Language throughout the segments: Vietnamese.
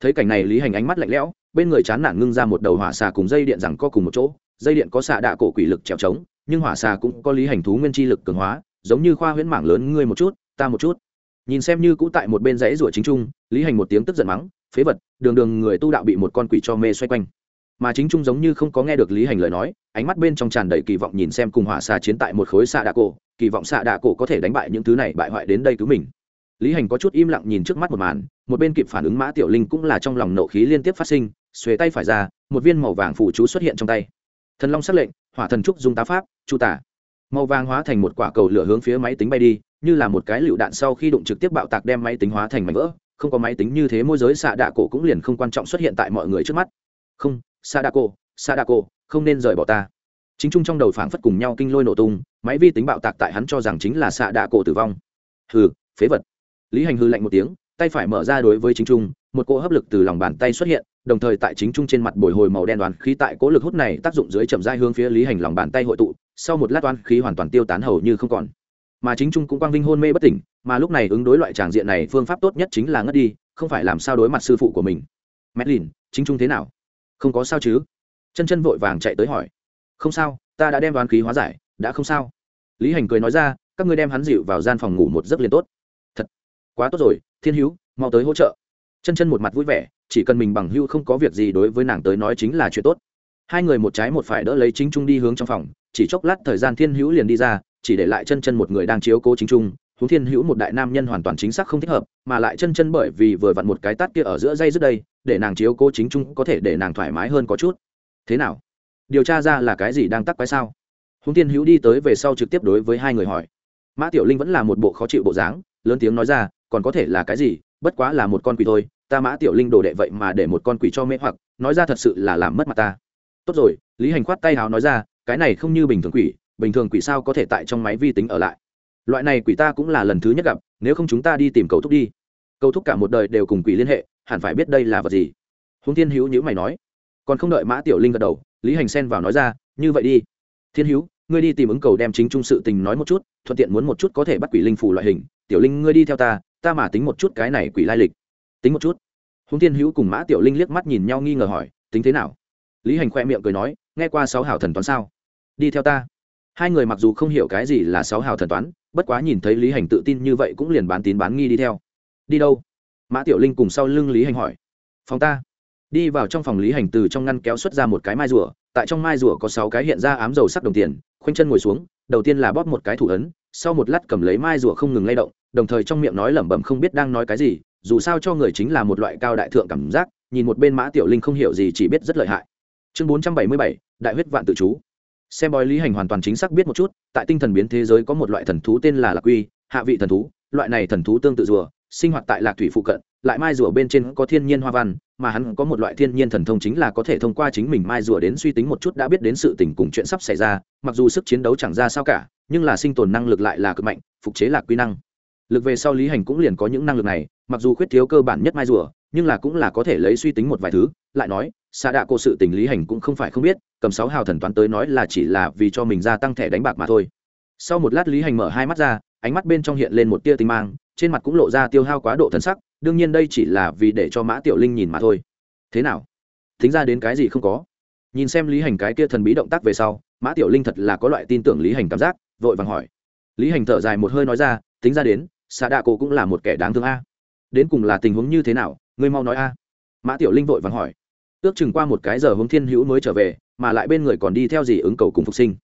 thấy cảnh này lý hành ánh mắt lạnh lẽo, bên người chán nản ngưng ra một đầu hỏa xà cùng dây điện rằng co cùng một chỗ, dây điện có xạ đạ cổ quỷ lực trèo trống, nhưng hỏa xà cũng có lý hành thú nguyên chi lực cường hóa, giống như khoa huyễn mảng lớn ngươi một chút, ta một chút. Nhìn xem như cũ tại một bên dãy rủa chính trung, lý hành một tiếng tức giận mắng, phế vật, đường đường người tu đạo bị một con quỷ cho mê xoay quanh. Mà chính trung giống như không có nghe được lý hành lời nói, ánh mắt bên trong tràn đầy kỳ vọng nhìn xem cùng hỏa xà chiến tại một khối xạ đạ cổ, kỳ vọng xạ đạ cổ có thể đánh bại những thứ này bại hoại đến đây cứu mình lý hành có chút im lặng nhìn trước mắt một màn, một bên kịp phản ứng mã tiểu linh cũng là trong lòng nộ khí liên tiếp phát sinh, xuề tay phải ra, một viên màu vàng phủ chú xuất hiện trong tay. Thần long s lệnh, hỏa thần trúc dùng tá pháp, chu tả. Màu vàng hóa thành một quả cầu lửa hướng phía máy tính bay đi, như là một cái lựu đạn sau khi đụng trực tiếp bạo tạc đem máy tính hóa thành mảnh vỡ, không có máy tính như thế môi giới xạ đạ cổ cũng liền không quan trọng xuất hiện tại mọi người trước mắt. Không, xạ đạ cổ, xạ đạ cổ, không nên rời bỏ ta. Chính trung trong đầu phảng phất cùng nhau kinh lôi nổ tung, máy vi tính bạo tạc tại hắn cho rằng chính là xạ đạ cổ tử vong. Hừ, phế vật lý hành hư lạnh một tiếng, tay phải mở ra đối với chính trung, một cỗ hấp lực từ lòng bàn tay xuất hiện, đồng thời tại chính trung trên mặt bồi hồi màu đen đoán khí tại cỗ lực hút này tác dụng dưới chậm dai hướng phía lý hành lòng bàn tay hội tụ, sau một lát đoán khí hoàn toàn tiêu tán hầu như không còn. Mà chính trung cũng quang vinh hôn mê bất tỉnh, mà lúc này ứng đối loại tràng diện này phương pháp tốt nhất chính là ngất đi, không phải làm sao đối mặt sư phụ của mình. Medlin chính trung thế nào? Không có sao chứ? Chân chân vội vàng chạy tới hỏi. Không sao, ta đã đem đoán khí hóa giải, đã không sao. Lý hành cười nói ra, các ngươi đem hắn dịu vào gian phòng ngủ một giấc liền tốt quá tốt rồi, thiên hữu, mau tới hỗ trợ. Chân chân một mặt vui vẻ, chỉ cần mình bằng hưu không có việc gì đối với nàng tới nói chính là chuyện tốt. Hai người một trái một phải đỡ lấy chính trung đi hướng trong phòng, chỉ chốc lát thời gian thiên hữu liền đi ra, chỉ để lại chân chân một người đang chiếu cố chính trung. Thú thiên hữu một đại nam nhân hoàn toàn chính xác không thích hợp, mà lại chân chân bởi vì vừa vặn một cái tát kia ở giữa dây trước đây, để nàng chiếu cố chính trung có thể để nàng thoải mái hơn có chút. Thế nào? Điều tra ra là cái gì đang tắc quái sao? Húng thiên hữu đi tới về sau trực tiếp đối với hai người hỏi. Mã tiểu linh vẫn là một bộ khó chịu bộ dáng, lớn tiếng nói ra còn có thể là cái gì, bất quá là một con quỷ thôi, ta mã tiểu linh đồ đệ vậy mà để một con quỷ cho mễ hoặc, nói ra thật sự là làm mất mặt ta. Tốt rồi, lý hành khoát tay hào nói ra, cái này không như bình thường quỷ, bình thường quỷ sao có thể tại trong máy vi tính ở lại? Loại này quỷ ta cũng là lần thứ nhất gặp, nếu không chúng ta đi tìm cầu thúc đi. Cầu thúc cả một đời đều cùng quỷ liên hệ, hẳn phải biết đây là vật gì? Húng thiên hữu nhữ mày nói. Còn không đợi mã tiểu linh gật đầu, lý hành xen vào nói ra, như vậy đi. Thiên hữu, ngươi đi tìm ứng cầu đem chính trung sự tình nói một chút, thuận tiện muốn một chút có thể bắt quỷ linh phù loại hình. Tiểu linh, ngươi đi theo ta ta mà tính một chút cái này quỷ lai lịch. Tính một chút. Húng thiên hữu cùng mã tiểu linh liếc mắt nhìn nhau nghi ngờ hỏi, tính thế nào? Lý hành khoe miệng cười nói, nghe qua sáu hảo thần toán sao? Đi theo ta. Hai người mặc dù không hiểu cái gì là sáu hào thần toán, bất quá nhìn thấy lý hành tự tin như vậy cũng liền bán tín bán nghi đi theo. Đi đâu? Mã tiểu linh cùng sau lưng lý hành hỏi. Phòng ta. Đi vào trong phòng lý hành từ trong ngăn kéo xuất ra một cái mai rùa, tại trong mai rùa có sáu cái hiện ra ám dầu sắc đồng tiền, khoanh chân ngồi xuống, đầu tiên là bóp một cái thủ ấn, sau một lát cầm lấy mai rùa không ngừng lay động đồng thời trong miệng nói lẩm bẩm không biết đang nói cái gì, dù sao cho người chính là một loại cao đại thượng cảm giác, nhìn một bên mã tiểu linh không hiểu gì chỉ biết rất lợi hại. Chương bốn trăm bảy mươi bảy, đại huyết vạn tự chú. Xem bói lý hành hoàn toàn chính xác biết một chút, tại tinh thần biến thế giới có một loại thần thú tên là lạc quy hạ vị thần thú, loại này thần thú tương tự rùa, sinh hoạt tại lạc thủy phụ cận, lại mai rùa bên trên có thiên nhiên hoa văn, mà hắn có một loại thiên nhiên thần thông chính là có thể thông qua chính mình mai rùa đến suy tính một chút đã biết đến sự tình cùng chuyện sắp xảy ra, mặc dù sức chiến đấu chẳng ra sao cả, nhưng là sinh tồn năng lực lại là cực mạnh, phục chế lạc quy năng lực về sau lý hành cũng liền có những năng lực này, mặc dù khuyết thiếu cơ bản nhất mai rùa, nhưng là cũng là có thể lấy suy tính một vài thứ, lại nói xa đạ cô sự tình lý hành cũng không phải không biết, cầm sáu hào thần toán tới nói là chỉ là vì cho mình gia tăng thẻ đánh bạc mà thôi. Sau một lát lý hành mở hai mắt ra, ánh mắt bên trong hiện lên một tia tinh mang, trên mặt cũng lộ ra tiêu hao quá độ thần sắc, đương nhiên đây chỉ là vì để cho mã tiểu linh nhìn mà thôi. Thế nào? Thính ra đến cái gì không có? Nhìn xem lý hành cái kia thần bí động tác về sau, mã tiểu linh thật là có loại tin tưởng lý hành cảm giác, vội vàng hỏi. Lý hành thở dài một hơi nói ra tính ra đến xạ đạ cổ cũng là một kẻ đáng thương a. Đến cùng là tình huống như thế nào, ngươi mau nói a. Mã tiểu linh vội vàng hỏi. Ước chừng qua một cái giờ hướng thiên hữu mới trở về, mà lại bên người còn đi theo gì ứng cầu cùng phục sinh.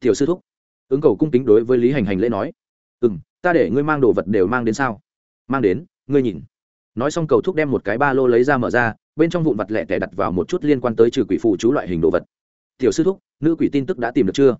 Tiểu sư thúc, ứng cầu cung kính đối với lý hành hành lễ nói. Ừ m ta để ngươi mang đồ vật đều mang đến sao? Mang đến, ngươi nhìn. Nói xong cầu thúc đem một cái ba lô lấy ra mở ra, bên trong vụn vặt lẻ tẻ đặt vào một chút liên quan tới trừ quỷ phụ chú loại hình đồ vật. Tiểu sư thúc, nữ quỷ tin tức đã tìm được chưa?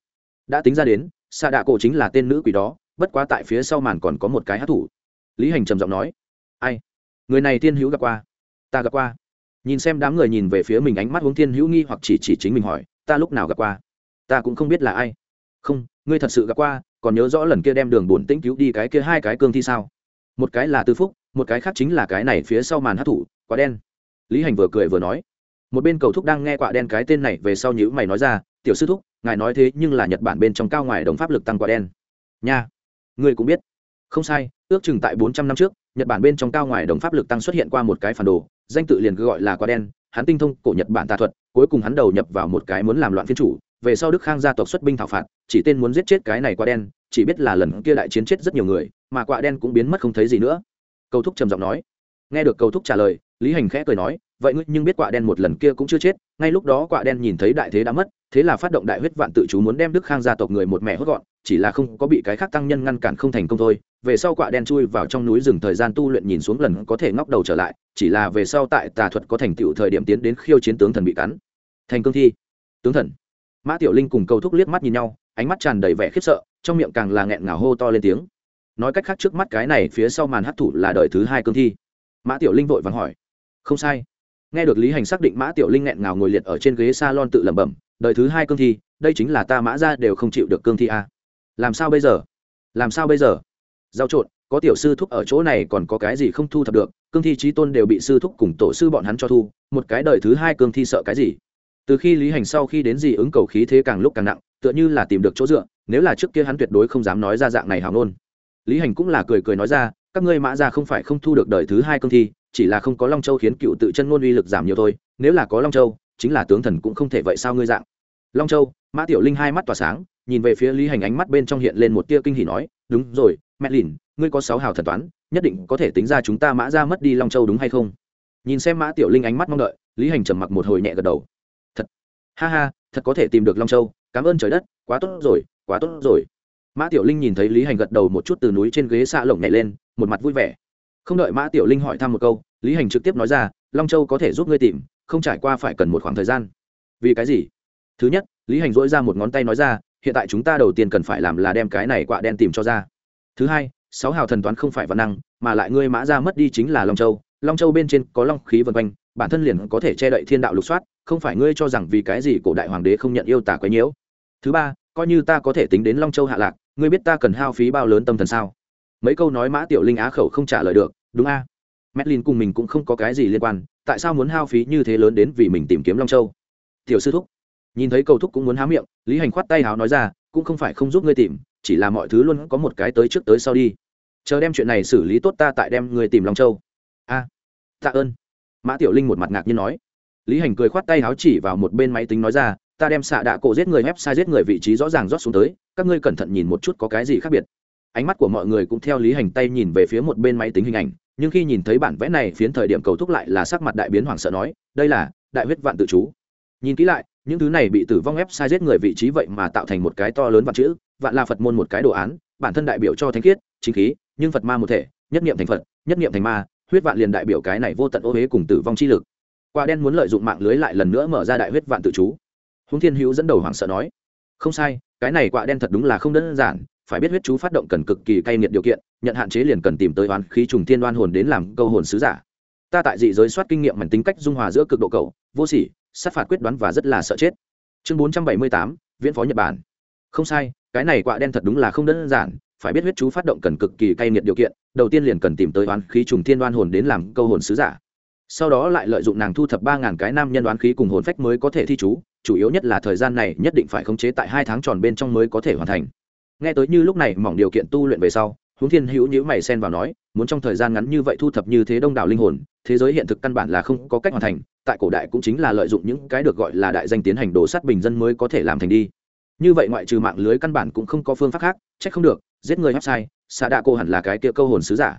Đã tính ra đến, xạ đạ cổ chính là tên nữ quỷ đó bất quá tại phía sau màn còn có một cái hát thủ. Lý hành trầm giọng nói, ai? Người này tiên hữu gặp qua? Ta gặp qua. Nhìn xem đám người nhìn về phía mình ánh mắt hướng thiên hữu nghi hoặc chỉ chỉ chính mình hỏi, ta lúc nào gặp qua? Ta cũng không biết là ai. Không, ngươi thật sự gặp qua, còn nhớ rõ lần kia đem đường bổn tĩnh cứu đi cái kia hai cái cương thi sao? Một cái là tư phúc, một cái khác chính là cái này phía sau màn hát thủ, quả đen. Lý hành vừa cười vừa nói, một bên cầu thúc đang nghe quả đen cái tên này về sau nhữ mày nói ra, tiểu sư thúc, ngài nói thế nhưng là nhật bản bên trong cao ngoài đồng pháp lực tăng quả đen. Nha ngươi cũng biết. Không sai, ước chừng tại bốn trăm năm trước, nhật bản bên trong cao ngoài đồng pháp lực tăng xuất hiện qua một cái phản đồ, danh tự liền cứ gọi là quả đen, hắn tinh thông cổ nhật bản tà thuật, cuối cùng hắn đầu nhập vào một cái muốn làm loạn phiên chủ, về sau đức khang gia tộc xuất binh thảo phạt, chỉ tên muốn giết chết cái này quả đen, chỉ biết là lần kia đại chiến chết rất nhiều người, mà quả đen cũng biến mất không thấy gì nữa. Cầu thúc trầm giọng nói. Nghe được cầu thúc trả lời, lý hành khẽ cười nói vậy ngươi nhưng biết quả đen một lần kia cũng chưa chết, ngay lúc đó quả đen nhìn thấy đại thế đã mất, thế là phát động đại huyết vạn tự chú muốn đem đức khang gia tộc người một mẹ hốt gọn, chỉ là không có bị cái khác tăng nhân ngăn cản không thành công thôi. Về sau quả đen chui vào trong núi rừng thời gian tu luyện nhìn xuống lần có thể ngóc đầu trở lại, chỉ là về sau tại tà thuật có thành tựu thời điểm tiến đến khiêu chiến tướng thần bị cắn. Thành cương thi. Tướng thần. Mã tiểu linh cùng cầu thúc liếc mắt nhìn nhau, ánh mắt tràn đầy vẻ khiếp sợ, trong miệng càng là nghẹn ngào hô to lên tiếng. Nói cách khác trước mắt cái này phía sau màn hấp thụ là đời thứ hai cương thi. Mã tiểu linh vội vàng hỏi. Không sai nghe được lý hành xác định mã tiểu linh nghẹn ngào ngồi liệt ở trên ghế s a lon tự lẩm bẩm, đời thứ hai cương thi, đây chính là ta mã ra đều không chịu được cương thi a. Làm sao bây giờ? Làm sao bây giờ? Giao trộn, có tiểu sư thúc ở chỗ này còn có cái gì không thu thập được, cương thi trí tôn đều bị sư thúc cùng tổ sư bọn hắn cho thu, một cái đời thứ hai cương thi sợ cái gì? Từ khi lý hành sau khi đến gì ứng cầu khí thế càng lúc càng nặng, tựa như là tìm được chỗ dựa, nếu là trước kia hắn tuyệt đối không dám nói ra dạng này hào nôn lý hành cũng là cười cười nói ra, các ngươi mã ra không phải không thu được đời thứ hai cương thi chỉ là không có long châu khiến cựu tự chân ngôn uy lực giảm nhiều thôi, nếu là có long châu, chính là tướng thần cũng không thể vậy sao ngươi dạng. Long châu, mã tiểu linh hai mắt tỏa sáng, nhìn về phía lý hành ánh mắt bên trong hiện lên một tia kinh hỉ nói, đúng rồi, mẹ lìn, ngươi có sáu hào thần toán, nhất định có thể tính ra chúng ta mã ra mất đi long châu đúng hay không? Nhìn xem mã tiểu linh ánh mắt mong đợi, lý hành trầm mặc một hồi nhẹ gật đầu. Thật, ha ha, thật có thể tìm được long châu, cảm ơn trời đất, quá tốt rồi, quá tốt rồi. Mã tiểu linh nhìn thấy lý hành gật đầu một chút từ núi trên ghế xạ lồng nhảy lên, một mặt vui vẻ không đợi mã tiểu linh hỏi thăm một câu, lý hành trực tiếp nói ra, long châu có thể giúp ngươi tìm, không trải qua phải cần một khoảng thời gian. Vì cái gì? Thứ nhất, lý hành dỗi ra một ngón tay nói ra, hiện tại chúng ta đầu tiên cần phải làm là đem cái này quạ đen tìm cho ra. Thứ hai, sáu hào thần toán không phải văn năng, mà lại ngươi mã ra mất đi chính là long châu. Long châu bên trên có long khí vân quanh, bản thân liền có thể che đậy thiên đạo lục soát, không phải ngươi cho rằng vì cái gì cổ đại hoàng đế không nhận yêu tả quấy nhiễu? Thứ ba, coi như ta có thể tính đến long châu hạ lạc, ngươi biết ta cần hao phí bao lớn tâm thần sao? Mấy câu nói mã tiểu linh á khẩu không trả lời được đúng a à? Medlin cùng mình cũng không có cái gì liên quan, tại sao muốn hao phí như thế lớn đến vì mình tìm kiếm Long Châu? Tiểu sư thúc, nhìn thấy cầu thúc cũng muốn há miệng, Lý Hành khoát tay háo nói ra, cũng không phải không giúp ngươi tìm, chỉ là mọi thứ luôn có một cái tới trước tới sau đi. Chờ đem chuyện này xử lý tốt ta tại đem ngươi tìm Long Châu. A, tạ ơn. Mã Tiểu Linh một mặt ngạc nhiên nói. Lý Hành cười khoát tay háo chỉ vào một bên máy tính nói ra, ta đem xạ đạ cổ giết người sai giết người vị trí rõ ràng rót xuống tới, các ngươi cẩn thận nhìn một chút có cái gì khác biệt. Ánh mắt của mọi người cũng theo Lý Hành tay nhìn về phía một bên máy tính hình ảnh, nhưng khi nhìn thấy bản vẽ này phiến thời điểm cầu thúc lại là sắc mặt đại biến hoảng sợ nói đây là đại huyết vạn tự chú. Nhìn kỹ lại những thứ này bị tử vong ép sai giết người vị trí vậy mà tạo thành một cái to lớn vạn chữ vạn là phật môn một cái đồ án bản thân đại biểu cho thánh khiết chính khí nhưng phật ma một thể nhất niệm thành phật nhất niệm thành ma huyết vạn liền đại biểu cái này vô tận ô huế cùng tử vong chi lực. Quả đen muốn lợi dụng mạng lưới lại lần nữa mở ra đại huyết vạn tự chú. Húng thiên hữu dẫn đầu hoảng sợ nói không sai cái này quả đen thật đúng là không đơn giản phải biết huyết chú phát động cần cực kỳ cay nghiệt điều kiện, nhận hạn chế liền cần tìm tới oán khí trùng thiên đoan hồn đến làm câu hồn sứ giả. Ta tại dị giới soát kinh nghiệm mảnh tính cách dung hòa giữa cực độ cầu vô sỉ, sát phạt quyết đoán và rất là sợ chết. Chương bốn trăm bảy mươi tám, viễn phó nhật bản. Không sai, cái này quạ đen thật đúng là không đơn giản, phải biết huyết chú phát động cần cực kỳ cay nghiệt điều kiện, đầu tiên liền cần tìm tới oán khí trùng thiên đoan hồn đến làm câu hồn sứ giả. Sau đó lại lợi dụng nàng thu thập ba ngàn cái nam nhân đoán khí cùng hồn phách mới có thể thi chú, chủ yếu nhất là thời gian này nhất định phải khống chế tại hai tháng tròn bên trong mới có thể hoàn thành nghe tới như lúc này mỏng điều kiện tu luyện về sau, huống thiên hữu nhữ mày xen vào nói, muốn trong thời gian ngắn như vậy thu thập như thế đông đảo linh hồn, thế giới hiện thực căn bản là không có cách hoàn thành, tại cổ đại cũng chính là lợi dụng những cái được gọi là đại danh tiến hành đồ sát bình dân mới có thể làm thành đi. Như vậy ngoại trừ mạng lưới căn bản cũng không có phương pháp khác trách không được, giết người website sai xạ đạ cổ hẳn là cái kia câu hồn sứ giả.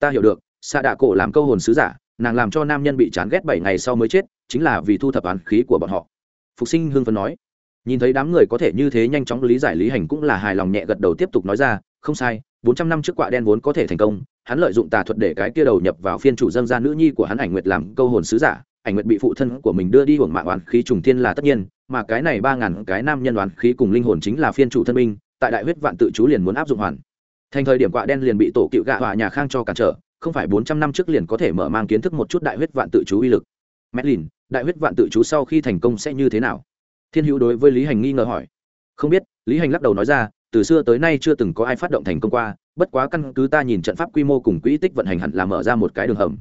Ta hiểu được xạ đạ cổ làm câu hồn sứ giả, nàng làm cho nam nhân bị chán ghét bảy ngày sau mới chết, chính là vì thu thập án khí của bọn họ. Phục sinh hương phấn nói nhìn thấy đám người có thể như thế nhanh chóng lý giải lý hành cũng là hài lòng nhẹ gật đầu tiếp tục nói ra, không sai, bốn trăm năm trước quạ đen vốn có thể thành công, hắn lợi dụng tà thuật để cái kia đầu nhập vào phiên chủ dân gia nữ nhi của hắn ảnh nguyệt làm câu hồn sứ giả, ảnh nguyệt bị phụ thân của mình đưa đi hưởng mạng oán khí trùng thiên là tất nhiên, mà cái này ba ngàn cái nam nhân oán khí cùng linh hồn chính là phiên chủ thân minh tại đại huyết vạn tự chú liền muốn áp dụng hoàn. Thành thời điểm quạ đen liền bị tổ cựu gạ hòa nhà khang cho cản trở, không phải bốn trăm năm trước liền có thể mở mang kiến thức một chút đại huyết vạn tự chú uy lực. Medlin đại huyết vạn tự chú sau khi thành công sẽ như thế nào? Thiên hữu đối với lý hành nghi ngờ hỏi. Không biết, lý hành lắc đầu nói ra, từ xưa tới nay chưa từng có ai phát động thành công qua, bất quá căn cứ ta nhìn trận pháp quy mô cùng quỹ tích vận hành hẳn là mở ra một cái đường hầm.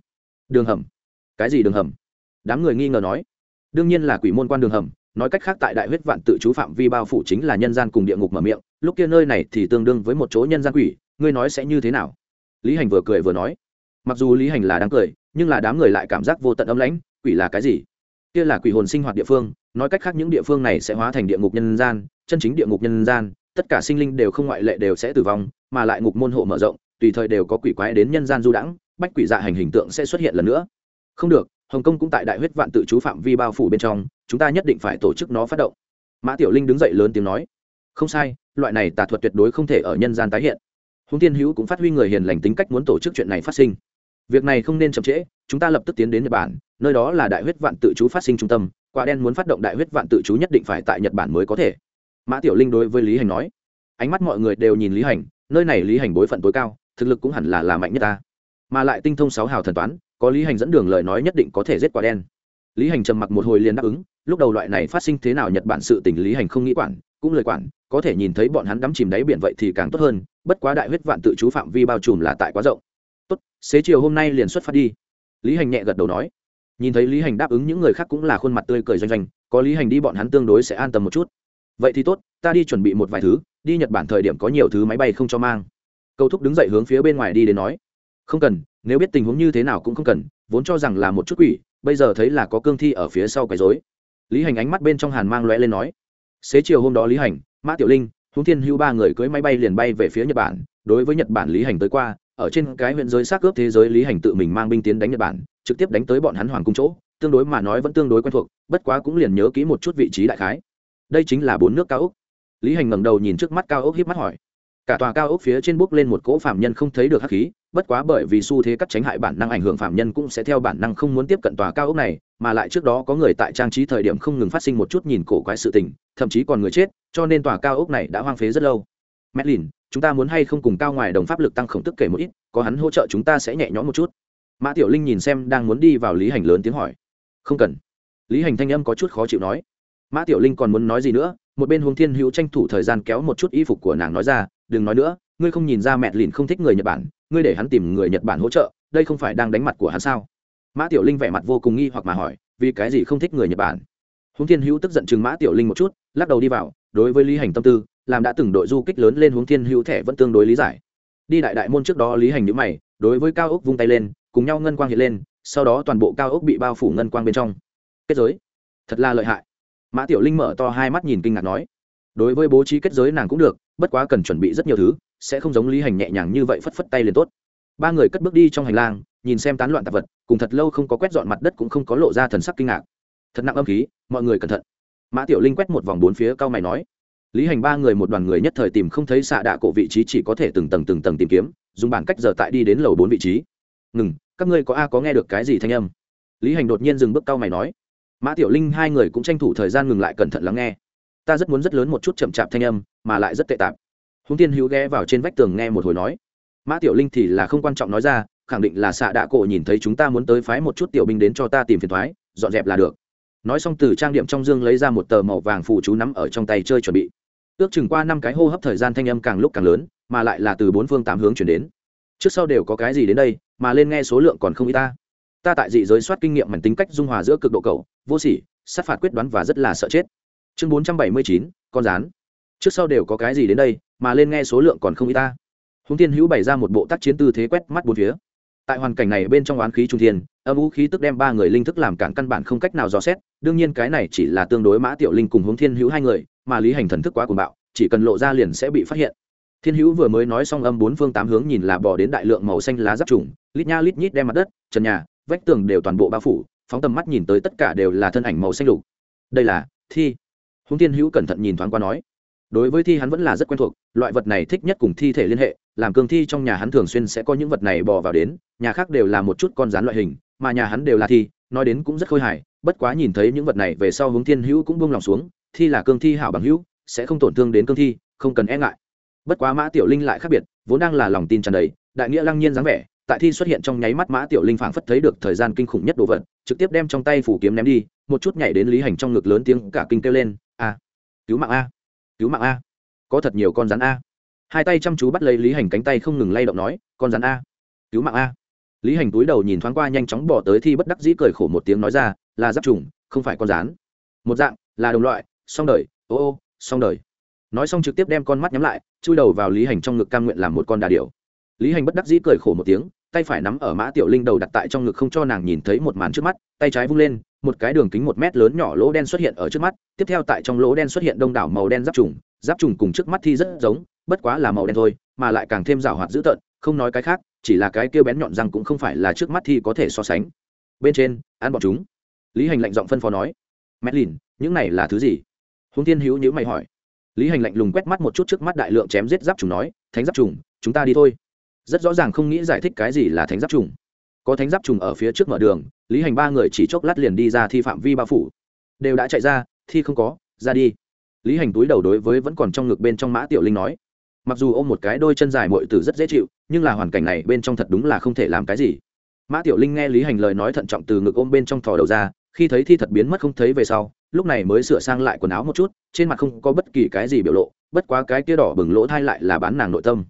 Đường hầm? Cái gì đường hầm? Đám người nghi ngờ nói. Đương nhiên là quỷ môn quan đường hầm, nói cách khác tại đại huyết vạn tự chú phạm vi bao phủ chính là nhân gian cùng địa ngục mở miệng, lúc kia nơi này thì tương đương với một chỗ nhân gian quỷ, ngươi nói sẽ như thế nào? Lý hành vừa cười vừa nói. Mặc dù lý hành là đáng cười, nhưng là đám người lại cảm giác vô tận âm lãnh, quỷ là cái gì? Kia là quỷ hồn sinh hoạt địa phương, nói cách khác những địa phương này sẽ hóa thành địa ngục nhân gian, chân chính địa ngục nhân gian, tất cả sinh linh đều không ngoại lệ đều sẽ tử vong, mà lại ngục môn hộ mở rộng, tùy thời đều có quỷ quái đến nhân gian du đãng, bách quỷ dạ hành hình tượng sẽ xuất hiện lần nữa. Không được, hồng kông cũng tại đại huyết vạn tự chú phạm vi bao phủ bên trong, chúng ta nhất định phải tổ chức nó phát động. Mã tiểu linh đứng dậy lớn tiếng nói. Không sai, loại này tà thuật tuyệt đối không thể ở nhân gian tái hiện. Húng tiên hữu cũng phát huy người hiền lành tính cách muốn tổ chức chuyện này phát sinh việc này không nên chậm trễ, chúng ta lập tức tiến đến nhật bản, nơi đó là đại huyết vạn tự chú phát sinh trung tâm, quả đen muốn phát động đại huyết vạn tự chú nhất định phải tại nhật bản mới có thể. Mã tiểu linh đối với lý hành nói, ánh mắt mọi người đều nhìn lý hành, nơi này lý hành bối phận tối cao, thực lực cũng hẳn là là mạnh nhất ta. Mà lại tinh thông sáu hào thần toán, có lý hành dẫn đường lời nói nhất định có thể giết quả đen. Lý hành trầm mặc một hồi liền đáp ứng, lúc đầu loại này phát sinh thế nào nhật bản sự tình lý hành không nghĩ quản, cũng lời quản, có thể nhìn thấy bọn hắn đắm chìm đáy biển vậy thì càng tốt hơn, bất quá đại huyết vạn tự chú phạm vi bao trùm là tại quá rộng xế chiều hôm nay liền xuất phát đi. Lý hành nhẹ gật đầu nói. Nhìn thấy lý hành đáp ứng những người khác cũng là khuôn mặt tươi cười doanh doanh, có lý hành đi bọn hắn tương đối sẽ an tâm một chút. Vậy thì tốt, ta đi chuẩn bị một vài thứ, đi nhật bản thời điểm có nhiều thứ máy bay không cho mang. Cầu thúc đứng dậy hướng phía bên ngoài đi đến nói. Không cần, nếu biết tình huống như thế nào cũng không cần, vốn cho rằng là một chút quỷ, bây giờ thấy là có cương thi ở phía sau quấy dối lý hành ánh mắt bên trong hàn mang lóe lên nói. Xế chiều hôm đó lý hành, mã tiểu linh, húng thiên hữu ba người cưới máy bay liền bay về phía nhật bản, đối với nhật bản lý hành tới qua ở trên cái huyện giới xác ướp thế giới lý hành tự mình mang binh tiến đánh nhật bản, trực tiếp đánh tới bọn hắn hoàng cung chỗ, tương đối mà nói vẫn tương đối quen thuộc, bất quá cũng liền nhớ kỹ một chút vị trí đại khái. Đây chính là bốn nước cao ốc. Lý hành ngẩng đầu nhìn trước mắt cao ốc hiếp mắt hỏi. Cả tòa cao ốc phía trên bốc lên một cỗ phạm nhân không thấy được hắc khí, bất quá bởi vì xu thế cắt tránh hại bản năng ảnh hưởng phạm nhân cũng sẽ theo bản năng không muốn tiếp cận tòa cao ốc này, mà lại trước đó có người tại trang trí thời điểm không ngừng phát sinh một chút nhìn cổ quái sự tình, thậm chí còn người chết, cho nên tòa cao ốc này đã hoang phế rất lâu. Medlin chúng ta muốn hay không cùng cao ngoài đồng pháp lực tăng khổng tức kể một ít, có hắn hỗ trợ chúng ta sẽ nhẹ nhõm một chút. Mã tiểu linh nhìn xem đang muốn đi vào lý hành lớn tiếng hỏi. Không cần. Lý hành thanh âm có chút khó chịu nói. Mã tiểu linh còn muốn nói gì nữa, một bên huống thiên hữu tranh thủ thời gian kéo một chút y phục của nàng nói ra, đừng nói nữa, ngươi không nhìn ra mẹ lìn không thích người nhật bản, ngươi để hắn tìm người nhật bản hỗ trợ, đây không phải đang đánh mặt của hắn sao? Mã tiểu linh vẻ mặt vô cùng nghi hoặc mà hỏi, vì cái gì không thích người nhật bản? Huống thiên hữu tức giận chừng mã tiểu linh một chút, lắc đầu đi vào, đối với lý hành tâm tư làm đã từng đội du kích lớn lên hướng thiên hữu thẻ vẫn tương đối lý giải. Đi đại đại môn trước đó lý hành nhữ mày, đối với cao ốc vung tay lên, cùng nhau ngân quang hiện lên, sau đó toàn bộ cao ốc bị bao phủ ngân quang bên trong. Kết giới. Thật là lợi hại. Mã tiểu linh mở to hai mắt nhìn kinh ngạc nói. Đối với bố trí kết giới nàng cũng được, bất quá cần chuẩn bị rất nhiều thứ, sẽ không giống lý hành nhẹ nhàng như vậy phất phất tay liền tốt. Ba người cất bước đi trong hành lang, nhìn xem tán loạn tạp vật, cùng thật lâu không có quét dọn mặt đất cũng không có lộ ra thần sắc kinh ngạc. Thật nặng âm khí, mọi người cẩn thận. Mã tiểu linh quét một vòng bốn phía cao mày nói lý hành ba người một đoàn người nhất thời tìm không thấy xạ đạ cổ vị trí, chỉ có thể từng tầng từng tầng tìm kiếm, dùng bản cách giờ tại đi đến lầu bốn vị trí. Ngừng, các ngươi có a có nghe được cái gì thanh âm? Lý hành đột nhiên dừng bước cao mày nói. Mã tiểu linh hai người cũng tranh thủ thời gian ngừng lại cẩn thận lắng nghe. Ta rất muốn rất lớn một chút chậm chạp thanh âm, mà lại rất tệ tạp. Húng tiên hữu ghé vào trên vách tường nghe một hồi nói. Mã tiểu linh thì là không quan trọng nói ra, khẳng định là xạ đạ cổ nhìn thấy chúng ta muốn tới phái một chút tiểu binh đến cho ta tìm phiền thoái, dọn dẹp là được. Nói xong từ trang điểm trong dương lấy ra một tờ màu vàng phù chú nắm ở trong tay chơi chuẩn bị ước chừng qua năm cái hô hấp thời gian thanh âm càng lúc càng lớn, mà lại là từ bốn phương tám hướng chuyển đến. Trước sau đều có cái gì đến đây, mà lên nghe số lượng còn không y ta. Ta tại dị giới soát kinh nghiệm mảnh tính cách dung hòa giữa cực độ cầu, vô sỉ, sát phạt quyết đoán và rất là sợ chết. Chương bốn trăm bảy mươi chín, con rán. Trước sau đều có cái gì đến đây, mà lên nghe số lượng còn không y ta. Húng tiên hữu bày ra một bộ tác chiến tư thế quét mắt bốn phía. Tại hoàn cảnh này bên trong oán khí trung thiên, âm vũ khí tức đem ba người linh thức làm cản căn bản không cách nào dò xét, đương nhiên cái này chỉ là tương đối mã tiểu linh cùng hướng thiên hữu hai người mà lý hành thần thức quá cuồng bạo, chỉ cần lộ ra liền sẽ bị phát hiện. Thiên hữu vừa mới nói xong âm bốn phương tám hướng nhìn là bỏ đến đại lượng màu xanh lá giáp trùng, lít nha lít nhít đem mặt đất, trần nhà, vách tường đều toàn bộ bao phủ, phóng tầm mắt nhìn tới tất cả đều là thân ảnh màu xanh lục. Đây là thi. Húng thiên hữu cẩn thận nhìn thoáng qua nói, đối với thi hắn vẫn là rất quen thuộc, loại vật này thích nhất cùng thi thể liên hệ, làm cường thi trong nhà hắn thường xuyên sẽ có những vật này bò vào đến, nhà khác đều là một chút con rán loại hình, mà nhà hắn đều là thi, nói đến cũng rất khôi hài, bất quá nhìn thấy những vật này về sau hướng thiên hữu cũng buông lòng xuống thi là cương thi hảo bằng hữu, sẽ không tổn thương đến cương thi, không cần e ngại. Bất quá mã tiểu linh lại khác biệt, vốn đang là lòng tin tràn đầy, đại nghĩa lăng nhiên dáng vẻ, tại thi xuất hiện trong nháy mắt mã tiểu linh phảng phất thấy được thời gian kinh khủng nhất đồ vật, trực tiếp đem trong tay phủ kiếm ném đi, một chút nhảy đến lý hành trong ngực lớn tiếng cả kinh kêu lên, a, cứu mạng a, cứu mạng a, có thật nhiều con rắn a. Hai tay chăm chú bắt lấy lý hành cánh tay không ngừng lay động nói, con rắn a, cứu mạng a. Lý hành túi đầu nhìn thoáng qua nhanh chóng bỏ tới thi bất đắc dĩ cười khổ một tiếng nói ra, là giáp trùng, không phải con rắn. Một dạng, là đồng loại xong đời, ô ô, xong đời. Nói xong trực tiếp đem con mắt nhắm lại, chui đầu vào lý hành trong ngực cam nguyện làm một con đà điểu. Lý hành bất đắc dĩ cười khổ một tiếng, tay phải nắm ở mã tiểu linh đầu đặt tại trong ngực không cho nàng nhìn thấy một màn trước mắt, tay trái vung lên, một cái đường kính một mét lớn nhỏ lỗ đen xuất hiện ở trước mắt, tiếp theo tại trong lỗ đen xuất hiện đông đảo màu đen giáp trùng giáp trùng cùng trước mắt thi rất giống, bất quá là màu đen thôi, mà lại càng thêm rào hoạt dữ tợn, không nói cái khác, chỉ là cái kêu bén nhọn răng cũng không phải là trước mắt thi có thể so sánh. Bên trên, ăn bọn chúng. Lý hành lạnh giọng phân phó nói mẹ lìn những này là thứ gì? Húng Thiên hữu nhữ mày hỏi. Lý hành lạnh lùng quét mắt một chút trước mắt đại lượng chém giết giáp trùng nói, thánh giáp trùng, chúng ta đi thôi. Rất rõ ràng không nghĩ giải thích cái gì là thánh giáp trùng. Có thánh giáp trùng ở phía trước mở đường, lý hành ba người chỉ chốc lát liền đi ra thi phạm vi bao phủ. Đều đã chạy ra, thi không có, ra đi. Lý hành túi đầu đối với vẫn còn trong ngực bên trong mã tiểu linh nói, mặc dù ôm một cái đôi chân dài mội tử rất dễ chịu, nhưng là hoàn cảnh này bên trong thật đúng là không thể làm cái gì. Mã tiểu linh nghe lý hành lời nói thận trọng từ ngực ôm bên trong thò đầu ra, khi thấy thi thật biến mất không thấy về sau lúc này mới sửa sang lại quần áo một chút, trên mặt không có bất kỳ cái gì biểu lộ, bất quá cái kia đỏ bừng lỗ thai lại là bán nàng nội tâm.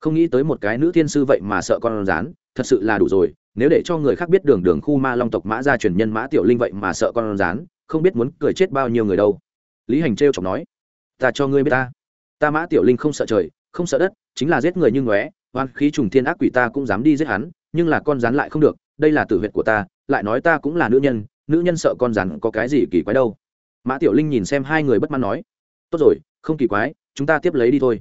Không nghĩ tới một cái nữ thiên sư vậy mà sợ con rán, thật sự là đủ rồi, nếu để cho người khác biết đường đường khu ma long tộc mã gia truyền nhân mã tiểu linh vậy mà sợ con rán, không biết muốn cười chết bao nhiêu người đâu. Lý hành trêu chọc nói, ta cho ngươi biết ta ta mã tiểu linh không sợ trời, không sợ đất, chính là giết người như ngóe, oan khí trùng thiên ác quỷ ta cũng dám đi giết hắn, nhưng là con rắn lại không được, đây là tử huyệt của ta, lại nói ta cũng là nữ nhân nữ nhân sợ con rắn có cái gì kỳ quái đâu mã tiểu linh nhìn xem hai người bất mãn nói, tốt rồi, không kỳ quái, chúng ta tiếp lấy đi thôi.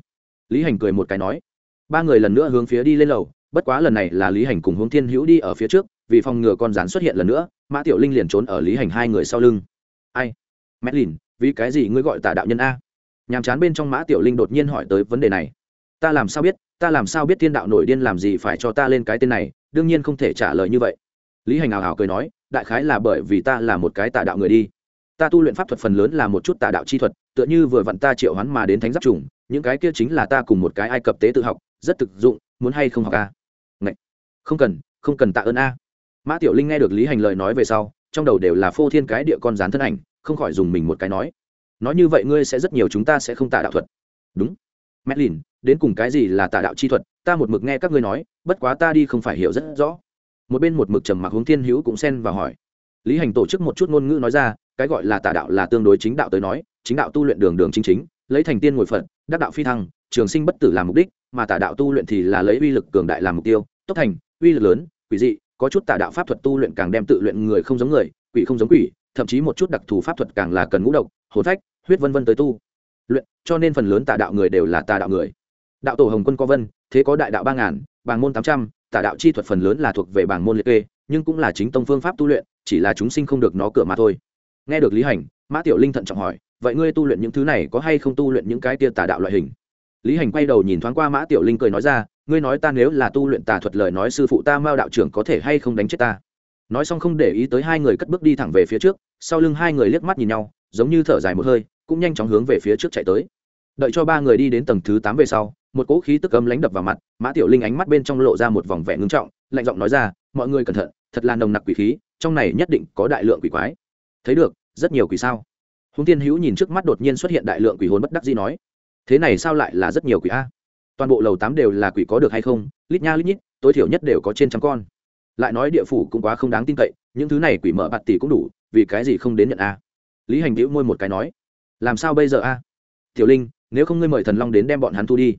Lý hành cười một cái nói. Ba người lần nữa hướng phía đi lên lầu, bất quá lần này là lý hành cùng hướng thiên hữu đi ở phía trước, vì phòng ngừa con rán xuất hiện lần nữa, mã tiểu linh liền trốn ở lý hành hai người sau lưng. Ai? Mẹ lìn vì cái gì ngươi gọi tà đạo nhân a? Nhàm chán bên trong mã tiểu linh đột nhiên hỏi tới vấn đề này. Ta làm sao biết, ta làm sao biết thiên đạo nổi điên làm gì phải cho ta lên cái tên này, đương nhiên không thể trả lời như vậy. Lý hành ảo ảo cười nói, đại khái là bởi vì ta là một cái tà đạo người đi ta tu luyện pháp thuật phần lớn là một chút tà đạo chi thuật tựa như vừa vặn ta triệu hắn mà đến thánh giáp trùng những cái kia chính là ta cùng một cái ai cập tế tự học rất thực dụng muốn hay không học a Ngậy. không cần không cần tạ ơn a mã tiểu linh nghe được lý hành lời nói về sau trong đầu đều là phô thiên cái địa con rán thân ảnh không khỏi dùng mình một cái nói nói như vậy ngươi sẽ rất nhiều chúng ta sẽ không tà đạo thuật đúng Medlin, đến cùng cái gì là tà đạo chi thuật, ta một mực nghe các ngươi nói, bất quá ta đi không phải hiểu rất rõ. Một bên một mực trầm mặc hướng Thiên Hữu cũng xen vào hỏi. Lý Hành tổ chức một chút ngôn ngữ nói ra, cái gọi là tà đạo là tương đối chính đạo tới nói, chính đạo tu luyện đường đường chính chính, lấy thành tiên ngồi phận, đắc đạo phi thăng, trường sinh bất tử làm mục đích, mà tà đạo tu luyện thì là lấy uy lực cường đại làm mục tiêu, tốc thành, uy lực lớn, quỷ dị, có chút tà đạo pháp thuật tu luyện càng đem tự luyện người không giống người, quỷ không giống quỷ, thậm chí một chút đặc thù pháp thuật càng là cần ngũ độc, hồn phách, huyết vân vân tới tu luyện cho nên phần lớn tà đạo người đều là tà đạo người. Đạo tổ hồng quân có vân thế có đại đạo ba ngàn bàng môn tám trăm tà đạo chi thuật phần lớn là thuộc về bảng môn liệt kê nhưng cũng là chính tông phương pháp tu luyện chỉ là chúng sinh không được nó cửa mà thôi. Nghe được lý hành, mã tiểu linh thận trọng hỏi, vậy ngươi tu luyện những thứ này có hay không tu luyện những cái tia tà đạo loại hình? Lý hành quay đầu nhìn thoáng qua mã tiểu linh cười nói ra, ngươi nói ta nếu là tu luyện tà thuật lời nói sư phụ ta mao đạo trưởng có thể hay không đánh chết ta? Nói xong không để ý tới hai người cất bước đi thẳng về phía trước, sau lưng hai người liếc mắt nhìn nhau, giống như thở dài một hơi, cũng nhanh chóng hướng về phía trước chạy tới. Đợi cho ba người đi đến tầng thứ tám về sau, một cỗ khí tức âm lánh đập vào mặt, mã tiểu linh ánh mắt bên trong lộ ra một vòng vẻ ngưng trọng, lạnh giọng nói ra, mọi người cẩn thận, thật là nồng nặc quỷ khí trong này nhất định có đại lượng quỷ quái. Thấy được, rất nhiều quỷ sao? Húng tiên hữu nhìn trước mắt đột nhiên xuất hiện đại lượng quỷ hồn bất đắc dĩ nói, thế này sao lại là rất nhiều quỷ a? Toàn bộ lầu tám đều là quỷ có được hay không? Lít nha lít nhít, tối thiểu nhất đều có trên trăm con. Lại nói địa phủ cũng quá không đáng tin cậy, những thứ này quỷ mở bạt tỷ cũng đủ, vì cái gì không đến nhận a? Lý hành đĩu môi một cái nói, làm sao bây giờ a? Tiểu linh, nếu không ngươi mời thần long đến đem bọn hắn thu đi.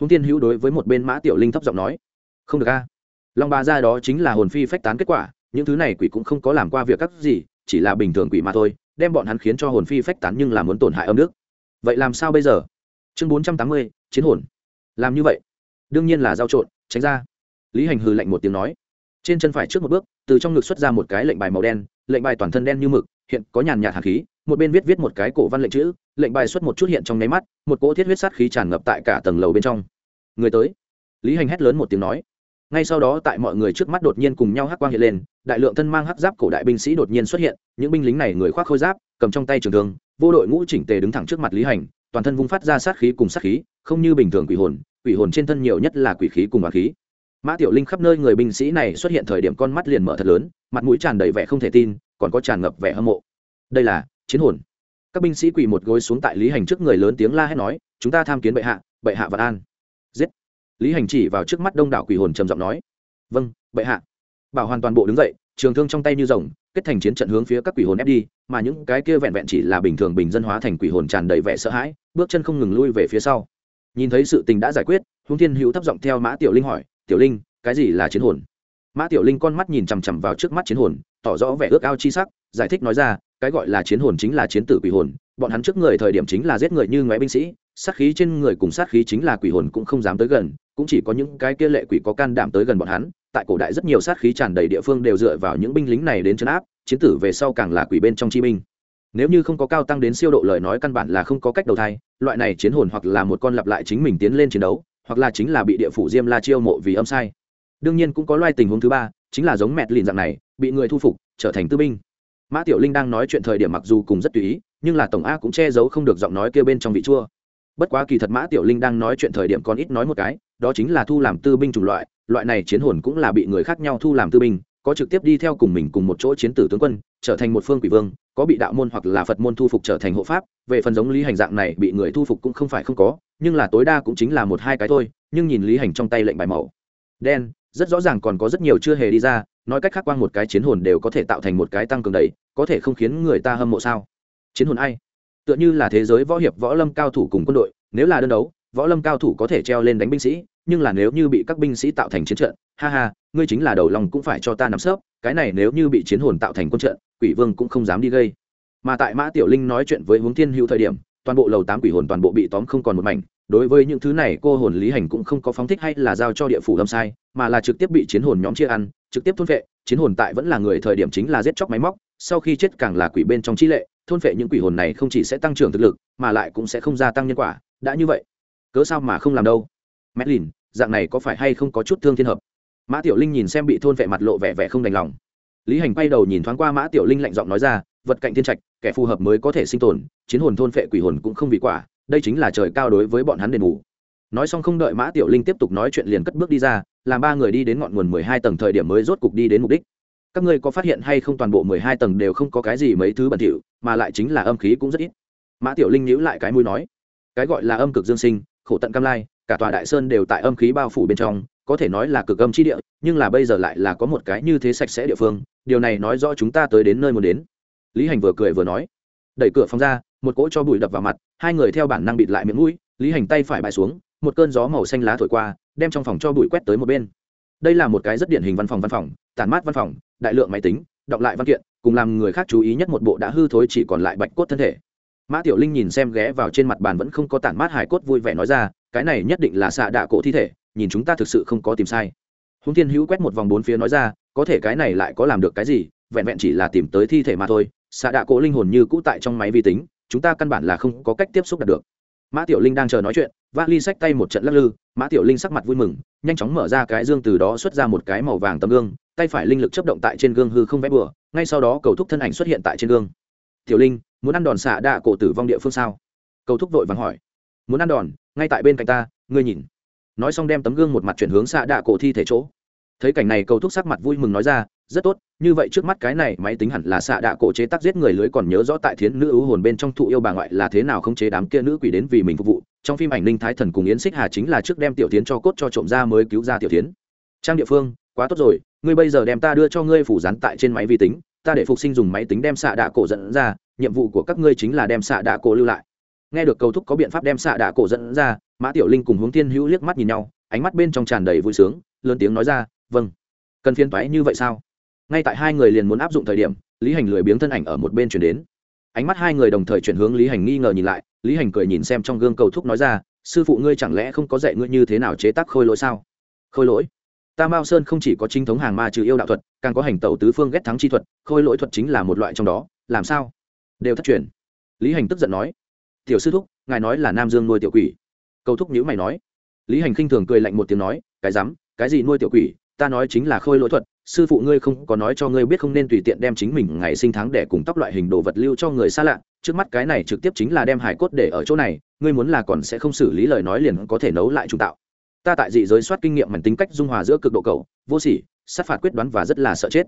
Húng tiên hữu đối với một bên mã tiểu linh thấp giọng nói, không được a. Long ba ra đó chính là hồn phi phách tán kết quả những thứ này quỷ cũng không có làm qua việc các gì, chỉ là bình thường quỷ mà thôi, đem bọn hắn khiến cho hồn phi phách tán nhưng là muốn tổn hại âm nước vậy làm sao bây giờ? Chương bốn trăm tám mươi, chiến hồn. Làm như vậy. Đương nhiên là giao trộn, tránh ra. Lý hành hừ lạnh một tiếng nói. Trên chân phải trước một bước, từ trong ngực xuất ra một cái lệnh bài màu đen, lệnh bài toàn thân đen như mực, hiện có nhàn nhạt hạt khí, một bên viết viết một cái cổ văn lệnh chữ, lệnh bài xuất một chút hiện trong nháy mắt, một cỗ thiết huyết sát khí tràn ngập tại cả tầng lầu bên trong. Người tới. Lý hành hét lớn một tiếng nói ngay sau đó tại mọi người trước mắt đột nhiên cùng nhau hắc quang hiện lên, đại lượng thân mang hắc giáp cổ đại binh sĩ đột nhiên xuất hiện, những binh lính này người khoác khôi giáp, cầm trong tay trường thương, vô đội ngũ chỉnh tề đứng thẳng trước mặt lý hành, toàn thân vung phát ra sát khí cùng sát khí, không như bình thường quỷ hồn quỷ hồn trên thân nhiều nhất là quỷ khí cùng hỏa khí. Mã tiểu linh khắp nơi người binh sĩ này xuất hiện thời điểm con mắt liền mở thật lớn, mặt mũi tràn đầy vẻ không thể tin, còn có tràn ngập vẻ hâm mộ. Đây là chiến hồn. Các binh sĩ quỳ một gối xuống tại lý hành trước người lớn tiếng la hét nói, chúng ta tham kiến bệ hạ bệ hạ vạn an. Giết lý hành chỉ vào trước mắt đông đảo quỷ hồn trầm giọng nói vâng bệ hạ. Bảo hoàn toàn bộ đứng dậy, trường thương trong tay như rồng, kết thành chiến trận hướng phía các quỷ hồn ép đi, mà những cái kia vẹn vẹn chỉ là bình thường bình dân hóa thành quỷ hồn tràn đầy vẻ sợ hãi, bước chân không ngừng lui về phía sau. Nhìn thấy sự tình đã giải quyết húng thiên hữu thấp giọng theo mã tiểu linh hỏi, tiểu linh, cái gì là chiến hồn? Mã tiểu linh con mắt nhìn chằm chằm vào trước mắt chiến hồn, tỏ rõ vẻ ước ao chi sắc, giải thích nói ra, cái gọi là chiến hồn chính là chiến tử quỷ hồn, bọn hắn trước người thời điểm chính là giết người như ngoé binh sĩ, sát khí trên người cùng sát khí chính là quỷ hồn cũng không dám tới gần cũng chỉ có những cái kia lệ quỷ có can đảm tới gần bọn hắn, tại cổ đại rất nhiều sát khí tràn đầy địa phương đều dựa vào những binh lính này đến chấn áp, chiến tử về sau càng là quỷ bên trong chi binh. Nếu như không có cao tăng đến siêu độ lời nói căn bản là không có cách đầu thai, loại này chiến hồn hoặc là một con lặp lại chính mình tiến lên chiến đấu, hoặc là chính là bị địa phủ diêm la chiêu mộ vì âm sai. Đương nhiên cũng có loại tình huống thứ ba, chính là giống mẹt lìn dạng này, bị người thu phục, trở thành tư binh. Mã tiểu linh đang nói chuyện thời điểm mặc dù cùng rất tùy ý, nhưng là tổng a cũng che giấu không được giọng nói kêu bên trong vị chua. Bất quá kỳ thật mã tiểu linh đang nói chuyện thời điểm còn ít nói một cái đó chính là thu làm tư binh chủng loại loại này chiến hồn cũng là bị người khác nhau thu làm tư binh, có trực tiếp đi theo cùng mình cùng một chỗ chiến tử tướng quân, trở thành một phương quỷ vương, có bị đạo môn hoặc là phật môn thu phục trở thành hộ pháp, về phần giống lý hành dạng này bị người thu phục cũng không phải không có, nhưng là tối đa cũng chính là một hai cái thôi, nhưng nhìn lý hành trong tay lệnh bài màu đen, rất rõ ràng còn có rất nhiều chưa hề đi ra, nói cách khác quang một cái chiến hồn đều có thể tạo thành một cái tăng cường đầy, có thể không khiến người ta hâm mộ sao? Chiến hồn ai? Tựa như là thế giới võ hiệp võ lâm cao thủ cùng quân đội, nếu là đơn đấu, võ lâm cao thủ có thể treo lên đánh binh sĩ nhưng là nếu như bị các binh sĩ tạo thành chiến trận, ha ha, ngươi chính là đầu lòng cũng phải cho ta nắm sớp, cái này nếu như bị chiến hồn tạo thành quân trận, quỷ vương cũng không dám đi gây. Mà tại mã tiểu linh nói chuyện với hướng thiên hữu thời điểm, toàn bộ lầu tám quỷ hồn toàn bộ bị tóm không còn một mảnh, đối với những thứ này cô hồn lý hành cũng không có phóng thích hay là giao cho địa phủ lâm sai, mà là trực tiếp bị chiến hồn nhóm chia ăn, trực tiếp thôn vệ chiến hồn tại vẫn là người thời điểm chính là giết chóc máy móc, sau khi chết càng là quỷ bên trong chi lệ, thôn vệ những quỷ hồn này không chỉ sẽ tăng trưởng thực lực, mà lại cũng sẽ không gia tăng nhân quả, đã như vậy, cớ sao mà không làm đâu? Mét lìn, dạng này có phải hay không có chút thương thiên hợp? Mã tiểu linh nhìn xem bị thôn vệ mặt lộ vẻ vẻ không đành lòng. Lý hành quay đầu nhìn thoáng qua mã tiểu linh lạnh giọng nói ra, vật cạnh thiên trạch, kẻ phù hợp mới có thể sinh tồn, chiến hồn thôn vệ quỷ hồn cũng không vì quả, đây chính là trời cao đối với bọn hắn đền bù. Nói xong không đợi mã tiểu linh tiếp tục nói chuyện liền cất bước đi ra, làm ba người đi đến ngọn nguồn mười hai tầng thời điểm mới rốt cục đi đến mục đích. Các ngươi có phát hiện hay không toàn bộ mười hai tầng đều không có cái gì mấy thứ bẩn thỉu, mà lại chính là âm khí cũng rất ít. Mã tiểu linh nhíu lại cái mũi nói, cái gọi là âm cực dương sinh, khổ tận cam lai cả tòa đại sơn đều tại âm khí bao phủ bên trong, có thể nói là cực âm chi địa, nhưng là bây giờ lại là có một cái như thế sạch sẽ địa phương, điều này nói rõ chúng ta tới đến nơi muốn đến. Lý hành vừa cười vừa nói. Đẩy cửa phòng ra, một cỗ cho bụi đập vào mặt, hai người theo bản năng bịt lại miệng mũi, lý hành tay phải bại xuống, một cơn gió màu xanh lá thổi qua, đem trong phòng cho bụi quét tới một bên. Đây là một cái rất điển hình văn phòng văn phòng tàn mát văn phòng, đại lượng máy tính, đọc lại văn kiện, cùng làm người khác chú ý nhất một bộ đã hư thối chỉ còn lại bạch cốt thân thể mã tiểu linh nhìn xem ghé vào trên mặt bàn vẫn không có tản mát hải cốt vui vẻ nói ra, cái này nhất định là xạ đạ cổ thi thể, nhìn chúng ta thực sự không có tìm sai. Húng thiên hữu quét một vòng bốn phía nói ra, có thể cái này lại có làm được cái gì, vẹn vẹn chỉ là tìm tới thi thể mà thôi, xạ đạ cổ linh hồn như cũ tại trong máy vi tính, chúng ta căn bản là không có cách tiếp xúc đạt được. Mã tiểu linh đang chờ nói chuyện vali xách tay một trận lắc lư, mã tiểu linh sắc mặt vui mừng, nhanh chóng mở ra cái dương từ đó xuất ra một cái màu vàng tấm gương, tay phải linh lực chấp động tại trên gương hư không vẽ bừa, ngay sau đó cầu thúc thân ảnh xuất hiện tại trên gương. Tiểu linh muốn ăn đòn xạ đạ cổ tử vong địa phương sao? Cầu thúc vội vàng hỏi. Muốn ăn đòn, ngay tại bên cạnh ta, ngươi nhìn. Nói xong đem tấm gương một mặt chuyển hướng xạ đạ cổ thi thể chỗ. Thấy cảnh này cầu thúc sắc mặt vui mừng nói ra, rất tốt, như vậy trước mắt cái này máy tính hẳn là xạ đạ cổ chế tác giết người lưới còn nhớ rõ tại thiến nữ ưu hồn bên trong thụ yêu bà ngoại là thế nào không chế đám kia nữ quỷ đến vì mình phục vụ. Trong phim ảnh ninh thái thần cùng yến xích hà chính là trước đem tiểu tiến cho cốt cho trộm ra mới cứu ra tiểu tiến trang địa phương, quá tốt rồi, ngươi bây giờ đem ta đưa cho ngươi phủ rắn tại trên máy vi tính ta để phục sinh dùng máy tính đem xạ đạ cổ dẫn ra, nhiệm vụ của các ngươi chính là đem xạ đạ cổ lưu lại. Nghe được cầu thúc có biện pháp đem xạ đạ cổ dẫn ra, mã tiểu linh cùng hướng Thiên hữu liếc mắt nhìn nhau, ánh mắt bên trong tràn đầy vui sướng, lớn tiếng nói ra vâng. Cần phiên toái như vậy sao? Ngay tại hai người liền muốn áp dụng thời điểm, lý hành lười biếng thân ảnh ở một bên chuyển đến. Ánh mắt hai người đồng thời chuyển hướng lý hành nghi ngờ nhìn lại, lý hành cười nhìn xem trong gương cầu thúc nói ra, sư phụ ngươi chẳng lẽ không có dạy ngươi như thế nào chế tác khôi lỗi sao? Khôi lỗi? Ta mao sơn không chỉ có chính thống hàng ma trừ yêu đạo thuật, càng có hành tẩu tứ phương ghét thắng chi thuật, khôi lỗi thuật chính là một loại trong đó, làm sao? Đều thất truyền. Lý hành tức giận nói. Tiểu sư thúc, ngài nói là nam dương nuôi tiểu quỷ. Cầu thúc nhữ mày nói. Lý hành khinh thường cười lạnh một tiếng nói, cái dám, cái gì nuôi tiểu quỷ, ta nói chính là khôi lỗi thuật, sư phụ ngươi không có nói cho ngươi biết không nên tùy tiện đem chính mình ngày sinh tháng để cùng tóc loại hình đồ vật lưu cho người xa lạ, trước mắt cái này trực tiếp chính là đem hải cốt để ở chỗ này, ngươi muốn là còn sẽ không xử lý lời nói liền có thể nấu lại trùng tạo ta tại dị giới soát kinh nghiệm mảnh tính cách dung hòa giữa cực độ cầu vô sỉ, sát phạt quyết đoán và rất là sợ chết.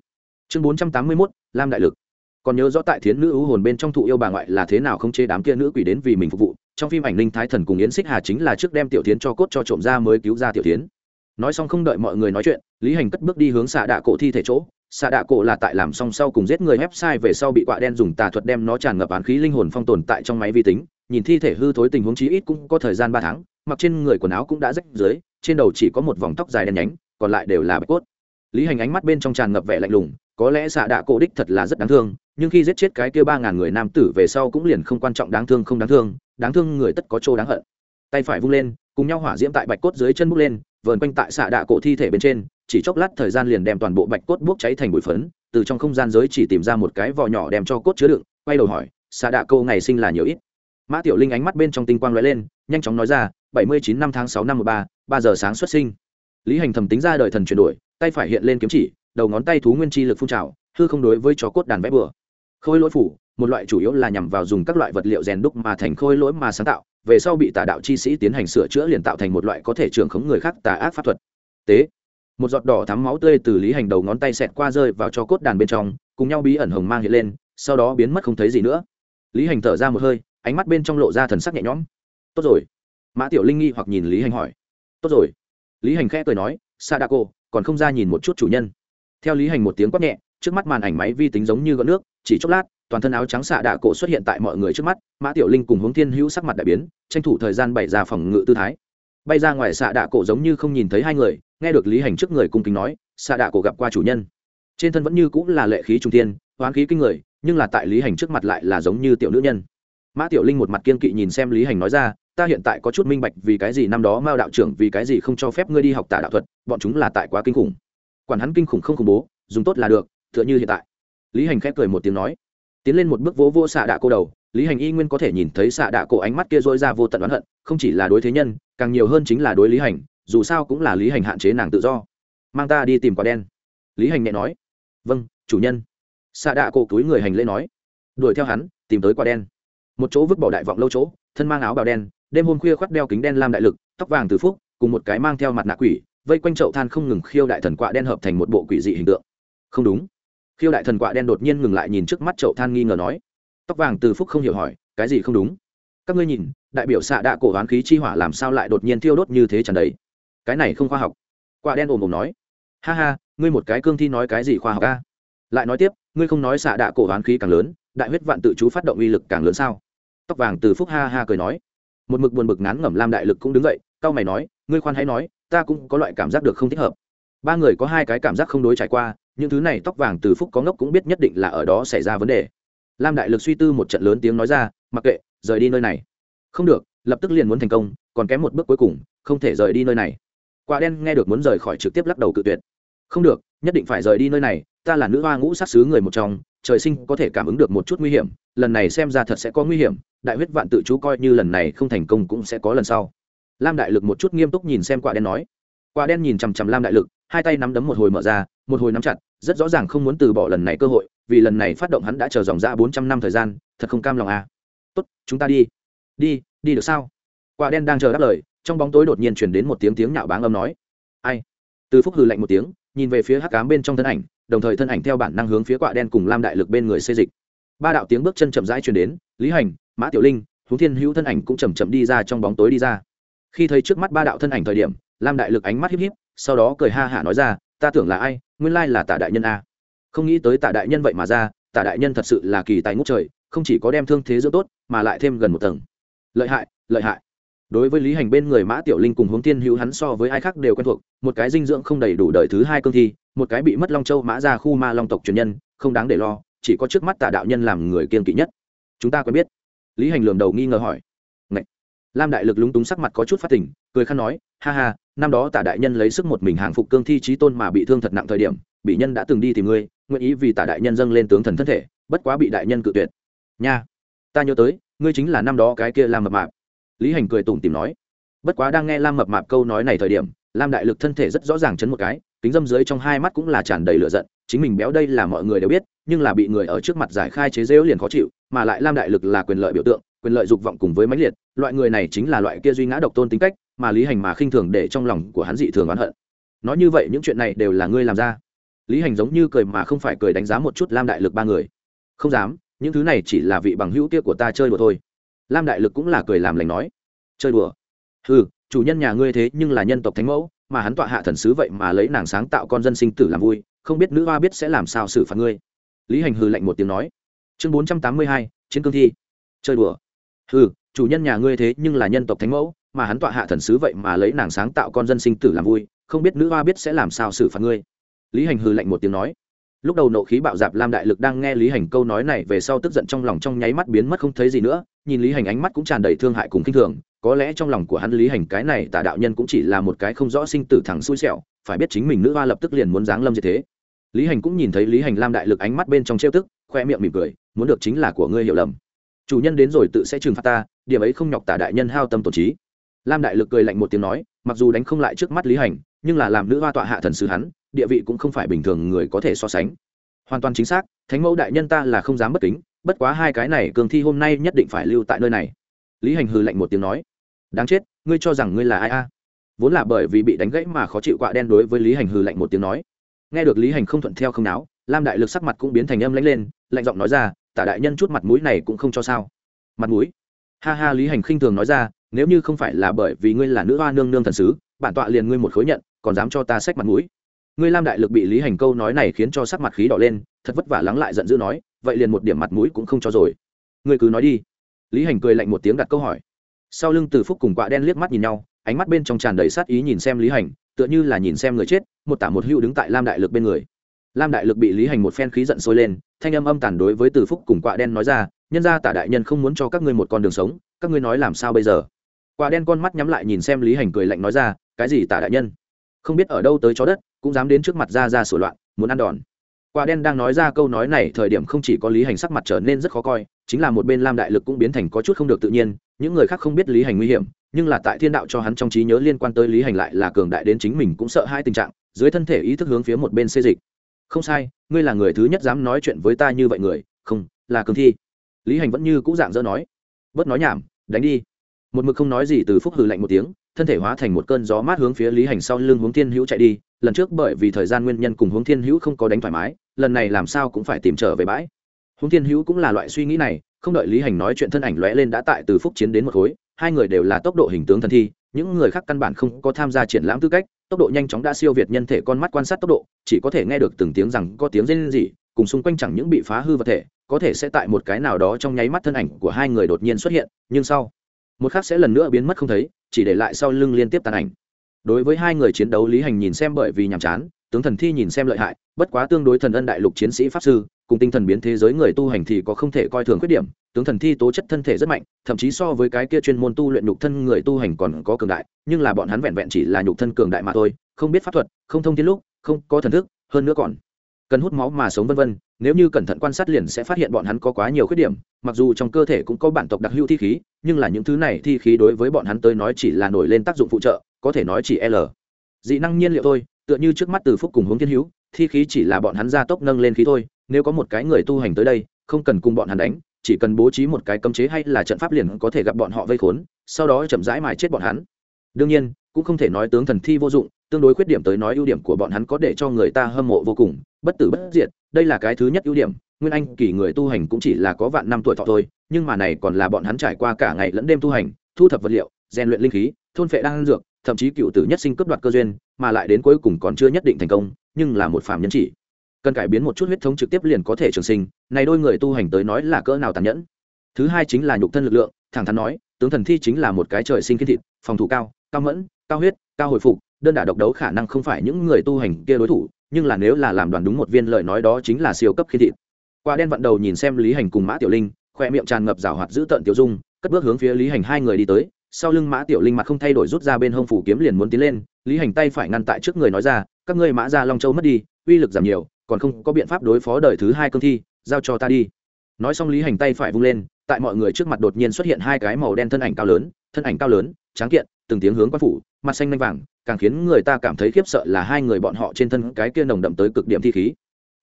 Chương bốn trăm tám mươi mốt, lam đại lực. Còn nhớ rõ tại thiến nữ ưu hồn bên trong thụ yêu bà ngoại là thế nào không chế đám kia nữ quỷ đến vì mình phục vụ, trong phim ảnh linh thái thần cùng yến xích hà chính là trước đem tiểu tiến cho cốt cho trộm ra mới cứu ra tiểu tiến nói xong không đợi mọi người nói chuyện, lý hành cất bước đi hướng xạ đạ cổ thi thể chỗ. Xạ đạ cổ là tại làm xong sau cùng giết người ép sai về sau bị quạ đen dùng tà thuật đem nó tràn ngập án khí linh hồn phong tồn tại trong máy vi tính. Nhìn thi thể hư thối tình huống chí ít cũng có thời gian ba tháng mặc trên người quần áo cũng đã rách dưới, trên đầu chỉ có một vòng tóc dài đen nhánh, còn lại đều là bạch cốt. Lý hành ánh mắt bên trong tràn ngập vẻ lạnh lùng, có lẽ xạ đạ cổ đích thật là rất đáng thương, nhưng khi giết chết cái kia ba ngàn người nam tử về sau cũng liền không quan trọng đáng thương không đáng thương đáng thương người tất có chỗ đáng hận. Tay phải vung lên, cùng nhau hỏa diễm tại bạch cốt dưới chân bốc lên, vờn quanh tại xạ đạ cổ thi thể bên trên, chỉ chốc lát thời gian liền đem toàn bộ bạch cốt bốc cháy thành bụi phấn, từ trong không gian giới chỉ tìm ra một cái vỏ nhỏ đem cho cốt chứa đựng, quay đầu hỏi, xạ đạ cổ ngày sinh là nhiều ít? Mã tiểu linh ánh mắt bên trong tinh quang lóe lên, nhanh chóng nói ra bảy mươi chín năm tháng sáu năm một ba ba giờ sáng xuất sinh. Lý hành thầm tính ra đời thần chuyển đổi, tay phải hiện lên kiếm chỉ, đầu ngón tay thú nguyên chi lực phun trào, hư không đối với chó cốt đàn vẽ bừa. Khôi lỗi phủ, một loại chủ yếu là nhằm vào dùng các loại vật liệu rèn đúc mà thành khôi lỗi mà sáng tạo, về sau bị tà đạo chi sĩ tiến hành sửa chữa liền tạo thành một loại có thể trưởng khống người khác tà ác pháp thuật. Tế. Một giọt đỏ thắm máu tươi từ lý hành đầu ngón tay xẹt qua rơi vào cho cốt đàn bên trong, cùng nhau bí ẩn hồng mang hiện lên, sau đó biến mất không thấy gì nữa. Lý hành thở ra một hơi, ánh mắt bên trong lộ ra thần sắc nhẹ nhõm. Tốt rồi mã tiểu linh nghi hoặc nhìn lý hành hỏi. Tốt rồi. Lý hành khẽ cười nói, sadako, còn không ra nhìn một chút chủ nhân. Theo lý hành một tiếng quát nhẹ, trước mắt màn ảnh máy vi tính giống như gọn nước, chỉ chốc lát, toàn thân áo trắng xạ đạ cổ xuất hiện tại mọi người trước mắt, mã tiểu linh cùng hướng thiên hữu sắc mặt đại biến, tranh thủ thời gian bày ra phòng ngự tư thái. Bay ra ngoài xạ đạ cổ giống như không nhìn thấy hai người, nghe được lý hành trước người cung kính nói xạ đạ cổ gặp qua chủ nhân. Trên thân vẫn như cũng là lệ khí trung tiên hoán khí kinh người, nhưng là tại lý hành trước mặt lại là giống như tiểu nữ nhân. Mã tiểu linh một mặt kiên kỵ nhìn xem lý hành nói ra ta hiện tại có chút minh bạch vì cái gì năm đó mao đạo trưởng vì cái gì không cho phép ngươi đi học tả đạo thuật, bọn chúng là tại quá kinh khủng. Quản hắn kinh khủng không khủng bố, dùng tốt là được, tựa như hiện tại. Lý hành khép cười một tiếng nói. Tiến lên một bước vỗ vô xạ đạ cô đầu, lý hành y nguyên có thể nhìn thấy xạ đạ cổ ánh mắt kia dối ra vô tận oán hận, không chỉ là đối thế nhân, càng nhiều hơn chính là đối lý hành, dù sao cũng là lý hành hạn chế nàng tự do. Mang ta đi tìm quả đen. Lý hành nhẹ nói. Vâng chủ nhân. Xạ đạ cổ túi người hành lễ nói. Đuổi theo hắn, tìm tới quả đen. Một chỗ vứt bỏ đại vọng lâu chỗ, thân mang áo bào đen đêm hôm khuya khoác đeo kính đen lam đại lực, tóc vàng từ phúc, cùng một cái mang theo mặt nạ quỷ, vây quanh chậu than không ngừng khiêu đại thần quạ đen hợp thành một bộ quỷ dị hình tượng. Không đúng. Khiêu đại thần quạ đen đột nhiên ngừng lại nhìn trước mắt chậu than nghi ngờ nói. Tóc vàng từ phúc không hiểu hỏi, cái gì không đúng? Các ngươi nhìn, đại biểu xạ đạ cổ hoán khí chi hỏa làm sao lại đột nhiên thiêu đốt như thế trần đấy cái này không khoa học. Quạ đen ồm ồm nói. Ha ha, ngươi một cái cương thi nói cái gì khoa học ca lại nói tiếp, ngươi không nói xạ đạ cổ hoán khí càng lớn, đại huyết vạn tự chú phát động uy lực càng lớn sao? Tóc vàng từ phúc ha ha cười nói một mực buồn bực ngán ngẩm lam đại lực cũng đứng dậy cao mày nói, ngươi khoan hãy nói, ta cũng có loại cảm giác được không thích hợp. Ba người có hai cái cảm giác không đối trải qua, những thứ này tóc vàng từ phúc có ngốc cũng biết nhất định là ở đó xảy ra vấn đề. Lam đại lực suy tư một trận lớn tiếng nói ra, mặc kệ, rời đi nơi này. Không được, lập tức liền muốn thành công, còn kém một bước cuối cùng, không thể rời đi nơi này. Quả đen nghe được muốn rời khỏi trực tiếp lắc đầu cự tuyệt. Không được, nhất định phải rời đi nơi này, ta là nữ hoa ngũ sát xứ người một trong, trời sinh có thể cảm ứng được một chút nguy hiểm, lần này xem ra thật sẽ có nguy hiểm đại huyết vạn tự chú coi như lần này không thành công cũng sẽ có lần sau. Lam đại lực một chút nghiêm túc nhìn xem quả đen nói. Quả đen nhìn chằm chằm lam đại lực, hai tay nắm đấm một hồi mở ra, một hồi nắm chặt, rất rõ ràng không muốn từ bỏ lần này cơ hội, vì lần này phát động hắn đã chờ dòng ra bốn trăm năm thời gian, thật không cam lòng à. tốt, chúng ta đi. Đi đi được sao? Quả đen đang chờ đáp lời, trong bóng tối đột nhiên chuyển đến một tiếng tiếng nhạo báng âm nói. Ai? Từ phúc hừ lạnh một tiếng, nhìn về phía hắc cám bên trong thân ảnh, đồng thời thân ảnh theo bản năng hướng phía quả đen cùng lam đại lực bên người xê dịch. Ba đạo tiếng bước chân chậm rãi chuyển đến, lý hành mã tiểu linh huống thiên hữu thân ảnh cũng chầm chậm đi ra trong bóng tối đi ra. Khi thấy trước mắt ba đạo thân ảnh thời điểm, lam đại lực ánh mắt híp híp, sau đó cười ha hả nói ra, ta tưởng là ai? Nguyên lai là tả đại nhân a. Không nghĩ tới tả đại nhân vậy mà ra, tả đại nhân thật sự là kỳ tài ngút trời, không chỉ có đem thương thế dưỡng tốt, mà lại thêm gần một tầng. Lợi hại lợi hại. Đối với lý hành bên người mã tiểu linh cùng hướng tiên hữu hắn so với ai khác đều quen thuộc, một cái dinh dưỡng không đầy đủ đời thứ hai cương thi, một cái bị mất long châu mã ra khu ma long tộc truyền nhân, không đáng để lo, chỉ có trước mắt tả đạo nhân làm người kiên kỵ nhất. Chúng ta quen biết lý hành lường đầu nghi ngờ hỏi. Ngậy. lam đại lực lúng túng sắc mặt có chút phát tỉnh cười khăn nói, ha ha, năm đó tả đại nhân lấy sức một mình hàng phục cương thi trí tôn mà bị thương thật nặng thời điểm, bị nhân đã từng đi tìm ngươi, nguyện ý vì tả đại nhân dâng lên tướng thần thân thể, bất quá bị đại nhân cự tuyệt. Nha, ta nhớ tới, ngươi chính là năm đó cái kia lam mập mạp. Lý hành cười tủm tìm nói. Bất quá đang nghe lam mập mạp câu nói này thời điểm, lam đại lực thân thể rất rõ ràng chấn một cái, kính dâm dưới trong hai mắt cũng là tràn đầy lửa giận, chính mình béo đây là mọi người đều biết, nhưng là bị người ở trước mặt giải khai chế rêu liền khó chịu mà lại lam đại lực là quyền lợi biểu tượng, quyền lợi dục vọng cùng với mãnh liệt, loại người này chính là loại kia duy ngã độc tôn tính cách, mà lý hành mà khinh thường để trong lòng của hắn dị thường oán hận. Nói như vậy những chuyện này đều là ngươi làm ra. Lý hành giống như cười mà không phải cười đánh giá một chút lam đại lực ba người. Không dám, những thứ này chỉ là vị bằng hữu kia của ta chơi đùa thôi. Lam đại lực cũng là cười làm lành nói. Chơi đùa? Ừ chủ nhân nhà ngươi thế nhưng là nhân tộc thánh mẫu, mà hắn tọa hạ thần sứ vậy mà lấy nàng sáng tạo con dân sinh tử làm vui, không biết nữ hoa biết sẽ làm sao xử phạt ngươi. Lý hành hư lạnh một tiếng nói chương bốn trăm tám mươi hai, chiến cương thi. Chơi đùa. Hừ, chủ nhân nhà ngươi thế nhưng là nhân tộc thánh mẫu, mà hắn tọa hạ thần sứ vậy mà lấy nàng sáng tạo con dân sinh tử làm vui, không biết nữ hoa biết sẽ làm sao xử phạt ngươi. Lý hành hừ lạnh một tiếng nói. Lúc đầu nộ khí bạo dạp lam đại lực đang nghe lý hành câu nói này về sau tức giận trong lòng trong nháy mắt biến mất không thấy gì nữa, nhìn lý hành ánh mắt cũng tràn đầy thương hại cùng kinh thường, có lẽ trong lòng của hắn lý hành cái này tà đạo nhân cũng chỉ là một cái không rõ sinh tử thẳng xui xẻo, phải biết chính mình nữ hoa lập tức liền muốn giáng lâm như thế. Lý hành cũng nhìn thấy lý hành lam đại lực ánh mắt bên trong trêu tức, khoe miệng mỉm cười muốn được chính là của ngươi hiểu lầm. Chủ nhân đến rồi tự sẽ trừng phạt ta, điểm ấy không nhọc tả đại nhân hao tâm tổn trí. Lam đại lực cười lạnh một tiếng nói, mặc dù đánh không lại trước mắt lý hành, nhưng là làm nữ hoa tọa hạ thần sứ hắn, địa vị cũng không phải bình thường người có thể so sánh. Hoàn toàn chính xác, thánh mẫu đại nhân ta là không dám bất kính, bất quá hai cái này cường thi hôm nay nhất định phải lưu tại nơi này. Lý hành hừ lạnh một tiếng nói, đáng chết, ngươi cho rằng ngươi là ai a? Vốn là bởi vì bị đánh gãy mà khó chịu quạ đen đối với lý hành hừ lạnh một tiếng nói. Nghe được lý hành không thuận theo không náo, lam đại lực sắc mặt cũng biến thành âm lãnh lên, lạnh giọng nói ra tả đại nhân chút mặt mũi này cũng không cho sao. Mặt mũi? Ha ha, lý hành khinh thường nói ra, nếu như không phải là bởi vì ngươi là nữ hoa nương nương thần sứ, bản tọa liền ngươi một khối nhận, còn dám cho ta xách mặt mũi? Ngươi lam đại lực bị lý hành câu nói này khiến cho sắc mặt khí đỏ lên, thật vất vả lắng lại giận dữ nói, vậy liền một điểm mặt mũi cũng không cho rồi. Ngươi cứ nói đi. Lý hành cười lạnh một tiếng đặt câu hỏi. Sau lưng từ phúc cùng quạ đen liếc mắt nhìn nhau, ánh mắt bên trong tràn đầy sát ý nhìn xem lý hành, tựa như là nhìn xem người chết, một tả một hữu đứng tại lam đại lực bên người lam đại lực bị lý hành một phen khí giận sôi lên, thanh âm âm tàn đối với từ phúc cùng quạ đen nói ra, nhân ra tả đại nhân không muốn cho các ngươi một con đường sống, các ngươi nói làm sao bây giờ? Quạ đen con mắt nhắm lại nhìn xem lý hành cười lạnh nói ra, cái gì tả đại nhân? Không biết ở đâu tới chó đất, cũng dám đến trước mặt ra ra sửa loạn, muốn ăn đòn. Quả đen đang nói ra câu nói này, thời điểm không chỉ có lý hành sắc mặt trở nên rất khó coi, chính là một bên lam đại lực cũng biến thành có chút không được tự nhiên, những người khác không biết lý hành nguy hiểm, nhưng là tại thiên đạo cho hắn trong trí nhớ liên quan tới lý hành lại là cường đại đến chính mình cũng sợ hai tình trạng, dưới thân thể ý thức hướng phía một bên xê dịch không sai, ngươi là người thứ nhất dám nói chuyện với ta như vậy người, không, là cường thi. Lý hành vẫn như cũ dạng dỡ nói. Bớt nói nhảm, đánh đi. Một mực không nói gì từ phúc hừ lạnh một tiếng, thân thể hóa thành một cơn gió mát hướng phía lý hành sau lưng hướng thiên hữu chạy đi. Lần trước bởi vì thời gian nguyên nhân cùng hướng thiên hữu không có đánh thoải mái, lần này làm sao cũng phải tìm trở về bãi. Hướng thiên hữu cũng là loại suy nghĩ này, không đợi lý hành nói chuyện thân ảnh lóe lên đã tại từ phúc chiến đến một khối, hai người đều là tốc độ hình tướng thần thi, những người khác căn bản không có tham gia triển lãm tư cách tốc độ nhanh chóng đã siêu việt nhân thể con mắt quan sát tốc độ, chỉ có thể nghe được từng tiếng rằng có tiếng rên rỉ, cùng xung quanh chẳng những bị phá hư vật thể, có thể sẽ tại một cái nào đó trong nháy mắt thân ảnh của hai người đột nhiên xuất hiện, nhưng sau, một khác sẽ lần nữa biến mất không thấy, chỉ để lại sau lưng liên tiếp tàn ảnh. Đối với hai người chiến đấu lý hành nhìn xem bởi vì nhàm chán tướng thần thi nhìn xem lợi hại, bất quá tương đối thần ân đại lục chiến sĩ pháp sư, cùng tinh thần biến thế giới người tu hành thì có không thể coi thường khuyết điểm, tướng thần thi tố chất thân thể rất mạnh, thậm chí so với cái kia chuyên môn tu luyện nhục thân người tu hành còn có cường đại, nhưng là bọn hắn vẹn vẹn chỉ là nhục thân cường đại mà thôi, không biết pháp thuật, không thông tin lúc, không có thần thức, hơn nữa còn cần hút máu mà sống vân vân, nếu như cẩn thận quan sát liền sẽ phát hiện bọn hắn có quá nhiều khuyết điểm, mặc dù trong cơ thể cũng có bản tộc đặc hữu thi khí, nhưng là những thứ này thi khí đối với bọn hắn tới nói chỉ là nổi lên tác dụng phụ trợ, có thể nói chỉ l. Dị năng nhiên liệu thôi tựa như trước mắt từ phúc cùng hướng thiên hữu, thi khí chỉ là bọn hắn gia tốc nâng lên khí thôi, nếu có một cái người tu hành tới đây, không cần cùng bọn hắn đánh, chỉ cần bố trí một cái cấm chế hay là trận pháp liền có thể gặp bọn họ vây khốn, sau đó chậm rãi mài chết bọn hắn. Đương nhiên, cũng không thể nói tướng thần thi vô dụng, tương đối khuyết điểm tới nói ưu điểm của bọn hắn có để cho người ta hâm mộ vô cùng, bất tử bất diệt, đây là cái thứ nhất ưu điểm, nguyên anh kỳ người tu hành cũng chỉ là có vạn năm tuổi thọ thôi, nhưng mà này còn là bọn hắn trải qua cả ngày lẫn đêm tu hành, thu thập vật liệu, rèn luyện linh khí, thôn phệ đan dược, thậm chí cựu tử nhất sinh cấp đoạt cơ duyên mà lại đến cuối cùng còn chưa nhất định thành công, nhưng là một phạm nhân chỉ. Cần cải biến một chút huyết thống trực tiếp liền có thể trường sinh, này đôi người tu hành tới nói là cỡ nào tàn nhẫn. Thứ hai chính là nhục thân lực lượng, thẳng thắn nói, tướng thần thi chính là một cái trời sinh kiên thịt, phòng thủ cao cao mẫn, cao huyết, cao hồi phục, đơn đả độc đấu khả năng không phải những người tu hành kia đối thủ, nhưng là nếu là làm đoàn đúng một viên lời nói đó chính là siêu cấp khiên thịt. Qua đen vặn đầu nhìn xem lý hành cùng mã tiểu linh, khoe miệng tràn ngập rào hoạt giữ tận tiểu dung, cất bước hướng phía lý hành hai người đi tới sau lưng mã tiểu linh mặt không thay đổi rút ra bên hông phủ kiếm liền muốn tiến lên, lý hành tay phải ngăn tại trước người nói ra, các ngươi mã ra long châu mất đi, uy lực giảm nhiều, còn không có biện pháp đối phó đời thứ hai cương thi, giao cho ta đi. Nói xong lý hành tay phải vung lên, tại mọi người trước mặt đột nhiên xuất hiện hai cái màu đen thân ảnh cao lớn, thân ảnh cao lớn, tráng kiện, từng tiếng hướng quan phủ, mặt xanh lanh vàng, càng khiến người ta cảm thấy khiếp sợ là hai người bọn họ trên thân cái kia nồng đậm tới cực điểm thi khí.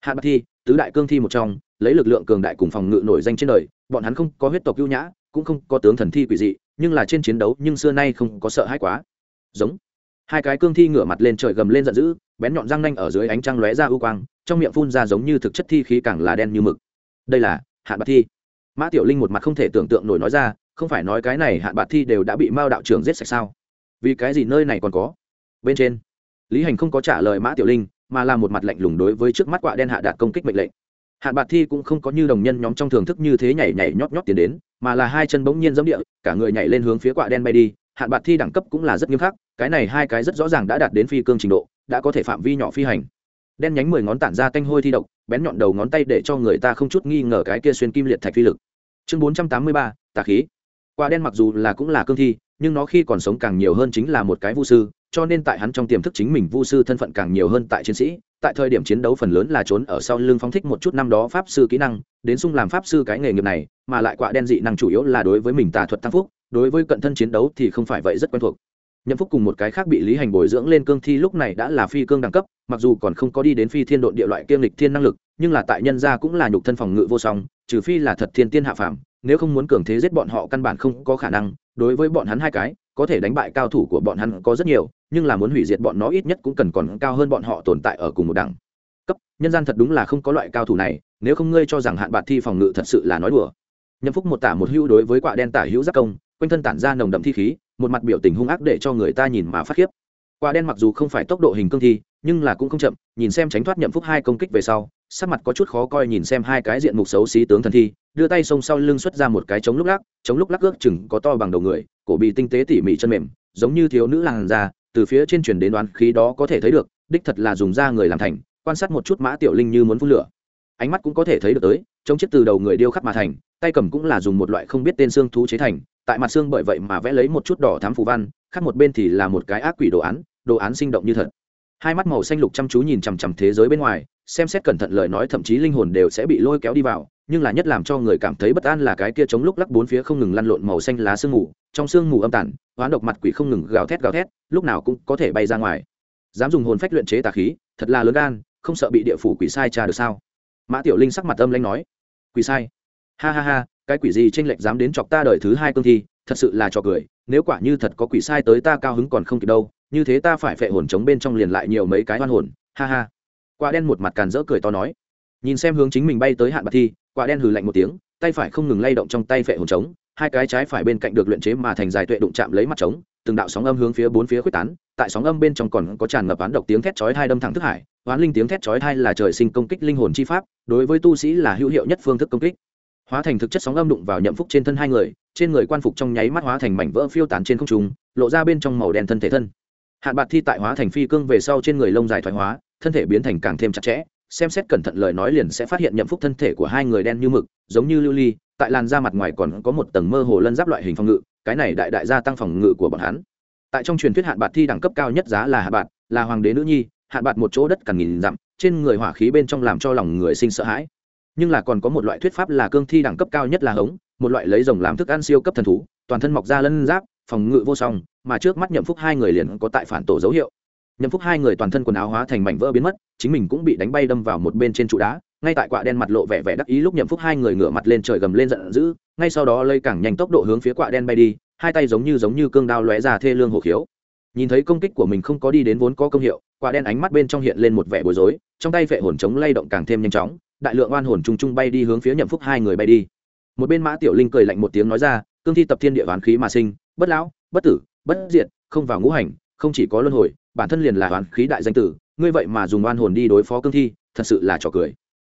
Hạ bạc thi, tứ đại cương thi một trong, lấy lực lượng cường đại cùng phòng ngự nổi danh trên đời, bọn hắn không có huyết tộc ưu nhã, cũng không có tướng thần thi quỷ dị nhưng là trên chiến đấu nhưng xưa nay không có sợ hãi quá. Giống. Hai cái cương thi ngửa mặt lên trời gầm lên giận dữ, bén nhọn răng nanh ở dưới ánh trăng lóe ra ưu quang, trong miệng phun ra giống như thực chất thi khí càng là đen như mực. Đây là hạn bạc thi. Mã tiểu linh một mặt không thể tưởng tượng nổi nói ra, không phải nói cái này hạn bạc thi đều đã bị mao đạo trưởng giết sạch sao? Vì cái gì nơi này còn có? Bên trên. Lý hành không có trả lời mã tiểu linh, mà là một mặt lạnh lùng đối với trước mắt quạ đen hạ đạt công kích mệnh lệnh. Hạn bạc thi cũng không có như đồng nhân nhóm trong thưởng thức như thế nhảy nhảy nhót nhót tiến đến mà là hai chân bỗng nhiên giẫm địa, cả người nhảy lên hướng phía quạ đen bay đi, hạn bạc thi đẳng cấp cũng là rất nghiêm khắc, cái này hai cái rất rõ ràng đã đạt đến phi cương trình độ, đã có thể phạm vi nhỏ phi hành. Đen nhánh mười ngón tản ra tanh hôi thi độc, bén nhọn đầu ngón tay để cho người ta không chút nghi ngờ cái kia xuyên kim liệt thạch phi lực. Chương bốn trăm tám mươi ba, tà khí. Quả đen mặc dù là cũng là cương thi, nhưng nó khi còn sống càng nhiều hơn chính là một cái vu sư cho nên tại hắn trong tiềm thức chính mình vu sư thân phận càng nhiều hơn tại chiến sĩ, tại thời điểm chiến đấu phần lớn là trốn ở sau lưng phóng thích một chút năm đó pháp sư kỹ năng, đến sung làm pháp sư cái nghề nghiệp này, mà lại quạ đen dị năng chủ yếu là đối với mình tà thuật tăng phúc, đối với cận thân chiến đấu thì không phải vậy rất quen thuộc. Nhậm phúc cùng một cái khác bị lý hành bồi dưỡng lên cương thi lúc này đã là phi cương đẳng cấp, mặc dù còn không có đi đến phi thiên độn địa loại kiêm lịch thiên năng lực, nhưng là tại nhân gia cũng là nhục thân phòng ngự vô song, trừ phi là thật thiên tiên hạ phàm, nếu không muốn cường thế giết bọn họ căn bản không có khả năng, đối với bọn hắn hai cái, có thể đánh bại cao thủ của bọn hắn có rất nhiều nhưng là muốn hủy diệt bọn nó ít nhất cũng cần còn cao hơn bọn họ tồn tại ở cùng một đẳng. Cấp, nhân gian thật đúng là không có loại cao thủ này, nếu không ngươi cho rằng hạn bạc thi phòng ngự thật sự là nói đùa. Nhâm phúc một tả một hữu đối với quạ đen tả hữu giác công, quanh thân tản ra nồng đậm thi khí, một mặt biểu tình hung ác để cho người ta nhìn mà phát khiếp. Quạ đen mặc dù không phải tốc độ hình cương thi, nhưng là cũng không chậm, nhìn xem tránh thoát nhậm phúc hai công kích về sau, sắc mặt có chút khó coi nhìn xem hai cái diện mục xấu xí tướng thần thi, đưa tay xông sau lưng xuất ra một cái chống lúc lắc, chống lúc lắc ước chừng có to bằng đầu người, cổ bị tinh tế tỉ mỉ chân mềm, giống như thiếu nữ làn da từ phía trên truyền đến đoán khí đó có thể thấy được, đích thật là dùng da người làm thành, quan sát một chút mã tiểu linh như muốn phun lửa. Ánh mắt cũng có thể thấy được tới chống chiếc từ đầu người điêu khắc mà thành, tay cầm cũng là dùng một loại không biết tên xương thú chế thành, tại mặt xương bởi vậy mà vẽ lấy một chút đỏ thám phù văn, khác một bên thì là một cái ác quỷ đồ án đồ án sinh động như thật. Hai mắt màu xanh lục chăm chú nhìn chằm chằm thế giới bên ngoài, xem xét cẩn thận lời nói thậm chí linh hồn đều sẽ bị lôi kéo đi vào, nhưng là nhất làm cho người cảm thấy bất an là cái kia chống lúc lắc bốn phía không ngừng lăn lộn màu xanh lá sương mù, trong sương mù âm tản hoán độc mặt quỷ không ngừng gào thét gào thét, lúc nào cũng có thể bay ra ngoài. Dám dùng hồn phách luyện chế tà khí, thật là lớn gan, không sợ bị địa phủ quỷ sai trà được sao? Mã tiểu linh sắc mặt âm lanh nói. Quỷ sai? Ha ha ha, cái quỷ gì tranh lệch dám đến chọc ta đời thứ hai cương thi, thật sự là trò cười, nếu quả như thật có quỷ sai tới ta cao hứng còn không kịp đâu, như thế ta phải phệ hồn chống bên trong liền lại nhiều mấy cái hoan hồn, ha ha. Quả đen một mặt càn rỡ cười to nói. Nhìn xem hướng chính mình bay tới hạn bạc thi, quả đen hừ lạnh một tiếng, tay phải không ngừng lay động trong tay phệ hồn trống hai cái trái phải bên cạnh được luyện chế mà thành dài tuệ đụng chạm lấy mặt trống, từng đạo sóng âm hướng phía bốn phía quyết tán, tại sóng âm bên trong còn có tràn ngập oán độc tiếng thét chói hai đâm thẳng thức hải, oán linh tiếng thét chói hai là trời sinh công kích linh hồn chi pháp, đối với tu sĩ là hữu hiệu nhất phương thức công kích. Hóa thành thực chất sóng âm đụng vào nhậm phúc trên thân hai người, trên người quan phục trong nháy mắt hóa thành mảnh vỡ phiêu tán trên không trung, lộ ra bên trong màu đen thân thể thân. Hạn bạc thi tại hóa thành phi cương về sau trên người lông dài thoái hóa, thân thể biến thành càng thêm chặt chẽ, xem xét cẩn thận lời nói liền sẽ phát hiện nhậm phúc thân thể của hai người đen như mực, giống như lưu ly tại làn da mặt ngoài còn có một tầng mơ hồ lân giáp loại hình phòng ngự, cái này đại đại gia tăng phòng ngự của bọn hắn. Tại trong truyền thuyết hạn bạc thi đẳng cấp cao nhất giá là hạn bạc, là hoàng đế nữ nhi, hạn bạc một chỗ đất cằn nghìn dặm, trên người hỏa khí bên trong làm cho lòng người sinh sợ hãi. Nhưng là còn có một loại thuyết pháp là cương thi đẳng cấp cao nhất là hống, một loại lấy rồng làm thức ăn siêu cấp thần thú, toàn thân mọc ra lân giáp, phòng ngự vô song, mà trước mắt nhậm phúc hai người liền có tại phản tổ dấu hiệu. Nhậm phúc hai người toàn thân quần áo hóa thành mảnh vỡ biến mất, chính mình cũng bị đánh bay đâm vào một bên trên trụ đá ngay tại quạ đen mặt lộ vẻ vẻ đắc ý lúc nhậm phúc hai người ngửa mặt lên trời gầm lên giận dữ, ngay sau đó lây càng nhanh tốc độ hướng phía quạ đen bay đi, hai tay giống như giống như cương đao lóe ra thê lương hổ khiếu. Nhìn thấy công kích của mình không có đi đến vốn có công hiệu quạ đen ánh mắt bên trong hiện lên một vẻ bối rối, trong tay vệ hồn chống lay động càng thêm nhanh chóng, đại lượng oan hồn trung trung bay đi hướng phía nhậm phúc hai người bay đi. Một bên mã tiểu linh cười lạnh một tiếng nói ra, cương thi tập thiên địa hoán khí mà sinh, bất lão, bất tử, bất diệt, không vào ngũ hành, không chỉ có luân hồi, bản thân liền là hoán khí đại danh tử, ngươi vậy mà dùng oan hồn đi đối phó cương thi, thật sự là trò cười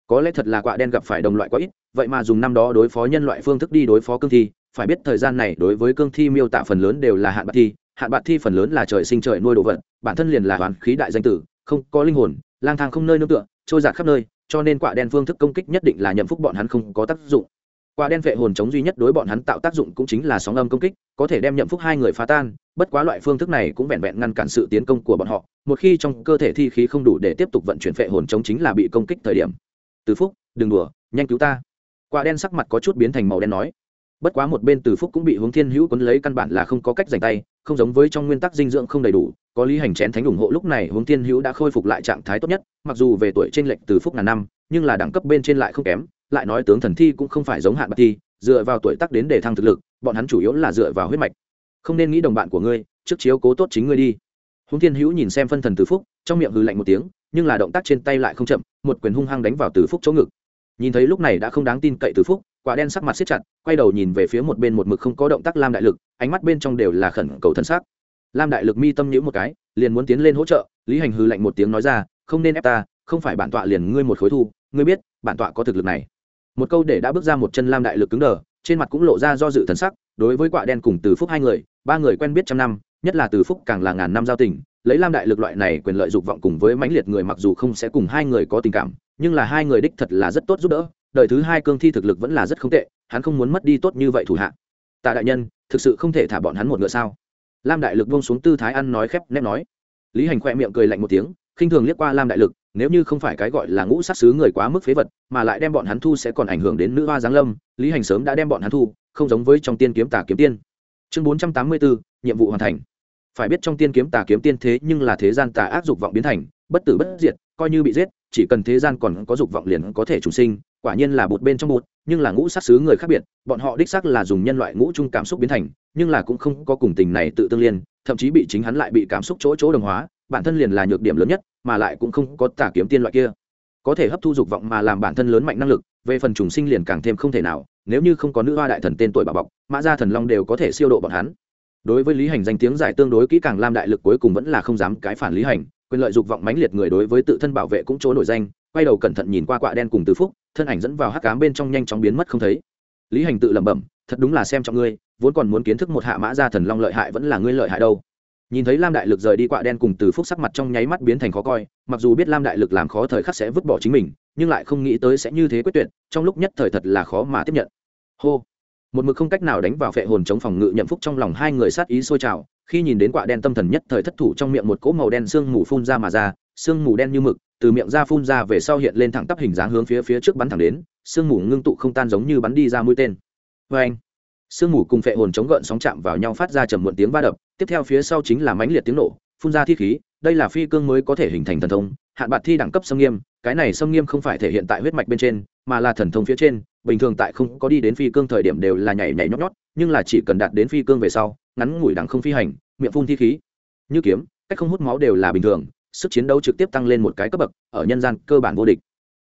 có lẽ thật là quạ đen gặp phải đồng loại quá ít, vậy mà dùng năm đó đối phó nhân loại phương thức đi đối phó cương thi, phải biết thời gian này đối với cương thi miêu tả phần lớn đều là hạn bạc thi, hạn bạc thi phần lớn là trời sinh trời nuôi đồ vật, bản thân liền là hoàn khí đại danh tử, không có linh hồn, lang thang không nơi nương tựa, trôi giạt khắp nơi, cho nên quả đen phương thức công kích nhất định là nhậm phúc bọn hắn không có tác dụng. Quả đen vệ hồn chống duy nhất đối bọn hắn tạo tác dụng cũng chính là sóng âm công kích, có thể đem nhậm phúc hai người phá tan, bất quá loại phương thức này cũng vẹn vẹn ngăn cản sự tiến công của bọn họ, một khi trong cơ thể thi khí không đủ để tiếp tục vận chuyển vệ hồn chống chính là bị công kích thời điểm từ phúc, đừng đùa, nhanh cứu ta. Quả đen sắc mặt có chút biến thành màu đen nói. Bất quá một bên từ phúc cũng bị hướng thiên hữu quấn lấy căn bản là không có cách giành tay, không giống với trong nguyên tắc dinh dưỡng không đầy đủ, có lý hành chén thánh ủng hộ lúc này hướng thiên hữu đã khôi phục lại trạng thái tốt nhất, mặc dù về tuổi trên lệch từ phúc ngàn năm, nhưng là đẳng cấp bên trên lại không kém, lại nói tướng thần thi cũng không phải giống hạn bạc thi, dựa vào tuổi tác đến để thăng thực lực, bọn hắn chủ yếu là dựa vào huyết mạch. Không nên nghĩ đồng bạn của ngươi, trước chiếu cố tốt chính ngươi đi. Hướng thiên hữu nhìn xem phân thần từ phúc, trong miệng hư lạnh một tiếng, nhưng là động tác trên tay lại không chậm một quyền hung hăng đánh vào từ phúc chỗ ngực. Nhìn thấy lúc này đã không đáng tin cậy từ phúc, quả đen sắc mặt siết chặt, quay đầu nhìn về phía một bên một mực không có động tác lam đại lực, ánh mắt bên trong đều là khẩn cầu thân xác. Lam đại lực mi tâm nhữ một cái, liền muốn tiến lên hỗ trợ, lý hành hư lạnh một tiếng nói ra, không nên ép ta, không phải bản tọa liền ngươi một khối thu, ngươi biết, bản tọa có thực lực này. Một câu để đã bước ra một chân lam đại lực cứng đờ, trên mặt cũng lộ ra do dự thần sắc, đối với quả đen cùng từ phúc hai người, ba người quen biết trăm năm, nhất là từ phúc càng là ngàn năm giao tình lấy lam đại lực loại này quyền lợi dục vọng cùng với mãnh liệt người mặc dù không sẽ cùng hai người có tình cảm, nhưng là hai người đích thật là rất tốt giúp đỡ, đời thứ hai cương thi thực lực vẫn là rất không tệ, hắn không muốn mất đi tốt như vậy thủ hạ. Tạ đại nhân, thực sự không thể thả bọn hắn một ngựa sao? Lam đại lực buông xuống tư thái ăn nói khép nép nói. Lý hành khoe miệng cười lạnh một tiếng, khinh thường liếc qua lam đại lực, nếu như không phải cái gọi là ngũ sát xứ người quá mức phế vật, mà lại đem bọn hắn thu sẽ còn ảnh hưởng đến nữ hoa giáng lâm, lý hành sớm đã đem bọn hắn thu, không giống với trong tiên kiếm tà kiếm tiên. Chương bốn trăm tám mươi bốn nhiệm vụ hoàn thành phải biết trong tiên kiếm tà kiếm tiên thế nhưng là thế gian tà ác dục vọng biến thành, bất tử bất diệt, coi như bị giết, chỉ cần thế gian còn có dục vọng liền có thể trùng sinh, quả nhiên là bột bên trong bột nhưng là ngũ sát xứ người khác biệt, bọn họ đích xác là dùng nhân loại ngũ chung cảm xúc biến thành, nhưng là cũng không có cùng tình này tự tương liên, thậm chí bị chính hắn lại bị cảm xúc chỗ chỗ đồng hóa, bản thân liền là nhược điểm lớn nhất, mà lại cũng không có tà kiếm tiên loại kia. Có thể hấp thu dục vọng mà làm bản thân lớn mạnh năng lực, về phần trùng sinh liền càng thêm không thể nào, nếu như không có nữ hoa đại thần tên tuổi bà bọc, mã gia thần long đều có thể siêu độ bọn hắn đối với lý hành danh tiếng giải tương đối kỹ càng lam đại lực cuối cùng vẫn là không dám cái phản lý hành, quyền lợi dục vọng mãnh liệt người đối với tự thân bảo vệ cũng chỗ nổi danh, quay đầu cẩn thận nhìn qua quạ đen cùng Từ phúc, thân ảnh dẫn vào hắc cám bên trong nhanh chóng biến mất không thấy. Lý hành tự lẩm bẩm, thật đúng là xem trọng ngươi, vốn còn muốn kiến thức một hạ mã gia thần long lợi hại vẫn là ngươi lợi hại đâu. Nhìn thấy lam đại lực rời đi quạ đen cùng từ phúc sắc mặt trong nháy mắt biến thành khó coi, mặc dù biết lam đại lực làm khó thời khắc sẽ vứt bỏ chính mình, nhưng lại không nghĩ tới sẽ như thế quyết tuyệt, trong lúc nhất thời thật là khó mà tiếp nhận. Hô một mực không cách nào đánh vào phệ hồn chống phòng ngự nhậm phúc trong lòng hai người sát ý sôi trào, khi nhìn đến quạ đen tâm thần nhất thời thất thủ trong miệng một cỗ màu đen sương mù phun ra mà ra sương mù đen như mực, từ miệng ra phun ra về sau hiện lên thẳng tắp hình dáng hướng phía phía trước bắn thẳng đến sương mù ngưng tụ không tan giống như bắn đi ra mũi tên. Vâng. Vê anh sương mù cùng phệ hồn chống gợn sóng chạm vào nhau phát ra trầm muộn tiếng va đập, tiếp theo phía sau chính là mãnh liệt tiếng nổ, phun ra thi khí, đây là phi cương mới có thể hình thành thần thông, hạn bạc thi đẳng cấp sông nghiêm cái này xâm nghiêm không phải thể hiện tại huyết mạch bên trên, mà là thần thông phía trên, bình thường tại không có đi đến phi cương thời điểm đều là nhảy nhảy nhót nhót, nhưng là chỉ cần đạt đến phi cương về sau, ngắn ngủi đẳng không phi hành, miệng phun thi khí. Như kiếm, cách không hút máu đều là bình thường, sức chiến đấu trực tiếp tăng lên một cái cấp bậc, ở nhân gian cơ bản vô địch.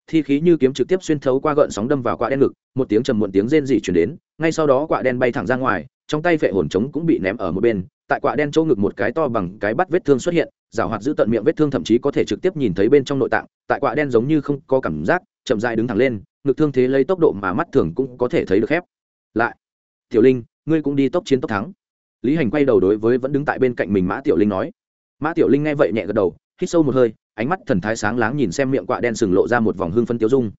Thi khí như kiếm trực tiếp xuyên thấu qua gợn sóng đâm vào quạ đen ngực, một tiếng trầm muộn tiếng rên rỉ chuyển đến, ngay sau đó quạ đen bay thẳng ra ngoài, trong tay vệ hồn trống cũng bị ném ở một bên tại quạ đen chỗ ngực một cái to bằng cái bắt vết thương xuất hiện, rào hoạt giữ tận miệng vết thương thậm chí có thể trực tiếp nhìn thấy bên trong nội tạng, tại quạ đen giống như không có cảm giác, chậm dại đứng thẳng lên, ngực thương thế lấy tốc độ mà mắt thường cũng có thể thấy được khép. Lại, tiểu linh, ngươi cũng đi tốc chiến tốc thắng. Lý hành quay đầu đối với vẫn đứng tại bên cạnh mình mã tiểu linh nói. Mã tiểu linh nghe vậy nhẹ gật đầu, hít sâu một hơi, ánh mắt thần thái sáng láng nhìn xem miệng quạ đen sừng lộ ra một vòng hương phân tiêu dung.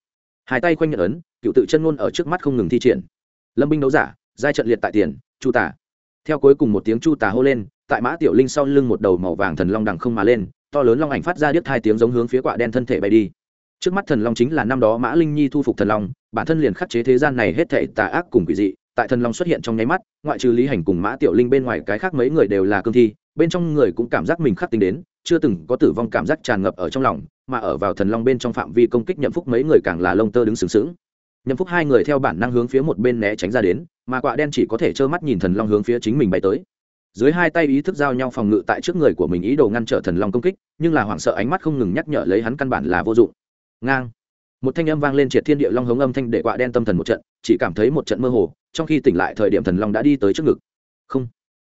Hai tay khoanh nhận ấn, cựu tự chân ngôn ở trước mắt không ngừng thi triển. Lâm binh đấu giả, giai trận liệt tại tiền, chu tả theo cuối cùng một tiếng chu tà hô lên, tại mã tiểu linh sau lưng một đầu màu vàng thần long đằng không mà lên, to lớn long ảnh phát ra điếc hai tiếng giống hướng phía quạ đen thân thể bay đi. Trước mắt thần long chính là năm đó mã linh nhi thu phục thần long, bản thân liền khắc chế thế gian này hết thệ tà ác cùng quỷ dị, tại thần long xuất hiện trong nháy mắt, ngoại trừ lý hành cùng mã tiểu linh bên ngoài cái khác mấy người đều là cương thi, bên trong người cũng cảm giác mình khắc tính đến, chưa từng có tử vong cảm giác tràn ngập ở trong lòng, mà ở vào thần long bên trong phạm vi công kích nhậm phúc mấy người càng là lông tơ đứng sướng sướng nhậm phúc hai người theo bản năng hướng phía một bên né tránh ra đến, mà quạ đen chỉ có thể trơ mắt nhìn thần long hướng phía chính mình bay tới. Dưới hai tay ý thức giao nhau phòng ngự tại trước người của mình ý đồ ngăn trở thần long công kích, nhưng là hoảng sợ ánh mắt không ngừng nhắc nhở lấy hắn căn bản là vô dụng. Ngang. Một thanh âm vang lên triệt thiên địa long hống âm thanh để quạ đen tâm thần một trận, chỉ cảm thấy một trận mơ hồ, trong khi tỉnh lại thời điểm thần long đã đi tới trước ngực. Không.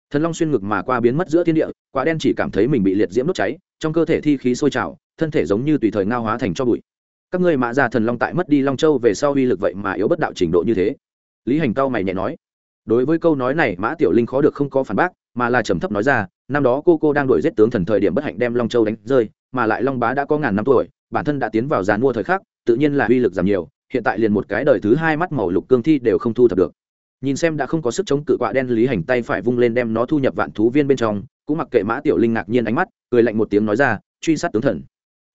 Thần long xuyên ngực mà qua biến mất giữa thiên địa, quạ đen chỉ cảm thấy mình bị liệt diễm đốt cháy, trong cơ thể thi khí sôi trào, thân thể giống như tùy thời ngao hóa thành cho bụi các ngươi mã ra thần long tại mất đi long châu về sau uy lực vậy mà yếu bất đạo trình độ như thế lý hành cao mày nhẹ nói đối với câu nói này mã tiểu linh khó được không có phản bác mà là trầm thấp nói ra năm đó cô cô đang đuổi giết tướng thần thời điểm bất hạnh đem long châu đánh rơi mà lại long bá đã có ngàn năm tuổi bản thân đã tiến vào giàn mua thời khắc tự nhiên là uy lực giảm nhiều hiện tại liền một cái đời thứ hai mắt màu lục cương thi đều không thu thập được nhìn xem đã không có sức chống cự quạ đen lý hành tay phải vung lên đem nó thu nhập vạn thú viên bên trong cũng mặc kệ mã tiểu linh ngạc nhiên ánh mắt cười lạnh một tiếng nói ra truy sát tướng thần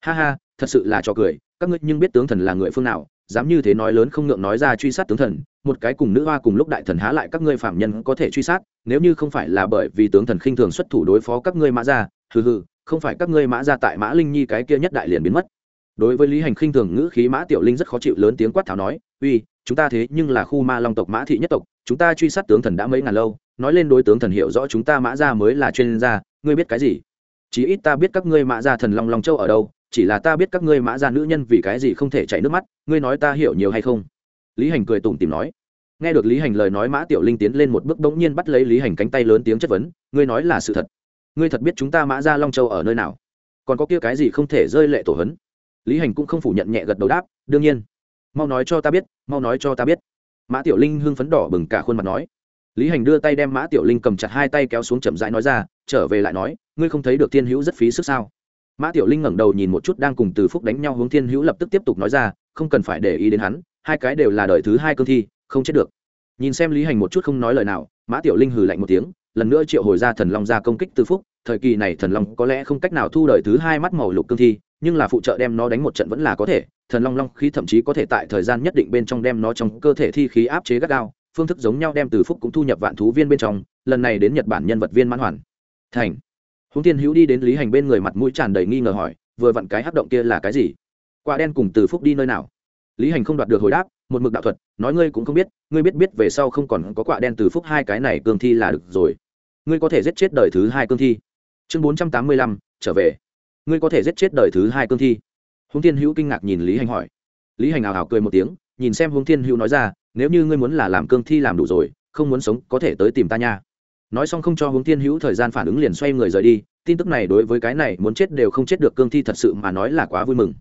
ha ha thật sự là trò cười các ngươi nhưng biết tướng thần là người phương nào, dám như thế nói lớn không ngượng nói ra truy sát tướng thần, một cái cùng nữ hoa cùng lúc đại thần há lại các ngươi phạm nhân có thể truy sát, nếu như không phải là bởi vì tướng thần khinh thường xuất thủ đối phó các ngươi mã ra hừ hừ, không phải các ngươi mã ra tại mã linh nhi cái kia nhất đại liền biến mất. Đối với lý hành khinh thường ngữ khí mã tiểu linh rất khó chịu lớn tiếng quát tháo nói, uy, chúng ta thế nhưng là khu ma long tộc mã thị nhất tộc, chúng ta truy sát tướng thần đã mấy ngàn lâu, nói lên đối tướng thần hiểu rõ chúng ta mã ra mới là chuyên gia, ngươi biết cái gì? Chí ít ta biết các ngươi mã ra thần long long châu ở đâu chỉ là ta biết các ngươi mã ra nữ nhân vì cái gì không thể chảy nước mắt, ngươi nói ta hiểu nhiều hay không? Lý hành cười tủm tìm nói. Nghe được lý hành lời nói, mã tiểu linh tiến lên một bước bỗng nhiên bắt lấy lý hành cánh tay lớn tiếng chất vấn, ngươi nói là sự thật. Ngươi thật biết chúng ta mã ra long châu ở nơi nào? Còn có kia cái gì không thể rơi lệ tổ hấn lý hành cũng không phủ nhận nhẹ gật đầu đáp, đương nhiên. Mau nói cho ta biết, mau nói cho ta biết. Mã tiểu linh hưng phấn đỏ bừng cả khuôn mặt nói. Lý hành đưa tay đem mã tiểu linh cầm chặt hai tay kéo xuống chậm rãi nói ra, trở về lại nói, ngươi không thấy được thiên hữu rất phí sức sao? Mã tiểu linh ngẩng đầu nhìn một chút đang cùng từ phúc đánh nhau hướng thiên hữu lập tức tiếp tục nói ra, không cần phải để ý đến hắn, hai cái đều là đời thứ hai cương thi, không chết được. Nhìn xem lý hành một chút không nói lời nào, mã tiểu linh hừ lạnh một tiếng, lần nữa triệu hồi ra thần long ra công kích từ phúc, thời kỳ này thần long có lẽ không cách nào thu đời thứ hai mắt màu lục cương thi, nhưng là phụ trợ đem nó đánh một trận vẫn là có thể, thần long long khí thậm chí có thể tại thời gian nhất định bên trong đem nó trong cơ thể thi khí áp chế gắt gao, phương thức giống nhau đem từ phúc cũng thu nhập vạn thú viên bên trong, lần này đến nhật bản nhân vật viên mãn hoàn. Thành húng tiên hữu đi đến lý hành bên người mặt mũi tràn đầy nghi ngờ hỏi, vừa vặn cái hắc động kia là cái gì? Quả đen cùng từ phúc đi nơi nào? Lý hành không đoạt được hồi đáp, một mực đạo thuật, nói ngươi cũng không biết, ngươi biết biết về sau không còn có quả đen từ phúc hai cái này cương thi là được rồi. Ngươi có thể giết chết đời thứ hai cương thi. Chương bốn trăm tám mươi lăm, trở về. Ngươi có thể giết chết đời thứ hai cương thi. Húng tiên hữu kinh ngạc nhìn lý hành hỏi. Lý hành ảo hảo cười một tiếng, nhìn xem húng tiên hữu nói ra, nếu như ngươi muốn là làm cương thi làm đủ rồi, không muốn sống, có thể tới tìm ta nha nói xong không cho hướng tiên hữu thời gian phản ứng liền xoay người rời đi, tin tức này đối với cái này muốn chết đều không chết được cương thi thật sự mà nói là quá vui mừng.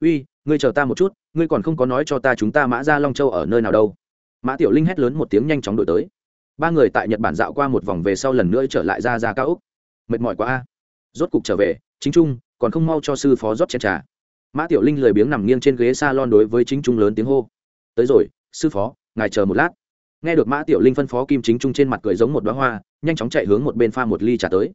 Uy, ngươi chờ ta một chút, ngươi còn không có nói cho ta chúng ta mã ra long châu ở nơi nào đâu. Mã tiểu linh hét lớn một tiếng nhanh chóng đổi tới. Ba người tại nhật bản dạo qua một vòng về sau lần nữa trở lại ra ra cao úc. Mệt mỏi quá a. Rốt cục trở về, chính trung, còn không mau cho sư phó rót chén trà. Mã tiểu linh lười biếng nằm nghiêng trên ghế s a lon đối với chính trung lớn tiếng hô. Tới rồi, sư phó, ngài chờ một lát nghe được mã tiểu linh phân phó kim chính trung trên mặt cười giống một đoá hoa, nhanh chóng chạy hướng một bên pha một ly trà tới.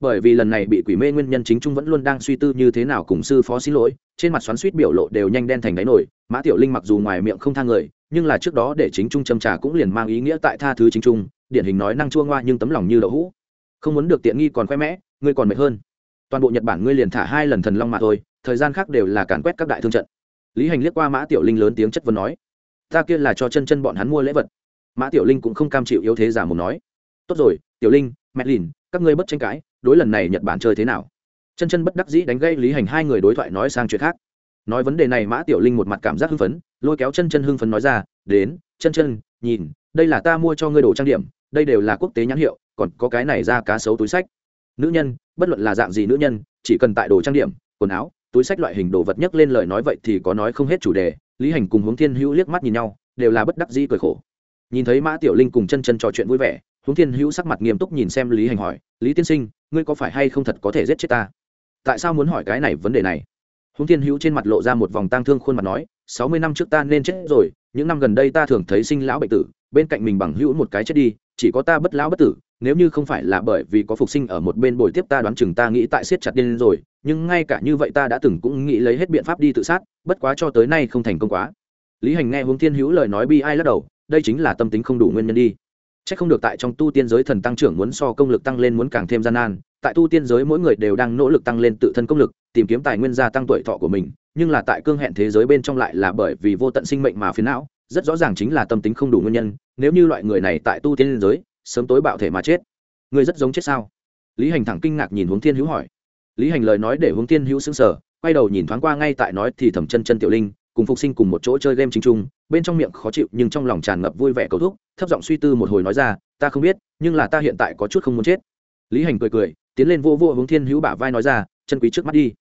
Bởi vì lần này bị quỷ mê nguyên nhân chính trung vẫn luôn đang suy tư như thế nào cùng sư phó xin lỗi, trên mặt xoắn suýt biểu lộ đều nhanh đen thành đáy nổi, mã tiểu linh mặc dù ngoài miệng không tha người, nhưng là trước đó để chính trung châm trà cũng liền mang ý nghĩa tại tha thứ chính trung, điển hình nói năng chua ngoa nhưng tấm lòng như đậu hũ. Không muốn được tiện nghi còn khoe mẽ, ngươi còn mệt hơn. Toàn bộ nhật bản ngươi liền thả hai lần thần long mà thôi, thời gian khác đều là càn quét các đại thương trận. Lý hành liếc qua mã tiểu linh lớn tiếng chất vấn nói, ta kia là cho chân chân bọn hắn mua lễ vật mã tiểu linh cũng không cam chịu yếu thế giả mồm nói. Tốt rồi, tiểu linh, mẹ lìn, các ngươi bất tranh cãi, đối lần này nhật bản chơi thế nào? Chân chân bất đắc dĩ đánh gây lý hành hai người đối thoại nói sang chuyện khác. Nói vấn đề này mã tiểu linh một mặt cảm giác hưng phấn, lôi kéo chân chân hưng phấn nói ra, đến, chân chân, nhìn, đây là ta mua cho ngươi đồ trang điểm, đây đều là quốc tế nhãn hiệu, còn có cái này ra cá sấu túi sách. Nữ nhân, bất luận là dạng gì nữ nhân, chỉ cần tại đồ trang điểm, quần áo, túi sách loại hình đồ vật nhất lên lời nói vậy thì có nói không hết chủ đề. Lý hành cùng hướng thiên hữu liếc mắt nhìn nhau, đều là bất đắc dĩ cười khổ nhìn thấy mã tiểu linh cùng chân chân trò chuyện vui vẻ hướng thiên hữu sắc mặt nghiêm túc nhìn xem lý hành hỏi, lý tiên sinh, ngươi có phải hay không thật có thể giết chết ta? Tại sao muốn hỏi cái này vấn đề này? Hướng thiên hữu trên mặt lộ ra một vòng tang thương khuôn mặt nói, sáu mươi năm trước ta nên chết rồi, những năm gần đây ta thường thấy sinh lão bệnh tử, bên cạnh mình bằng hữu một cái chết đi, chỉ có ta bất lão bất tử, nếu như không phải là bởi vì có phục sinh ở một bên bồi tiếp ta đoán chừng ta nghĩ tại siết chặt điên rồi, nhưng ngay cả như vậy ta đã từng cũng nghĩ lấy hết biện pháp đi tự sát, bất quá cho tới nay không thành công quá. Lý hành nghe hướng thiên hữu lời nói bi ai lắc đầu đây chính là tâm tính không đủ nguyên nhân đi. C h ắ c không được tại trong tu tiên giới thần tăng trưởng muốn so công lực tăng lên muốn càng thêm gian nan, tại tu tiên giới mỗi người đều đang nỗ lực tăng lên tự thân công lực, tìm kiếm tài nguyên gia tăng tuổi thọ của mình, nhưng là tại cương hẹn thế giới bên trong lại là bởi vì vô tận sinh mệnh mà phiến não, rất rõ ràng chính là tâm tính không đủ nguyên nhân, nếu như loại người này tại tu tiên giới, sớm tối bạo thể mà chết, người rất giống chết sao? Lý hành thẳng kinh ngạc nhìn hướng thiên hữu hỏi. Lý hành lời nói để hướng thiên hữu xứng sở quay đầu nhìn thoáng qua ngay tại nói thì thẩm chân chân tiểu linh cùng phục sinh cùng một chỗ chơi game chính trung bên trong miệng khó chịu nhưng trong lòng tràn ngập vui vẻ cầu thúc, thấp giọng suy tư một hồi nói ra, ta không biết, nhưng là ta hiện tại có chút không muốn chết. Lý hành cười cười, tiến lên vô vô hướng thiên hữu bả vai nói ra, chân quý trước mắt đi.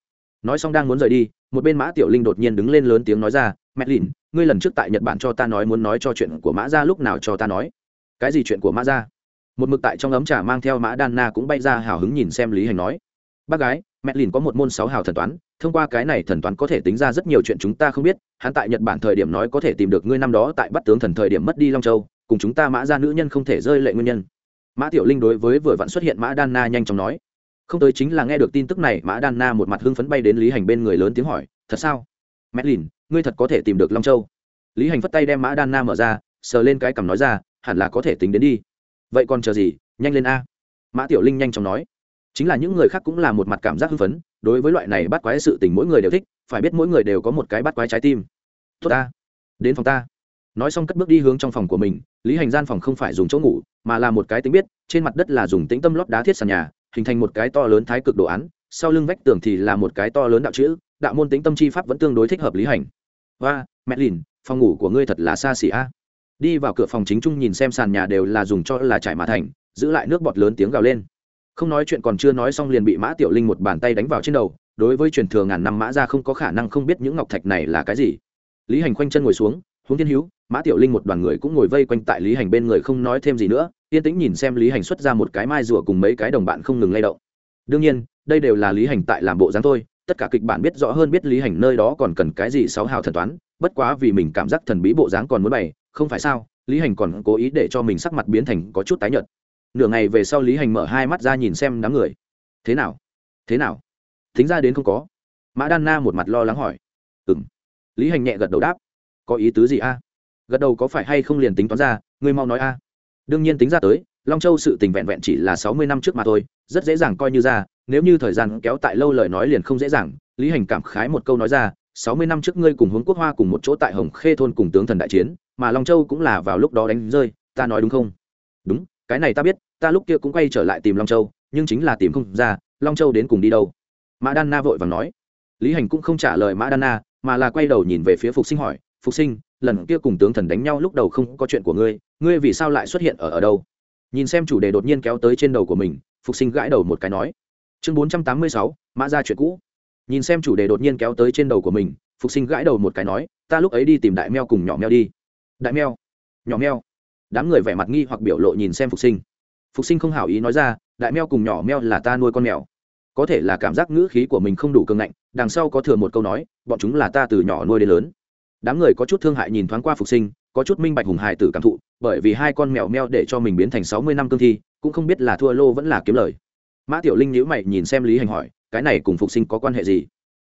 Nói xong đang muốn rời đi, một bên mã tiểu linh đột nhiên đứng lên lớn tiếng nói ra, mẹ lìn, ngươi lần trước tại nhật bản cho ta nói muốn nói cho chuyện của mã ra lúc nào cho ta nói? Cái gì chuyện của mã ra một mực tại trong ấm trà mang theo mã đan na cũng bay ra hào hứng nhìn xem lý hành nói. Bác gái mẹ lìn có một môn sáu hào thần toán, thông qua cái này thần toán có thể tính ra rất nhiều chuyện chúng ta không biết, hắn tại nhật bản thời điểm nói có thể tìm được ngươi năm đó tại bắt tướng thần thời điểm mất đi long châu, cùng chúng ta mã ra nữ nhân không thể rơi lệ nguyên nhân. Mã tiểu linh đối với vừa vặn xuất hiện mã đan na nhanh chóng nói. Không tới chính là nghe được tin tức này, mã đan na một mặt hưng phấn bay đến lý hành bên người lớn tiếng hỏi, thật sao? Mẹ lìn ngươi thật có thể tìm được long châu? Lý hành phất tay đem mã đan na mở ra, sờ lên cái cằm nói ra, hẳn là có thể tính đến đi. Vậy còn chờ gì? Nhanh lên a. Mã tiểu linh nhanh chóng nói chính là những người khác cũng là một mặt cảm giác hưng phấn, đối với loại này bắt quái sự tình mỗi người đều thích, phải biết mỗi người đều có một cái bắt quái trái tim. Tốt ta, đến phòng ta. Nói xong cất bước đi hướng trong phòng của mình, lý hành gian phòng không phải dùng chỗ ngủ, mà là một cái tính biết, trên mặt đất là dùng tĩnh tâm lót đá thiết sàn nhà, hình thành một cái to lớn thái cực đồ án, sau lưng vách tường thì là một cái to lớn đạo chữ, đạo môn tĩnh tâm chi pháp vẫn tương đối thích hợp lý hành. Và mẹ lìn, phòng ngủ của ngươi thật là xa xỉ a. Đi vào cửa phòng chính trung nhìn xem sàn nhà đều là dùng cho là trải mà thành, giữ lại nước bọt lớn tiếng gào lên không nói chuyện còn chưa nói xong liền bị mã tiểu linh một bàn tay đánh vào trên đầu, đối với truyền thừa ngàn năm mã ra không có khả năng không biết những ngọc thạch này là cái gì. Lý hành khoanh chân ngồi xuống huống thiên hữu, mã tiểu linh một đoàn người cũng ngồi vây quanh tại lý hành bên người không nói thêm gì nữa, yên tĩnh nhìn xem lý hành xuất ra một cái mai rùa cùng mấy cái đồng bạn không ngừng lay động. Đương nhiên, đây đều là lý hành tại làm bộ dáng thôi, tất cả kịch bản biết rõ hơn biết lý hành nơi đó còn cần cái gì sáu hào thần toán, bất quá vì mình cảm giác thần bí bộ dáng còn muốn bày, không phải sao, lý hành còn cố ý để cho mình sắc mặt biến thành có chút tái nhợt nửa ngày về sau lý hành mở hai mắt ra nhìn xem đám người. Thế nào? Thế nào? Thính ra đến không có. Mã đan na một mặt lo lắng hỏi. Ừ m lý hành nhẹ gật đầu đáp. Có ý tứ gì a? Gật đầu có phải hay không liền tính toán ra, ngươi mau nói a. Đương nhiên tính ra tới, long châu sự tình vẹn vẹn chỉ là sáu mươi năm trước mà thôi, rất dễ dàng coi như ra, nếu như thời gian kéo tại lâu lời nói liền không dễ dàng. Lý hành cảm khái một câu nói ra, sáu mươi năm trước ngươi cùng hướng quốc hoa cùng một chỗ tại hồng khê thôn cùng tướng thần đại chiến, mà long châu cũng là vào lúc đó đánh rơi, ta nói đúng không? Cái này ta biết, ta lúc kia cũng quay trở lại tìm long châu, nhưng chính là tìm không ra, long châu đến cùng đi đâu? Mã đan na vội vàng nói. Lý hành cũng không trả lời mã đan na, mà là quay đầu nhìn về phía phục sinh hỏi, phục sinh, lần kia cùng tướng thần đánh nhau lúc đầu không có chuyện của ngươi ngươi vì sao lại xuất hiện ở ở đâu? Nhìn xem chủ đề đột nhiên kéo tới trên đầu của mình, phục sinh gãi đầu một cái nói. Chương bốn trăm tám mươi sáu, mã ra chuyện cũ. Nhìn xem chủ đề đột nhiên kéo tới trên đầu của mình, phục sinh gãi đầu một cái nói, ta lúc ấy đi tìm đại meo cùng nhỏ meo đi. Đại meo? Nhỏ meo? Đám người vẻ mặt nghi hoặc biểu lộ nhìn xem phục sinh. Phục sinh không hảo ý nói ra, đại meo cùng nhỏ meo là ta nuôi con mèo. Có thể là cảm giác ngữ khí của mình không đủ cường ngạnh, đằng sau có thừa một câu nói, bọn chúng là ta từ nhỏ nuôi đến lớn. Đám người có chút thương hại nhìn thoáng qua phục sinh, có chút minh bạch hùng hài tử cảm thụ, bởi vì hai con mèo meo để cho mình biến thành sáu mươi năm cương thi, cũng không biết là thua lô vẫn là kiếm lời. Mã tiểu linh nhữ mày nhìn xem lý hành hỏi, cái này cùng phục sinh có quan hệ gì?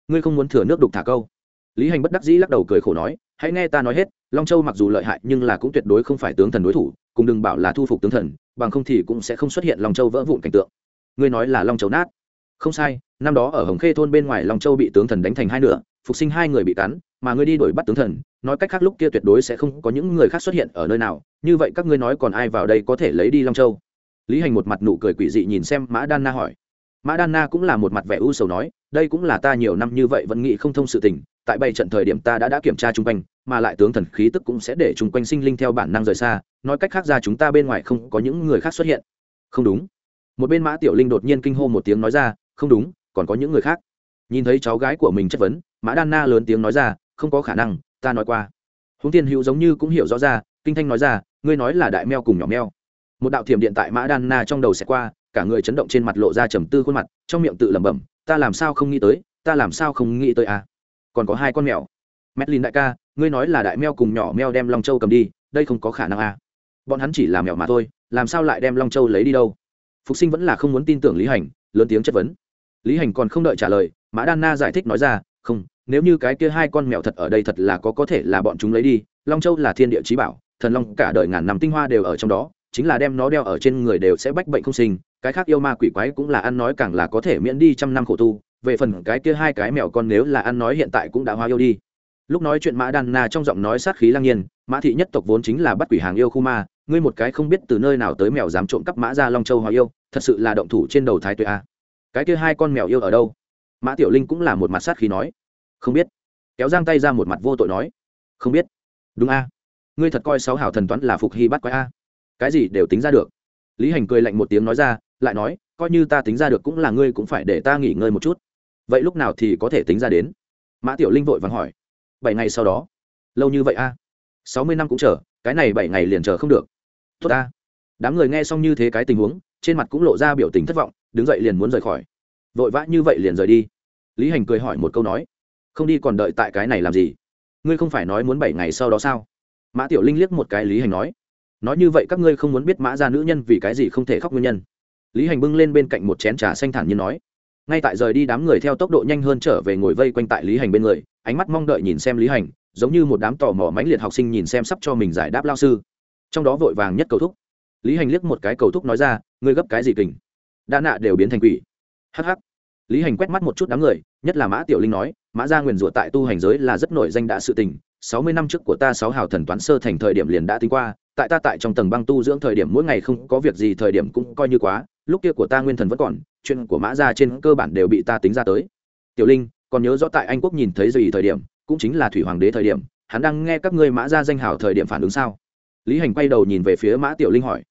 Ngươi không muốn thừa nước đục thả câu? Lý hành bất đắc dĩ lắc đầu cười khổ nói hãy nghe ta nói hết, long châu mặc dù lợi hại nhưng là cũng tuyệt đối không phải tướng thần đối thủ, cùng đừng bảo là thu phục tướng thần, bằng không thì cũng sẽ không xuất hiện long châu vỡ vụn cảnh tượng. Ngươi nói là long châu nát. Không sai, năm đó ở hồng khê thôn bên ngoài long châu bị tướng thần đánh thành hai nửa, phục sinh hai người bị cắn, mà ngươi đi đuổi bắt tướng thần, nói cách khác lúc kia tuyệt đối sẽ không có những người khác xuất hiện ở nơi nào, như vậy các ngươi nói còn ai vào đây có thể lấy đi long châu? Lý hành một mặt nụ cười quỷ dị nhìn xem mã đan na hỏi. Mã đan na cũng là một mặt vẻ u sầu nói, đây cũng là ta nhiều năm như vậy vẫn nghĩ không thông sự tình tại bảy trận thời điểm ta đã đã kiểm tra chung quanh, mà lại tướng thần khí tức cũng sẽ để chung quanh sinh linh theo bản năng rời xa, nói cách khác ra chúng ta bên ngoài không có những người khác xuất hiện. Không đúng. Một bên mã tiểu linh đột nhiên kinh hô một tiếng nói ra, không đúng, còn có những người khác. Nhìn thấy cháu gái của mình chất vấn, mã đan na lớn tiếng nói ra, không có khả năng, ta nói qua. Húng tiên hữu giống như cũng hiểu rõ ra, kinh thanh nói ra, ngươi nói là đại meo cùng nhỏ meo. Một đạo thiểm điện tại mã đan na trong đầu sẽ qua, cả người chấn động trên mặt lộ ra trầm tư khuôn mặt, trong miệng tự lẩm bẩm, ta làm sao không nghĩ tới, ta làm sao không nghĩ tới à? Còn có hai con mèo. Medlin đại ca, ngươi nói là đại mèo cùng nhỏ mèo đem long châu cầm đi, đây không có khả năng à. Bọn hắn chỉ là mèo mà thôi, làm sao lại đem long châu lấy đi đâu? Phục sinh vẫn là không muốn tin tưởng lý hành, lớn tiếng chất vấn. Lý hành còn không đợi trả lời, mã đan na giải thích nói ra, không, nếu như cái kia hai con mèo thật ở đây thật là có có thể là bọn chúng lấy đi, long châu là thiên địa trí bảo, thần long cả đời ngàn năm tinh hoa đều ở trong đó, chính là đem nó đeo ở trên người đều sẽ bách bệnh không sinh, cái khác yêu ma quỷ quái cũng là ăn nói càng là có thể miễn đi trăm năm khổ tu về phần cái kia hai cái mèo con nếu là ăn nói hiện tại cũng đã hoa yêu đi. Lúc nói chuyện mã đan na trong giọng nói sát khí lang nhiên, mã thị nhất tộc vốn chính là bắt quỷ hàng yêu khu ma ngươi một cái không biết từ nơi nào tới mèo dám trộm cắp mã ra long châu hoa yêu, thật sự là động thủ trên đầu thái tuệ a. Cái kia hai con mèo yêu ở đâu? Mã tiểu linh cũng là một mặt sát khí nói. Không biết. Kéo giang tay ra một mặt vô tội nói. Không biết. Đúng a. Ngươi thật coi sáu hảo thần toán là phục hy bắt quái a. Cái gì đều tính ra được. Lý hành cười lạnh một tiếng nói ra, lại nói, coi như ta tính ra được cũng là ngươi cũng phải để ta nghỉ ngơi một chút vậy lúc nào thì có thể tính ra đến? Mã tiểu linh vội vàng hỏi. Bảy ngày sau đó. Lâu như vậy a? Sáu mươi năm cũng chờ, cái này bảy ngày liền chờ không được. Tốt ta. Đám người nghe xong như thế cái tình huống, trên mặt cũng lộ ra biểu tình thất vọng, đứng dậy liền muốn rời khỏi. Vội vã như vậy liền rời đi. Lý hành cười hỏi một câu nói. Không đi còn đợi tại cái này làm gì? Ngươi không phải nói muốn bảy ngày sau đó sao? Mã tiểu linh liếc một cái lý hành nói. Nói như vậy các ngươi không muốn biết mã ra nữ nhân vì cái gì không thể khóc nguyên nhân. Lý hành bưng lên bên cạnh một chén trà xanh thản như nói ngay tại rời đi đám người theo tốc độ nhanh hơn trở về ngồi vây quanh tại lý hành bên người, ánh mắt mong đợi nhìn xem lý hành, giống như một đám tò mò mãnh liệt học sinh nhìn xem sắp cho mình giải đáp lao sư. Trong đó vội vàng nhất cầu thúc. Lý hành liếc một cái cầu thúc nói ra, ngươi gấp cái gì kình? Đã nạ đều biến thành quỷ. Hh lý hành quét mắt một chút đám người, nhất là mã tiểu linh nói, mã gia nguyền rủa tại tu hành giới là rất nổi danh đã sự tình, sáu mươi năm trước của ta sáu hào thần toán sơ thành thời điểm liền đã tính qua, tại ta tại trong tầng băng tu dưỡng thời điểm mỗi ngày không có việc gì thời điểm cũng coi như quá lúc kia của ta nguyên thần vẫn còn, chuyện của mã gia trên cơ bản đều bị ta tính ra tới. Tiểu linh, còn nhớ rõ tại anh quốc nhìn thấy gì thời điểm, cũng chính là thủy hoàng đế thời điểm, hắn đang nghe các ngươi mã gia danh hào thời điểm phản ứng sao? Lý hành quay đầu nhìn về phía mã tiểu linh hỏi.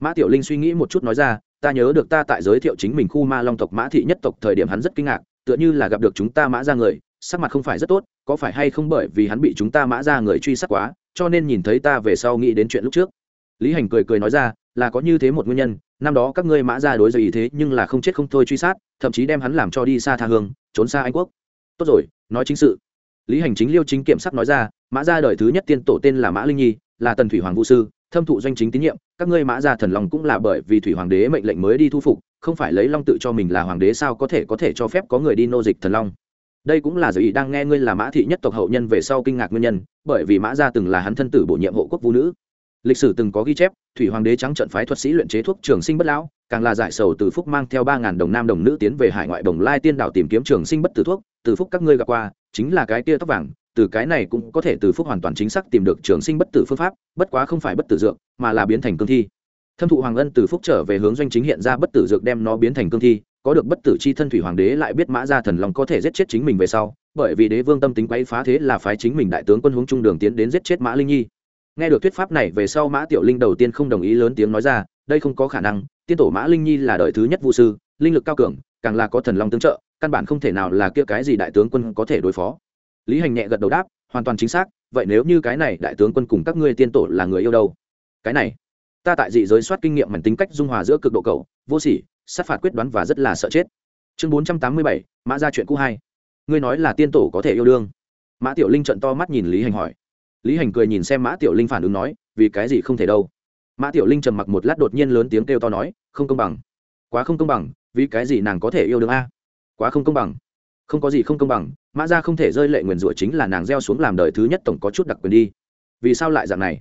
Mã tiểu linh suy nghĩ một chút nói ra, ta nhớ được ta tại giới thiệu chính mình khu ma long tộc mã thị nhất tộc thời điểm hắn rất kinh ngạc, tựa như là gặp được chúng ta mã ra người, sắc mặt không phải rất tốt, có phải hay không bởi vì hắn bị chúng ta mã ra người truy sát quá, cho nên nhìn thấy ta về sau nghĩ đến chuyện lúc trước. Lý hành cười cười nói ra, là có như thế một nguyên nhân năm đó các ngươi mã ra đối với ý thế nhưng là không chết không thôi truy sát, thậm chí đem hắn làm cho đi xa tha hương, trốn xa anh quốc. Tốt rồi, nói chính sự. Lý hành chính liêu chính kiểm sắc nói ra, mã ra đời thứ nhất tiên tổ tên là mã linh nhi, là tần thủy hoàng vũ sư, thâm thụ doanh chính tín nhiệm, các ngươi mã ra thần lòng cũng là bởi vì thủy hoàng đế mệnh lệnh mới đi thu phục, không phải lấy long tự cho mình là hoàng đế sao có thể có thể cho phép có người đi nô dịch thần long. Đây cũng là giới ý đang nghe ngươi là mã thị nhất tộc hậu nhân về sau kinh ngạc nguyên nhân, bởi vì mã gia từng là hắn thân tử bổ nhiệm hộ quốc vũ nữ lịch sử từng có ghi chép, thủy hoàng đế trắng trận phái thuật sĩ luyện chế thuốc trường sinh bất lão, càng là giải sầu từ phúc mang theo ba ngàn đồng nam đồng nữ tiến về hải ngoại đồng lai tiên đảo tìm kiếm trường sinh bất tử thuốc, từ phúc các ngươi gặp qua, chính là cái kia tóc vàng, từ cái này cũng có thể từ phúc hoàn toàn chính xác tìm được trường sinh bất tử phương pháp, bất quá không phải bất tử dược, mà là biến thành cương thi. Thâm thụ hoàng ân từ phúc trở về hướng doanh chính hiện ra bất tử dược đem nó biến thành cương thi, có được bất tử c h i thân thủy hoàng đế lại biết mã gia thần lòng có thể giết chết chính mình về sau, bởi vì đế vương tâm tính quấy phá thế là phái chính mình đại tướng quân hướng trung đường tiến đến giết chết mã linh nhi nghe được thuyết pháp này về sau mã tiểu linh đầu tiên không đồng ý lớn tiếng nói ra, đây không có khả năng, tiên tổ mã linh nhi là đời thứ nhất vũ sư, linh lực cao cường, càng là có thần long tương trợ, căn bản không thể nào là kia cái gì đại tướng quân có thể đối phó. Lý hành nhẹ gật đầu đáp, hoàn toàn chính xác, vậy nếu như cái này đại tướng quân cùng các ngươi tiên tổ là người yêu đâu? Cái này, ta tại dị giới soát kinh nghiệm mảnh tính cách dung hòa giữa cực độ cầu vô sỉ, sát phạt quyết đoán và rất là sợ chết. Chương bốn trăm tám mươi bảy, mã ra chuyện cũ hai. Ngươi nói là tiên tổ có thể yêu đương. Mã tiểu linh trận to mắt nhìn lý hành hỏi lý hành cười nhìn xem mã tiểu linh phản ứng nói, vì cái gì không thể đâu. Mã tiểu linh trầm mặc một lát đột nhiên lớn tiếng kêu to nói, không công bằng. Quá không công bằng, vì cái gì nàng có thể yêu đương a? Quá không công bằng. Không có gì không công bằng, mã ra không thể rơi lệ nguyền rủa chính là nàng gieo xuống làm đời thứ nhất tổng có chút đặc quyền đi. Vì sao lại dạng này?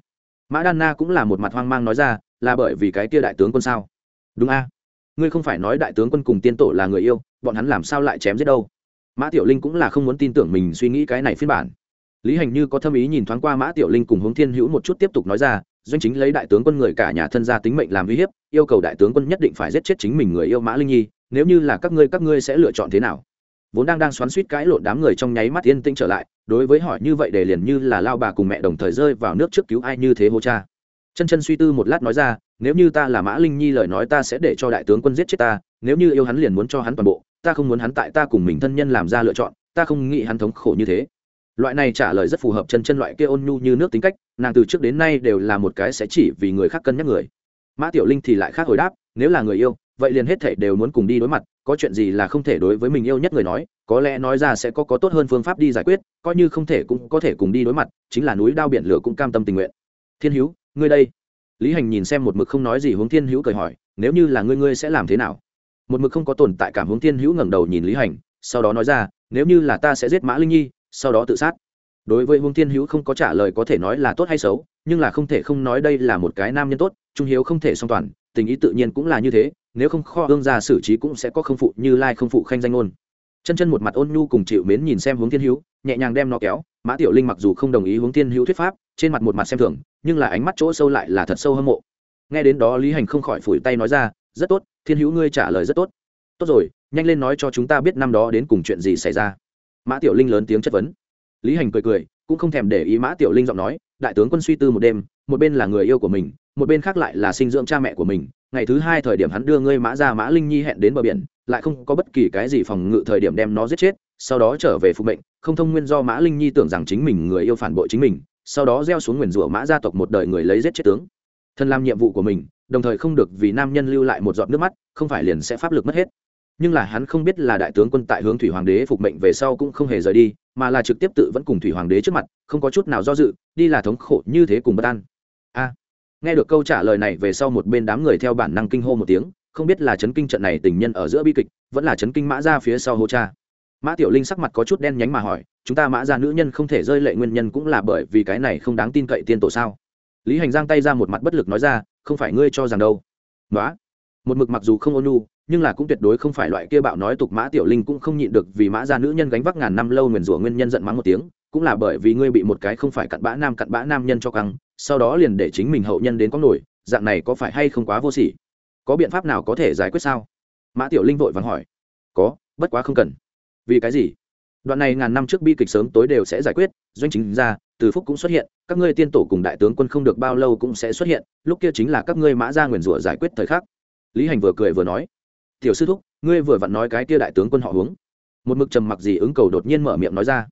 Mã đan na cũng là một mặt hoang mang nói ra, là bởi vì cái kia đại tướng quân sao? Đúng a. Ngươi không phải nói đại tướng quân cùng tiên tổ là người yêu, bọn hắn làm sao lại chém giết đâu? Mã tiểu linh cũng là không muốn tin tưởng mình suy nghĩ cái này phiên bản lý hành như có thâm ý nhìn thoáng qua mã tiểu linh cùng hướng thiên hữu một chút tiếp tục nói ra, doanh chính lấy đại tướng quân người cả nhà thân gia tính mệnh làm uy hiếp, yêu cầu đại tướng quân nhất định phải giết chết chính mình người yêu mã linh nhi, nếu như là các ngươi các ngươi sẽ lựa chọn thế nào? Vốn đang đang xoắn suýt cãi lộn đám người trong nháy mắt yên tĩnh trở lại, đối với hỏi như vậy để liền như là lao bà cùng mẹ đồng thời rơi vào nước trước cứu ai như thế hô cha. Chân chân suy tư một lát nói ra, nếu như ta là mã linh nhi lời nói ta sẽ để cho đại tướng quân giết chết ta, nếu như yêu hắn liền muốn cho hắn toàn bộ, ta không muốn hắn tại ta cùng mình thân nhân làm ra lựa chọn, ta không nghĩ hắn thống khổ như thế loại này trả lời rất phù hợp chân chân loại kia ôn nhu như nước tính cách, nàng từ trước đến nay đều là một cái sẽ chỉ vì người khác cân nhắc người. Mã tiểu linh thì lại khác hồi đáp, nếu là người yêu, vậy liền hết thể đều muốn cùng đi đối mặt, có chuyện gì là không thể đối với mình yêu nhất người nói, có lẽ nói ra sẽ có có tốt hơn phương pháp đi giải quyết, coi như không thể cũng có thể cùng đi đối mặt, chính là núi đao biển lửa cũng cam tâm tình nguyện. Thiên hữu, ngươi đây. Lý hành nhìn xem một mực không nói gì hướng thiên hữu cười hỏi, nếu như là ngươi ngươi sẽ làm thế nào? Một mực không có tồn tại cảm hướng thiên hữu ngẩng đầu nhìn lý hành, sau đó nói ra, nếu như là ta sẽ giết mã linh nhi sau đó tự sát. Đối với hướng thiên hữu không có trả lời có thể nói là tốt hay xấu, nhưng là không thể không nói đây là một cái nam nhân tốt, trung hiếu không thể song toàn, tình ý tự nhiên cũng là như thế, nếu không kho hương ra xử trí cũng sẽ có không phụ như lai không phụ khanh danh ngôn. Chân chân một mặt ôn nhu cùng chịu mến nhìn xem hướng thiên hữu, nhẹ nhàng đem nó kéo, mã tiểu linh mặc dù không đồng ý hướng thiên hữu thuyết pháp, trên mặt một mặt xem thường, nhưng là ánh mắt chỗ sâu lại là thật sâu hâm mộ. Nghe đến đó lý hành không khỏi phủi tay nói ra, rất tốt, thiên hữu ngươi trả lời rất tốt. Tốt rồi, nhanh lên nói cho chúng ta biết năm đó đến cùng chuyện gì xảy ra mã tiểu linh lớn tiếng chất vấn. Lý hành cười cười, cũng không thèm để ý mã tiểu linh giọng nói, đại tướng quân suy tư một đêm, một bên là người yêu của mình, một bên khác lại là sinh dưỡng cha mẹ của mình. Ngày thứ hai thời điểm hắn đưa ngươi mã ra mã linh nhi hẹn đến bờ biển, lại không có bất kỳ cái gì phòng ngự thời điểm đem nó giết chết, sau đó trở về phục mệnh, không thông nguyên do mã linh nhi tưởng rằng chính mình người yêu phản bội chính mình, sau đó gieo xuống nguyền rủa mã gia tộc một đời người lấy giết chết tướng. Thân làm nhiệm vụ của mình, đồng thời không được vì nam nhân lưu lại một giọt nước mắt, không phải liền sẽ pháp lực mất hết nhưng là hắn không biết là đại tướng quân tại hướng thủy hoàng đế phục mệnh về sau cũng không hề rời đi, mà là trực tiếp tự vẫn cùng thủy hoàng đế trước mặt, không có chút nào do dự, đi là thống khổ như thế cùng bất an. A. Nghe được câu trả lời này về sau một bên đám người theo bản năng kinh hô một tiếng, không biết là chấn kinh trận này tình nhân ở giữa bi kịch, vẫn là chấn kinh mã ra phía sau hô cha. Mã tiểu linh sắc mặt có chút đen nhánh mà hỏi, chúng ta mã ra nữ nhân không thể rơi lệ nguyên nhân cũng là bởi vì cái này không đáng tin cậy tiên tổ sao? Lý hành giang tay ra một mặt bất lực nói ra, không phải ngươi cho rằng đâu. Nói một mực mặc dù không ôn nhu nhưng là cũng tuyệt đối không phải loại kia bạo nói tục mã tiểu linh cũng không nhịn được vì mã gia nữ nhân gánh vác ngàn năm lâu nguyền rủa nguyên nhân giận mắng một tiếng, cũng là bởi vì ngươi bị một cái không phải cặn bã nam cặn bã nam nhân cho căng, sau đó liền để chính mình hậu nhân đến có nổi, dạng này có phải hay không quá vô sỉ? Có biện pháp nào có thể giải quyết sao? Mã tiểu linh vội vàng hỏi. Có, bất quá không cần. Vì cái gì? Đoạn này ngàn năm trước bi kịch sớm tối đều sẽ giải quyết, doanh chính ra, từ phúc cũng xuất hiện, các ngươi tiên tổ cùng đại tướng quân không được bao lâu cũng sẽ xuất hiện, lúc kia chính là các ngươi mã ra nguyền rủa giải quyết thời khắc. Lý hành vừa cười vừa nói tiểu sư thúc, ngươi vừa vặn nói cái tia đại tướng quân họ hướng. Một mực trầm mặc gì ứng cầu đột nhiên mở miệng nói ra.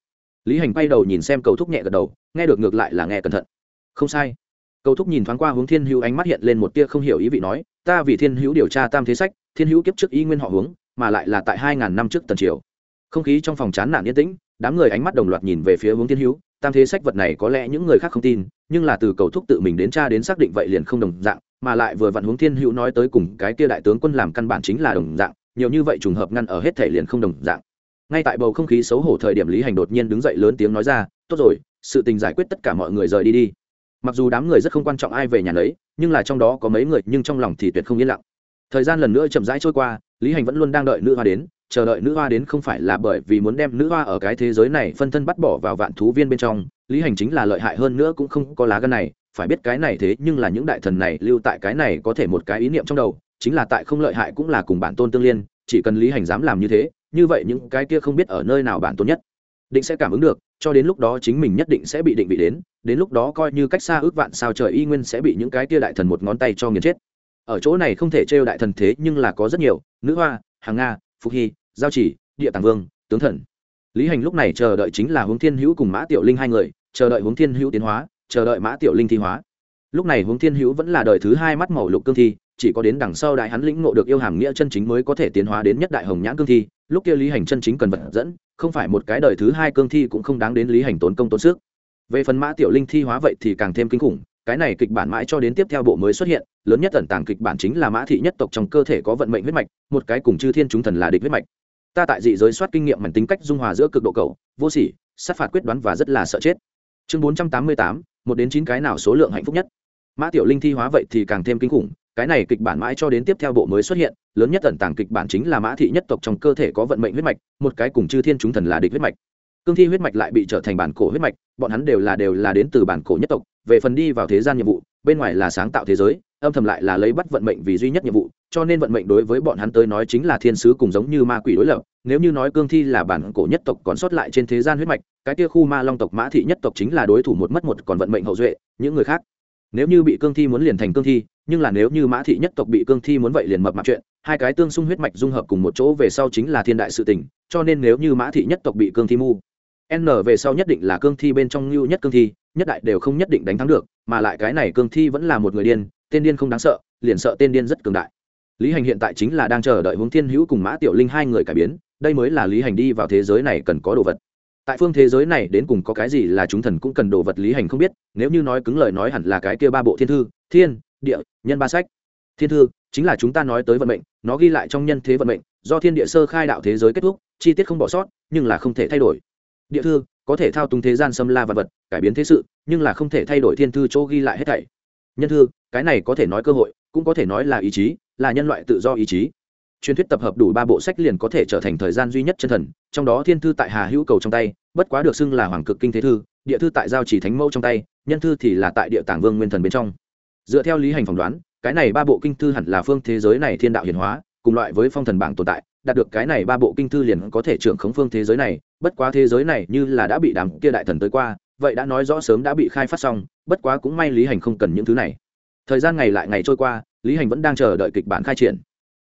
Lý hành quay đầu nhìn xem cầu thúc nhẹ gật đầu, nghe được ngược lại là nghe cẩn thận. Không sai. Cầu thúc nhìn thoáng qua hướng thiên hữu ánh mắt hiện lên một tia không hiểu ý vị nói, ta vì thiên hữu điều tra tam thế sách, thiên hữu kiếp trước y nguyên họ hướng, mà lại là tại hai ngàn năm trước tần triều. Không khí trong phòng chán nản yên tĩnh, đám người ánh mắt đồng loạt nhìn về phía hướng thiên hữu tam thế sách vật này có lẽ những người khác không tin, nhưng là từ cầu thúc tự mình đến cha đến xác định vậy liền không đồng dạng, mà lại vừa vặn hướng thiên hữu nói tới cùng cái kia đại tướng quân làm căn bản chính là đồng dạng, nhiều như vậy trùng hợp ngăn ở hết thể liền không đồng dạng. Ngay tại bầu không khí xấu hổ thời điểm lý hành đột nhiên đứng dậy lớn tiếng nói ra, tốt rồi, sự tình giải quyết tất cả mọi người rời đi đi. Mặc dù đám người rất không quan trọng ai về nhà lấy nhưng là trong đó có mấy người nhưng trong lòng thì tuyệt không yên lặng. Thời gian lần nữa chậm rãi trôi qua, lý hành vẫn luôn đang đợi nữ hoa đến chờ đợi nữ hoa đến không phải là bởi vì muốn đem nữ hoa ở cái thế giới này phân thân bắt bỏ vào vạn thú viên bên trong, lý hành chính là lợi hại hơn nữa cũng không có lá gân này, phải biết cái này thế nhưng là những đại thần này lưu tại cái này có thể một cái ý niệm trong đầu, chính là tại không lợi hại cũng là cùng bản tôn tương liên, chỉ cần lý hành dám làm như thế, như vậy những cái kia không biết ở nơi nào bản tôn nhất, định sẽ cảm ứng được, cho đến lúc đó chính mình nhất định sẽ bị định vị đến đến lúc đó coi như cách xa ước vạn sao trời y nguyên sẽ bị những cái kia đại thần một ngón tay cho nghiền chết. Ở chỗ này không thể trêu đại thần thế nhưng là có rất nhiều, nữ hoa, hàng nga, phục hy giao chỉ, địa tàng vương, tướng thần. Lý hành lúc này chờ đợi chính là hướng thiên hữu cùng mã tiểu linh hai người, chờ đợi hướng thiên hữu tiến hóa, chờ đợi mã tiểu linh thi hóa. Lúc này hướng thiên hữu vẫn là đời thứ hai mắt màu lục cương thi, chỉ có đến đằng sau đại hắn lĩnh ngộ được yêu hàm nghĩa chân chính mới có thể tiến hóa đến nhất đại hồng nhãn cương thi. Lúc kia lý hành chân chính cần vật dẫn, không phải một cái đời thứ hai cương thi cũng không đáng đến lý hành tốn công tốn sức. Về phần mã tiểu linh thi hóa vậy thì càng thêm kinh khủng, cái này kịch bản mãi cho đến tiếp theo bộ mới xuất hiện, lớn nhất tẩn tàng kịch bản chính là mã thị nhất tộc trong cơ thể có vận mệnh huyết mạch, một cái cùng chư thiên chúng thần là địch huyết mạch ta tại dị giới soát kinh nghiệm mảnh tính cách dung hòa giữa cực độ cầu vô sỉ, sát phạt quyết đoán và rất là sợ chết. Chương bốn trăm tám mươi tám, một đến chín cái nào số lượng hạnh phúc nhất? Mã tiểu linh thi hóa vậy thì càng thêm kinh khủng, cái này kịch bản mãi cho đến tiếp theo bộ mới xuất hiện, lớn nhất tận tàng kịch bản chính là mã thị nhất tộc trong cơ thể có vận mệnh huyết mạch, một cái cùng chư thiên chúng thần là địch huyết mạch. Cương thi huyết mạch lại bị trở thành bản cổ huyết mạch, bọn hắn đều là đều là đến từ bản cổ nhất tộc, về phần đi vào thế gian nhiệm vụ bên ngoài là sáng tạo thế giới, âm thầm lại là lấy bắt vận mệnh vì duy nhất nhiệm vụ, cho nên vận mệnh đối với bọn hắn tới nói chính là thiên sứ cùng giống như ma quỷ đối lập. Nếu như nói cương thi là bản cổ nhất tộc còn sót lại trên thế gian huyết mạch, cái kia khu ma long tộc mã thị nhất tộc chính là đối thủ một mất một còn vận mệnh hậu duệ, những người khác. Nếu như bị cương thi muốn liền thành cương thi, nhưng là nếu như mã thị nhất tộc bị cương thi muốn vậy liền mập mặt chuyện, hai cái tương xung huyết mạch dung hợp cùng một chỗ về sau chính là thiên đại sự tình, cho nên nếu như mã thị nhất tộc bị cương thi mu, n về sau nhất định là cương thi bên trong lưu nhất cương thi nhất đại đều không nhất định đánh thắng được, mà lại cái này cương thi vẫn là một người điên, tên điên không đáng sợ, liền sợ tên điên rất cường đại. Lý hành hiện tại chính là đang chờ đợi hướng thiên hữu cùng mã tiểu linh hai người cải biến, đây mới là lý hành đi vào thế giới này cần có đồ vật. Tại phương thế giới này đến cùng có cái gì là chúng thần cũng cần đồ vật lý hành không biết, nếu như nói cứng lời nói hẳn là cái kia ba bộ thiên thư, thiên, địa, nhân ba sách. Thiên thư chính là chúng ta nói tới vận mệnh, nó ghi lại trong nhân thế vận mệnh, do thiên địa sơ khai đạo thế giới kết thúc, chi tiết không bỏ sót, nhưng là không thể thay đổi địa thư, có thể thao túng thế gian xâm la vật vật, cải biến thế sự, nhưng là không thể thay đổi thiên thư chỗ ghi lại hết thảy. Nhân thư, cái này có thể nói cơ hội, cũng có thể nói là ý chí, là nhân loại tự do ý chí. Truyền thuyết tập hợp đủ ba bộ sách liền có thể trở thành thời gian duy nhất chân thần, trong đó thiên thư tại hà hữu cầu trong tay, bất quá được xưng là hoàng cực kinh thế thư, địa thư tại giao chỉ thánh mẫu trong tay, nhân thư thì là tại địa tàng vương nguyên thần bên trong. Dựa theo lý hành phỏng đoán, cái này ba bộ kinh thư hẳn là phương thế giới này thiên đạo hiển hóa, cùng loại với phong thần bảng tồn tại đạt được cái này ba bộ kinh thư liền có thể trưởng khống phương thế giới này, bất quá thế giới này như là đã bị đám kia đại thần tới qua, vậy đã nói rõ sớm đã bị khai phát xong, bất quá cũng may lý hành không cần những thứ này. Thời gian ngày lại ngày trôi qua, lý hành vẫn đang chờ đợi kịch bản khai triển.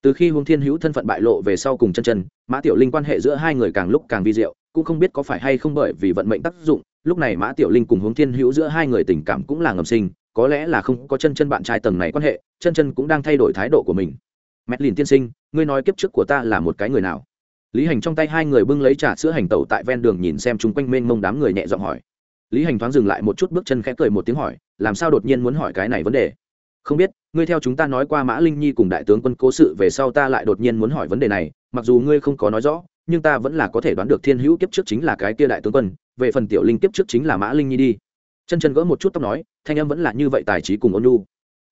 Từ khi huống thiên hữu thân phận bại lộ về sau cùng chân chân, mã tiểu linh quan hệ giữa hai người càng lúc càng vi diệu, cũng không biết có phải hay không bởi vì vận mệnh tác dụng, lúc này mã tiểu linh cùng hướng thiên hữu giữa hai người tình cảm cũng là ngầm sinh, có lẽ là không có chân chân bạn trai tầng này quan hệ, chân chân cũng đang thay đổi thái độ của mình. Mẹt lìn tiên sinh, ngươi nói kiếp trước của ta là một cái người nào? Lý hành trong tay hai người bưng lấy trà sữa hành tẩu tại ven đường nhìn xem chung quanh mênh mông đám người nhẹ giọng hỏi. Lý hành thoáng dừng lại một chút bước chân khẽ cười một tiếng hỏi, làm sao đột nhiên muốn hỏi cái này vấn đề? Không biết, ngươi theo chúng ta nói qua mã linh nhi cùng đại tướng quân cố sự về sau ta lại đột nhiên muốn hỏi vấn đề này, mặc dù ngươi không có nói rõ, nhưng ta vẫn là có thể đoán được thiên hữu kiếp trước chính là cái kia đại tướng quân, về phần tiểu linh kiếp trước chính là mã linh nhi đi. Chân chân gỡ một chút tóc nói, thanh em vẫn là như vậy tài trí cùng ôn nhu.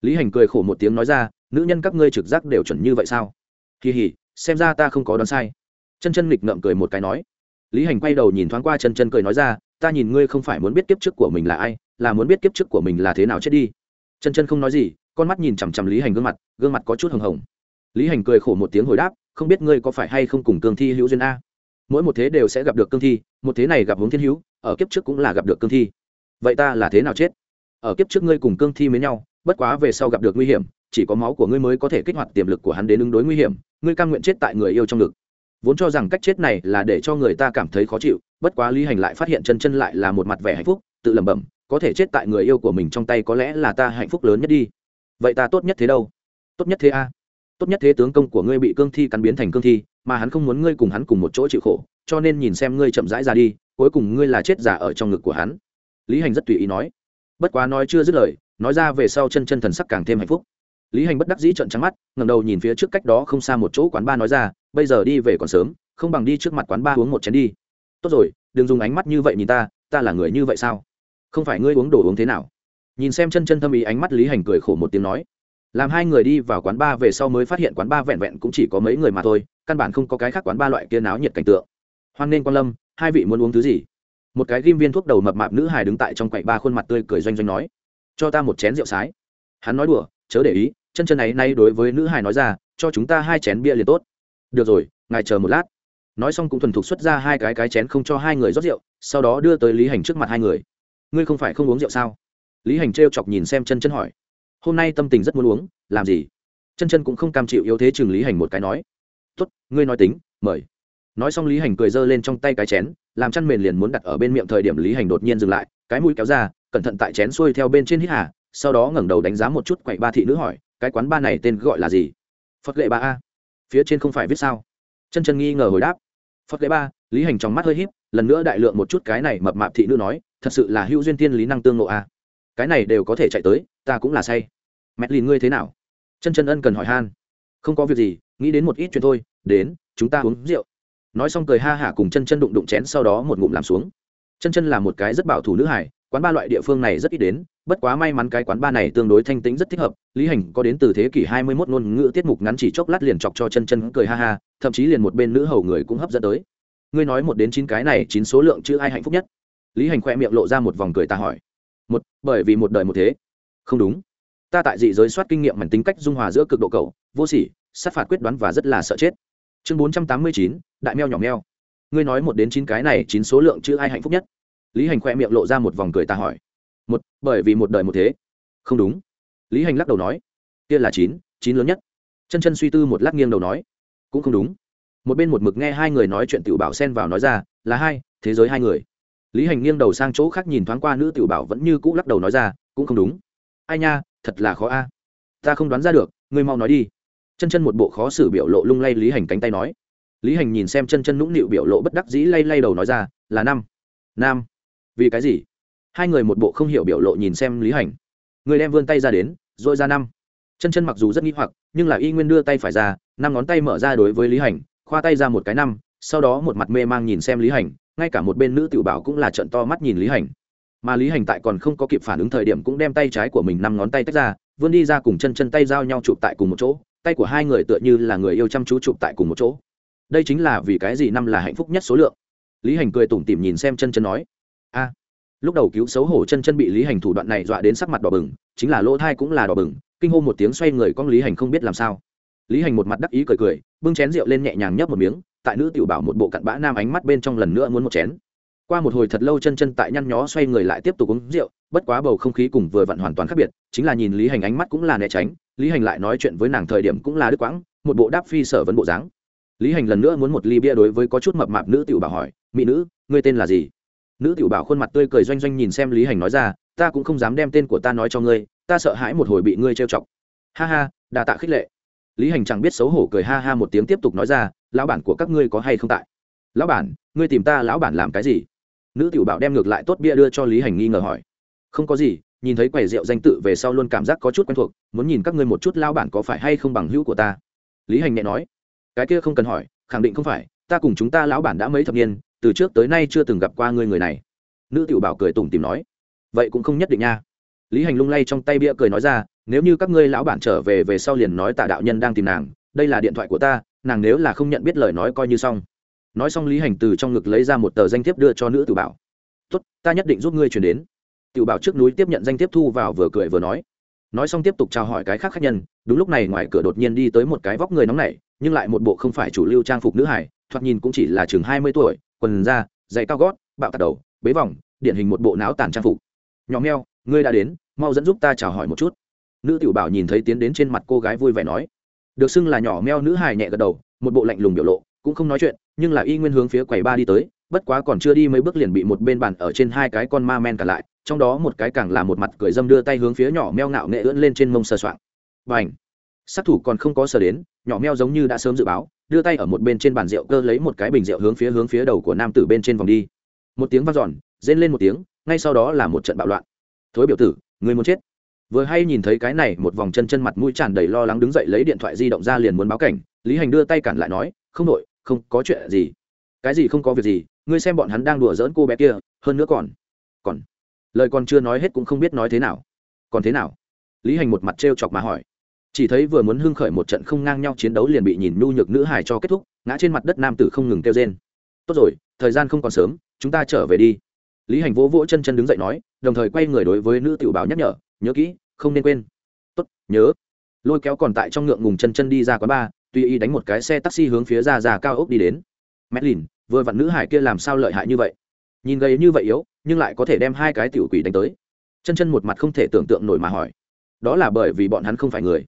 Lý hành cười khổ một tiếng nói ra nữ nhân các ngươi trực giác đều chuẩn như vậy sao? Kỳ hỉ, xem ra ta không có đoán sai. Chân chân nghịch ngợm cười một cái nói. Lý hành quay đầu nhìn thoáng qua chân chân cười nói ra, ta nhìn ngươi không phải muốn biết kiếp trước của mình là ai, là muốn biết kiếp trước của mình là thế nào chết đi. Chân chân không nói gì, con mắt nhìn chằm chằm lý hành gương mặt gương mặt có chút hồng hồng. Lý hành cười khổ một tiếng hồi đáp, không biết ngươi có phải hay không cùng cương thi hữu duyên a? Mỗi một thế đều sẽ gặp được cương thi, một thế này gặp hướng thiên hữu, ở kiếp trước cũng là gặp được cương thi. Vậy ta là thế nào chết? Ở kiếp trước ngươi cùng cương thi với nhau bất quá về sau gặp được nguy hiểm, chỉ có máu của ngươi mới có thể kích hoạt tiềm lực của hắn đến ứng đối nguy hiểm, ngươi cam nguyện chết tại người yêu trong ngực. Vốn cho rằng cách chết này là để cho người ta cảm thấy khó chịu, bất quá lý hành lại phát hiện chân chân lại là một mặt vẻ hạnh phúc, tự lẩm bẩm, có thể chết tại người yêu của mình trong tay có lẽ là ta hạnh phúc lớn nhất đi. Vậy ta tốt nhất thế đâu? Tốt nhất thế a. Tốt nhất thế tướng công của ngươi bị cương thi cắn biến thành cương thi, mà hắn không muốn ngươi cùng hắn cùng một chỗ chịu khổ, cho nên nhìn xem ngươi chậm rãi ra đi, cuối cùng ngươi là chết giả ở trong ngực của hắn. Lý hành rất tùy ý nói. Bất quá nói chưa dứt lời nói ra về sau chân chân thần sắc càng thêm hạnh phúc. Lý hành bất đắc dĩ trận trắng mắt ngầm đầu nhìn phía trước cách đó không xa một chỗ quán ba nói ra, bây giờ đi về còn sớm, không bằng đi trước mặt quán ba uống một chén đi. Tốt rồi, đừng dùng ánh mắt như vậy nhìn ta ta là người như vậy sao? Không phải ngươi uống đồ uống thế nào? Nhìn xem chân chân thâm ý ánh mắt lý hành cười khổ một tiếng nói, làm hai người đi vào quán ba về sau mới phát hiện quán ba vẹn vẹn cũng chỉ có mấy người mà thôi, căn bản không có cái khác quán ba loại kia náo nhiệt cảnh tượng. Hoan nên quan lâm, hai vị muốn uống thứ gì? Một cái ghim viên thuốc đầu mập mạp nữ hài đứng tại trong quầy ba khuôn mặt tươi cười doanh doanh nói cho ta một chén rượu sái. Hắn nói đùa, chớ để ý, chân chân ấy nay đối với nữ hài nói ra, cho chúng ta hai chén bia liền tốt. Được rồi, ngài chờ một lát. Nói xong cũng thuần thục xuất ra hai cái cái chén không cho hai người rót rượu, sau đó đưa tới lý hành trước mặt hai người. Ngươi không phải không uống rượu sao? Lý hành trêu chọc nhìn xem chân chân hỏi. Hôm nay tâm tình rất muốn uống, làm gì? Chân chân cũng không cam chịu yếu thế chừng lý hành một cái nói. Tốt, ngươi nói tính, mời. Nói xong lý hành cười giơ lên trong tay cái chén, làm chăn mền liền muốn đặt ở bên miệng thời điểm lý hành đột nhiên dừng lại, cái mũi kéo ra cẩn thận tại chén xuôi theo bên trên hít hà, sau đó ngẩng đầu đánh giá một chút quậy ba thị nữ hỏi, cái quán ba này tên gọi là gì? Phật lệ ba a. Phía trên không phải viết sao? Chân chân nghi ngờ hồi đáp. Phật lệ ba, lý hành trong mắt hơi híp, lần nữa đại lượng một chút cái này mập mạp thị nữ nói, thật sự là hữu duyên tiên lý năng tương ngộ a. Cái này đều có thể chạy tới, ta cũng là say. Mẹ lìn ngươi thế nào? Chân chân ân cần hỏi han. Không có việc gì, nghĩ đến một ít chuyện thôi, đến, chúng ta uống rượu. Nói xong cười ha hả cùng chân chân đụng đụng chén, sau đó một ngụm làm xuống. Chân chân là một cái rất bảo thủ nữ hải quán ba loại địa phương này rất ít đến, bất quá may mắn cái quán ba này tương đối thanh tĩnh rất thích hợp, lý hành có đến từ thế kỷ hai mươi 21 ngôn ngữ tiết mục ngắn chỉ chốc lát liền chọc cho chân chân cười ha ha, thậm chí liền một bên nữ hầu người cũng hấp dẫn tới. Ngươi nói một đến chín cái này chín số lượng chữ ai hạnh phúc nhất? Lý hành khoe miệng lộ ra một vòng cười ta hỏi. Một, bởi vì một đời một thế. Không đúng. Ta tại dị giới soát kinh nghiệm mảnh tính cách dung hòa giữa cực độ cầu, vô sỉ, sát phạt quyết đoán và rất là sợ chết. Chương bốn trăm tám mươi chín, đại meo nhỏ meo. Ngươi nói một đến chín cái này chín số lượng chữ ai hạnh phúc nhất? Lý hành khoe miệng lộ ra một vòng cười ta hỏi. Một, bởi vì một đời một thế. Không đúng. Lý hành lắc đầu nói. Kia là chín chín lớn nhất. Chân chân suy tư một lát nghiêng đầu nói. Cũng không đúng. Một bên một mực nghe hai người nói chuyện tiểu bảo xen vào nói ra, là hai, thế giới hai người. Lý hành nghiêng đầu sang chỗ khác nhìn thoáng qua nữ tiểu bảo vẫn như cũ lắc đầu nói ra, cũng không đúng. Ai nha, thật là khó a. Ta không đoán ra được, ngươi mau nói đi. Chân chân một bộ khó xử biểu lộ lung lay lý hành cánh tay nói. Lý hành nhìn xem chân chân nũng nịu biểu lộ bất đắc dĩ lay lay đầu nói ra, là năm. Nam vì cái gì? Hai người một bộ không hiểu biểu lộ nhìn xem lý hành. Người đem vươn tay ra đến, rồi ra năm. Chân chân mặc dù rất nghi hoặc, nhưng là y nguyên đưa tay phải ra, năm ngón tay mở ra đối với lý hành, khoa tay ra một cái năm, sau đó một mặt mê mang nhìn xem lý hành, ngay cả một bên nữ tiểu bảo cũng là trận to mắt nhìn lý hành. Mà lý hành tại còn không có kịp phản ứng thời điểm cũng đem tay trái của mình năm ngón tay tách ra, vươn đi ra cùng chân chân tay giao nhau chụp tại cùng một chỗ, tay của hai người tựa như là người yêu chăm chú chụp tại cùng một chỗ. Đây chính là vì cái gì năm là hạnh phúc nhất số lượng? Lý hành cười tủm tỉm nhìn xem chân chân nói a. Lúc đầu cứu xấu hổ chân chân bị lý hành thủ đoạn này dọa đến sắc mặt đỏ bừng, chính là lỗ thai cũng là đỏ bừng, kinh hô một tiếng xoay người con lý hành không biết làm sao. Lý hành một mặt đắc ý cười cười, bưng chén rượu lên nhẹ nhàng nhấp một miếng, tại nữ tiểu bảo một bộ cặn bã nam ánh mắt bên trong lần nữa muốn một chén. Qua một hồi thật lâu chân chân tại nhăn nhó xoay người lại tiếp tục uống rượu, bất quá bầu không khí cùng vừa vặn hoàn toàn khác biệt, chính là nhìn lý hành ánh mắt cũng là né tránh, lý hành lại nói chuyện với nàng thời điểm cũng là đứt quãng, một bộ đáp phi sở vấn bộ dáng. Lý hành lần nữa muốn một ly bia đối với có chút mập mạp nữ tiểu bảo hỏi, mỹ nữ, ngươi tên là gì? Nữ tiểu bảo khuôn mặt tươi cười doanh doanh nhìn xem lý hành nói ra, ta cũng không dám đem tên của ta nói cho ngươi, ta sợ hãi một hồi bị ngươi trêu chọc. Ha ha đà tạ khích lệ. Lý hành chẳng biết xấu hổ cười ha ha một tiếng tiếp tục nói ra, lão bản của các ngươi có hay không tại? Lão bản, ngươi tìm ta lão bản làm cái gì? Nữ tiểu bảo đem ngược lại tốt bia đưa cho lý hành nghi ngờ hỏi. Không có gì, nhìn thấy quầy rượu danh tự về sau luôn cảm giác có chút quen thuộc, muốn nhìn các ngươi một chút lão bản có phải hay không bằng hữu của ta? Lý hành nhẹ nói. Cái kia không cần hỏi, khẳng định không phải, ta cùng chúng ta lão bản đã mấy thập niên từ trước tới nay chưa từng gặp qua ngươi người này. Nữ tiểu bảo cười tủm tìm nói. Vậy cũng không nhất định nha. Lý hành lung lay trong tay bia cười nói ra, nếu như các ngươi lão bản trở về về sau liền nói tạ đạo nhân đang tìm nàng, đây là điện thoại của ta, nàng nếu là không nhận biết lời nói coi như xong. Nói xong lý hành từ trong ngực lấy ra một tờ danh thiếp đưa cho nữ tiểu bảo. Tốt, ta nhất định giúp ngươi chuyển đến. Tiểu bảo trước núi tiếp nhận danh thiếp thu vào vừa cười vừa nói. Nói xong tiếp tục chào hỏi cái khác khách nhân, đúng lúc này ngoài cửa đột nhiên đi tới một cái vóc người nóng nảy, nhưng lại một bộ không phải chủ lưu trang phục nữ hải thoạt nhìn cũng chỉ là chừng hai mươi tuổi, quần da, giày cao gót, bạo tạt đầu, bế vòng, điển hình một bộ náo tàn trang phục. Nhỏ meo, ngươi đã đến, mau dẫn giúp ta chào hỏi một chút. Nữ tiểu bảo nhìn thấy tiến đến trên mặt cô gái vui vẻ nói. Được xưng là nhỏ meo nữ hài nhẹ gật đầu, một bộ lạnh lùng biểu lộ, cũng không nói chuyện, nhưng là y nguyên hướng phía quầy ba đi tới, bất quá còn chưa đi mấy bước liền bị một bên bàn ở trên hai cái con ma men cả lại, trong đó một cái càng là một mặt cười dâm đưa tay hướng phía nhỏ meo ngạo nghệ ưỡn lên trên mông sờ soạng. Và sát thủ còn không có sờ đến, nhỏ meo giống như đã sớm dự báo đưa tay ở một bên trên bàn rượu cơ lấy một cái bình rượu hướng phía hướng phía đầu của nam tử bên trên vòng đi. Một tiếng vang giòn rên lên một tiếng, ngay sau đó là một trận bạo loạn. Thối biểu tử, người muốn chết. Vừa hay nhìn thấy cái này, một vòng chân chân mặt mũi tràn đầy lo lắng đứng dậy lấy điện thoại di động ra liền muốn báo cảnh, lý hành đưa tay cản lại nói, không đội không có chuyện gì. Cái gì không có việc gì, ngươi xem bọn hắn đang đùa giỡn cô bé kia, hơn nữa còn còn. Lời còn chưa nói hết cũng không biết nói thế nào. Còn thế nào? Lý hành một mặt t r e o chọc mà hỏi chỉ thấy vừa muốn hưng khởi một trận không ngang nhau chiến đấu liền bị nhìn nhu nhược nữ hài cho kết thúc, ngã trên mặt đất nam tử không ngừng kêu rên. Tốt rồi, thời gian không còn sớm, chúng ta trở về đi. Lý hành vỗ vỗ chân chân đứng dậy nói, đồng thời quay người đối với nữ tiểu báo nhắc nhở, nhớ kỹ, không nên quên. Tốt, nhớ. Lôi kéo còn tại trong ngượng ngùng chân chân đi ra quán bar tuy y đánh một cái xe taxi hướng phía ra ra cao ốc đi đến. Mét lìn vừa vặn nữ hải kia làm sao lợi hại như vậy? Nhìn gầy như vậy yếu, nhưng lại có thể đem hai cái tiểu quỷ đánh tới. Chân chân một mặt không thể tưởng tượng nổi mà hỏi. Đó là bởi vì bọn hắn không phải người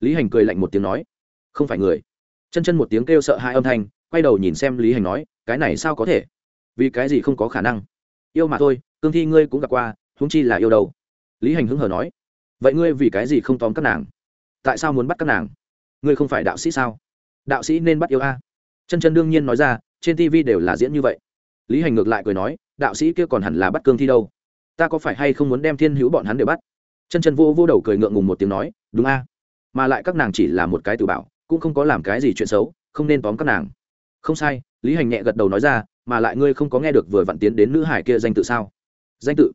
lý hành cười lạnh một tiếng nói, không phải người. Chân chân một tiếng kêu sợ hai âm thanh, quay đầu nhìn xem lý hành nói, cái này sao có thể? Vì cái gì không có khả năng? Yêu mà thôi, cương thi ngươi cũng gặp qua húng chi là yêu đâu? Lý hành hứng hờ nói, vậy ngươi vì cái gì không tóm các nàng? Tại sao muốn bắt các nàng? Ngươi không phải đạo sĩ sao? Đạo sĩ nên bắt yêu a. Chân chân đương nhiên nói ra, trên tv đều là diễn như vậy. Lý hành ngược lại cười nói, đạo sĩ kia còn hẳn là bắt cương thi đâu. Ta có phải hay không muốn đem thiên hữu bọn hắn đều bắt? Chân chân vô vô đầu cười ngượng ngùng một tiếng nói, đúng a mà lại các nàng chỉ là một cái tự bảo, cũng không có làm cái gì chuyện xấu, không nên tóm các nàng. Không sai, lý hành nhẹ gật đầu nói ra, mà lại ngươi không có nghe được vừa vặn tiến đến nữ hải kia danh tự sao? Danh tự?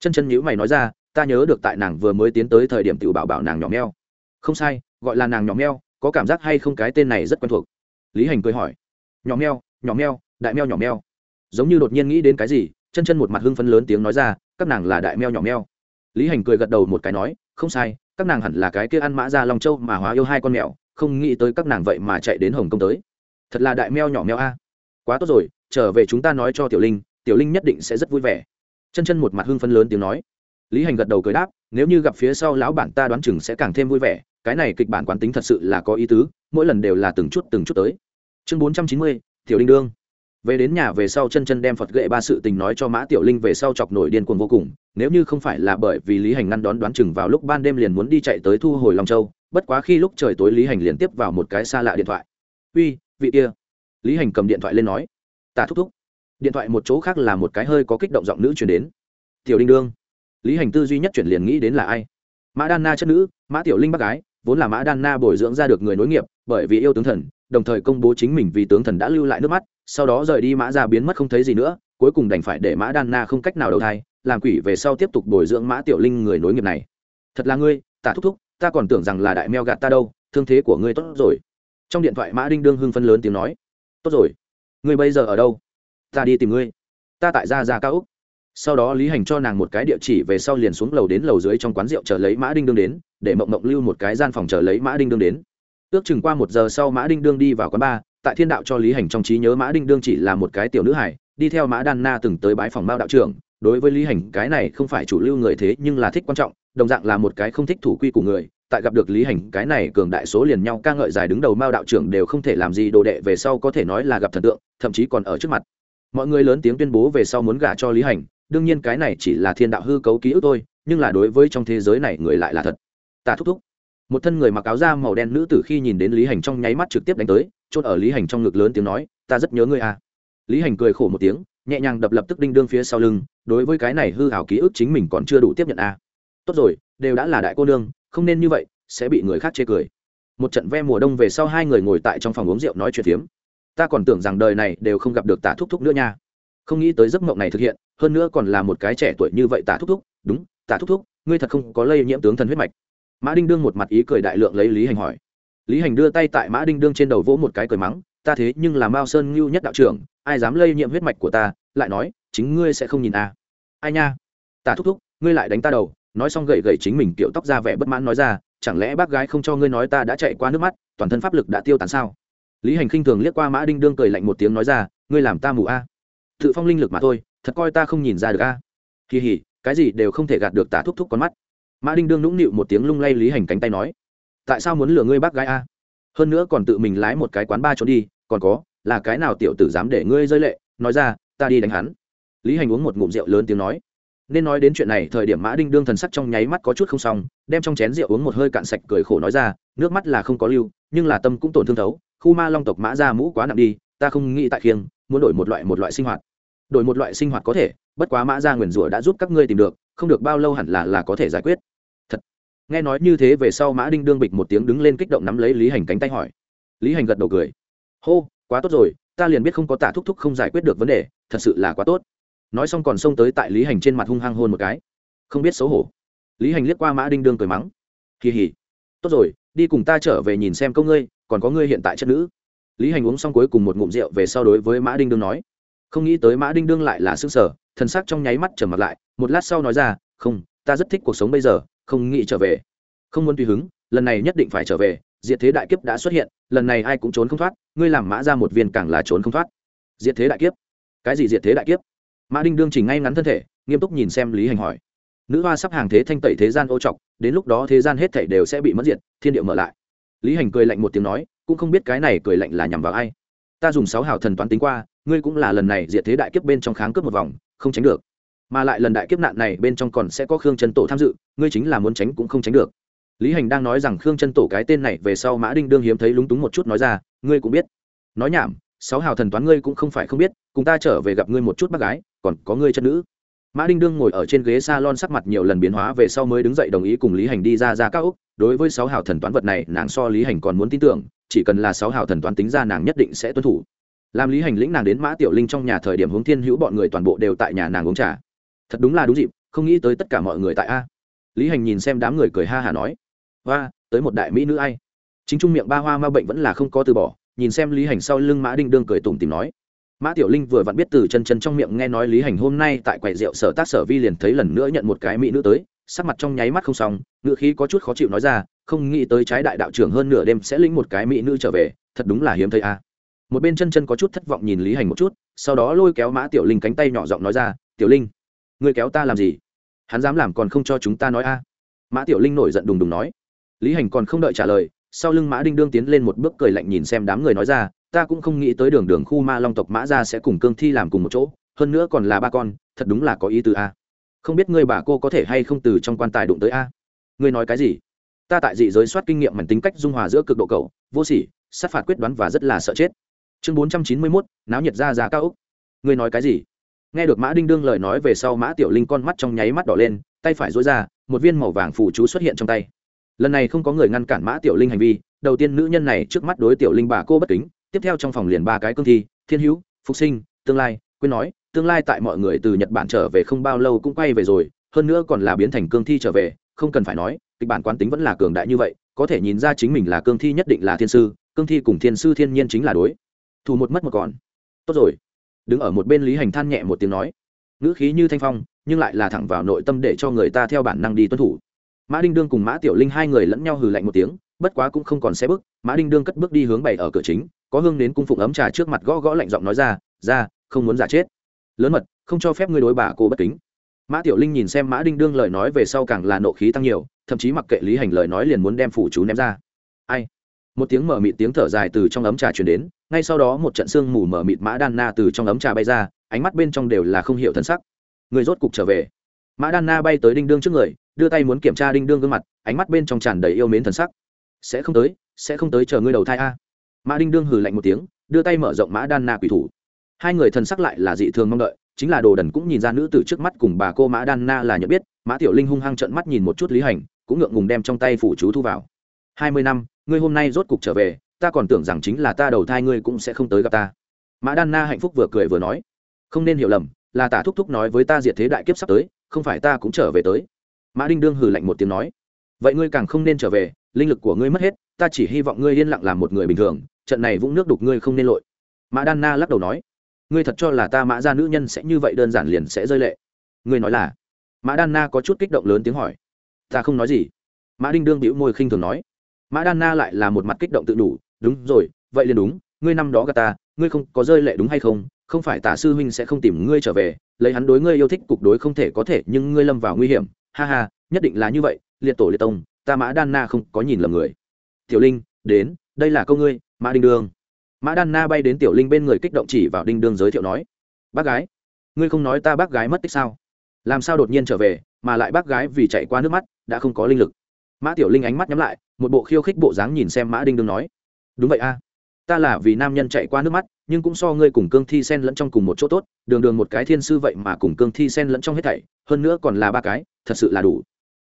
Chân chân nhữ mày nói ra, ta nhớ được tại nàng vừa mới tiến tới thời điểm tự bảo bảo nàng nhỏ meo. Không sai, gọi là nàng nhỏ meo, có cảm giác hay không cái tên này rất quen thuộc. Lý hành cười hỏi. Nhỏ meo nhỏ meo, đại meo nhỏ meo. Giống như đột nhiên nghĩ đến cái gì, chân chân một mặt hưng phấn lớn tiếng nói ra, các nàng là đại meo nhỏ meo. Lý hành cười gật đầu một cái nói, không sai các nàng hẳn là cái kia ăn mã ra long châu mà hóa yêu hai con mèo, không nghĩ tới các nàng vậy mà chạy đến hồng kông tới. Thật là đại meo nhỏ meo a. Quá tốt rồi, trở về chúng ta nói cho tiểu linh tiểu linh nhất định sẽ rất vui vẻ. Chân chân một mặt hưng phấn lớn tiếng nói. Lý hành gật đầu cười đáp, nếu như gặp phía sau lão bản ta đoán chừng sẽ càng thêm vui vẻ, cái này kịch bản quán tính thật sự là có ý tứ, mỗi lần đều là từng chút từng chút tới. Chương bốn trăm chín mươi, tiểu linh đương về đến nhà về sau chân chân đem phật gậy ba sự tình nói cho mã tiểu linh về sau chọc nổi điên cuồng vô cùng. Nếu như không phải là bởi vì lý hành ngăn đón đoán chừng vào lúc ban đêm liền muốn đi chạy tới thu hồi long châu, bất quá khi lúc trời tối lý hành liền tiếp vào một cái xa lạ điện thoại. Uy, vị kia. Lý hành cầm điện thoại lên nói. Ta thúc thúc. Điện thoại một chỗ khác là một cái hơi có kích động giọng nữ chuyển đến. Tiểu đinh đương. Lý hành tư duy nhất chuyển liền nghĩ đến là ai? Mã đan na chất nữ, mã tiểu linh bác gái, vốn là mã đan na bồi dưỡng ra được người nối nghiệp, bởi vì yêu tướng thần đồng thời công bố chính mình vì tướng thần đã lưu lại nước mắt, sau đó rời đi mã ra biến mất không thấy gì nữa, cuối cùng đành phải để mã đan na không cách nào đầu thai, làm quỷ về sau tiếp tục bồi dưỡng mã tiểu linh người nối nghiệp này. Thật là ngươi tạ thúc thúc, ta còn tưởng rằng là đại meo gạt ta đâu, thương thế của ngươi tốt rồi. Trong điện thoại mã đinh đương hưng phân lớn tiếng nói. Tốt rồi. Ngươi bây giờ ở đâu? Ta đi tìm ngươi. Ta tại gia gia cao úc. Sau đó lý hành cho nàng một cái địa chỉ về sau liền xuống lầu đến lầu dưới trong quán rượu chờ lấy mã đinh đương đến, để mộng mộng lưu một cái gian phòng chờ lấy mã đinh đương đến ước chừng qua một giờ sau mã đinh đương đi vào quán bar tại thiên đạo cho lý hành trong trí nhớ mã đinh đương chỉ là một cái tiểu nữ hải đi theo mã đan na từng tới bái phòng mao đạo trưởng. Đối với lý hành, cái này không phải chủ lưu người thế nhưng là thích quan trọng, đồng dạng là một cái không thích thủ quy của người. Tại gặp được lý hành, cái này cường đại số liền nhau, ca ngợi dài đứng đầu mao đạo trưởng đều không thể làm gì, đồ đệ về sau có thể nói là gặp thần tượng, thậm chí còn ở trước mặt. Mọi người lớn tiếng tuyên bố về sau muốn gả cho lý hành, đương nhiên cái này chỉ là thiên đạo hư cấu ký ức thôi, nhưng là đối với trong thế giới này người lại là thật. Ta thúc thúc một thân người mặc áo da màu đen nữ tử khi nhìn đến lý hành trong nháy mắt trực tiếp đánh tới chốt ở lý hành trong ngực lớn tiếng nói, ta rất nhớ ngươi à. Lý hành cười khổ một tiếng, nhẹ nhàng đập lập tức đinh đương phía sau lưng, đối với cái này hư hảo ký ức chính mình còn chưa đủ tiếp nhận à. Tốt rồi, đều đã là đại cô nương, không nên như vậy, sẽ bị người khác chê cười. Một trận ve mùa đông về sau hai người ngồi tại trong phòng uống rượu nói chuyện phiếm. Ta còn tưởng rằng đời này đều không gặp được tả thúc thúc nữa nha. Không nghĩ tới giấc mộng này thực hiện, hơn nữa còn là một cái trẻ tuổi như vậy tả thúc thúc. Đúng, tả thúc thúc, ngươi thật không có lây nhiễm tướng thần huyết mạch mã đinh đương một mặt ý cười đại lượng lấy lý hành hỏi lý hành đưa tay tại mã đinh đương trên đầu vỗ một cái cười mắng, ta thế nhưng là mao sơn ngưu nhất đạo trưởng, ai dám lây nhiễm huyết mạch của ta, lại nói, chính ngươi sẽ không nhìn à. ai nha tả thúc thúc, ngươi lại đánh ta đầu nói xong gậy gậy chính mình kiểu tóc ra vẻ bất mãn nói ra, chẳng lẽ bác gái không cho ngươi nói ta đã chạy qua nước mắt, toàn thân pháp lực đã tiêu tán sao lý hành khinh thường liếc qua mã đinh đương cười lạnh một tiếng nói ra, ngươi làm ta mù a à. tự phong linh lực mà thôi, thật coi ta không nhìn ra được a à. kỳ hỉ, cái gì đều không thể gạt được tả thúc thúc con mắt mã đinh đương nũng nịu một tiếng lung lay lý hành cánh tay nói, tại sao muốn lừa ngươi bác gái a? Hơn nữa còn tự mình lái một cái quán ba trốn đi, còn có, là cái nào tiểu tử dám để ngươi rơi lệ? Nói ra, ta đi đánh hắn. Lý hành uống một ngụm rượu lớn tiếng nói. Nên nói đến chuyện này, thời điểm mã đinh đương thần sắc trong nháy mắt có chút không xong, đem trong chén rượu uống một hơi cạn sạch cười khổ nói ra, nước mắt là không có lưu, nhưng là tâm cũng tổn thương thấu, khu ma long tộc mã ra mũ quá nặng đi, ta không nghĩ tại khiêng, muốn đổi một loại một loại sinh hoạt. Đổi một loại sinh hoạt có thể, bất quá mã ra nguyền rủa đã giúp các ngươi tìm được không được bao lâu hẳn là là có thể giải quyết. Thật. Nghe nói như thế về sau mã đinh đương bịch một tiếng đứng lên kích động nắm lấy lý hành cánh tay hỏi. Lý hành gật đầu cười. Hô, quá tốt rồi, ta liền biết không có tả thúc thúc không giải quyết được vấn đề, thật sự là quá tốt. Nói xong còn xông tới tại lý hành trên mặt hung hăng hôn một cái. Không biết xấu hổ. Lý hành liếc qua mã đinh đương cười mắng. Kỳ hỉ tốt rồi, đi cùng ta trở về nhìn xem câu ngươi, còn có ngươi hiện tại chất nữ. Lý hành uống xong cuối cùng một ngụm rượu về sau đối với mã đinh đương nói. Không nghĩ tới mã đinh đương lại là s ư ơ n g sở thân xác trong nháy mắt trở mặt lại một lát sau nói ra, không, ta rất thích cuộc sống bây giờ, không nghĩ trở về. Không muốn tùy hứng, lần này nhất định phải trở về, diệt thế đại kiếp đã xuất hiện, lần này ai cũng trốn không thoát, ngươi làm mã ra một viên càng là trốn không thoát. Diệt thế đại kiếp? Cái gì diệt thế đại kiếp? Mã đinh đương chỉnh ngay ngắn thân thể, nghiêm túc nhìn xem lý hành hỏi. Nữ hoa sắp hàng thế thanh tẩy thế gian ô trọc, đến lúc đó thế gian hết thảy đều sẽ bị mất diệt, thiên địa mở lại. Lý hành cười lạnh một tiếng nói, cũng không biết cái này cười lạnh là nhằm vào ai. Ta dùng sáu hào thần toán tính qua, ngươi cũng là lần này diệt thế đại kiếp bên trong kháng cướp một vòng, không tránh được mà lại lần đại kiếp nạn này bên trong còn sẽ có khương chân tổ tham dự, ngươi chính là muốn tránh cũng không tránh được. Lý hành đang nói rằng khương chân tổ cái tên này về sau mã đinh đương hiếm thấy lúng túng một chút nói ra, ngươi cũng biết. Nói nhảm, sáu hào thần toán ngươi cũng không phải không biết, cùng ta trở về gặp ngươi một chút bác gái, còn có ngươi chân nữ. Mã đinh đương ngồi ở trên ghế s a lon sắc mặt nhiều lần biến hóa về sau mới đứng dậy đồng ý cùng lý hành đi ra ra các úc. Đối với sáu hào thần toán vật này, nàng so lý hành còn muốn tin tưởng, chỉ cần là sáu hào thần toán tính ra nàng nhất định sẽ tuân thủ. Làm lý hành lĩnh nàng đến mã tiểu linh trong nhà thời điểm hướng thiên hữu bọn người toàn bộ đều tại nhà nàng uống trà thật đúng là đúng dịp, không nghĩ tới tất cả mọi người tại a. Lý hành nhìn xem đám người cười ha hả nói và tới một đại mỹ nữ ai? Chính trung miệng ba hoa ma bệnh vẫn là không có từ bỏ, nhìn xem lý hành sau lưng mã đinh đương cười tủm tìm nói, mã tiểu linh vừa vặn biết từ chân chân trong miệng nghe nói lý hành hôm nay tại quầy rượu sở tác sở vi liền thấy lần nữa nhận một cái mỹ nữ tới, sắc mặt trong nháy mắt không xong ngựa khí có chút khó chịu nói ra, không nghĩ tới trái đại đạo trưởng hơn nửa đêm sẽ lĩnh một cái mỹ nữ trở về, thật đúng là hiếm thấy a. Một bên chân chân có chút thất vọng nhìn lý hành một chút, sau đó lôi kéo mã tiểu linh cánh tay nhỏ giọng nói ra, tiểu linh ngươi kéo ta làm gì? Hắn dám làm còn không cho chúng ta nói a? Mã tiểu linh nổi giận đùng đùng nói. Lý hành còn không đợi trả lời, sau lưng mã đinh đương tiến lên một bước cười lạnh nhìn xem đám người nói ra, ta cũng không nghĩ tới đường đường khu ma long tộc mã ra sẽ cùng cương thi làm cùng một chỗ, hơn nữa còn là ba con, thật đúng là có ý từ a. Không biết ngươi bà cô có thể hay không từ trong quan tài đụng tới a? Ngươi nói cái gì? Ta tại dị giới soát kinh nghiệm mảnh tính cách dung hòa giữa cực độ cầu vô sỉ, sát phạt quyết đoán và rất là sợ chết. Chương bốn trăm chín mươi mốt, náo nhiệt ra giá cao úc. Ngươi nói cái gì? Nghe được mã đinh đương lời nói về sau, mã tiểu linh con mắt trong nháy mắt đỏ lên, tay phải dối ra, một viên màu vàng phủ chú xuất hiện trong tay. Lần này không có người ngăn cản mã tiểu linh hành vi, đầu tiên nữ nhân này trước mắt đối tiểu linh bà cô bất kính, tiếp theo trong phòng liền ba cái cương thi, thiên hữu, phục sinh, tương lai, quên nói, tương lai tại mọi người từ nhật bản trở về không bao lâu cũng quay về rồi, hơn nữa còn là biến thành cương thi trở về, không cần phải nói, kịch bản quán tính vẫn là cường đại như vậy, có thể nhìn ra chính mình là cương thi nhất định là thiên sư, cương thi cùng thiên sư thiên nhiên chính là đối. Thủ một mất một còn. Tốt rồi đứng ở một bên lý hành than nhẹ một tiếng nói ngữ khí như thanh phong nhưng lại là thẳng vào nội tâm để cho người ta theo bản năng đi tuân thủ mã đinh đương cùng mã tiểu linh hai người lẫn nhau hừ lạnh một tiếng bất quá cũng không còn xe bước mã đinh đương cất bước đi hướng bày ở cửa chính có hương đến cung phụng ấm trà trước mặt gõ gõ lạnh giọng nói ra ra không muốn giả chết lớn mật không cho phép ngươi đối bà cô bất kính mã tiểu linh nhìn xem mã đinh đương lời nói về sau càng là nộ khí tăng nhiều thậm chí mặc kệ lý hành lời nói liền muốn đem phủ chú ném ra ai một tiếng mở mịt tiếng thở dài từ trong ấm trà chuyển đến ngay sau đó một trận sương mù mở mịt mã đan na từ trong ấm trà bay ra, ánh mắt bên trong đều là không hiểu thân sắc. Người rốt cục trở về. Mã đan na bay tới đinh đương trước người, đưa tay muốn kiểm tra đinh đương gương mặt, ánh mắt bên trong tràn đầy yêu mến thần sắc. Sẽ không tới, sẽ không tới chờ ngươi đầu thai a. Mã đinh đương hừ lạnh một tiếng, đưa tay mở rộng mã đan na quỷ thủ. Hai người thần sắc lại là dị thường mong đợi, chính là đồ đần cũng nhìn ra nữ từ trước mắt cùng bà cô mã đan na là nhận biết, mã tiểu linh hung hăng trận mắt nhìn một chút lý hành, cũng ngượng ngùng đem trong tay phủ chú thu vào. Hai mươi năm, ngươi hôm nay rốt cục trở về ta còn tưởng rằng chính là ta đầu thai ngươi cũng sẽ không tới gặp ta. Mã đan na hạnh phúc vừa cười vừa nói, không nên hiểu lầm, là tả thúc thúc nói với ta diệt thế đại kiếp sắp tới, không phải ta cũng trở về tới. Mã đinh đương hừ lạnh một tiếng nói, vậy ngươi càng không nên trở về, linh lực của ngươi mất hết, ta chỉ hy vọng ngươi yên lặng làm một người bình thường, trận này vũng nước đục ngươi không nên lội. Mã đan na lắc đầu nói, ngươi thật cho là ta mã ra nữ nhân sẽ như vậy đơn giản liền sẽ rơi lệ. Ngươi nói là? Mã đan na có chút kích động lớn tiếng hỏi, ta không nói gì. Mã đinh đương bĩu môi khinh thường nói mã đan na lại là một mặt kích động tự đủ, đúng rồi, vậy liền đúng, ngươi năm đó gà ta, ngươi không có rơi lệ đúng hay không? Không phải tả sư huynh sẽ không tìm ngươi trở về, lấy hắn đối ngươi yêu thích cục đối không thể có thể, nhưng ngươi lâm vào nguy hiểm. Ha ha, nhất định là như vậy, liệt tổ liệt tông, ta mã đan na không có nhìn lầm người. Tiểu linh, đến, đây là câu ngươi, mã đinh đương mã đan na bay đến tiểu linh bên người kích động chỉ vào đinh đương giới thiệu nói, bác gái, ngươi không nói ta bác gái mất tích sao? Làm sao đột nhiên trở về, mà lại bác gái vì chạy qua nước mắt, đã không có linh lực. Mã tiểu linh ánh mắt nhắm lại một bộ khiêu khích bộ dáng nhìn xem mã đinh đương nói đúng vậy a ta là vì nam nhân chạy qua nước mắt nhưng cũng so ngươi cùng cương thi sen lẫn trong cùng một chỗ tốt đường đường một cái thiên sư vậy mà cùng cương thi sen lẫn trong hết thảy hơn nữa còn là ba cái thật sự là đủ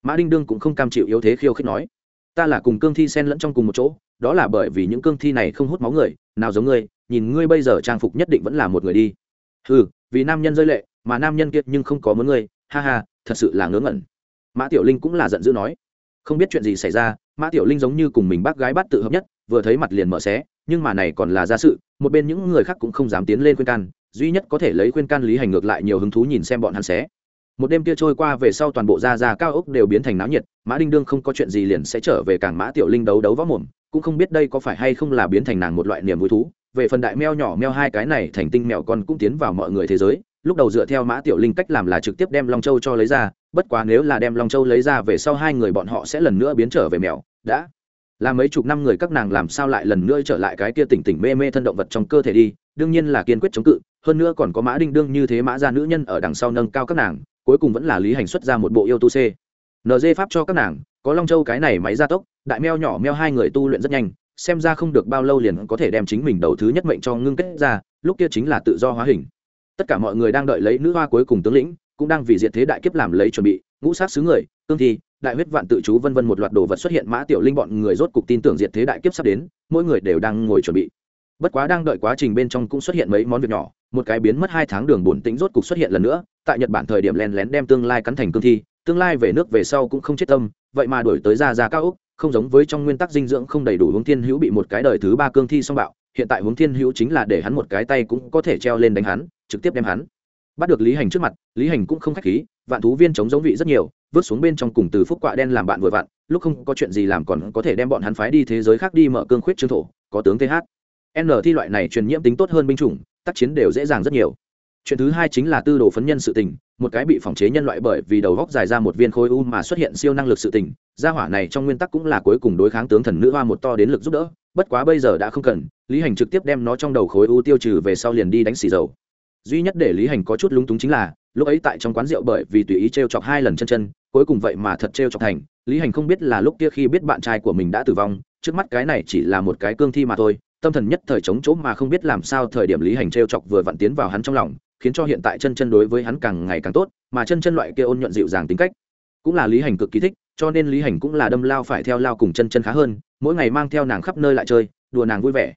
mã đinh đương cũng không cam chịu yếu thế khiêu khích nói ta là cùng cương thi sen lẫn trong cùng một chỗ đó là bởi vì những cương thi này không hút máu người nào giống ngươi nhìn ngươi bây giờ trang phục nhất định vẫn là một người đi ừ vì nam nhân rơi lệ mà nam nhân kiệt nhưng không có muốn ngươi ha ha thật sự là ngớ ngẩn mã tiểu linh cũng là giận dữ nói không biết chuyện gì xảy ra, mã tiểu linh giống như cùng mình bác gái bắt tự hợp nhất, vừa thấy mặt liền mở xé, nhưng mà này còn là ra sự, một bên những người khác cũng không dám tiến lên khuyên can, duy nhất có thể lấy khuyên can lý hành ngược lại nhiều hứng thú nhìn xem bọn hắn xé. Một đêm kia trôi qua về sau toàn bộ gia gia cao ốc đều biến thành náo nhiệt, mã đinh đương không có chuyện gì liền sẽ trở về cảng mã tiểu linh đấu đấu võ mồm, cũng không biết đây có phải hay không là biến thành nàng một loại niềm vui thú. Về phần đại meo nhỏ meo hai cái này thành tinh mèo con cũng tiến vào mọi người thế giới lúc đầu dựa theo mã tiểu linh cách làm là trực tiếp đem long châu cho lấy ra, bất quá nếu là đem long châu lấy ra về sau hai người bọn họ sẽ lần nữa biến trở về mèo, đã. Là mấy chục năm người các nàng làm sao lại lần nữa trở lại cái kia tỉnh tỉnh mê mê thân động vật trong cơ thể đi, đương nhiên là kiên quyết chống cự, hơn nữa còn có mã đinh đương như thế mã ra nữ nhân ở đằng sau nâng cao các nàng, cuối cùng vẫn là lý hành xuất ra một bộ yêu tu c. Nd pháp cho các nàng, có long châu cái này máy gia tốc, đại meo nhỏ meo hai người tu luyện rất nhanh, xem ra không được bao lâu liền có thể đem chính mình đầu thứ nhất mệnh cho ngưng kết ra, lúc kia chính là tự do hóa hình tất cả mọi người đang đợi lấy nữ hoa cuối cùng tướng lĩnh, cũng đang vì diện thế đại kiếp làm lấy chuẩn bị, ngũ sát xứ người, cương thi, đại huyết vạn tự chú vân vân một loạt đồ vật xuất hiện, mã tiểu linh bọn người rốt cục tin tưởng diệt thế đại kiếp sắp đến, mỗi người đều đang ngồi chuẩn bị. Bất quá đang đợi quá trình bên trong cũng xuất hiện mấy món việc nhỏ, một cái biến mất hai tháng đường bổn tĩnh rốt cục xuất hiện lần nữa, tại nhật bản thời điểm len lén đem tương lai cắn thành cương thi, tương lai về nước về sau cũng không chết tâm, vậy mà đổi tới ra ra cao úc, không giống với trong nguyên tắc dinh dưỡng không đầy đủ hướng thiên hữu bị một cái đời thứ ba cương thi song bạo hiện tại hướng thiên hữu chính là để hắn một cái tay cũng có thể treo lên đánh hắn, trực tiếp đem hắn. Bắt được lý hành trước mặt, lý hành cũng không khách khí, vạn thú viên chống giống vị rất nhiều, vứt xuống bên trong cùng từ phúc quạ đen làm bạn vừa vặn, lúc không có chuyện gì làm còn có thể đem bọn hắn phái đi thế giới khác đi mở cương khuyết trương thổ, có tướng th n thi loại này truyền nhiễm tính tốt hơn binh chủng, tác chiến đều dễ dàng rất nhiều. Chuyện thứ hai chính là tư đồ phấn nhân sự tình một cái bị phòng chế nhân loại bởi vì đầu góc dài ra một viên khối u mà xuất hiện siêu năng lực sự tình. Gia hỏa này trong nguyên tắc cũng là cuối cùng đối kháng tướng thần nữ hoa một to đến lực giúp đỡ, bất quá bây giờ đã không cần, lý hành trực tiếp đem nó trong đầu khối u tiêu trừ về sau liền đi đánh xì dầu. Duy nhất để lý hành có chút lúng túng chính là, lúc ấy tại trong quán rượu bởi vì tùy ý t r e o chọc hai lần chân chân, cuối cùng vậy mà thật t r e o chọc thành. Lý hành không biết là lúc kia khi biết bạn trai của mình đã tử vong, trước mắt cái này chỉ là một cái cương thi mà thôi, tâm thần nhất thời chống chỗ mà không biết làm sao thời điểm lý hành t r e o chọc vừa vặn tiến vào hắn trong lòng khiến cho hiện tại chân chân đối với hắn càng ngày càng tốt, mà chân chân loại kia ôn nhuận dịu dàng tính cách cũng là lý hành cực kỳ thích, cho nên lý hành cũng là đâm lao phải theo lao cùng chân chân khá hơn, mỗi ngày mang theo nàng khắp nơi lại chơi, đùa nàng vui vẻ.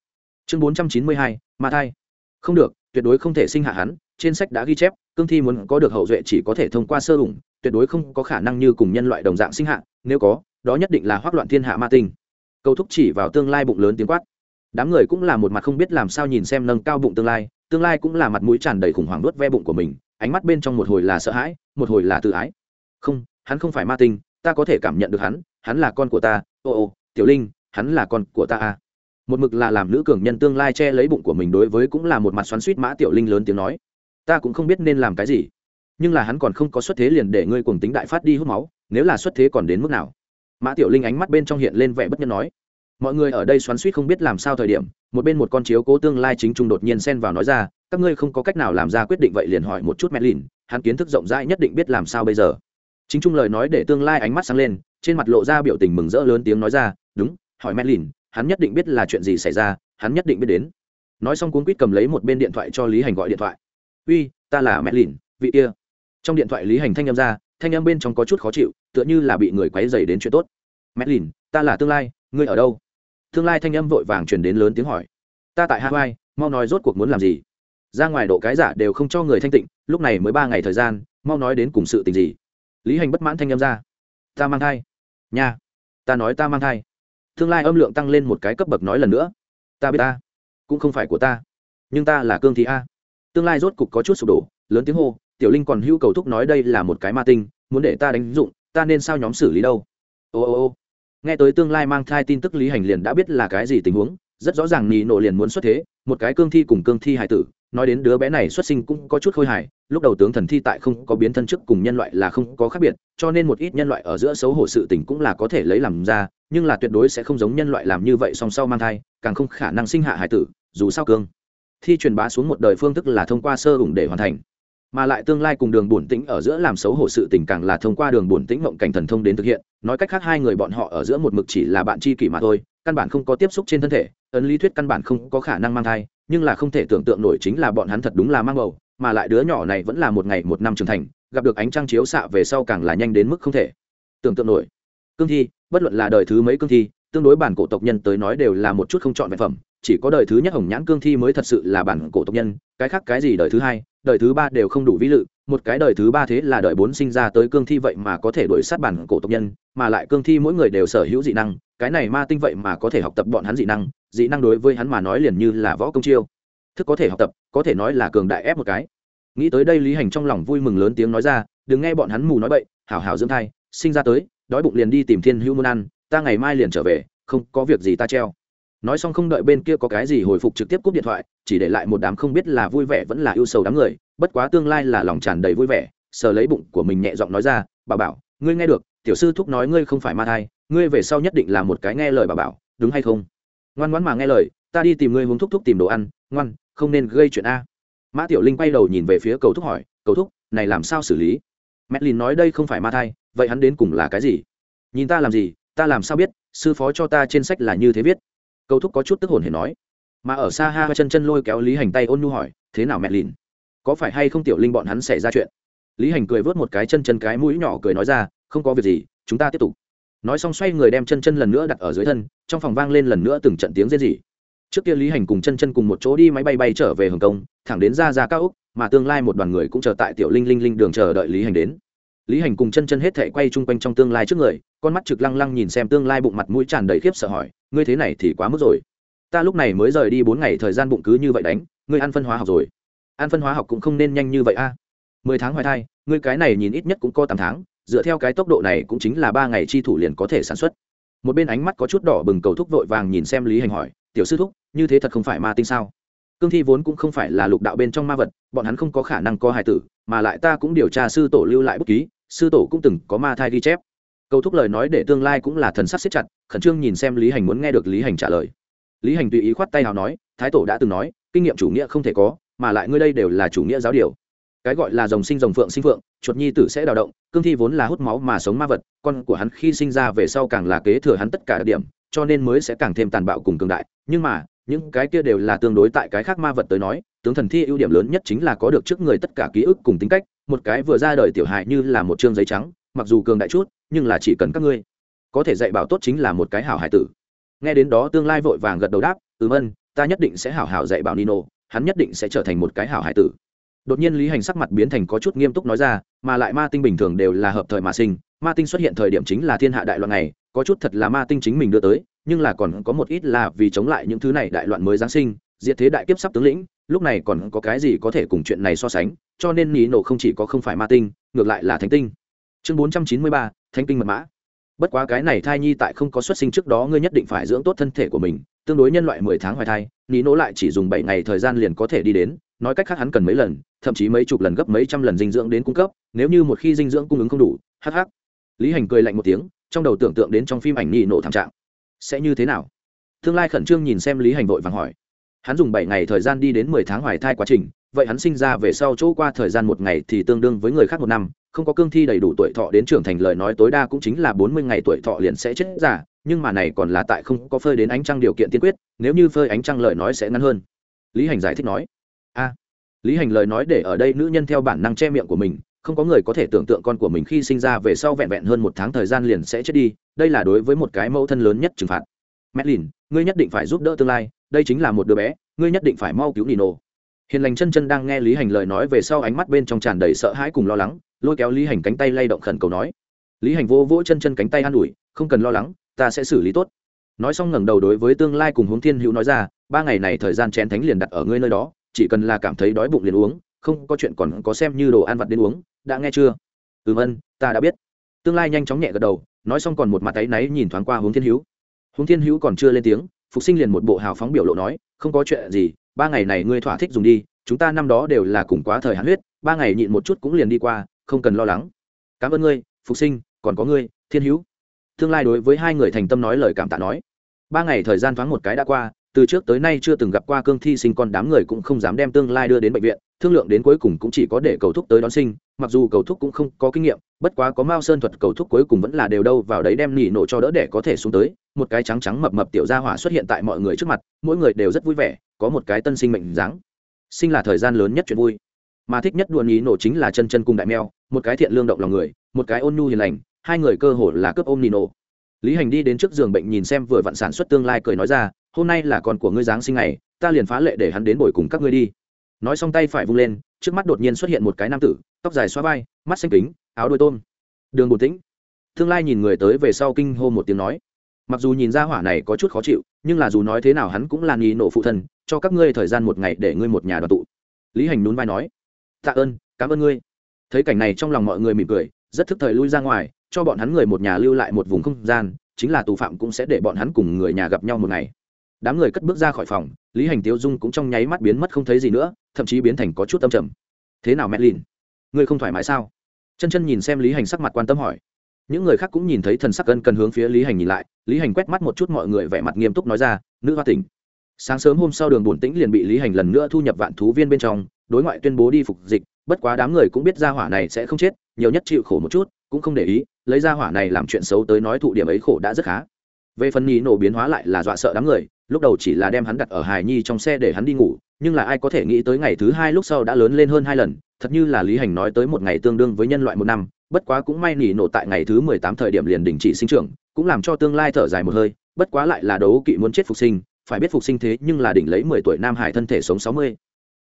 Chương bốn trăm chín mươi hai, ma thai. Không được, tuyệt đối không thể sinh hạ hắn, trên sách đã ghi chép, cương thi muốn có được hậu duệ chỉ có thể thông qua sơ ủng tuyệt đối không có khả năng như cùng nhân loại đồng dạng sinh hạ, nếu có, đó nhất định là hoác loạn thiên hạ ma tinh. Câu thúc chỉ vào tương lai bụng lớn tiếng quát. Đám người cũng là một mặt không biết làm sao nhìn xem nâng cao bụng tương lai tương lai cũng là mặt mũi tràn đầy khủng hoảng đốt ve bụng của mình, ánh mắt bên trong một hồi là sợ hãi, một hồi là tự ái. Không, hắn không phải ma tinh, ta có thể cảm nhận được hắn hắn là con của ta, ô ô, tiểu linh, hắn là con của ta à. Một mực là làm nữ cường nhân tương lai che lấy bụng của mình đối với cũng là một mặt xoắn suýt mã tiểu linh lớn tiếng nói. Ta cũng không biết nên làm cái gì, nhưng là hắn còn không có xuất thế liền để ngươi cùng tính đại phát đi hút máu, nếu là xuất thế còn đến mức nào? Mã tiểu linh ánh mắt bên trong hiện lên vẻ bất nhân nói. Mọi người ở đây xoắn suýt không biết làm sao thời điểm một bên một con chiếu cố tương lai chính trung đột nhiên xen vào nói ra, các ngươi không có cách nào làm ra quyết định vậy liền hỏi một chút mẹ lìn, hắn kiến thức rộng rãi nhất định biết làm sao bây giờ. Chính trung lời nói để tương lai ánh mắt sáng lên, trên mặt lộ ra biểu tình mừng rỡ lớn tiếng nói ra, đúng, hỏi mẹ lìn, hắn nhất định biết là chuyện gì xảy ra, hắn nhất định biết đến. Nói xong cuốn quýt cầm lấy một bên điện thoại cho lý hành gọi điện thoại. Uy, ta là mẹ lìn, vị kia. Trong điện thoại lý hành thanh â m ra, thanh â m bên trong có chút khó chịu, tựa như là bị người quáy dày đến chuyện tốt. Mẹ lìn, ta là tương lai, ngươi ở đâu? Tương lai thanh âm vội vàng truyền đến lớn tiếng hỏi. Ta tại hawaii mau nói rốt cuộc muốn làm gì? Ra ngoài độ cái giả đều không cho người thanh tịnh lúc này mới ba ngày thời gian mau nói đến cùng sự tình gì? Lý hành bất mãn thanh âm ra. Ta mang thai. Nhà, ta nói ta mang thai. Tương lai âm lượng tăng lên một cái cấp bậc nói lần nữa. Ta biết ta. Cũng không phải của ta. Nhưng ta là cương thị a. Tương lai rốt cục có chút sụp đổ lớn tiếng hô tiểu linh còn hữu cầu thúc nói đây là một cái ma tinh muốn để ta đánh dụng ta nên sao nhóm xử lý đâu? Ô ô ô nghe tới tương lai mang thai tin tức lý hành liền đã biết là cái gì tình huống, rất rõ ràng nì nổ liền muốn xuất thế, một cái cương thi cùng cương thi hải tử, nói đến đứa bé này xuất sinh cũng có chút khôi hài, lúc đầu tướng thần thi tại không có biến thân chức cùng nhân loại là không có khác biệt, cho nên một ít nhân loại ở giữa xấu hổ sự tình cũng là có thể lấy làm ra, nhưng là tuyệt đối sẽ không giống nhân loại làm như vậy song sau mang thai, càng không khả năng sinh hạ hải tử, dù sao cương thi truyền bá xuống một đời phương thức là thông qua sơ ủng để hoàn thành mà lại tương lai cùng đường bổn tĩnh ở giữa làm xấu hổ sự tình càng là thông qua đường bổn tĩnh mộng cảnh thần thông đến thực hiện. Nói cách khác, hai người bọn họ ở giữa một mực chỉ là bạn tri kỷ mà thôi, căn bản không có tiếp xúc trên thân thể, ấn lý thuyết căn bản không có khả năng mang thai, nhưng là không thể tưởng tượng nổi chính là bọn hắn thật đúng là mang bầu, mà lại đứa nhỏ này vẫn là một ngày một năm trưởng thành, gặp được ánh trăng chiếu xạ về sau càng là nhanh đến mức không thể tưởng tượng nổi. Cương thi, bất luận là đời thứ mấy cương thi, tương đối bản cổ tộc nhân tới nói đều là một chút không chọn vật phẩm chỉ có đời thứ nhất hồng nhãn cương thi mới thật sự là bản cổ tộc nhân, cái khác cái gì đời thứ hai, đời thứ ba đều không đủ vĩ lự một cái đời thứ ba thế là đời bốn sinh ra tới cương thi vậy mà có thể đuổi sát bản cổ tộc nhân, mà lại cương thi mỗi người đều sở hữu dị năng, cái này ma tinh vậy mà có thể học tập bọn hắn dị năng dị năng đối với hắn mà nói liền như là võ công chiêu. Thức có thể học tập, có thể nói là cường đại ép một cái. Nghĩ tới đây lý hành trong lòng vui mừng lớn tiếng nói ra, đừng nghe bọn hắn mù nói bậy, hảo hảo dưỡng thai, sinh ra tới, đói bụng liền đi tìm thiên hữu môn ăn, ta ngày mai liền trở về, không có việc gì ta treo nói xong không đợi bên kia có cái gì hồi phục trực tiếp cúp điện thoại, chỉ để lại một đám không biết là vui vẻ vẫn là ưu sầu đám người, bất quá tương lai là lòng tràn đầy vui vẻ, sờ lấy bụng của mình nhẹ giọng nói ra, bà bảo, ngươi nghe được, tiểu sư thúc nói ngươi không phải ma thai, ngươi về sau nhất định là một cái nghe lời bà bảo, đúng hay không? Ngoan ngoãn mà nghe lời, ta đi tìm ngươi hướng thúc thúc tìm đồ ăn, ngoan, không nên gây chuyện a. Mã tiểu linh quay đầu nhìn về phía cầu thúc hỏi, cầu thúc, này làm sao xử lý? Mẹ lìn nói, đây không phải ma thai, vậy hắn đến cùng là cái gì? Nhìn ta làm gì, ta làm sao biết, sư phó cho ta trên sách là như thế viết cầu thúc có chút tức hồn hề nói. Mà ở xa ha chân chân lôi kéo lý hành tay ôn nu hỏi, thế nào mẹ lìn? Có phải hay không tiểu linh bọn hắn xảy ra chuyện? Lý hành cười vớt một cái chân chân cái mũi nhỏ cười nói ra, không có việc gì, chúng ta tiếp tục. Nói xong xoay người đem chân chân lần nữa đặt ở dưới thân, trong phòng vang lên lần nữa từng trận tiếng rên rỉ. Trước kia lý hành cùng chân chân cùng một chỗ đi máy bay bay trở về hồng kông, thẳng đến ra ra cao úc mà tương lai một đoàn người cũng chờ tại tiểu linh linh linh đường chờ đợi lý hành đến. Lý hành cùng chân chân hết thể quay chung quanh trong tương lai trước người con mắt trực lăng lăng nhìn xem tương lai bụng mặt mũi tràn đầy khiếp sợ hỏi, ngươi thế này thì quá mức rồi. Ta lúc này mới rời đi bốn ngày thời gian bụng cứ như vậy đánh, ngươi ăn phân hóa học rồi. Ăn phân hóa học cũng không nên nhanh như vậy a. Mười tháng hoài thai, ngươi cái này nhìn ít nhất cũng có tám tháng, dựa theo cái tốc độ này cũng chính là ba ngày chi thủ liền có thể sản xuất. Một bên ánh mắt có chút đỏ bừng cầu thúc vội vàng nhìn xem lý hành hỏi, tiểu sư thúc, như thế thật không phải ma tinh sao? Cương thi vốn cũng không phải là lục đạo bên trong ma vật, bọn hắn không có khả năng có hài tử, mà lại ta cũng điều tra sư tổ lưu lại bút ký, sư tổ cũng từng có ma thai ghi chép cầu thúc lời nói để tương lai cũng là thần sắc siết chặt, khẩn trương nhìn xem lý hành muốn nghe được lý hành trả lời. Lý hành tùy ý khoát tay nào nói, thái tổ đã từng nói, kinh nghiệm chủ nghĩa không thể có, mà lại ngươi đây đều là chủ nghĩa giáo điều. Cái gọi là dòng sinh dòng phượng sinh phượng, chuột nhi tử sẽ đào động, cương thi vốn là hút máu mà sống ma vật, con của hắn khi sinh ra về sau càng là kế thừa hắn tất cả đặc điểm, cho nên mới sẽ càng thêm tàn bạo cùng cường đại. Nhưng mà, những cái kia đều là tương đối tại cái khác ma vật tới nói, tướng thần thi ưu điểm lớn nhất chính là có được trước người tất cả ký ức cùng tính cách, một cái vừa ra đời tiểu hại như là một chương giấy trắng mặc dù cường đại chút, nhưng là chỉ cần các ngươi có thể dạy bảo tốt chính là một cái hảo hải tử. Nghe đến đó tương lai vội vàng gật đầu đáp, ừm ân, ta nhất định sẽ hảo hảo dạy bảo nino, hắn nhất định sẽ trở thành một cái hảo hải tử. Đột nhiên lý hành sắc mặt biến thành có chút nghiêm túc nói ra, mà lại ma tinh bình thường đều là hợp thời mà sinh, ma tinh xuất hiện thời điểm chính là thiên hạ đại loạn này, có chút thật là ma tinh chính mình đưa tới, nhưng là còn có một ít là vì chống lại những thứ này đại loạn mới giáng sinh, diệt thế đại kiếp sắp tướng lĩnh, lúc này còn có cái gì có thể cùng chuyện này so sánh, cho nên Nino nổ không chỉ có không phải ma tinh, ngược lại là thánh tinh chương bốn trăm chín mươi ba, thánh kinh mật mã. Bất quá cái này thai nhi tại không có xuất sinh trước đó ngươi nhất định phải dưỡng tốt thân thể của mình, tương đối nhân loại mười tháng hoài thai ní nổ lại chỉ dùng bảy ngày thời gian liền có thể đi đến, nói cách khác hắn cần mấy lần, thậm chí mấy chục lần gấp mấy trăm lần dinh dưỡng đến cung cấp, nếu như một khi dinh dưỡng cung ứng không đủ hh lý hành cười lạnh một tiếng, trong đầu tưởng tượng đến trong phim ảnh nhị nổ thảm trạng. Sẽ như thế nào? Tương lai khẩn trương nhìn xem lý hành vội vàng hỏi hắn dùng bảy ngày thời gian đi đến mười tháng hoài thai quá trình, vậy hắn sinh ra về sau chỗ qua thời gian một ngày thì tương đương với người khác một năm, không có cương thi đầy đủ tuổi thọ đến trưởng thành lời nói tối đa cũng chính là bốn mươi ngày tuổi thọ liền sẽ chết giả nhưng mà này còn là tại không có phơi đến ánh trăng điều kiện tiên quyết, nếu như phơi ánh trăng lời nói sẽ ngắn hơn. Lý hành giải thích nói, a, lý hành lời nói để ở đây nữ nhân theo bản năng che miệng của mình, không có người có thể tưởng tượng con của mình khi sinh ra về sau vẹn vẹn hơn một tháng thời gian liền sẽ chết đi, đây là đối với một cái mẫu thân lớn nhất trừng phạt. Medlin, ngươi nhất định phải giúp đỡ tương lai đây chính là một đứa bé ngươi nhất định phải mau cứu nino. Hiền lành chân chân đang nghe lý hành lời nói về sau ánh mắt bên trong tràn đầy sợ hãi cùng lo lắng lôi kéo lý hành cánh tay lay động khẩn cầu nói. Lý hành vô vỗ chân chân cánh tay an ủi không cần lo lắng ta sẽ xử lý tốt. Nói xong ngẩng đầu đối với tương lai cùng hướng thiên hữu nói ra ba ngày này thời gian chén thánh liền đặt ở ngươi nơi đó chỉ cần là cảm thấy đói bụng liền uống không có chuyện còn có xem như đồ ăn vặt đến uống đã nghe chưa? Ừm ân ta đã biết. Tương lai nhanh chóng nhẹ gật đầu nói xong còn một mặt tay náy nhìn thoáng qua hướng thiên hữu hướng thiên hữu còn chưa lên tiếng, phục sinh liền một bộ hào phóng biểu lộ nói, không có chuyện gì, ba ngày này ngươi thỏa thích dùng đi, chúng ta năm đó đều là cùng quá thời hạn huyết, ba ngày nhịn một chút cũng liền đi qua, không cần lo lắng. Cảm ơn ngươi, phục sinh, còn có ngươi, thiên hữu. Tương lai đối với hai người thành tâm nói lời cảm tạ nói. Ba ngày thời gian thoáng một cái đã qua, từ trước tới nay chưa từng gặp qua cương thi sinh con đám người cũng không dám đem tương lai đưa đến bệnh viện thương lượng đến cuối cùng cũng chỉ có để cầu thúc tới đón sinh, mặc dù cầu thúc cũng không có kinh nghiệm, bất quá có mao sơn thuật cầu thúc cuối cùng vẫn là đều đâu vào đấy đem nỉ nổ cho đỡ để có thể xuống tới, một cái trắng trắng mập mập tiểu gia hỏa xuất hiện tại mọi người trước mặt, mỗi người đều rất vui vẻ, có một cái tân sinh mệnh dáng. Sinh là thời gian lớn nhất chuyện vui. Mà thích nhất đùa nỉ nổ chính là chân chân cùng đại mèo, một cái thiện lương động lòng người, một cái ôn nhu hiền lành, hai người cơ hồ là cướp ôm nỉ nổ. Lý hành đi đến trước giường bệnh nhìn xem vừa vặn sản xuất tương lai cười nói ra, hôm nay là con của ngươi giáng sinh này ta liền phá lệ để hắn đến bồi cùng các ngươi đi nói xong tay phải vung lên, trước mắt đột nhiên xuất hiện một cái nam tử, tóc dài xóa vai, mắt xanh kính, áo đôi tôm. Đường bồn tĩnh. Tương lai nhìn người tới về sau kinh hô một tiếng nói. Mặc dù nhìn ra hỏa này có chút khó chịu, nhưng là dù nói thế nào hắn cũng là nghi nổ phụ thân, cho các ngươi thời gian một ngày để ngươi một nhà đoàn tụ. Lý hành nhún vai nói. Tạ ơn, cảm ơn ngươi. Thấy cảnh này trong lòng mọi người mỉm cười, rất thức thời lui ra ngoài, cho bọn hắn người một nhà lưu lại một vùng không gian, chính là tù phạm cũng sẽ để bọn hắn cùng người nhà gặp nhau một ngày đám người cất bước ra khỏi phòng, lý hành tiêu dung cũng trong nháy mắt biến mất không thấy gì nữa, thậm chí biến thành có chút âm trầm. Thế nào mẹ lìn? Ngươi không thoải mái sao? Chân chân nhìn xem lý hành sắc mặt quan tâm hỏi. Những người khác cũng nhìn thấy thần sắc cân cần hướng phía lý hành nhìn lại, lý hành quét mắt một chút mọi người vẻ mặt nghiêm túc nói ra, nữ hoa tỉnh. Sáng sớm hôm sau đường bổn tĩnh liền bị lý hành lần nữa thu nhập vạn thú viên bên trong, đối ngoại tuyên bố đi phục dịch, bất quá đám người cũng biết ra hỏa này sẽ không chết, nhiều nhất chịu khổ một chút, cũng không để ý, lấy ra hỏa này làm chuyện xấu tới nói thụ điểm ấy khổ đã rất khá. Về phần nhì nổ biến hóa lại là dọa sợ đám người lúc đầu chỉ là đem hắn đặt ở hài nhi trong xe để hắn đi ngủ, nhưng là ai có thể nghĩ tới ngày thứ hai lúc sau đã lớn lên hơn hai lần, thật như là lý hành nói tới một ngày tương đương với nhân loại một năm, bất quá cũng may nỉ nổ tại ngày thứ mười tám thời điểm liền đình chỉ sinh trưởng, cũng làm cho tương lai thở dài một hơi, bất quá lại là đấu kỵ muốn chết phục sinh, phải biết phục sinh thế nhưng là đỉnh lấy mười tuổi nam hải thân thể sống sáu mươi.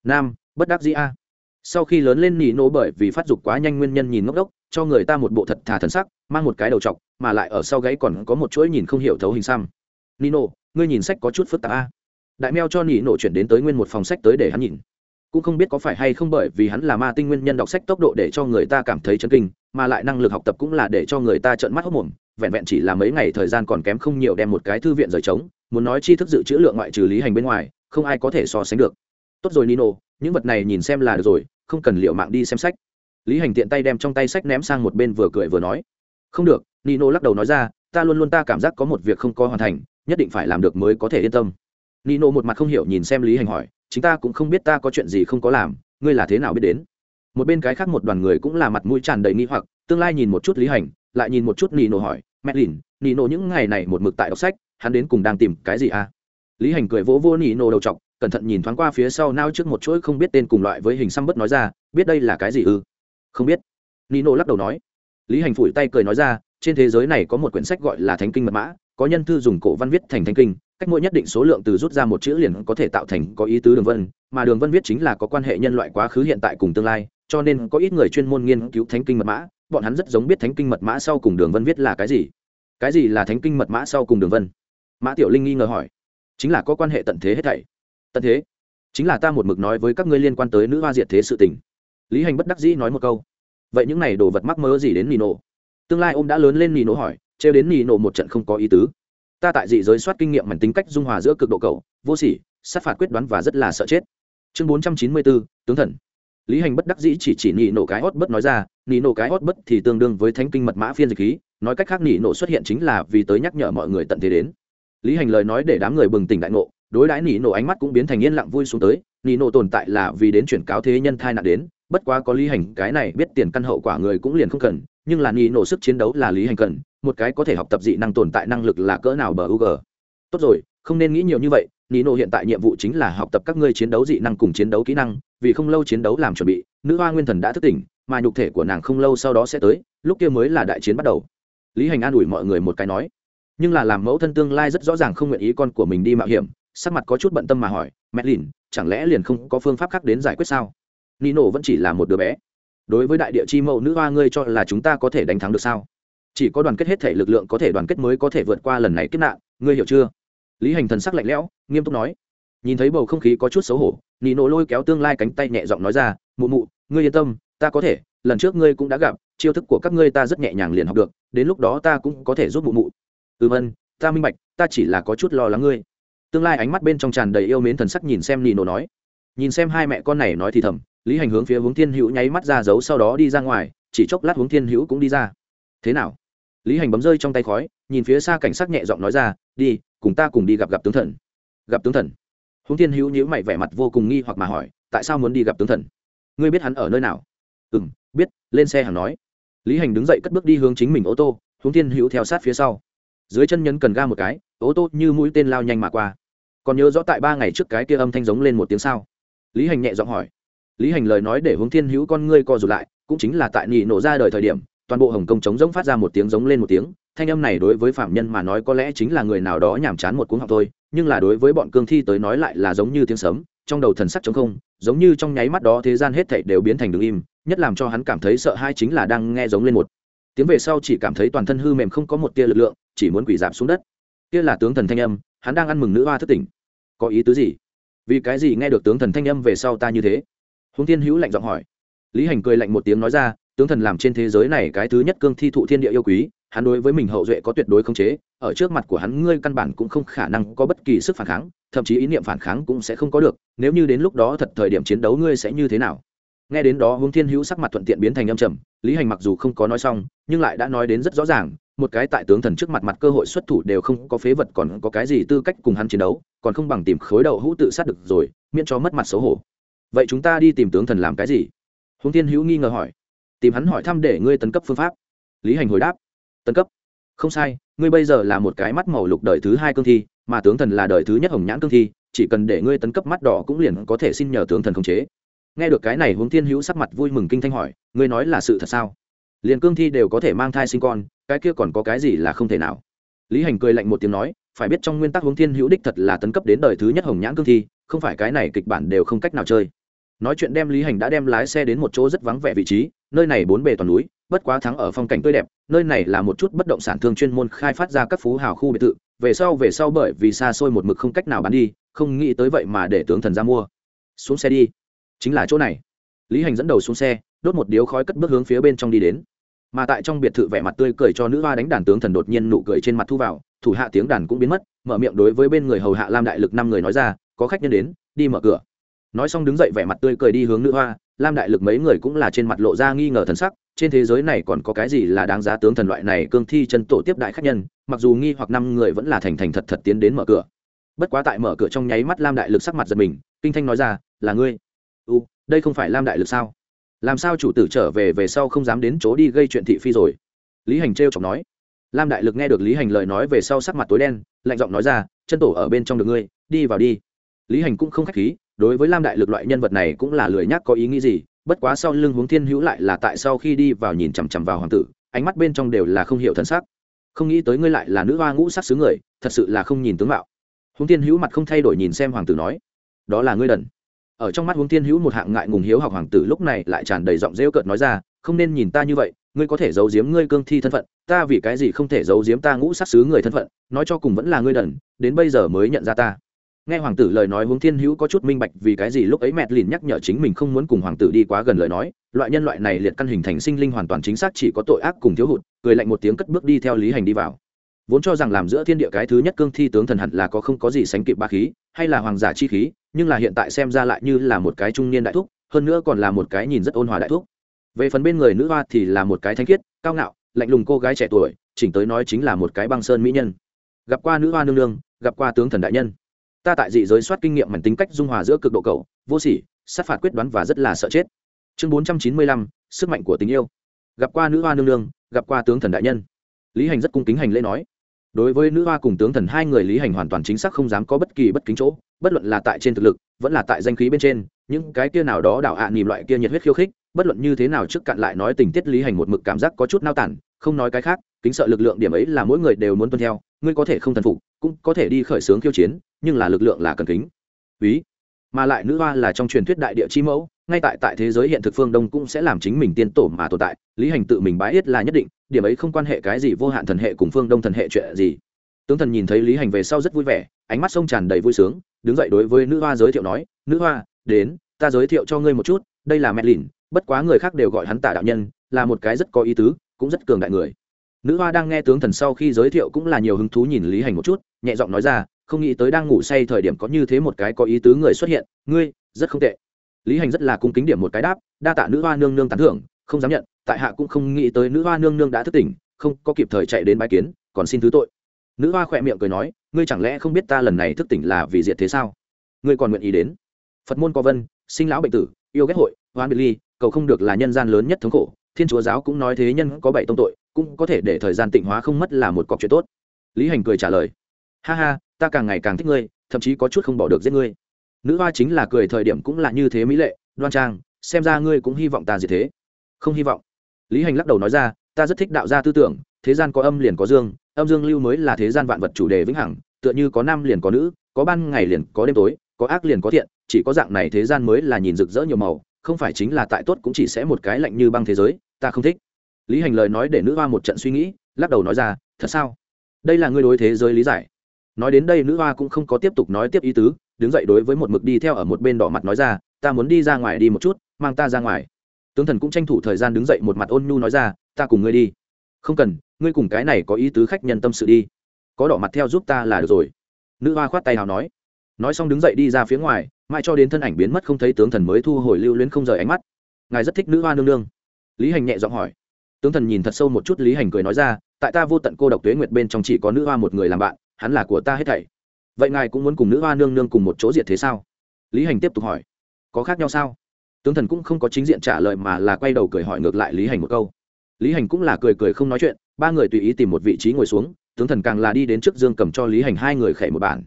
Nam, bất đắc dĩ a. Sau khi lớn lên nỉ nổ bởi vì phát dục quá nhanh nguyên nhân nhìn ngốc đốc, cho người ta một bộ thật thà thần sắc, mang một cái đầu t mà lại ở sau gáy còn có một chuỗi nhìn không hiểu thấu hình xăm. Nino ngươi nhìn sách có chút phức tạp a. Đại meo cho nỉ nổ chuyển đến tới nguyên một phòng sách tới để hắn nhìn. Cũng không biết có phải hay không bởi vì hắn là ma tinh nguyên nhân đọc sách tốc độ để cho người ta cảm thấy chấn kinh, mà lại năng lực học tập cũng là để cho người ta trợn mắt hốc mồm, vẹn vẹn chỉ là mấy ngày thời gian còn kém không nhiều đem một cái thư viện rời trống, muốn nói chi thức dự trữ lượng ngoại trừ lý hành bên ngoài, không ai có thể so sánh được. Tốt rồi nino những vật này nhìn xem là được rồi, không cần liệu mạng đi xem sách. Lý hành tiện tay đem trong tay sách ném sang một bên vừa cười vừa nói. Không được nino lắc đầu nói ra, ta luôn luôn ta cảm giác có một việc không có hoàn thành nhất định phải làm được mới có thể yên tâm. Nino một mặt không hiểu nhìn xem lý hành hỏi, chính ta cũng không biết ta có chuyện gì không có làm, ngươi là thế nào biết đến? Một bên cái khác một đoàn người cũng là mặt mũi tràn đầy nghi hoặc, tương lai nhìn một chút lý hành, lại nhìn một chút nino hỏi mẹ lìn nino những ngày này một mực tại đọc sách, hắn đến cùng đang tìm cái gì à? Lý hành cười vỗ vô nino đầu t cẩn thận nhìn thoáng qua phía sau nao trước một chuỗi không biết tên cùng loại với hình xăm bất nói ra, biết đây là cái gì ư? Không biết. Nino lắc đầu nói. Lý hành phủi tay cười nói ra, trên thế giới này có một quyển sách gọi là thánh kinh mật mã có nhân thư dùng cổ văn viết thành thánh kinh, cách mỗi nhất định số lượng từ rút ra một chữ liền có thể tạo thành có ý tứ đường vân, mà đường vân viết chính là có quan hệ nhân loại quá khứ hiện tại cùng tương lai, cho nên có ít người chuyên môn nghiên cứu thánh kinh mật mã, bọn hắn rất giống biết thánh kinh mật mã sau cùng đường vân viết là cái gì. Cái gì là thánh kinh mật mã sau cùng đường vân? Mã tiểu linh nghi ngờ hỏi. Chính là có quan hệ tận thế hết thảy. Tận thế? Chính là ta một mực nói với các ngươi liên quan tới nữ hoa diệt thế sự tình. Lý hành bất đắc dĩ nói một câu. Vậy những này đồ vật mắc mơ gì đến nino? Tương lai ông đã lớn lên nino hỏi trêu đến nino một trận không có ý tứ. Ta tại dị giới soát kinh nghiệm mảnh tính cách dung hòa giữa cực độ cầu vô sỉ, sát phạt quyết đoán và rất là sợ chết. Chương bốn trăm chín mươi bốn, tướng thần. Lý hành bất đắc dĩ chỉ chỉ nỉ nổ cái hót bất nói ra, nỉ nổ cái hót bất thì tương đương với thánh kinh mật mã phiên dịch khí, nói cách khác nỉ nổ xuất hiện chính là vì tới nhắc nhở mọi người tận thế đến. Lý hành lời nói để đám người bừng tỉnh đại ngộ, đối đãi nỉ nổ ánh mắt cũng biến thành yên lặng vui xuống tới, nỉ nổ tồn tại là vì đến chuyển cáo thế nhân thai nạn đến, bất quá có lý hành cái này biết tiền căn hậu quả người cũng liền không cần, nhưng là nỉ nổ sức chiến đấu là lý hành cần một cái có thể học tập dị năng tồn tại năng lực là cỡ nào bờ u g tốt rồi, không nên nghĩ nhiều như vậy, nino hiện tại nhiệm vụ chính là học tập các ngươi chiến đấu dị năng cùng chiến đấu kỹ năng, vì không lâu chiến đấu làm chuẩn bị, nữ hoa nguyên thần đã thức tỉnh, mà nhục thể của nàng không lâu sau đó sẽ tới, lúc kia mới là đại chiến bắt đầu. Lý hành an ủi mọi người một cái nói, nhưng là làm mẫu thân tương lai rất rõ ràng không nguyện ý con của mình đi mạo hiểm, sắc mặt có chút bận tâm mà hỏi, mẹ lìn, chẳng lẽ liền không có phương pháp khác đến giải quyết sao? Nino vẫn chỉ là một đứa bé. Đối với đại địa chi mẫu nữ hoa ngươi cho là chúng ta có thể đánh thắng được sao? Chỉ có đoàn kết hết thể lực lượng có thể đoàn kết mới có thể vượt qua lần này kết nạn, ngươi hiểu chưa? Lý hành thần sắc lạnh lẽo, nghiêm túc nói. Nhìn thấy bầu không khí có chút xấu hổ, nị nổ lôi kéo tương lai cánh tay nhẹ giọng nói ra, mụ mụ, ngươi yên tâm, ta có thể, lần trước ngươi cũng đã gặp, chiêu thức của các ngươi ta rất nhẹ nhàng liền học được, đến lúc đó ta cũng có thể giúp mụ mụ. Ừm ân, ta minh bạch, ta chỉ là có chút lo lắng ngươi. Tương lai ánh mắt bên trong tràn đầy yêu mến thần sắc nhìn xem nị nổ nói. Nhìn xem hai mẹ con này nói thì thầm, lý hành hướng phía hướng thiên hữu nháy mắt ra giấu sau đó đi ra ngoài, chỉ chốc lát hướng thiên hữu cũng đi ra. Thế nào? Lý hành bấm rơi trong tay khói, nhìn phía xa cảnh sát nhẹ giọng nói ra, đi, cùng ta cùng đi gặp gặp tướng thần. Gặp tướng thần? Huống thiên hữu nhíu mày vẻ mặt vô cùng nghi hoặc mà hỏi, tại sao muốn đi gặp tướng thần? Ngươi biết hắn ở nơi nào? Ừ m biết, lên xe hàng nói. Lý hành đứng dậy cất bước đi hướng chính mình ô tô huống thiên hữu theo sát phía sau. Dưới chân nhấn cần ga một cái, ô tô như mũi tên lao nhanh mà qua. Còn nhớ rõ tại ba ngày trước cái kia âm thanh giống lên một tiếng sao? Lý hành nhẹ giọng hỏi. Lý hành lời nói để hướng thiên hữu con ngươi co rụt lại, cũng chính là tại nhị nổ ra đời thời điểm toàn bộ hồng kông trống giống phát ra một tiếng giống lên một tiếng, thanh âm này đối với phạm nhân mà nói có lẽ chính là người nào đó nhàm chán một cuốn học thôi, nhưng là đối với bọn cương thi tới nói lại là giống như tiếng sấm, trong đầu thần sắc trống không, giống như trong nháy mắt đó thế gian hết thảy đều biến thành đứng im, nhất làm cho hắn cảm thấy sợ hai chính là đang nghe giống lên một. Tiếng về sau chỉ cảm thấy toàn thân hư mềm không có một tia lực lượng, chỉ muốn quỷ giảm xuống đất. Kia là tướng thần thanh âm, hắn đang ăn mừng nữ hoa thất tỉnh. Có ý tứ gì? Vì cái gì nghe được tướng thần thanh âm về sau ta như thế? Húng thiên hữu lạnh giọng hỏi. Lý hành cười lạnh một tiếng nói ra tướng thần làm trên thế giới này cái thứ nhất cương thi thụ thiên địa yêu quý, hắn đối với mình hậu duệ có tuyệt đối khống chế, ở trước mặt của hắn ngươi căn bản cũng không khả năng có bất kỳ sức phản kháng, thậm chí ý niệm phản kháng cũng sẽ không có được, nếu như đến lúc đó thật thời điểm chiến đấu ngươi sẽ như thế nào? Nghe đến đó hướng thiên hữu sắc mặt thuận tiện biến thành âm trầm, lý hành mặc dù không có nói xong, nhưng lại đã nói đến rất rõ ràng, một cái tại tướng thần trước mặt mặt cơ hội xuất thủ đều không có phế vật còn có cái gì tư cách cùng hắn chiến đấu, còn không bằng tìm khối đầu hũ tự sát được rồi, miễn cho mất mặt xấu hổ. Vậy chúng ta đi tìm tướng thần làm cái gì? Hướng thiên hữu nghi ngờ hỏi tìm hắn hỏi thăm để ngươi tấn cấp phương pháp. Lý hành hồi đáp, tấn cấp? Không sai, ngươi bây giờ là một cái mắt màu lục đời thứ hai cương thi, mà tướng thần là đời thứ nhất hồng nhãn cương thi, chỉ cần để ngươi tấn cấp mắt đỏ cũng liền có thể xin nhờ tướng thần khống chế. Nghe được cái này hướng thiên hữu sắc mặt vui mừng kinh thanh hỏi, ngươi nói là sự thật sao? Liền cương thi đều có thể mang thai sinh con, cái kia còn có cái gì là không thể nào? Lý hành cười lạnh một tiếng nói, phải biết trong nguyên tắc hướng thiên hữu đích thật là tấn cấp đến đời thứ nhất hồng nhãn cương thi, không phải cái này kịch bản đều không cách nào chơi nói chuyện đem lý hành đã đem lái xe đến một chỗ rất vắng vẻ vị trí, nơi này bốn bề toàn núi, bất quá thắng ở phong cảnh tươi đẹp, nơi này là một chút bất động sản thương chuyên môn khai phát ra các phú hào khu biệt thự, về sau về sau bởi vì xa xôi một mực không cách nào bán đi, không nghĩ tới vậy mà để tướng thần ra mua. Xuống xe đi. Chính là chỗ này. Lý hành dẫn đầu xuống xe, đốt một điếu khói cất bước hướng phía bên trong đi đến. Mà tại trong biệt thự vẻ mặt tươi cười cho nữ hoa đánh đàn tướng thần đột nhiên nụ cười trên mặt thu vào, thủ hạ tiếng đàn cũng biến mất, mở miệng đối với bên người hầu hạ lam đại lực năm người nói ra, có khách nhân đến, đi mở cửa nói xong đứng dậy vẻ mặt tươi cười đi hướng nữ hoa, lam đại lực mấy người cũng là trên mặt lộ ra nghi ngờ thần sắc, trên thế giới này còn có cái gì là đáng giá tướng thần loại này cương thi chân tổ tiếp đại khách nhân, mặc dù nghi hoặc năm người vẫn là thành thành thật thật tiến đến mở cửa. Bất quá tại mở cửa trong nháy mắt lam đại lực sắc mặt giật mình, kinh thanh nói ra, là ngươi. U, đây không phải lam đại lực sao? Làm sao chủ tử trở về về sau không dám đến chỗ đi gây chuyện thị phi rồi? Lý hành t r chọc nói. Lam đại lực nghe được lý hành lời nói về sau sắc mặt tối đen, lạnh giọng nói ra, chân tổ ở bên trong được ngươi, đi vào đi. Lý hành cũng không k h á c h khí đối với lam đại lực loại nhân vật này cũng là lười nhắc có ý nghĩ gì, bất quá sau lưng huống thiên hữu lại là tại sau khi đi vào nhìn chằm chằm vào hoàng tử, ánh mắt bên trong đều là không hiểu thân sắc. Không nghĩ tới ngươi lại là nữ hoa ngũ sắc xứ người, thật sự là không nhìn tướng mạo. Huống thiên hữu mặt không thay đổi nhìn xem hoàng tử nói, đó là ngươi đần. Ở trong mắt huống thiên hữu một hạng ngại ngùng hiếu học hoàng tử lúc này lại tràn đầy giọng rêu cợt nói ra, không nên nhìn ta như vậy, ngươi có thể giấu giếm ngươi cương thi thân phận, ta vì cái gì không thể giấu giếm ta ngũ sắc xứ người thân phận, nói cho cùng vẫn là ngươi đần, đến bây giờ mới nhận ra ta nghe hoàng tử lời nói hướng thiên hữu có chút minh bạch vì cái gì lúc ấy mẹ lìn nhắc nhở chính mình không muốn cùng hoàng tử đi quá gần lời nói, loại nhân loại này liệt căn hình thành sinh linh hoàn toàn chính xác chỉ có tội ác cùng thiếu hụt, cười lạnh một tiếng cất bước đi theo lý hành đi vào. Vốn cho rằng làm giữa thiên địa cái thứ nhất cương thi tướng thần hẳn là có không có gì sánh kịp ba khí, hay là hoàng giả chi khí, nhưng là hiện tại xem ra lại như là một cái trung niên đại thúc, hơn nữa còn là một cái nhìn rất ôn hòa đại thúc. Về phần bên người nữ hoa thì là một cái thanh khiết, cao ngạo, lạnh lùng cô gái trẻ tuổi, chỉnh tới nói chính là một cái băng sơn mỹ nhân. Gặp qua nữ hoa nương nương, gặp qua tướng thần đại nhân ta tại dị giới soát kinh nghiệm mảnh tính cách dung hòa giữa cực độ cầu vô sỉ, sát phạt quyết đoán và rất là sợ chết. Chương bốn trăm chín mươi lăm, sức mạnh của tình yêu. Gặp qua nữ hoa nương nương, gặp qua tướng thần đại nhân. Lý hành rất cung kính hành lễ nói. Đối với nữ hoa cùng tướng thần hai người, lý hành hoàn toàn chính xác không dám có bất kỳ bất kính chỗ, bất luận là tại trên thực lực, vẫn là tại danh khí bên trên, những cái kia nào đó đảo ạ à nìm loại kia nhiệt huyết khiêu khích, bất luận như thế nào trước cạn lại nói tình tiết lý hành một mực cảm giác có chút nao tản, không nói cái khác, kính sợ lực lượng điểm ấy là mỗi người đều muốn tuân theo, ngươi có thể không thần phục, cũng có thể đi khởi xướng khiêu chiến nhưng là lực lượng là cần kính. Ví mà lại nữ hoa là trong truyền thuyết đại địa chi mẫu, ngay tại tại thế giới hiện thực phương đông cũng sẽ làm chính mình tiên tổ mà tồn tại, lý hành tự mình bái yết là nhất định, điểm ấy không quan hệ cái gì vô hạn thần hệ cùng phương đông thần hệ chuyện gì. Tướng thần nhìn thấy lý hành về sau rất vui vẻ, ánh mắt sông tràn đầy vui sướng, đứng dậy đối với nữ hoa giới thiệu nói, nữ hoa, đến, ta giới thiệu cho ngươi một chút, đây là mẹ lìn, bất quá người khác đều gọi hắn tả đạo nhân, là một cái rất có ý tứ, cũng rất cường đại người. Nữ hoa đang nghe tướng thần sau khi giới thiệu cũng là nhiều hứng thú nhìn lý hành một chút, nhẹ giọng nói ra không nghĩ tới đang ngủ say thời điểm có như thế một cái có ý tứ người xuất hiện, ngươi, rất không tệ. Lý hành rất là cung kính điểm một cái đáp, đa tạ nữ hoa nương nương tán thưởng, không dám nhận, tại hạ cũng không nghĩ tới nữ hoa nương nương đã thức tỉnh, không có kịp thời chạy đến bãi kiến, còn xin thứ tội. Nữ hoa khỏe miệng cười nói, ngươi chẳng lẽ không biết ta lần này thức tỉnh là vì diệt thế sao? Ngươi còn nguyện ý đến. Phật môn có vân, sinh lão bệnh tử, yêu ghét hội, hoan biệt ly, cầu không được là nhân gian lớn nhất thống khổ. Thiên chúa giáo cũng nói thế nhân có bảy tông tội, cũng có thể để thời gian tịnh hóa không mất là một cọc chuyện tốt. Lý hành cười trả lời, ha ha ta càng ngày càng thích ngươi, thậm chí có chút không bỏ được giết ngươi. Nữ hoa chính là cười thời điểm cũng là như thế mỹ lệ, đoan trang, xem ra ngươi cũng hy vọng ta gì thế. Không hy vọng. Lý hành lắc đầu nói ra, ta rất thích đạo gia tư tưởng, thế gian có âm liền có dương, âm dương lưu mới là thế gian vạn vật chủ đề vĩnh hằng, tựa như có nam liền có nữ, có ban ngày liền có đêm tối, có ác liền có thiện, chỉ có dạng này thế gian mới là nhìn rực rỡ nhiều màu, không phải chính là tại tốt cũng chỉ sẽ một cái lạnh như băng thế giới, ta không thích. Lý hành lời nói để nữ hoa một trận suy nghĩ, lắc đầu nói ra, thật sao? Đây là ngươi đối thế giới lý giải nói đến đây nữ hoa cũng không có tiếp tục nói tiếp ý tứ, đứng dậy đối với một mực đi theo ở một bên đỏ mặt nói ra, ta muốn đi ra ngoài đi một chút, mang ta ra ngoài. Tướng thần cũng tranh thủ thời gian đứng dậy một mặt ôn nhu nói ra, ta cùng ngươi đi. Không cần, ngươi cùng cái này có ý tứ khách nhân tâm sự đi. Có đỏ mặt theo giúp ta là được rồi. Nữ hoa khoát tay hào nói. Nói xong đứng dậy đi ra phía ngoài, mãi cho đến thân ảnh biến mất không thấy tướng thần mới thu hồi lưu luyến không rời ánh mắt. Ngài rất thích nữ hoa nương nương. Lý hành nhẹ giọng hỏi. Tướng thần nhìn thật sâu một chút lý hành cười nói ra, tại ta vô tận cô độc tuế nguyệt bên trong chỉ có nữ hoa một người làm bạn hắn là của ta hết thảy. Vậy ngài cũng muốn cùng nữ hoa nương nương cùng một chỗ diệt thế sao? Lý hành tiếp tục hỏi. Có khác nhau sao? Tướng thần cũng không có chính diện trả lời mà là quay đầu cười hỏi ngược lại lý hành một câu. Lý hành cũng là cười cười không nói chuyện, ba người tùy ý tìm một vị trí ngồi xuống, tướng thần càng là đi đến trước dương cầm cho lý hành hai người khẩy một bản.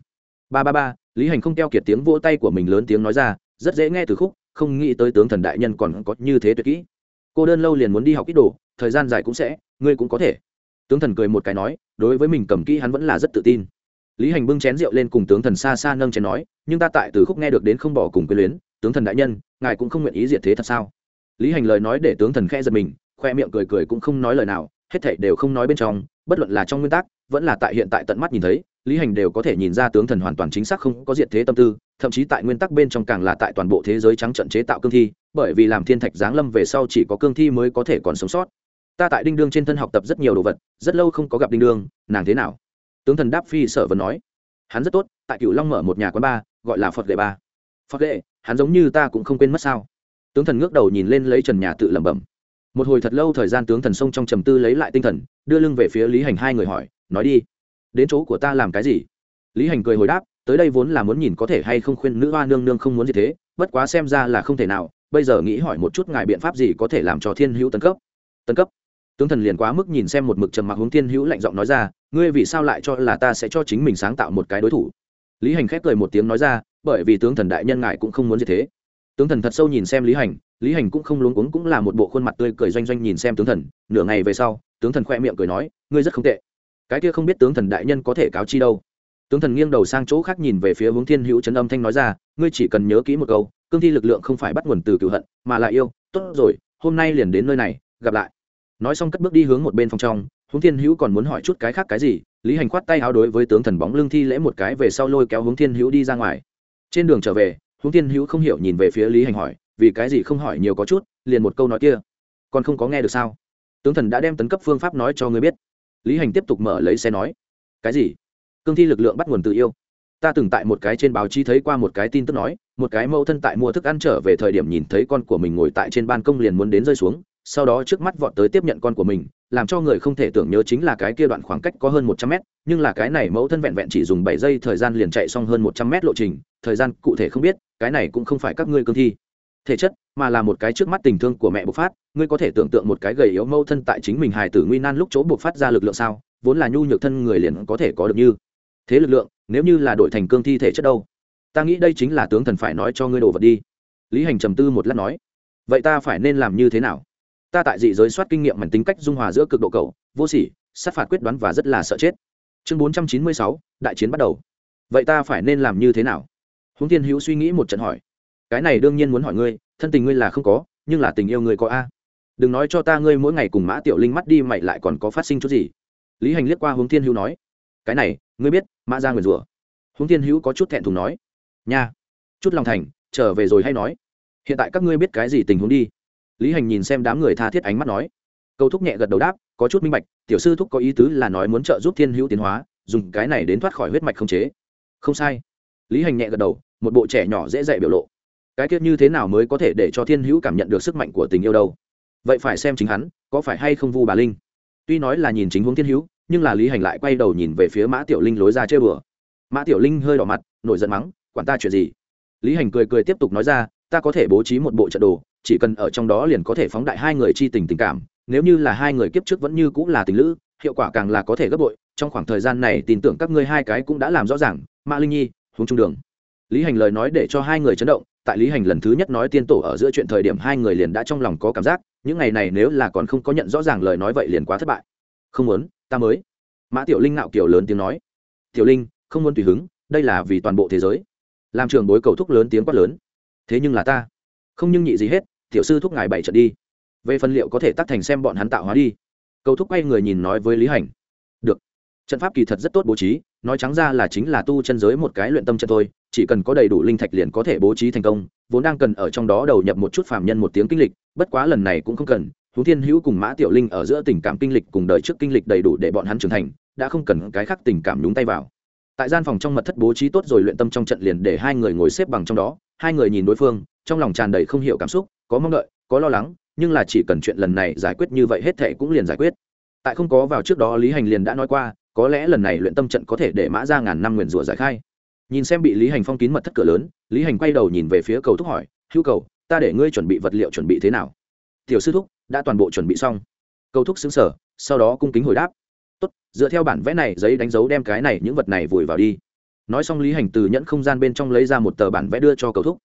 Ba ba ba, lý hành không keo kiệt tiếng vỗ tay của mình lớn tiếng nói ra, rất dễ nghe từ khúc, không nghĩ tới tướng thần đại nhân còn có như thế tuyệt kỹ. Cô đơn lâu liền muốn đi học ít đồ, thời gian dài cũng sẽ, ngươi cũng có thể tướng thần cười một cái nói, đối với mình cầm kỹ hắn vẫn là rất tự tin. Lý hành bưng chén rượu lên cùng tướng thần xa xa nâng chén nói, nhưng ta tại từ khúc nghe được đến không bỏ cùng quyền luyến, tướng thần đại nhân, ngài cũng không nguyện ý diệt thế thật sao? Lý hành lời nói để tướng thần khẽ giật mình, khoe miệng cười cười cũng không nói lời nào, hết thảy đều không nói bên trong, bất luận là trong nguyên tắc, vẫn là tại hiện tại tận mắt nhìn thấy, lý hành đều có thể nhìn ra tướng thần hoàn toàn chính xác không có diệt thế tâm tư, thậm chí tại nguyên tắc bên trong càng là tại toàn bộ thế giới trắng trận chế tạo cương thi, bởi vì làm thiên thạch giáng lâm về sau chỉ có cương thi mới có thể còn sống sót ta tại đinh đương trên thân học tập rất nhiều đồ vật, rất lâu không có gặp đinh đương, nàng thế nào? Tướng thần đáp phi sở vẫn nói. Hắn rất tốt, tại cựu long mở một nhà quán ba gọi là phật lệ ba. Phật lệ, hắn giống như ta cũng không quên mất sao? Tướng thần ngước đầu nhìn lên lấy trần nhà tự lẩm bẩm. Một hồi thật lâu thời gian tướng thần sông trong trầm tư lấy lại tinh thần, đưa lưng về phía lý hành hai người hỏi, nói đi, đến chỗ của ta làm cái gì? Lý hành cười hồi đáp, tới đây vốn là muốn nhìn có thể hay không khuyên nữ hoa nương nương không muốn gì thế, bất quá xem ra là không thể nào, bây giờ nghĩ hỏi một chút ngài biện pháp gì có thể làm cho thiên hữu tấn cấp? Tấn cấp? Tướng thần liền quá mức nhìn xem một mực trầm mặc hướng thiên hữu lạnh giọng nói ra, ngươi vì sao lại cho là ta sẽ cho chính mình sáng tạo một cái đối thủ? Lý hành khép cười một tiếng nói ra, bởi vì tướng thần đại nhân ngài cũng không muốn gì thế. Tướng thần thật sâu nhìn xem lý hành lý hành cũng không luống cuống cũng là một bộ khuôn mặt tươi cười doanh doanh nhìn xem tướng thần, nửa ngày về sau, tướng thần khoe miệng cười nói, ngươi rất không tệ. Cái kia không biết tướng thần đại nhân có thể cáo chi đâu. Tướng thần nghiêng đầu sang chỗ khác nhìn về phía hướng thiên hữu trấn âm thanh nói ra, ngươi chỉ cần nhớ kỹ một câu, cương thi lực lượng không phải bắt nguồn từ cựu hận, mà là yêu. Tốt rồi, hôm nay liền đến nơi này, gặp lại nói xong cất bước đi hướng một bên phòng trong, hướng thiên hữu còn muốn hỏi chút cái khác cái gì, lý hành khoát tay áo đối với tướng thần bóng lưng thi lễ một cái về sau lôi kéo hướng thiên hữu đi ra ngoài. Trên đường trở về, hướng thiên hữu không hiểu nhìn về phía lý hành hỏi, vì cái gì không hỏi nhiều có chút, liền một câu nói kia. Còn không có nghe được sao? Tướng thần đã đem tấn cấp phương pháp nói cho ngươi biết. Lý hành tiếp tục mở lấy xe nói, cái gì? Cương thi lực lượng bắt nguồn từ yêu. Ta từng tại một cái trên báo chí thấy qua một cái tin tức nói, một cái mẫu thân tại mua thức ăn trở về thời điểm nhìn thấy con của mình ngồi tại trên ban công liền muốn đến rơi xuống sau đó trước mắt vọt tới tiếp nhận con của mình, làm cho người không thể tưởng nhớ chính là cái kia đoạn khoảng cách có hơn một trăm mét, nhưng là cái này mẫu thân vẹn vẹn chỉ dùng bảy giây thời gian liền chạy xong hơn một trăm mét lộ trình, thời gian cụ thể không biết, cái này cũng không phải các ngươi cương thi. Thể chất, mà là một cái trước mắt tình thương của mẹ bộc phát, ngươi có thể tưởng tượng một cái gầy yếu mâu thân tại chính mình hài tử nguy nan lúc chỗ bộc phát ra lực lượng sao, vốn là nhu nhược thân người liền có thể có được như thế lực lượng, nếu như là đổi thành cương thi thể chất đâu? Ta nghĩ đây chính là tướng thần phải nói cho ngươi đồ vật đi. Lý hành trầm tư một lát nói, vậy ta phải nên làm như thế nào? Ta tại dị giới soát kinh nghiệm mảnh tính cách dung hòa giữa cực độ cầu vô sỉ, sát phạt quyết đoán và rất là sợ chết. Chương bốn trăm chín mươi sáu, đại chiến bắt đầu. Vậy ta phải nên làm như thế nào? Húng Thiên hữu suy nghĩ một trận hỏi. Cái này đương nhiên muốn hỏi ngươi, thân tình ngươi là không có, nhưng là tình yêu ngươi có a. Đừng nói cho ta ngươi mỗi ngày cùng mã tiểu linh mắt đi, mày lại còn có phát sinh chút gì. Lý hành liếc qua hướng thiên hữu nói. Cái này, ngươi biết, mã ra nguyền rủa. Hướng thiên hữu có chút thẹn thùng nói. Nha. Chút lòng thành, trở về rồi hay nói. Hiện tại các ngươi biết cái gì tình huống đi lý hành nhìn xem đám người tha thiết ánh mắt nói. Câu thúc nhẹ gật đầu đáp, có chút minh bạch, tiểu sư thúc có ý tứ là nói muốn trợ giúp thiên hữu tiến hóa, dùng cái này đến thoát khỏi huyết mạch không chế. Không sai. Lý hành nhẹ gật đầu, một bộ trẻ nhỏ dễ dạy biểu lộ. Cái tiết như thế nào mới có thể để cho thiên hữu cảm nhận được sức mạnh của tình yêu đâu? Vậy phải xem chính hắn, có phải hay không vu bà linh? Tuy nói là nhìn chính hướng thiên hữu, nhưng là lý hành lại quay đầu nhìn về phía mã tiểu linh lối ra chơi bừa. Mã tiểu linh hơi đỏ mặt, nổi giận mắng, quản ta chuyện gì? Lý hành cười cười tiếp tục nói ra, ta có thể bố trí một bộ trận đồ chỉ cần ở trong đó liền có thể phóng đại hai người chi tình tình cảm, nếu như là hai người kiếp trước vẫn như cũng là tình lữ, hiệu quả càng là có thể gấp bội, trong khoảng thời gian này tin tưởng các ngươi hai cái cũng đã làm rõ ràng mã linh nhi hướng trung đường. Lý hành lời nói để cho hai người chấn động, tại lý hành lần thứ nhất nói tiên tổ ở giữa chuyện thời điểm hai người liền đã trong lòng có cảm giác, những ngày này nếu là còn không có nhận rõ ràng lời nói vậy liền quá thất bại. Không muốn, ta mới. Mã tiểu linh nạo kiểu lớn tiếng nói. Tiểu linh, không muốn tùy hứng, đây là vì toàn bộ thế giới. Làm trường bối cầu thúc lớn tiếng quát lớn. Thế nhưng là ta. Không nhưng nhị gì hết tiểu sư thúc ngài bảy trận đi. Về phần liệu có thể tắt thành xem bọn hắn tạo hóa đi. Cầu thúc quay người nhìn nói với lý hành. Được. Trận pháp kỳ thật rất tốt bố trí, nói trắng ra là chính là tu chân giới một cái luyện tâm chân thôi, chỉ cần có đầy đủ linh thạch liền có thể bố trí thành công, vốn đang cần ở trong đó đầu nhập một chút phạm nhân một tiếng kinh lịch, bất quá lần này cũng không cần thú thiên hữu cùng mã tiểu linh ở giữa tình cảm kinh lịch cùng đời trước kinh lịch đầy đủ để bọn hắn trưởng thành, đã không cần cái khác tình cảm nhúng tay vào. Tại gian phòng trong mật thất bố trí tốt rồi luyện tâm trong trận liền để hai người ngồi xếp bằng trong đó, hai người nhìn đối phương, trong lòng tràn đầy không hiểu cảm xúc có mong đợi, có lo lắng, nhưng là chỉ cần chuyện lần này giải quyết như vậy hết thệ cũng liền giải quyết. Tại không có vào trước đó, lý hành liền đã nói qua, có lẽ lần này luyện tâm trận có thể để mã ra ngàn năm nguyền rủa giải khai. Nhìn xem bị lý hành phong kín mật thất cửa lớn, lý hành quay đầu nhìn về phía cầu thúc hỏi, hữu cầu, ta để ngươi chuẩn bị vật liệu chuẩn bị thế nào? Tiểu sư thúc, đã toàn bộ chuẩn bị xong. Cầu thúc xứng sở sau đó cung kính hồi đáp, tốt, dựa theo bản vẽ này, giấy đánh dấu đem cái này, những vật này vùi vào đi. Nói xong, lý hành từ nhẫn không gian bên trong lấy ra một tờ bản vẽ đưa cho cầu thúc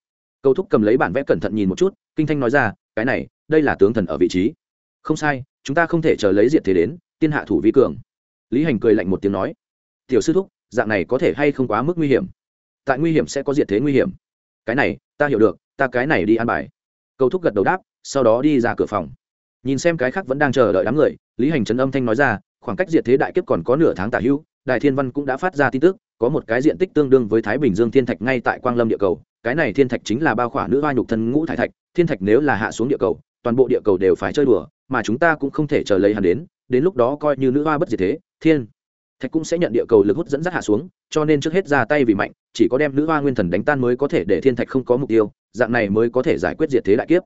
cầu thúc cầm lấy bản vẽ cẩn thận nhìn một chút, kinh thanh nói ra, cái này, đây là tướng thần ở vị trí. Không sai, chúng ta không thể chờ lấy diệt thế đến, tiên hạ thủ vi cường. Lý hành cười lạnh một tiếng nói, tiểu sư thúc, dạng này có thể hay không quá mức nguy hiểm? Tại nguy hiểm sẽ có diệt thế nguy hiểm. Cái này, ta hiểu được, ta cái này đi ăn bài. Cầu thúc gật đầu đáp, sau đó đi ra cửa phòng. Nhìn xem cái khác vẫn đang chờ đợi đám người, lý hành trấn âm thanh nói ra, khoảng cách diệt thế đại kiếp còn có nửa tháng tả hữu đại thiên văn cũng đã phát ra tin tức có một cái diện tích tương đương với thái bình dương thiên thạch ngay tại quang lâm địa cầu, cái này thiên thạch chính là bao khỏa nữ hoa nhục thân ngũ thải thạch, thiên thạch nếu là hạ xuống địa cầu, toàn bộ địa cầu đều phải chơi đùa, mà chúng ta cũng không thể chờ lấy hắn đến đến lúc đó coi như nữ hoa bất diệt thế, thiên thạch cũng sẽ nhận địa cầu lực hút dẫn dắt hạ xuống, cho nên trước hết ra tay vì mạnh, chỉ có đem nữ hoa nguyên thần đánh tan mới có thể để thiên thạch không có mục tiêu, dạng này mới có thể giải quyết diệt thế đại kiếp.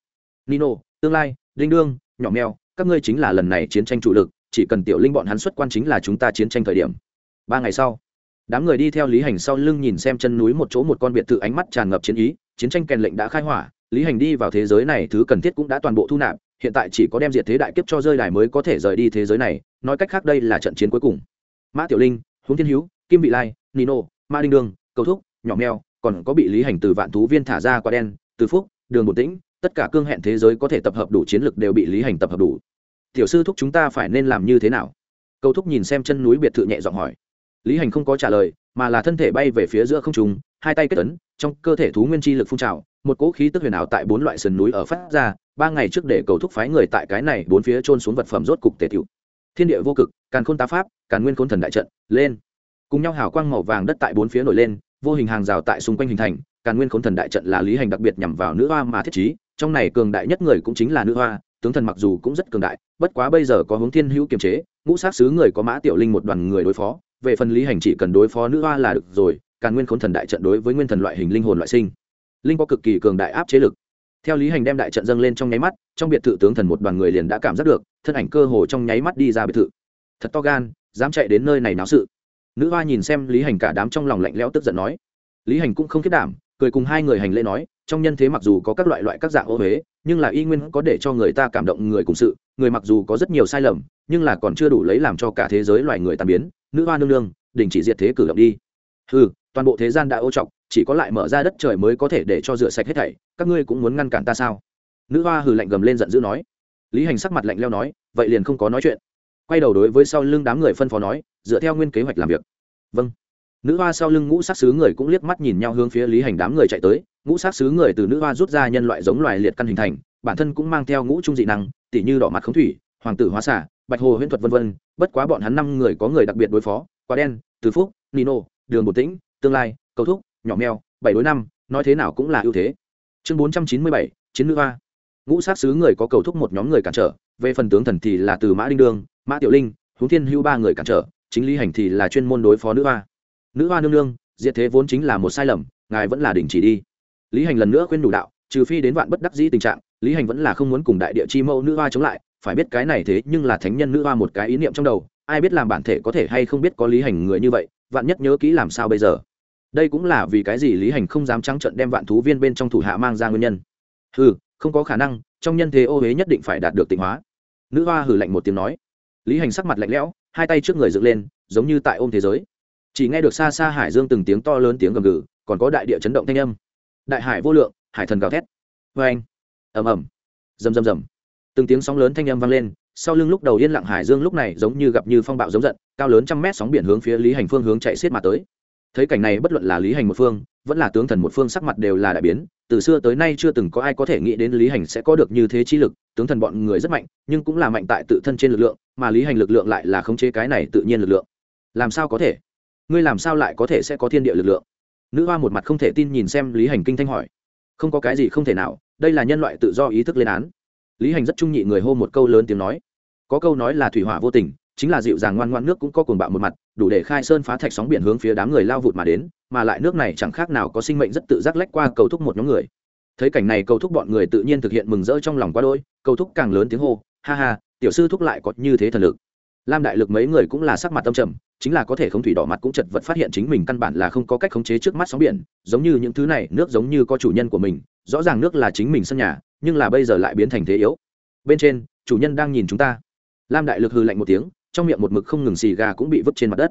Nino, tương lai Linh đương, nhỏ mèo, các ngươi chính là lần này chiến tranh chủ lực, chỉ cần tiểu linh bọn hắn xuất quan chính là chúng ta chiến tranh thời điểm. Ba ngày sau đám người đi theo lý hành sau lưng nhìn xem chân núi một chỗ một con biệt thự ánh mắt tràn ngập chiến ý, chiến tranh kèn lệnh đã khai hỏa, lý hành đi vào thế giới này thứ cần thiết cũng đã toàn bộ thu nạp, hiện tại chỉ có đem diệt thế đại kiếp cho rơi đài mới có thể rời đi thế giới này, nói cách khác đây là trận chiến cuối cùng. Mã tiểu linh huống thiên hữu, kim vị lai, nino, ma đinh đương cầu thúc, nhỏ mèo, còn có bị lý hành từ vạn thú viên thả ra qua đen, từ phúc, đường bột tĩnh, tất cả cương hẹn thế giới có thể tập hợp đủ chiến lực đều bị lý hành tập hợp đủ. Tiểu sư thúc chúng ta phải nên làm như thế nào? Cầu thúc nhìn xem chân núi biệt thự nhẹ giọng hỏi lý hành không có trả lời, mà là thân thể bay về phía giữa không trùng hai tay kết tấn trong cơ thể thú nguyên chi lực phun trào, một cỗ khí tức huyền ảo tại bốn loại sườn núi ở phát ra, ba ngày trước để cầu thúc phái người tại cái này bốn phía trôn xuống vật phẩm rốt cục tề tiểu thiên địa vô cực, càn khôn tá pháp, càn nguyên khôn thần đại trận, lên. Cùng nhau hào quang màu vàng đất tại bốn phía nổi lên, vô hình hàng rào tại xung quanh hình thành, càn nguyên khôn thần đại trận là lý hành đặc biệt nhằm vào nữ hoa mà thiết trí, trong này cường đại nhất người cũng chính là nữ hoa, tướng thần mặc dù cũng rất cường đại, bất quá bây giờ có hướng thiên hữu kiềm chế, ngũ sát sứ người có mã tiểu linh một đoàn người đối phó về phần lý hành chỉ cần đối phó nữ hoa là được rồi, càn nguyên khốn thần đại trận đối với nguyên thần loại hình linh hồn loại sinh. Linh có cực kỳ cường đại áp chế lực. Theo lý hành đem đại trận dâng lên trong nháy mắt, trong biệt thự tướng thần một đoàn người liền đã cảm giác được, thân ảnh cơ hồ trong nháy mắt đi ra biệt thự. Thật to gan, dám chạy đến nơi này náo sự. Nữ hoa nhìn xem lý hành cả đám trong lòng lạnh lẽo tức giận nói. Lý hành cũng không kết đảm, cười cùng hai người hành lễ nói, trong nhân thế mặc dù có các loại loại các dạng ô huế nhưng là y nguyên có để cho người ta cảm động người cùng sự, người mặc dù có rất nhiều sai lầm, nhưng là còn chưa đủ lấy làm cho cả thế giới loài người tàn biến nữ hoa nương nương, đình chỉ diệt thế cử động đi. Ừ toàn bộ thế gian đã ô trọc chỉ có lại mở ra đất trời mới có thể để cho rửa sạch hết thảy, các ngươi cũng muốn ngăn cản ta sao? Nữ hoa hừ lạnh gầm lên giận dữ nói. Lý hành sắc mặt lạnh leo nói, vậy liền không có nói chuyện. Quay đầu đối với sau lưng đám người phân phó nói, dựa theo nguyên kế hoạch làm việc. Vâng. Nữ hoa sau lưng ngũ sát sứ người cũng liếc mắt nhìn nhau hướng phía lý hành đám người chạy tới. Ngũ sát sứ người từ nữ hoa rút ra nhân loại giống loài liệt căn hình thành, bản thân cũng mang theo ngũ trung dị năng tỷ như đỏ mặt khống thủy, hoàng tử hóa xả bạch hồ huyễn thuật vân vân, bất quá bọn hắn năm người có người đặc biệt đối phó, quá đen, từ phúc, nino, đường bột tĩnh, tương lai, cầu thúc, nhỏ mèo, bảy đối năm, nói thế nào cũng là ưu thế. Chương bốn trăm chín mươi bảy, chiến nữ hoa. Ngũ sát sứ người có cầu thúc một nhóm người cản trở, về phần tướng thần thì là từ mã đinh đương, mã tiểu linh huống thiên hữu ba người cản trở, chính lý hành thì là chuyên môn đối phó nữ hoa. Nữ hoa nương nương, diệt thế vốn chính là một sai lầm, ngài vẫn là đình chỉ đi. Lý hành lần nữa khuyên đủ đạo, trừ phi đến vạn bất đắc dĩ tình trạng, lý hành vẫn là không muốn cùng đại địa chi mẫu nữ hoa chống lại phải biết cái này thế nhưng là thánh nhân nữ hoa một cái ý niệm trong đầu, ai biết làm bản thể có thể hay không biết có lý hành người như vậy, vạn nhất nhớ kỹ làm sao bây giờ. Đây cũng là vì cái gì lý hành không dám trắng trận đem vạn thú viên bên trong thủ hạ mang ra nguyên nhân. Ừ không có khả năng, trong nhân thế ô huế nhất định phải đạt được tịnh hóa. Nữ hoa hử lạnh một tiếng nói. Lý hành sắc mặt lạnh lẽo, hai tay trước người dựng lên, giống như tại ôm thế giới. Chỉ nghe được xa xa hải dương từng tiếng to lớn tiếng gầm gừ, còn có đại địa chấn động thanh âm. Đại hải vô lượng, hải thần gào thét. Vê anh ầm ầm. Rầm rầm rầm từng tiếng sóng lớn thanh âm vang lên, sau lưng lúc đầu yên lặng hải dương lúc này giống như gặp như phong bạo giống giận, cao lớn trăm mét sóng biển hướng phía lý hành phương hướng chạy xiết mà tới. Thấy cảnh này bất luận là lý hành một phương, vẫn là tướng thần một phương sắc mặt đều là đại biến, từ xưa tới nay chưa từng có ai có thể nghĩ đến lý hành sẽ có được như thế chi lực, tướng thần bọn người rất mạnh, nhưng cũng là mạnh tại tự thân trên lực lượng, mà lý hành lực lượng lại là khống chế cái này tự nhiên lực lượng. Làm sao có thể? Ngươi làm sao lại có thể sẽ có thiên địa lực lượng? Nữ hoa một mặt không thể tin nhìn xem lý hành kinh thanh hỏi. Không có cái gì không thể nào, đây là nhân loại tự do ý thức lên án lý hành rất trung nhị người hô một câu lớn tiếng nói. Có câu nói là thủy hỏa vô tình, chính là dịu dàng ngoan ngoan nước cũng có cuồng bạo một mặt, đủ để khai sơn phá thạch sóng biển hướng phía đám người lao vụt mà đến, mà lại nước này chẳng khác nào có sinh mệnh rất tự giác lách qua cầu thúc một nhóm người. Thấy cảnh này cầu thúc bọn người tự nhiên thực hiện mừng rỡ trong lòng quá đôi cầu thúc càng lớn tiếng hô, ha ha, tiểu sư thúc lại có như thế thần lực lam đại lực mấy người cũng là sắc mặt tâm trầm, chính là có thể không thủy đỏ mặt cũng chật vật phát hiện chính mình căn bản là không có cách khống chế trước mắt sóng biển, giống như những thứ này, nước giống như có chủ nhân của mình, rõ ràng nước là chính mình sân nhà, nhưng là bây giờ lại biến thành thế yếu. Bên trên, chủ nhân đang nhìn chúng ta. Lam đại lực hư lạnh một tiếng, trong miệng một mực không ngừng xì gà cũng bị vứt trên mặt đất.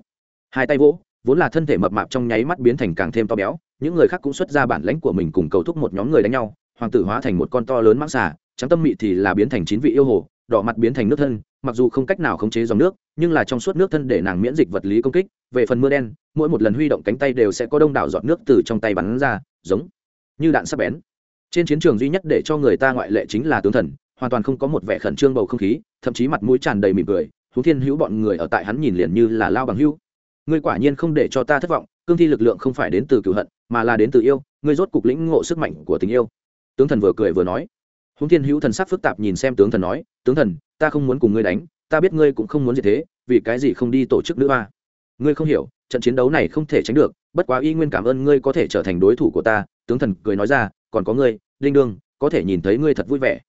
Hai tay vỗ, vốn là thân thể mập mạp trong nháy mắt biến thành càng thêm to béo, những người khác cũng xuất ra bản lãnh của mình cùng cầu thúc một nhóm người đánh nhau, hoàng tử hóa thành một con to lớn mãng xà, trắng tâm mị thì là biến thành chín vị yêu hồ đỏ mặt biến thành nước thân, mặc dù không cách nào khống chế dòng nước, nhưng là trong suốt nước thân để nàng miễn dịch vật lý công kích, về phần mưa đen, mỗi một lần huy động cánh tay đều sẽ có đông đảo giọt nước từ trong tay bắn ra, giống như đạn sắp bén. Trên chiến trường duy nhất để cho người ta ngoại lệ chính là tướng thần, hoàn toàn không có một vẻ khẩn trương bầu không khí, thậm chí mặt mũi tràn đầy mỉm cười, thú thiên hữu bọn người ở tại hắn nhìn liền như là lao bằng hữu ngươi quả nhiên không để cho ta thất vọng, cương thi lực lượng không phải đến từ cựu hận, mà là đến từ yêu, ngươi rốt cục lĩnh ngộ sức mạnh của tình yêu. Tướng thần vừa cười vừa nói húng thiên hữu thần sắc phức tạp nhìn xem tướng thần nói, tướng thần, ta không muốn cùng ngươi đánh, ta biết ngươi cũng không muốn gì thế, vì cái gì không đi tổ chức nữa hoa? Ngươi không hiểu, trận chiến đấu này không thể tránh được, bất quá y nguyên cảm ơn ngươi có thể trở thành đối thủ của ta. Tướng thần cười nói ra, còn có ngươi, đinh đương có thể nhìn thấy ngươi thật vui vẻ.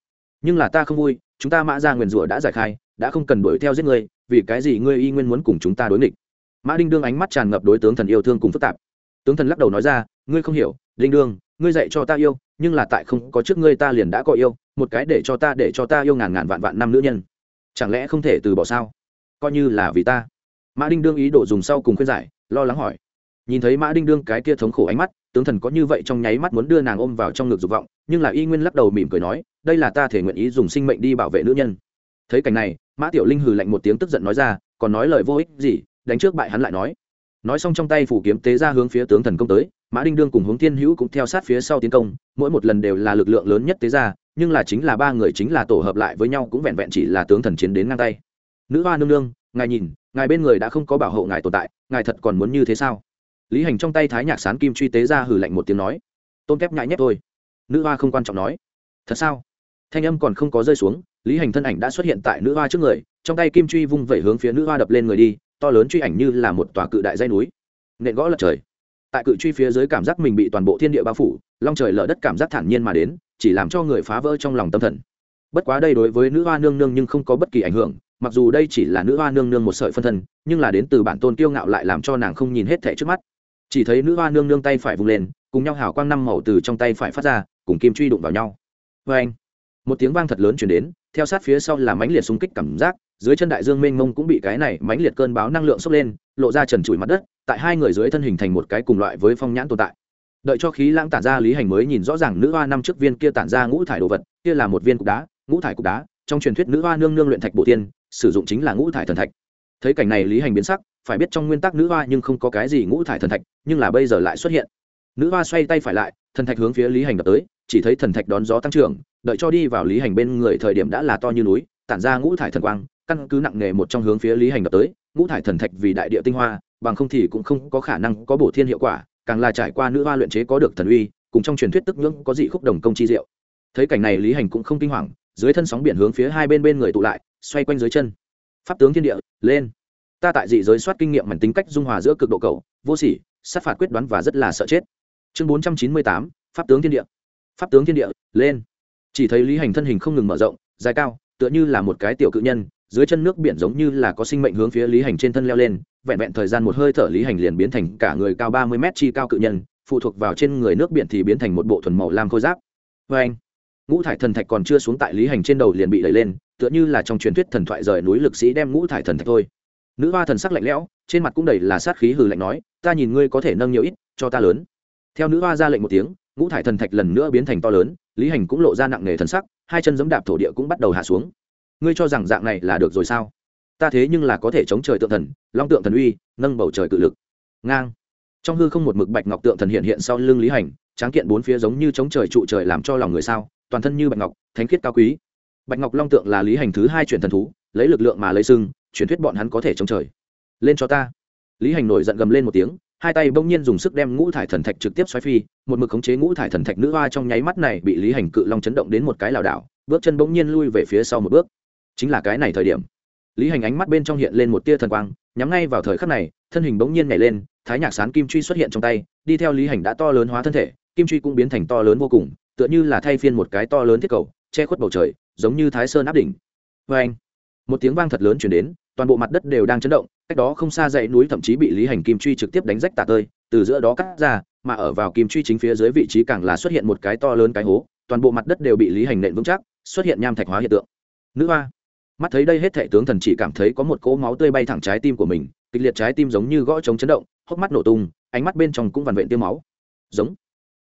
Nhưng là ta không vui, chúng ta mã ra nguyền rủa đã giải khai, đã không cần đuổi theo giết ngươi, vì cái gì ngươi y nguyên muốn cùng chúng ta đối nghịch? Mã đinh đương ánh mắt tràn ngập đối tướng thần yêu thương cùng phức tạp. Tướng thần lắc đầu nói ra, ngươi không hiểu, đinh đương ngươi dạy cho ta yêu, nhưng là tại không có trước ngươi ta liền đã có yêu, một cái để cho ta, để cho ta yêu ngàn ngàn vạn vạn năm nữ nhân. Chẳng lẽ không thể từ bỏ sao? Coi như là vì ta. Mã đinh đương ý đồ dùng sau cùng khuyên giải, lo lắng hỏi. Nhìn thấy mã đinh đương cái kia thống khổ ánh mắt, tướng thần có như vậy trong nháy mắt muốn đưa nàng ôm vào trong ngực dục vọng, nhưng là y nguyên lắc đầu mỉm cười nói, đây là ta thể nguyện ý dùng sinh mệnh đi bảo vệ nữ nhân. Thấy cảnh này, mã tiểu linh hừ lạnh một tiếng tức giận nói ra, còn nói lời vô ích gì? Đánh trước bại hắn lại nói. Nói xong trong tay phủ kiếm tế ra hướng phía tướng thần công tới mã đinh đương cùng hướng thiên hữu cũng theo sát phía sau tiến công, mỗi một lần đều là lực lượng lớn nhất tế ra nhưng là chính là ba người chính là tổ hợp lại với nhau cũng vẹn vẹn chỉ là tướng thần chiến đến ngang tay. Nữ hoa nương nương, ngài nhìn, ngài bên người đã không có bảo hộ ngài tồn tại, ngài thật còn muốn như thế sao? Lý hành trong tay thái nhạc sán kim truy tế ra hử lạnh một tiếng nói. Tôn kép nhại nhép thôi. Nữ hoa không quan trọng nói. Thật sao? Thanh âm còn không có rơi xuống, lý hành thân ảnh đã xuất hiện tại nữ hoa trước người, trong tay kim truy vung vẩy hướng phía nữ hoa đập lên người đi, to lớn truy ảnh như là một tòa cự đại dây núi. Nện gõ lật trời tại cự truy phía dưới cảm giác mình bị toàn bộ thiên địa bao phủ, long trời lở đất cảm giác thản nhiên mà đến, chỉ làm cho người phá vỡ trong lòng tâm thần. Bất quá đây đối với nữ hoa nương nương nhưng không có bất kỳ ảnh hưởng, mặc dù đây chỉ là nữ hoa nương nương một sợi phân thân, nhưng là đến từ bản tôn kiêu ngạo lại làm cho nàng không nhìn hết thẻ trước mắt. Chỉ thấy nữ hoa nương nương tay phải vung lên, cùng nhau hào quang năm màu từ trong tay phải phát ra, cùng kim truy đụng vào nhau. Vê anh một tiếng vang thật lớn chuyển đến, theo sát phía sau là mãnh liệt xung kích cảm giác, dưới chân đại dương mênh mông cũng bị cái này mãnh liệt cơn báo năng lượng sốc lên, lộ ra trần trụi mặt đất tại hai người dưới thân hình thành một cái cùng loại với phong nhãn tồn tại. Đợi cho khí lãng tản ra, lý hành mới nhìn rõ ràng nữ hoa năm trước viên kia tản ra ngũ thải đồ vật, kia là một viên cục đá, ngũ thải cục đá, trong truyền thuyết nữ hoa nương nương luyện thạch bộ tiên, sử dụng chính là ngũ thải thần thạch. Thấy cảnh này, lý hành biến sắc, phải biết trong nguyên tắc nữ hoa nhưng không có cái gì ngũ thải thần thạch, nhưng là bây giờ lại xuất hiện. Nữ hoa xoay tay phải lại, thần thạch hướng phía lý hành đập tới, chỉ thấy thần thạch đón gió tăng trưởng, đợi cho đi vào lý hành bên người thời điểm đã là to như núi, tản ra ngũ thải thần quang, căn cứ nặng nề một trong hướng phía lý hành đập tới, ngũ thải thần thạch vì đại địa tinh hoa bằng không thì cũng không có khả năng có bổ thiên hiệu quả, càng là trải qua nữ hoa luyện chế có được thần uy, cùng trong truyền thuyết tức ngưỡng có dị khúc đồng công chi diệu. Thấy cảnh này lý hành cũng không kinh hoàng, dưới thân sóng biển hướng phía hai bên bên người tụ lại, xoay quanh dưới chân. Pháp tướng thiên địa, lên. Ta tại dị giới soát kinh nghiệm mảnh tính cách dung hòa giữa cực độ cầu vô sỉ, sát phạt quyết đoán và rất là sợ chết. Chương bốn trăm chín mươi tám, pháp tướng thiên địa. Pháp tướng thiên địa, lên. Chỉ thấy lý hành thân hình không ngừng mở rộng, dài cao, tựa như là một cái tiểu cự nhân dưới chân nước biển giống như là có sinh mệnh hướng phía lý hành trên thân leo lên, vẹn vẹn thời gian một hơi thở lý hành liền biến thành cả người cao ba mươi mét chi cao cự nhân, phụ thuộc vào trên người nước biển thì biến thành một bộ thuần màu lam khôi giáp. Vê anh, ngũ thải thần thạch còn chưa xuống tại lý hành trên đầu liền bị đẩy lên, tựa như là trong truyền thuyết thần thoại rời núi lực sĩ đem ngũ thải thần thạch thôi. Nữ hoa thần sắc lạnh lẽo, trên mặt cũng đầy là sát khí hừ lạnh nói, ta nhìn ngươi có thể nâng nhiều ít, cho ta lớn. Theo nữ hoa ra lệnh một tiếng, ngũ thải thần thạch lần nữa biến thành to lớn, lý hành cũng lộ ra nặng nề thần sắc, hai chân giẫm đạp thổ địa cũng bắt đầu hạ xuống ngươi cho rằng dạng này là được rồi sao? Ta thế nhưng là có thể chống trời tượng thần, long tượng thần uy, nâng bầu trời cự lực. Ngang. Trong hư không một mực bạch ngọc tượng thần hiện hiện sau lưng lý hành, tráng kiện bốn phía giống như chống trời trụ trời làm cho lòng người sao, toàn thân như bạch ngọc, thánh khiết cao quý. Bạch ngọc long tượng là lý hành thứ hai truyền thần thú, lấy lực lượng mà lấy sưng truyền thuyết bọn hắn có thể chống trời. Lên cho ta. Lý hành nổi giận gầm lên một tiếng, hai tay bỗng nhiên dùng sức đem ngũ thải thần thạch trực tiếp xoáy phi, một mực khống chế ngũ thải thần thạch nữ hoa trong nháy mắt này bị lý hành cự long chấn động đến một cái lảo đảo, bước chân bỗng nhiên lui về phía sau một bước chính là cái này thời điểm. Lý hành ánh mắt bên trong hiện lên một tia thần quang, nhắm ngay vào thời khắc này, thân hình bỗng nhiên nhảy lên, thái nhạc sán kim truy xuất hiện trong tay, đi theo lý hành đã to lớn hóa thân thể, kim truy cũng biến thành to lớn vô cùng, tựa như là thay phiên một cái to lớn thiết cầu, che khuất bầu trời, giống như thái sơn áp đỉnh. Vê anh một tiếng vang thật lớn chuyển đến, toàn bộ mặt đất đều đang chấn động, cách đó không xa dãy núi thậm chí bị lý hành kim truy trực tiếp đánh rách tạ tơi, từ giữa đó cắt ra, mà ở vào kim truy chính phía dưới vị trí càng là xuất hiện một cái to lớn cái hố, toàn bộ mặt đất đều bị lý hành nện vững chắc, xuất hiện nham thạch hóa hiện tượng. Nữ hoa! Mắt thấy đây hết thệ tướng thần chỉ cảm thấy có một cỗ máu tươi bay thẳng trái tim của mình, kịch liệt trái tim giống như gõ trống chấn động, hốc mắt nổ tung, ánh mắt bên trong cũng vằn vện tiêu máu. Giống.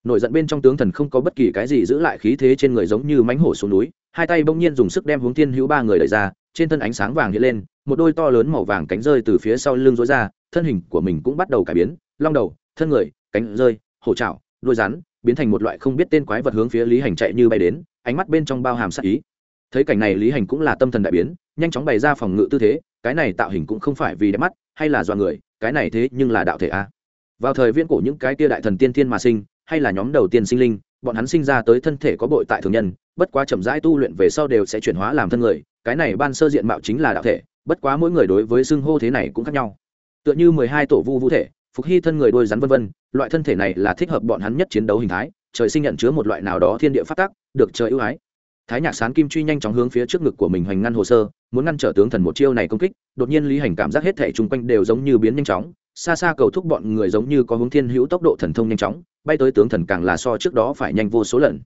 Nổi giận bên trong tướng thần không có bất kỳ cái gì giữ lại khí thế trên người giống như mánh hổ xuống núi, hai tay bỗng nhiên dùng sức đem hướng thiên hữu ba người đẩy ra, trên thân ánh sáng vàng hiện lên, một đôi to lớn màu vàng cánh rơi từ phía sau lưng rối ra, thân hình của mình cũng bắt đầu cải biến, long đầu, thân người, cánh rơi, hổ trào đuôi rắn, biến thành một loại không biết tên quái vật hướng phía lý hành chạy như bay đến, ánh mắt bên trong bao hàm sắc ý thấy cảnh này lý hành cũng là tâm thần đại biến, nhanh chóng bày ra phòng ngự tư thế, cái này tạo hình cũng không phải vì đẹp mắt, hay là do người, cái này thế nhưng là đạo thể a. Vào thời viễn cổ những cái tia đại thần tiên thiên mà sinh, hay là nhóm đầu tiên sinh linh, bọn hắn sinh ra tới thân thể có bội tại thường nhân, bất quá chậm rãi tu luyện về sau đều sẽ chuyển hóa làm thân người, cái này ban sơ diện mạo chính là đạo thể, bất quá mỗi người đối với xưng hô thế này cũng khác nhau. Tựa như mười hai tổ vu vũ thể, phục hy thân người đôi rắn vân vân, loại thân thể này là thích hợp bọn hắn nhất chiến đấu hình thái, trời sinh nhận chứa một loại nào đó thiên địa phát tác được trời ưu ái thái nhạc sán kim truy nhanh chóng hướng phía trước ngực của mình hoành ngăn hồ sơ, muốn ngăn trở tướng thần một chiêu này công kích, đột nhiên lý hành cảm giác hết thể chung quanh đều giống như biến nhanh chóng. Xa xa cầu thúc bọn người giống như có hướng thiên hữu tốc độ thần thông nhanh chóng, bay tới tướng thần càng là so trước đó phải nhanh vô số lần.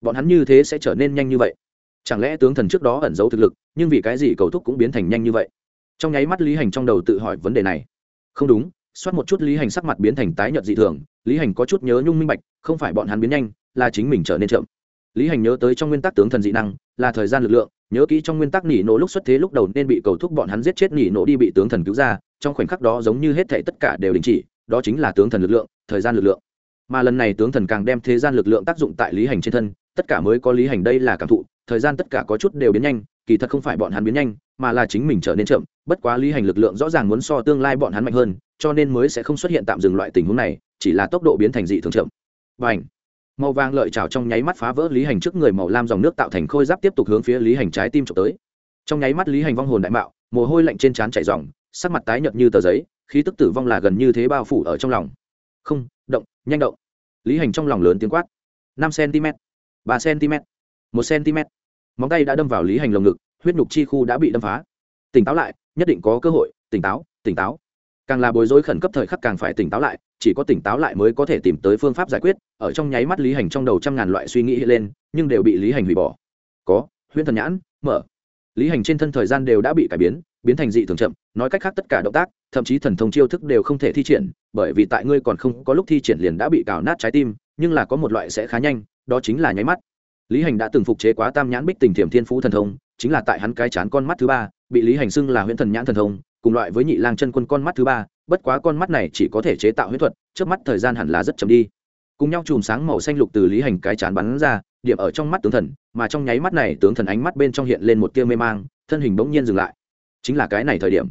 Bọn hắn như thế sẽ trở nên nhanh như vậy? Chẳng lẽ tướng thần trước đó ẩn giấu thực lực, nhưng vì cái gì cầu thúc cũng biến thành nhanh như vậy? Trong nháy mắt lý hành trong đầu tự hỏi vấn đề này. Không đúng, xoát một chút lý hành sắc mặt biến thành tái nhợt dị thường, lý hành có chút nhớ nhung minh bạch, không phải bọn hắn biến nhanh, là chính mình trở nên chậm lý hành nhớ tới trong nguyên tắc tướng thần dị năng, là thời gian lực lượng, nhớ kỹ trong nguyên tắc nỉ nổ lúc xuất thế lúc đầu nên bị cầu thúc bọn hắn giết chết nỉ nổ đi bị tướng thần cứu ra, trong khoảnh khắc đó giống như hết thảy tất cả đều đình chỉ, đó chính là tướng thần lực lượng, thời gian lực lượng. Mà lần này tướng thần càng đem thế gian lực lượng tác dụng tại lý hành trên thân, tất cả mới có lý hành đây là cảm thụ, thời gian tất cả có chút đều biến nhanh, kỳ thật không phải bọn hắn biến nhanh, mà là chính mình trở nên chậm, bất quá lý hành lực lượng rõ ràng muốn so tương lai bọn hắn mạnh hơn, cho nên mới sẽ không xuất hiện tạm dừng loại tình huống này, chỉ là tốc độ biến thành dị thường chậm. Và ảnh màu vàng lợi trào trong nháy mắt phá vỡ lý hành trước người màu lam dòng nước tạo thành khôi giáp tiếp tục hướng phía lý hành trái tim trộm tới. Trong nháy mắt lý hành vong hồn đại mạo, mồ hôi lạnh trên trán chảy dòng sắc mặt tái nhợt như tờ giấy, khí tức tử vong là gần như thế bao phủ ở trong lòng. Không, động, nhanh động. Lý hành trong lòng lớn tiếng quát. Năm cm ba cm một cm móng tay đã đâm vào lý hành lồng ngực, huyết nhục chi khu đã bị đâm phá. Tỉnh táo lại, nhất định có cơ hội, tỉnh táo tỉnh táo càng là bối rối khẩn cấp thời khắc càng phải tỉnh táo lại, chỉ có tỉnh táo lại mới có thể tìm tới phương pháp giải quyết, ở trong nháy mắt lý hành trong đầu trăm ngàn loại suy nghĩ hiện lên, nhưng đều bị lý hành hủy bỏ. Có, huyễn thần nhãn, mở. Lý hành trên thân thời gian đều đã bị cải biến biến thành dị thường chậm, nói cách khác tất cả động tác, thậm chí thần thông chiêu thức đều không thể thi triển, bởi vì tại ngươi còn không có lúc thi triển liền đã bị cào nát trái tim, nhưng là có một loại sẽ khá nhanh, đó chính là nháy mắt. Lý hành đã từng phục chế quá tam nhãn bích tình thiểm thiên phú thần thông, chính là tại hắn cái chán con mắt thứ ba, bị lý hành xưng là huyễn thần nhãn thần thông cùng loại với nhị lang chân quân con mắt thứ ba, bất quá con mắt này chỉ có thể chế tạo huyết thuật, trước mắt thời gian hẳn là rất chậm đi. Cùng nhau chùm sáng màu xanh lục từ lý hành cái chán bắn ra, điểm ở trong mắt tướng thần, mà trong nháy mắt này tướng thần ánh mắt bên trong hiện lên một tia mê mang, thân hình bỗng nhiên dừng lại. Chính là cái này thời điểm.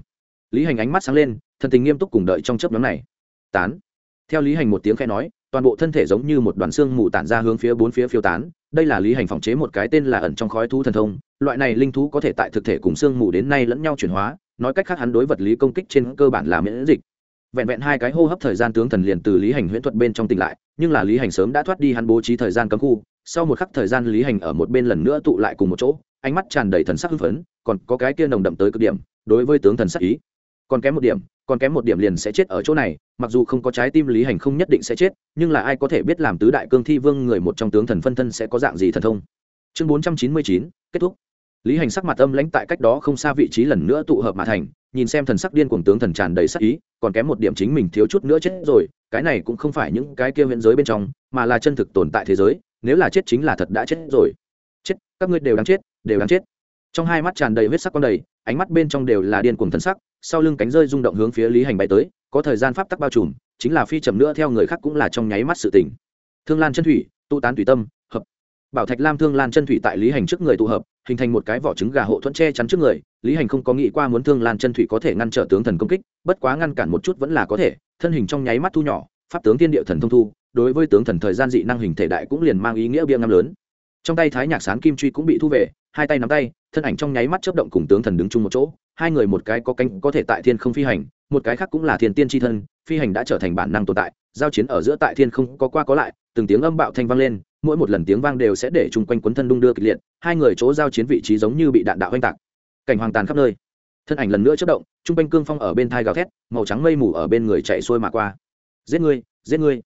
Lý hành ánh mắt sáng lên thần tình nghiêm túc cùng đợi trong chớp nhóm này. Tán. Theo lý hành một tiếng khai nói toàn bộ thân thể giống như một đoàn xương mù tản ra hướng phía bốn phía phiêu tán, đây là lý hành phòng chế một cái tên là ẩn trong khói thú thần thông, loại này linh thú có thể tại thực thể cùng xương mù đến nay lẫn nhau chuyển hóa, nói cách khác hắn đối vật lý công kích trên cơ bản là miễn dịch. Vẹn vẹn hai cái hô hấp thời gian tướng thần liền từ lý hành huyễn thuật bên trong tỉnh lại, nhưng là lý hành sớm đã thoát đi hắn bố trí thời gian cấm khu, sau một khắc thời gian lý hành ở một bên lần nữa tụ lại cùng một chỗ, ánh mắt tràn đầy thần sắc hưng phấn, còn có cái kia nồng đậm tới cực điểm, đối với tướng thần sắc ý còn kém một điểm, còn kém một điểm liền sẽ chết ở chỗ này, mặc dù không có trái tim lý hành không nhất định sẽ chết, nhưng là ai có thể biết làm tứ đại cương thi vương người một trong tướng thần phân thân sẽ có dạng gì thần thông. Chương bốn trăm chín mươi chín, kết thúc. Lý hành sắc mặt âm lãnh tại cách đó không xa vị trí lần nữa tụ hợp mà thành, nhìn xem thần sắc điên cuồng tướng thần tràn đầy sắc ý, còn kém một điểm chính mình thiếu chút nữa chết rồi, cái này cũng không phải những cái kia viễn giới bên trong, mà là chân thực tồn tại thế giới, nếu là chết chính là thật đã chết rồi. Chết, các ngươi đều đáng chết, đều đáng chết. Trong hai mắt tràn đầy huyết sắc con đầy, ánh mắt bên trong đều là điên cuồng thần sắc sau lưng cánh rơi rung động hướng phía lý hành bay tới, có thời gian pháp tắc bao trùm, chính là phi chậm nữa theo người khác cũng là trong nháy mắt sự tỉnh thương lan chân thủy tu tán tùy tâm, hợp. Bảo thạch lam thương lan chân thủy tại lý hành trước người tụ hợp, hình thành một cái vỏ trứng gà hộ thuẫn che chắn trước người, lý hành không có nghĩ qua muốn thương lan chân thủy có thể ngăn trở tướng thần công kích, bất quá ngăn cản một chút vẫn là có thể, thân hình trong nháy mắt thu nhỏ, pháp tướng tiên địa thần thông thu, đối với tướng thần thời gian dị năng hình thể đại cũng liền mang ý nghĩa bia ngắm lớn trong tay thái nhạc sán kim truy cũng bị thu về, hai tay nắm tay, thân ảnh trong nháy mắt chớp động cùng tướng thần đứng chung một chỗ. Hai người một cái có cánh có thể tại thiên không phi hành, một cái khác cũng là thiên tiên tri thân, phi hành đã trở thành bản năng tồn tại, giao chiến ở giữa tại thiên không có qua có lại, từng tiếng âm bạo thanh vang lên, mỗi một lần tiếng vang đều sẽ để chung quanh quấn thân đung đưa kịch liệt, hai người chỗ giao chiến vị trí giống như bị đạn đạo oanh tạc. Cảnh hoàng tàn khắp nơi. Thân ảnh lần nữa chất động, chung quanh cương phong ở bên thai gào thét, màu trắng mây mù ở bên người chạy xuôi mà qua. Giết ngươi giết ngươi.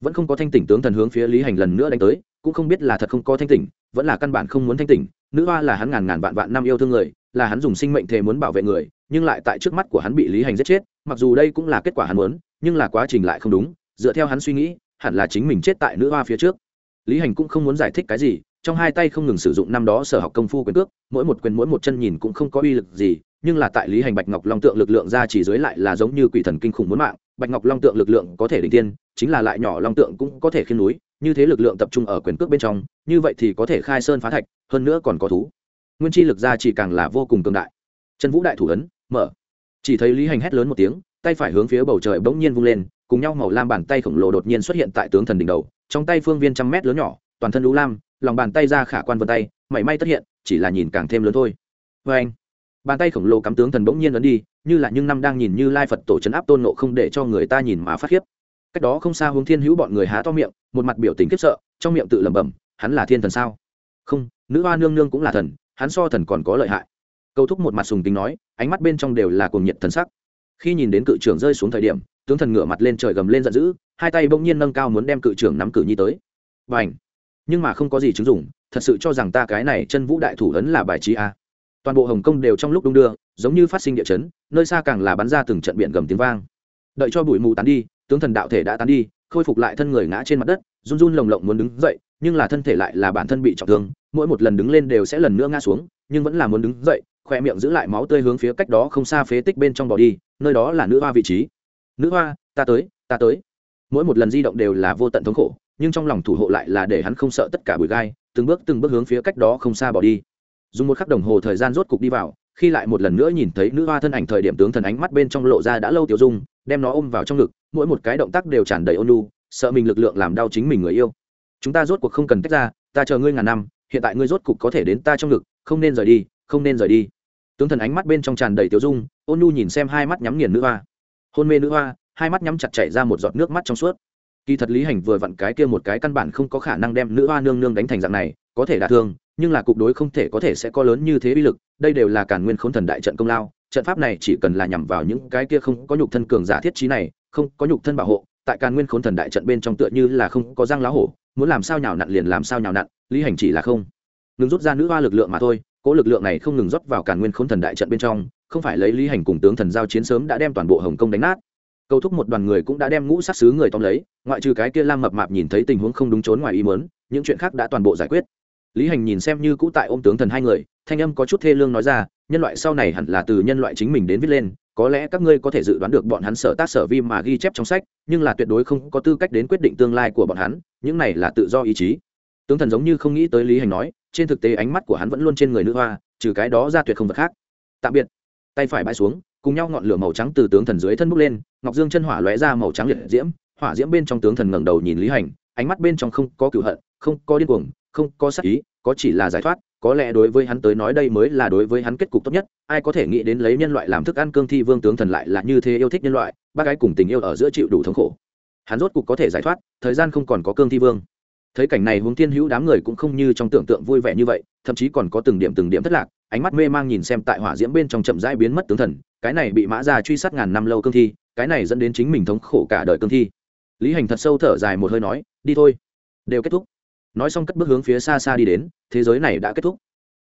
Vẫn không có thanh tỉnh tướng thần hướng phía lý hành lần nữa đánh tới cũng không biết là thật không có thanh tỉnh, vẫn là căn bản không muốn thanh tỉnh. Nữ hoa là hắn ngàn ngàn vạn vạn năm yêu thương người, là hắn dùng sinh mệnh thề muốn bảo vệ người, nhưng lại tại trước mắt của hắn bị lý hành giết chết, mặc dù đây cũng là kết quả hắn muốn, nhưng là quá trình lại không đúng. Dựa theo hắn suy nghĩ, hẳn là chính mình chết tại nữ hoa phía trước. Lý hành cũng không muốn giải thích cái gì, trong hai tay không ngừng sử dụng năm đó sở học công phu quyền cước, mỗi một quyền mỗi một chân nhìn cũng không có uy lực gì, nhưng là tại lý hành bạch ngọc long tượng lực lượng ra chỉ dưới lại là giống như quỷ thần kinh khủng muốn mạng. Bạch ngọc long tượng lực lượng có thể đỉnh tiên, chính là lại nhỏ long tượng cũng có thể khiên núi như thế lực lượng tập trung ở quyền cước bên trong, như vậy thì có thể khai sơn phá thạch, hơn nữa còn có thú. Nguyên chi lực ra chỉ càng là vô cùng cường đại. Trần vũ đại thủ ấn, mở. Chỉ thấy lý hành hét lớn một tiếng, tay phải hướng phía bầu trời bỗng nhiên vung lên, cùng nhau màu lam bàn tay khổng lồ đột nhiên xuất hiện tại tướng thần đỉnh đầu, trong tay phương viên trăm mét lớn nhỏ, toàn thân lũ lam, lòng bàn tay ra khả quan vân tay, mảy may tất hiện, chỉ là nhìn càng thêm lớn thôi. Vê anh, bàn tay khổng lồ cắm tướng thần bỗng nhiên ấn đi, như là những năm đang nhìn như lai phật tổ c áp tôn nộ không để cho người ta nhìn mà phát khiếp cách đó không xa hướng thiên hữu bọn người há to miệng, một mặt biểu tình khiếp sợ, trong miệng tự lẩm bẩm, hắn là thiên thần sao? Không, nữ hoa nương nương cũng là thần, hắn so thần còn có lợi hại. Câu thúc một mặt sùng tính nói, ánh mắt bên trong đều là cuồng nhiệt thần sắc. Khi nhìn đến cự trưởng rơi xuống thời điểm, tướng thần ngửa mặt lên trời gầm lên giận dữ, hai tay bỗng nhiên nâng cao muốn đem cự trưởng nắm cử nhi tới. Và ảnh nhưng mà không có gì chứng dụng, thật sự cho rằng ta cái này chân vũ đại thủ ấn là bài trí a. Toàn bộ hồng kông đều trong lúc đung đưa, giống như phát sinh địa chấn, nơi xa càng là bắn ra từng trận biển gầm tiếng vang. Đợi cho bụi mù tán đi tướng thần đạo thể đã tán đi, khôi phục lại thân người ngã trên mặt đất, run run lồng lộng muốn đứng dậy, nhưng là thân thể lại là bản thân bị trọng thương, mỗi một lần đứng lên đều sẽ lần nữa ngã xuống, nhưng vẫn là muốn đứng dậy, khoe miệng giữ lại máu tươi hướng phía cách đó không xa phế tích bên trong bỏ đi, nơi đó là nữ hoa vị trí. Nữ hoa, ta tới ta tới. Mỗi một lần di động đều là vô tận thống khổ, nhưng trong lòng thủ hộ lại là để hắn không sợ tất cả bụi gai, từng bước từng bước hướng phía cách đó không xa bỏ đi. Dùng một khắc đồng hồ thời gian rốt cục đi vào, khi lại một lần nữa nhìn thấy nữ hoa thân ảnh thời điểm tướng thần ánh mắt bên trong lộ ra đã lâu tiểu dung, đem nó ôm vào trong ngực mỗi một cái động tác đều tràn đầy ôn nhu, sợ mình lực lượng làm đau chính mình người yêu. Chúng ta rốt cuộc không cần tách ra ta chờ ngươi ngàn năm hiện tại ngươi rốt cục có thể đến ta trong ngực không nên rời đi không nên rời đi. Tướng thần ánh mắt bên trong tràn đầy tiêu dung ôn nhu nhìn xem hai mắt nhắm nghiền nữ hoa. Hôn mê nữ hoa hai mắt nhắm chặt chảy ra một giọt nước mắt trong suốt. Kỳ thật lý hành vừa vặn cái kia một cái căn bản không có khả năng đem nữ hoa nương nương đánh thành dạng này có thể đả thương nhưng là cục đối không thể có thể sẽ có lớn như thế bi lực đây đều là cản nguyên khốn thần đại trận công lao trận pháp này chỉ cần là nhằm vào những cái kia không có nhục thân cường giả thiết trí này không có nhục thân bảo hộ, tại càn nguyên khốn thần đại trận bên trong tựa như là không có răng lá hổ, muốn làm sao nhào nặn liền làm sao nhào nặn, lý hành chỉ là không. Ngừng rút ra nữ hoa lực lượng mà thôi cỗ lực lượng này không ngừng rót vào càn nguyên khốn thần đại trận bên trong, không phải lấy lý hành cùng tướng thần giao chiến sớm đã đem toàn bộ hồng kông đánh nát. Cầu thúc một đoàn người cũng đã đem ngũ sát xứ người tóm lấy, ngoại trừ cái kia lam mập mạp nhìn thấy tình huống không đúng trốn ngoài ý mớn những chuyện khác đã toàn bộ giải quyết. Lý hành nhìn xem như cũ tại ôm tướng thần hai người, thanh âm có chút thê lương nói ra, nhân loại sau này hẳn là từ nhân loại chính mình đến viết lên có lẽ các ngươi có thể dự đoán được bọn hắn sở tác sở vi mà ghi chép trong sách, nhưng là tuyệt đối không có tư cách đến quyết định tương lai của bọn hắn, những này là tự do ý chí. Tướng thần giống như không nghĩ tới lý hành nói, trên thực tế ánh mắt của hắn vẫn luôn trên người nữ hoa, trừ cái đó ra tuyệt không vật khác. Tạm biệt. Tay phải bãi xuống, cùng nhau ngọn lửa màu trắng từ tướng thần dưới thân bốc lên, ngọc dương chân hỏa lóe ra màu trắng liệt diễm, hỏa diễm bên trong tướng thần ngẩng đầu nhìn lý hành, ánh mắt bên trong không có cựu hận, không có điên cuồng, không có sắc ý, có chỉ là giải thoát có lẽ đối với hắn tới nói đây mới là đối với hắn kết cục tốt nhất, ai có thể nghĩ đến lấy nhân loại làm thức ăn cương thi vương tướng thần lại là như thế yêu thích nhân loại, bác gái cùng tình yêu ở giữa chịu đủ thống khổ. Hắn rốt cục có thể giải thoát, thời gian không còn có cương thi vương. Thấy cảnh này huống thiên hữu đám người cũng không như trong tưởng tượng vui vẻ như vậy, thậm chí còn có từng điểm từng điểm thất lạc, ánh mắt mê mang nhìn xem tại hỏa diễm bên trong chậm rãi biến mất tướng thần, cái này bị mã ra truy sát ngàn năm lâu cương thi, cái này dẫn đến chính mình thống khổ cả đời cương thi. Lý hành thật sâu thở dài một hơi nói, đi thôi. Đều kết thúc nói xong cất bước hướng phía xa xa đi đến, thế giới này đã kết thúc.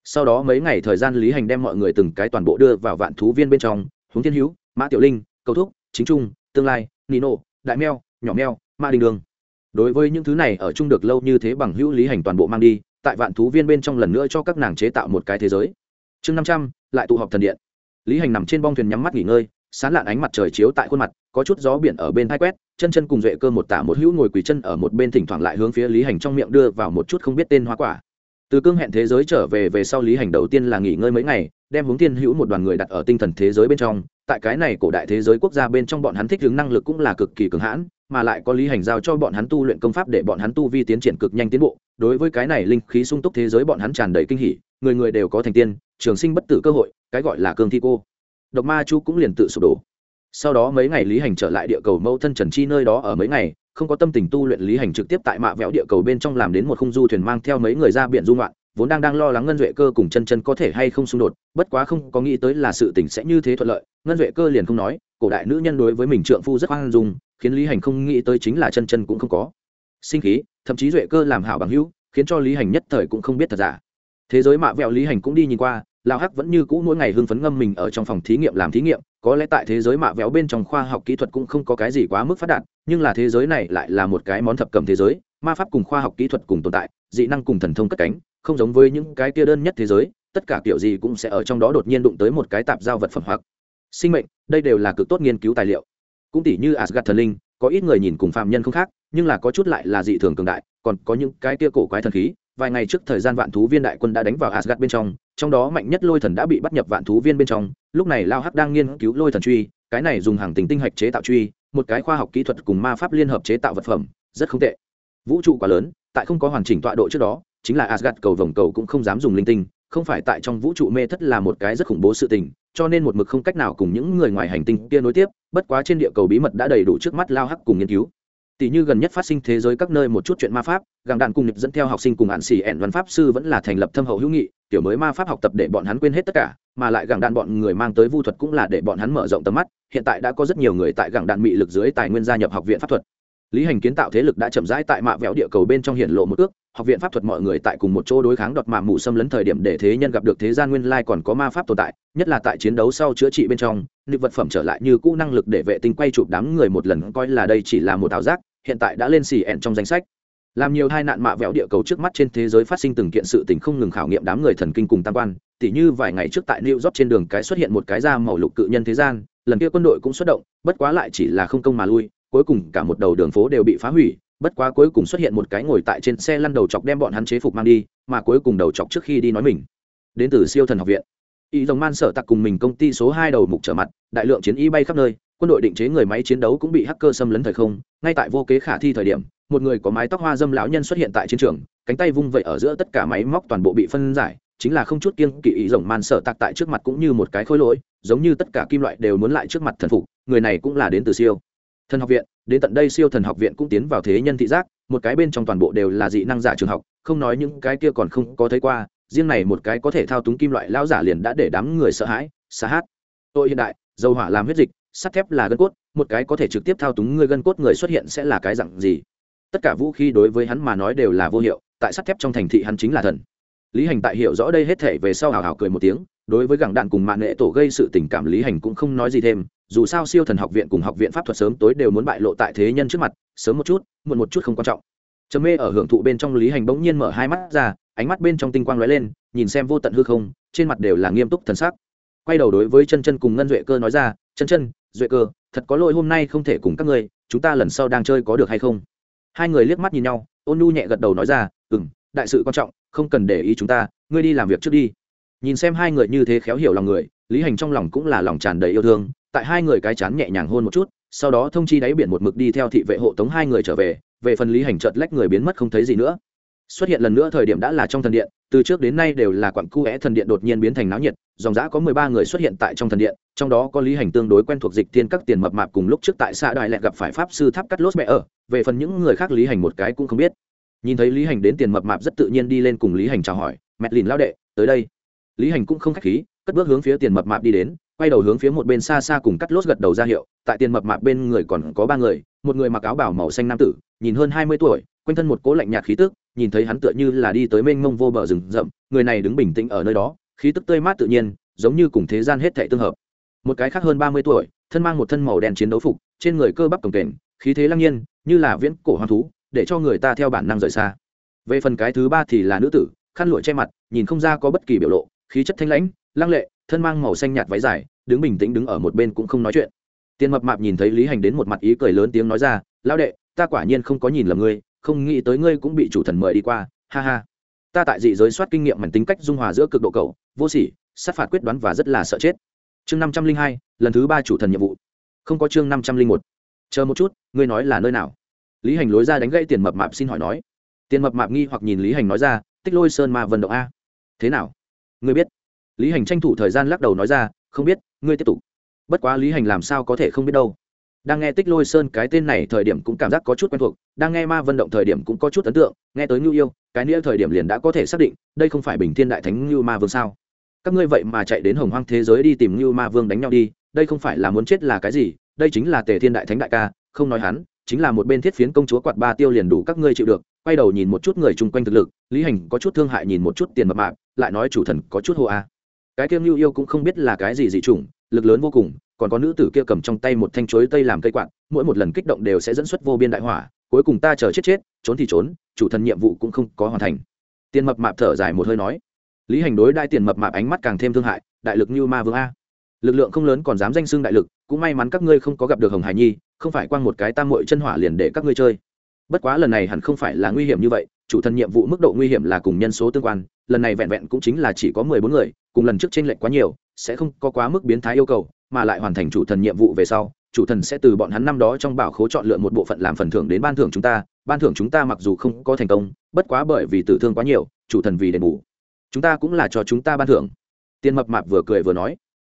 Sau đó mấy ngày thời gian lý hành đem mọi người từng cái toàn bộ đưa vào vạn thú viên bên trong, huống thiên hữu, mã tiểu linh, cầu thúc, chính trung, tương lai, nino, đại meo, nhỏ meo, ma đình đường. Đối với những thứ này ở chung được lâu như thế bằng hữu lý hành toàn bộ mang đi, tại vạn thú viên bên trong lần nữa cho các nàng chế tạo một cái thế giới. Chương năm trăm, lại tụ họp thần điện. Lý hành nằm trên bong thuyền nhắm mắt nghỉ ngơi sán lạn ánh mặt trời chiếu tại khuôn mặt, có chút gió biển ở bên thai quét, chân chân cùng duệ cơ một tả một hữu ngồi quỳ chân ở một bên thỉnh thoảng lại hướng phía lý hành trong miệng đưa vào một chút không biết tên hoa quả. Từ cương hẹn thế giới trở về về sau lý hành đầu tiên là nghỉ ngơi mấy ngày, đem hướng tiên hữu một đoàn người đặt ở tinh thần thế giới bên trong, tại cái này cổ đại thế giới quốc gia bên trong bọn hắn thích hướng năng lực cũng là cực kỳ cường hãn, mà lại có lý hành giao cho bọn hắn tu luyện công pháp để bọn hắn tu vi tiến triển cực nhanh tiến bộ, đối với cái này linh khí sung túc thế giới bọn hắn tràn đầy kinh hỉ, người người đều có thành tiên, trường sinh bất tử cơ hội, cái gọi là cương thi cô độc ma chu cũng liền tự sụp đổ. Sau đó mấy ngày lý hành trở lại địa cầu mẫu thân trần chi nơi đó ở mấy ngày, không có tâm tình tu luyện lý hành trực tiếp tại mạ vẽo địa cầu bên trong làm đến một khung du thuyền mang theo mấy người ra biển du ngoạn, vốn đang đang lo lắng ngân duệ cơ cùng chân chân có thể hay không xung đột, bất quá không có nghĩ tới là sự tình sẽ như thế thuận lợi, ngân duệ cơ liền không nói, cổ đại nữ nhân đối với mình trượng phu rất hoang dung, khiến lý hành không nghĩ tới chính là chân chân cũng không có. Sinh khí, thậm chí duệ cơ làm hảo bằng hữu, khiến cho lý hành nhất thời cũng không biết thật giả. Thế giới mạ vẹo lý hành cũng đi nhìn qua lao hắc vẫn như cũ mỗi ngày hưng phấn ngâm mình ở trong phòng thí nghiệm làm thí nghiệm, có lẽ tại thế giới mạ véo bên trong khoa học kỹ thuật cũng không có cái gì quá mức phát đạt, nhưng là thế giới này lại là một cái món thập cầm thế giới, ma pháp cùng khoa học kỹ thuật cùng tồn tại, dị năng cùng thần thông cất cánh, không giống với những cái kia đơn nhất thế giới, tất cả kiểu gì cũng sẽ ở trong đó đột nhiên đụng tới một cái tạp giao vật phẩm hoặc sinh mệnh, đây đều là cực tốt nghiên cứu tài liệu. Cũng tỷ như asgad thần linh, có ít người nhìn cùng phạm nhân không khác, nhưng là có chút lại là dị thường cường đại, còn có những cái kia cổ quái thần khí vài ngày trước thời gian vạn thú viên đại quân đã đánh vào Asgard bên trong trong đó mạnh nhất lôi thần đã bị bắt nhập vạn thú viên bên trong. Lúc này lao hắc đang nghiên cứu lôi thần truy, cái này dùng hàng tình tinh hạch chế tạo truy, một cái khoa học kỹ thuật cùng ma pháp liên hợp chế tạo vật phẩm, rất không tệ. Vũ trụ quá lớn, tại không có hoàn chỉnh tọa độ trước đó, chính là Asgard cầu vòng cầu cũng không dám dùng linh tinh, không phải tại trong vũ trụ mê thất là một cái rất khủng bố sự tình, cho nên một mực không cách nào cùng những người ngoài hành tinh kia nối tiếp, bất quá trên địa cầu bí mật đã đầy đủ trước mắt lao hắc cùng nghiên cứu tỷ như gần nhất phát sinh thế giới các nơi một chút chuyện ma pháp, gàng đạn cùng nhịp dẫn theo học sinh cùng hạn xì ẻn văn pháp sư vẫn là thành lập thâm hậu hữu nghị, kiểu mới ma pháp học tập để bọn hắn quên hết tất cả, mà lại gàng đạn bọn người mang tới vu thuật cũng là để bọn hắn mở rộng tầm mắt, hiện tại đã có rất nhiều người tại gàng đạn mị lực dưới tài nguyên gia nhập học viện pháp thuật. Lý hành kiến tạo thế lực đã chậm rãi tại mạ vẹo địa cầu bên trong hiển lộ một ước, học viện pháp thuật mọi người tại cùng một chỗ đối kháng đọt mạ mù xâm lấn thời điểm để thế nhân gặp được thế gian nguyên lai còn có ma pháp tồn tại, nhất là tại chiến đấu sau chữa trị bên trong nữ vật phẩm trở lại như cũ năng lực để vệ tinh quay chụp đám người một lần, coi là đây chỉ là một ảo giác hiện tại đã lên xì ẹn trong danh sách. Làm nhiều hai nạn mạ vẹo địa cầu trước mắt trên thế giới phát sinh từng kiện sự tình không ngừng khảo nghiệm đám người thần kinh cùng tam quan. Tỉ như vài ngày trước tại New York trên đường cái xuất hiện một cái da màu lục cự nhân thế gian, lần kia quân đội cũng xuất động, bất quá lại chỉ là không công mà lui, cuối cùng cả một đầu đường phố đều bị phá hủy, bất quá cuối cùng xuất hiện một cái ngồi tại trên xe lăn đầu chọc đem bọn hắn chế phục mang đi, mà cuối cùng đầu chọc trước khi đi nói mình. Đến từ siêu thần học viện. Y dòng man sở tặc cùng mình công ty số hai đầu mục trở mặt, đại lượng chiến y bay khắp nơi quân đội định chế người máy chiến đấu cũng bị hacker xâm lấn thời không, ngay tại vô kế khả thi thời điểm, một người có mái tóc hoa dâm lão nhân xuất hiện tại chiến trường, cánh tay vung vẩy ở giữa tất cả máy móc toàn bộ bị phân giải, chính là không chút kiêng kỵ ý rồng man sở tạc tại trước mặt cũng như một cái khối lỗi, giống như tất cả kim loại đều muốn lại trước mặt thần phục, người này cũng là đến từ siêu thần học viện, đến tận đây siêu thần học viện cũng tiến vào thế nhân thị giác, một cái bên trong toàn bộ đều là dị năng giả trường học, không nói những cái kia còn không có thấy qua, riêng này một cái có thể thao túng kim loại lão giả liền đã để đám người sợ hãi xa hát. Tôi hiện đại, dầu hỏa làm huyết dịch sắt thép là gân cốt, một cái có thể trực tiếp thao túng người gân cốt người xuất hiện sẽ là cái dặn gì? Tất cả vũ khí đối với hắn mà nói đều là vô hiệu, tại sắt thép trong thành thị hắn chính là thần. Lý hành tại hiểu rõ đây hết thể về sau hào hào cười một tiếng, đối với gẳng đạn cùng mạng nghệ tổ gây sự tình cảm lý hành cũng không nói gì thêm, dù sao siêu thần học viện cùng học viện pháp thuật sớm tối đều muốn bại lộ tại thế nhân trước mặt, sớm một chút, muộn một chút không quan trọng. Trầm mê ở hưởng thụ bên trong lý hành bỗng nhiên mở hai mắt ra, ánh mắt bên trong tinh quang lóe lên, nhìn xem vô tận hư không, trên mặt đều là nghiêm túc thần sắc. Quay đầu đối với chân chân cùng ngân duệ cơ nói ra, chân chân duệ cơ, thật có lỗi hôm nay không thể cùng các ngươi, chúng ta lần sau đang chơi có được hay không? Hai người liếc mắt nhìn nhau, ôn nu nhẹ gật đầu nói ra ừ m đại sự quan trọng, không cần để ý chúng ta, ngươi đi làm việc trước đi. Nhìn xem hai người như thế khéo hiểu lòng người, lý hành trong lòng cũng là lòng tràn đầy yêu thương, tại hai người cái chán nhẹ nhàng hôn một chút, sau đó thông chi đáy biển một mực đi theo thị vệ hộ tống hai người trở về về phần lý hành chợt lách người biến mất không thấy gì nữa xuất hiện lần nữa thời điểm đã là trong thần điện, từ trước đến nay đều là quặng cu é thần điện đột nhiên biến thành náo nhiệt, dòng giã có mười ba người xuất hiện tại trong thần điện, trong đó có lý hành tương đối quen thuộc dịch tiên các tiền mập mạp cùng lúc trước tại xã đại lẹ gặp phải pháp sư tháp cắt lốt mẹ ở, về phần những người khác lý hành một cái cũng không biết. Nhìn thấy lý hành đến tiền mập mạp rất tự nhiên đi lên cùng lý hành chào hỏi, mẹ lìn lao đệ, tới đây. Lý hành cũng không k h á c h khí, cất bước hướng phía tiền mập mạp đi đến, quay đầu hướng phía một bên xa xa cùng cắt lốt gật đầu ra hiệu, tại tiền mập mạp bên người còn có ba người, một người mặc áo bảo màu xanh nam tử, nhìn hơn hai mươi tuổi, quanh thân một cố lạnh nhạt khí tức nhìn thấy hắn tựa như là đi tới mênh mông vô bờ rừng rậm, người này đứng bình tĩnh ở nơi đó, khí tức tươi mát tự nhiên, giống như cùng thế gian hết thệ tương hợp. Một cái khác hơn ba mươi tuổi, thân mang một thân màu đen chiến đấu phục, trên người cơ bắp cổng kềnh, khí thế lăng nhiên, như là viễn cổ hoang thú, để cho người ta theo bản năng rời xa. Về phần cái thứ ba thì là nữ tử, khăn lụa che mặt, nhìn không ra có bất kỳ biểu lộ, khí chất thanh lãnh, lăng lệ, thân mang màu xanh nhạt váy dài, đứng bình tĩnh đứng ở một bên cũng không nói chuyện. Tiền mập mạp nhìn thấy lý hành đến một mặt ý cười lớn tiếng nói ra, lão đệ, ta quả nhiên không có nhìn lầm ngươi không nghĩ tới ngươi cũng bị chủ thần mời đi qua, ha ha. Ta tại dị giới soát kinh nghiệm mảnh tính cách dung hòa giữa cực độ cầu vô sỉ, sát phạt quyết đoán và rất là sợ chết. Chương năm trăm linh hai, lần thứ ba chủ thần nhiệm vụ. Không có chương năm trăm linh một. Chờ một chút, ngươi nói là nơi nào? Lý hành lối ra đánh gãy tiền mập mạp xin hỏi nói. Tiền mập mạp nghi hoặc nhìn lý hành nói ra, tích lôi sơn ma vận động a. Thế nào? Ngươi biết. Lý hành tranh thủ thời gian lắc đầu nói ra, không biết, ngươi tiếp tục. Bất quá lý hành làm sao có thể không biết đâu đang nghe tích lôi sơn cái tên này thời điểm cũng cảm giác có chút quen thuộc, đang nghe ma vận động thời điểm cũng có chút ấn tượng, nghe tới ngưu yêu, cái nghĩa thời điểm liền đã có thể xác định, đây không phải bình thiên đại thánh ngưu ma vương sao? Các ngươi vậy mà chạy đến hồng hoang thế giới đi tìm ngưu ma vương đánh nhau đi, đây không phải là muốn chết là cái gì, đây chính là tề thiên đại thánh đại ca, không nói hắn, chính là một bên thiết phiến công chúa quạt ba tiêu liền đủ các ngươi chịu được, quay đầu nhìn một chút người chung quanh thực lực, lý hành có chút thương hại nhìn một chút tiền mập mạp, lại nói chủ thần có chút hô a. Cái tiêu lưu yêu cũng không biết là cái gì dị chủng, lực lớn vô cùng còn có nữ tử kia cầm trong tay một thanh chuối tây làm cây quạt, mỗi một lần kích động đều sẽ dẫn xuất vô biên đại hỏa, cuối cùng ta chờ chết chết, trốn thì trốn, chủ thần nhiệm vụ cũng không có hoàn thành. Tiền mập mạp thở dài một hơi nói. Lý hành đối đại tiền mập mạp ánh mắt càng thêm thương hại, đại lực như ma vương a. Lực lượng không lớn còn dám danh xưng đại lực, cũng may mắn các ngươi không có gặp được hồng hải nhi, không phải quang một cái tam mội chân hỏa liền để các ngươi chơi. Bất quá lần này hẳn không phải là nguy hiểm như vậy chủ thần nhiệm vụ mức độ nguy hiểm là cùng nhân số tương quan, lần này vẹn vẹn cũng chính là chỉ có mười bốn người, cùng lần trước t r ê n lệch quá nhiều, sẽ không có quá mức biến thái yêu cầu, mà lại hoàn thành chủ thần nhiệm vụ về sau, chủ thần sẽ từ bọn hắn năm đó trong bảo khố chọn lựa một bộ phận làm phần thưởng đến ban thưởng chúng ta, ban thưởng chúng ta mặc dù không có thành công, bất quá bởi vì tử thương quá nhiều, chủ thần vì đền bù. Chúng ta cũng là cho chúng ta ban thưởng. Tiên mập mạp vừa cười vừa nói.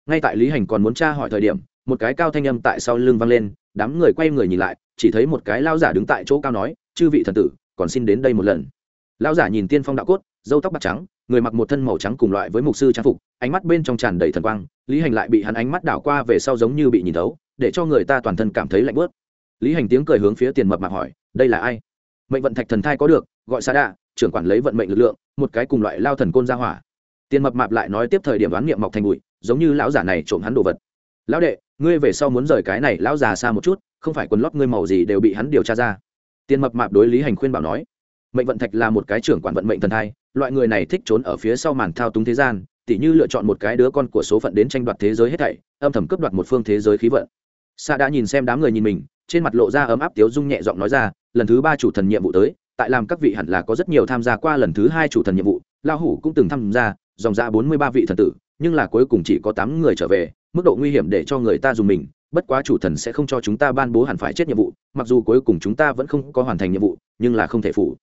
Ngay tại lý hành còn muốn tra hỏi thời điểm, một cái cao thanh âm tại sau lưng vang lên, đám người quay người nhìn lại, chỉ thấy một cái lao giả đứng tại chỗ cao nói, chư vị thần tử còn xin đến đây một lần. Lão giả nhìn tiên phong đạo cốt dâu tóc bạc trắng, người mặc một thân màu trắng cùng loại với mục sư trang phục, ánh mắt bên trong tràn đầy thần quang, lý hành lại bị hắn ánh mắt đảo qua về sau giống như bị nhìn thấu, để cho người ta toàn thân cảm thấy lạnh bớt lý hành tiếng cười hướng phía tiền mập mạc hỏi, đây là ai? Mệnh vận thạch thần thai có được, gọi xa đạ, trưởng quản lấy vận mệnh lực lượng, một cái cùng loại lao thần côn ra hỏa. Tiền mập mạp lại nói tiếp thời điểm đoán niệm mọc thành bụi, giống như lão giả này trộm hắn đồ vật. Lão đệ, ngươi về sau muốn rời cái này, lão già xa một chút, không phải quần lót ngươi màu gì đều bị hắn điều tra ra tiền mập mạp đối lý hành khuyên bảo nói, mệnh vận thạch là một cái trưởng quản vận mệnh thần thai, loại người này thích trốn ở phía sau màn thao túng thế gian, tỉ như lựa chọn một cái đứa con của số phận đến tranh đoạt thế giới hết thảy, âm thầm cướp đoạt một phương thế giới khí vận. Sa đã nhìn xem đám người nhìn mình, trên mặt lộ ra ấm áp tiếu dung nhẹ giọng nói ra, lần thứ ba chủ thần nhiệm vụ tới, tại làm các vị hẳn là có rất nhiều tham gia qua lần thứ hai chủ thần nhiệm vụ lao hủ cũng từng tham gia, dòng ra bốn mươi ba vị thần tử, nhưng là cuối cùng chỉ có tám người trở về, mức độ nguy hiểm để cho người ta dùng mình bất quá chủ thần sẽ không cho chúng ta ban bố hẳn phải chết nhiệm vụ, mặc dù cuối cùng chúng ta vẫn không có hoàn thành nhiệm vụ, nhưng là không thể phủ.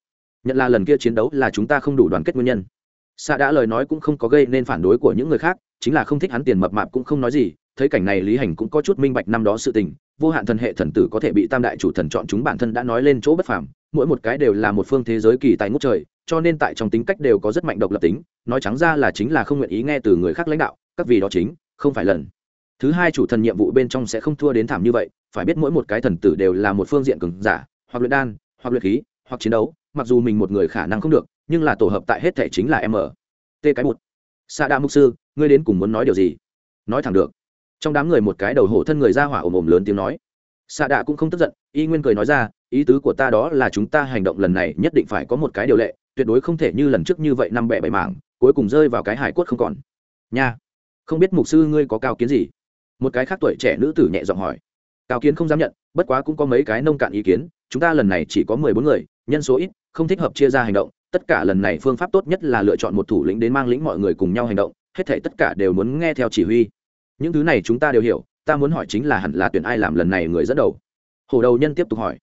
Nhận là lần kia chiến đấu là chúng ta không đủ đoàn kết nguyên nhân. Xạ đã lời nói cũng không có gây nên phản đối của những người khác, chính là không thích hắn tiền mập mạp cũng không nói gì, thấy cảnh này lý hành cũng có chút minh bạch năm đó sự tình, vô hạn thần hệ thần tử có thể bị tam đại chủ thần chọn chúng bản thân đã nói lên chỗ bất phàm, mỗi một cái đều là một phương thế giới kỳ tài ngút trời, cho nên tại trong tính cách đều có rất mạnh độc lập tính, nói trắng ra là chính là không nguyện ý nghe từ người khác lãnh đạo, các vì đó chính, không phải lần thứ hai chủ thần nhiệm vụ bên trong sẽ không thua đến thảm như vậy, phải biết mỗi một cái thần tử đều là một phương diện cường giả, hoặc luyện đan, hoặc luyện khí, hoặc chiến đấu, mặc dù mình một người khả năng không được, nhưng là tổ hợp tại hết thể chính là m. T cái một sa đa mục sư, ngươi đến cùng muốn nói điều gì? Nói thẳng được. Trong đám người một cái đầu hổ thân người ra hỏa ồm ồm lớn tiếng nói. Xạ đạ cũng không tức giận, y nguyên cười nói ra, ý tứ của ta đó là chúng ta hành động lần này nhất định phải có một cái điều lệ, tuyệt đối không thể như lần trước như vậy năm bẻ bảy mảng, cuối cùng rơi vào cái hải quất không còn. Nha. Không biết mục sư ngươi có cao kiến gì? Một cái khác tuổi trẻ nữ tử nhẹ giọng hỏi. Cao kiến không dám nhận, bất quá cũng có mấy cái nông cạn ý kiến, chúng ta lần này chỉ có mười bốn người, nhân số ít, không thích hợp chia ra hành động, tất cả lần này phương pháp tốt nhất là lựa chọn một thủ lĩnh đến mang lĩnh mọi người cùng nhau hành động, hết thể tất cả đều muốn nghe theo chỉ huy. Những thứ này chúng ta đều hiểu, ta muốn hỏi chính là hẳn là tuyển ai làm lần này người dẫn đầu? Hổ đầu nhân tiếp tục hỏi.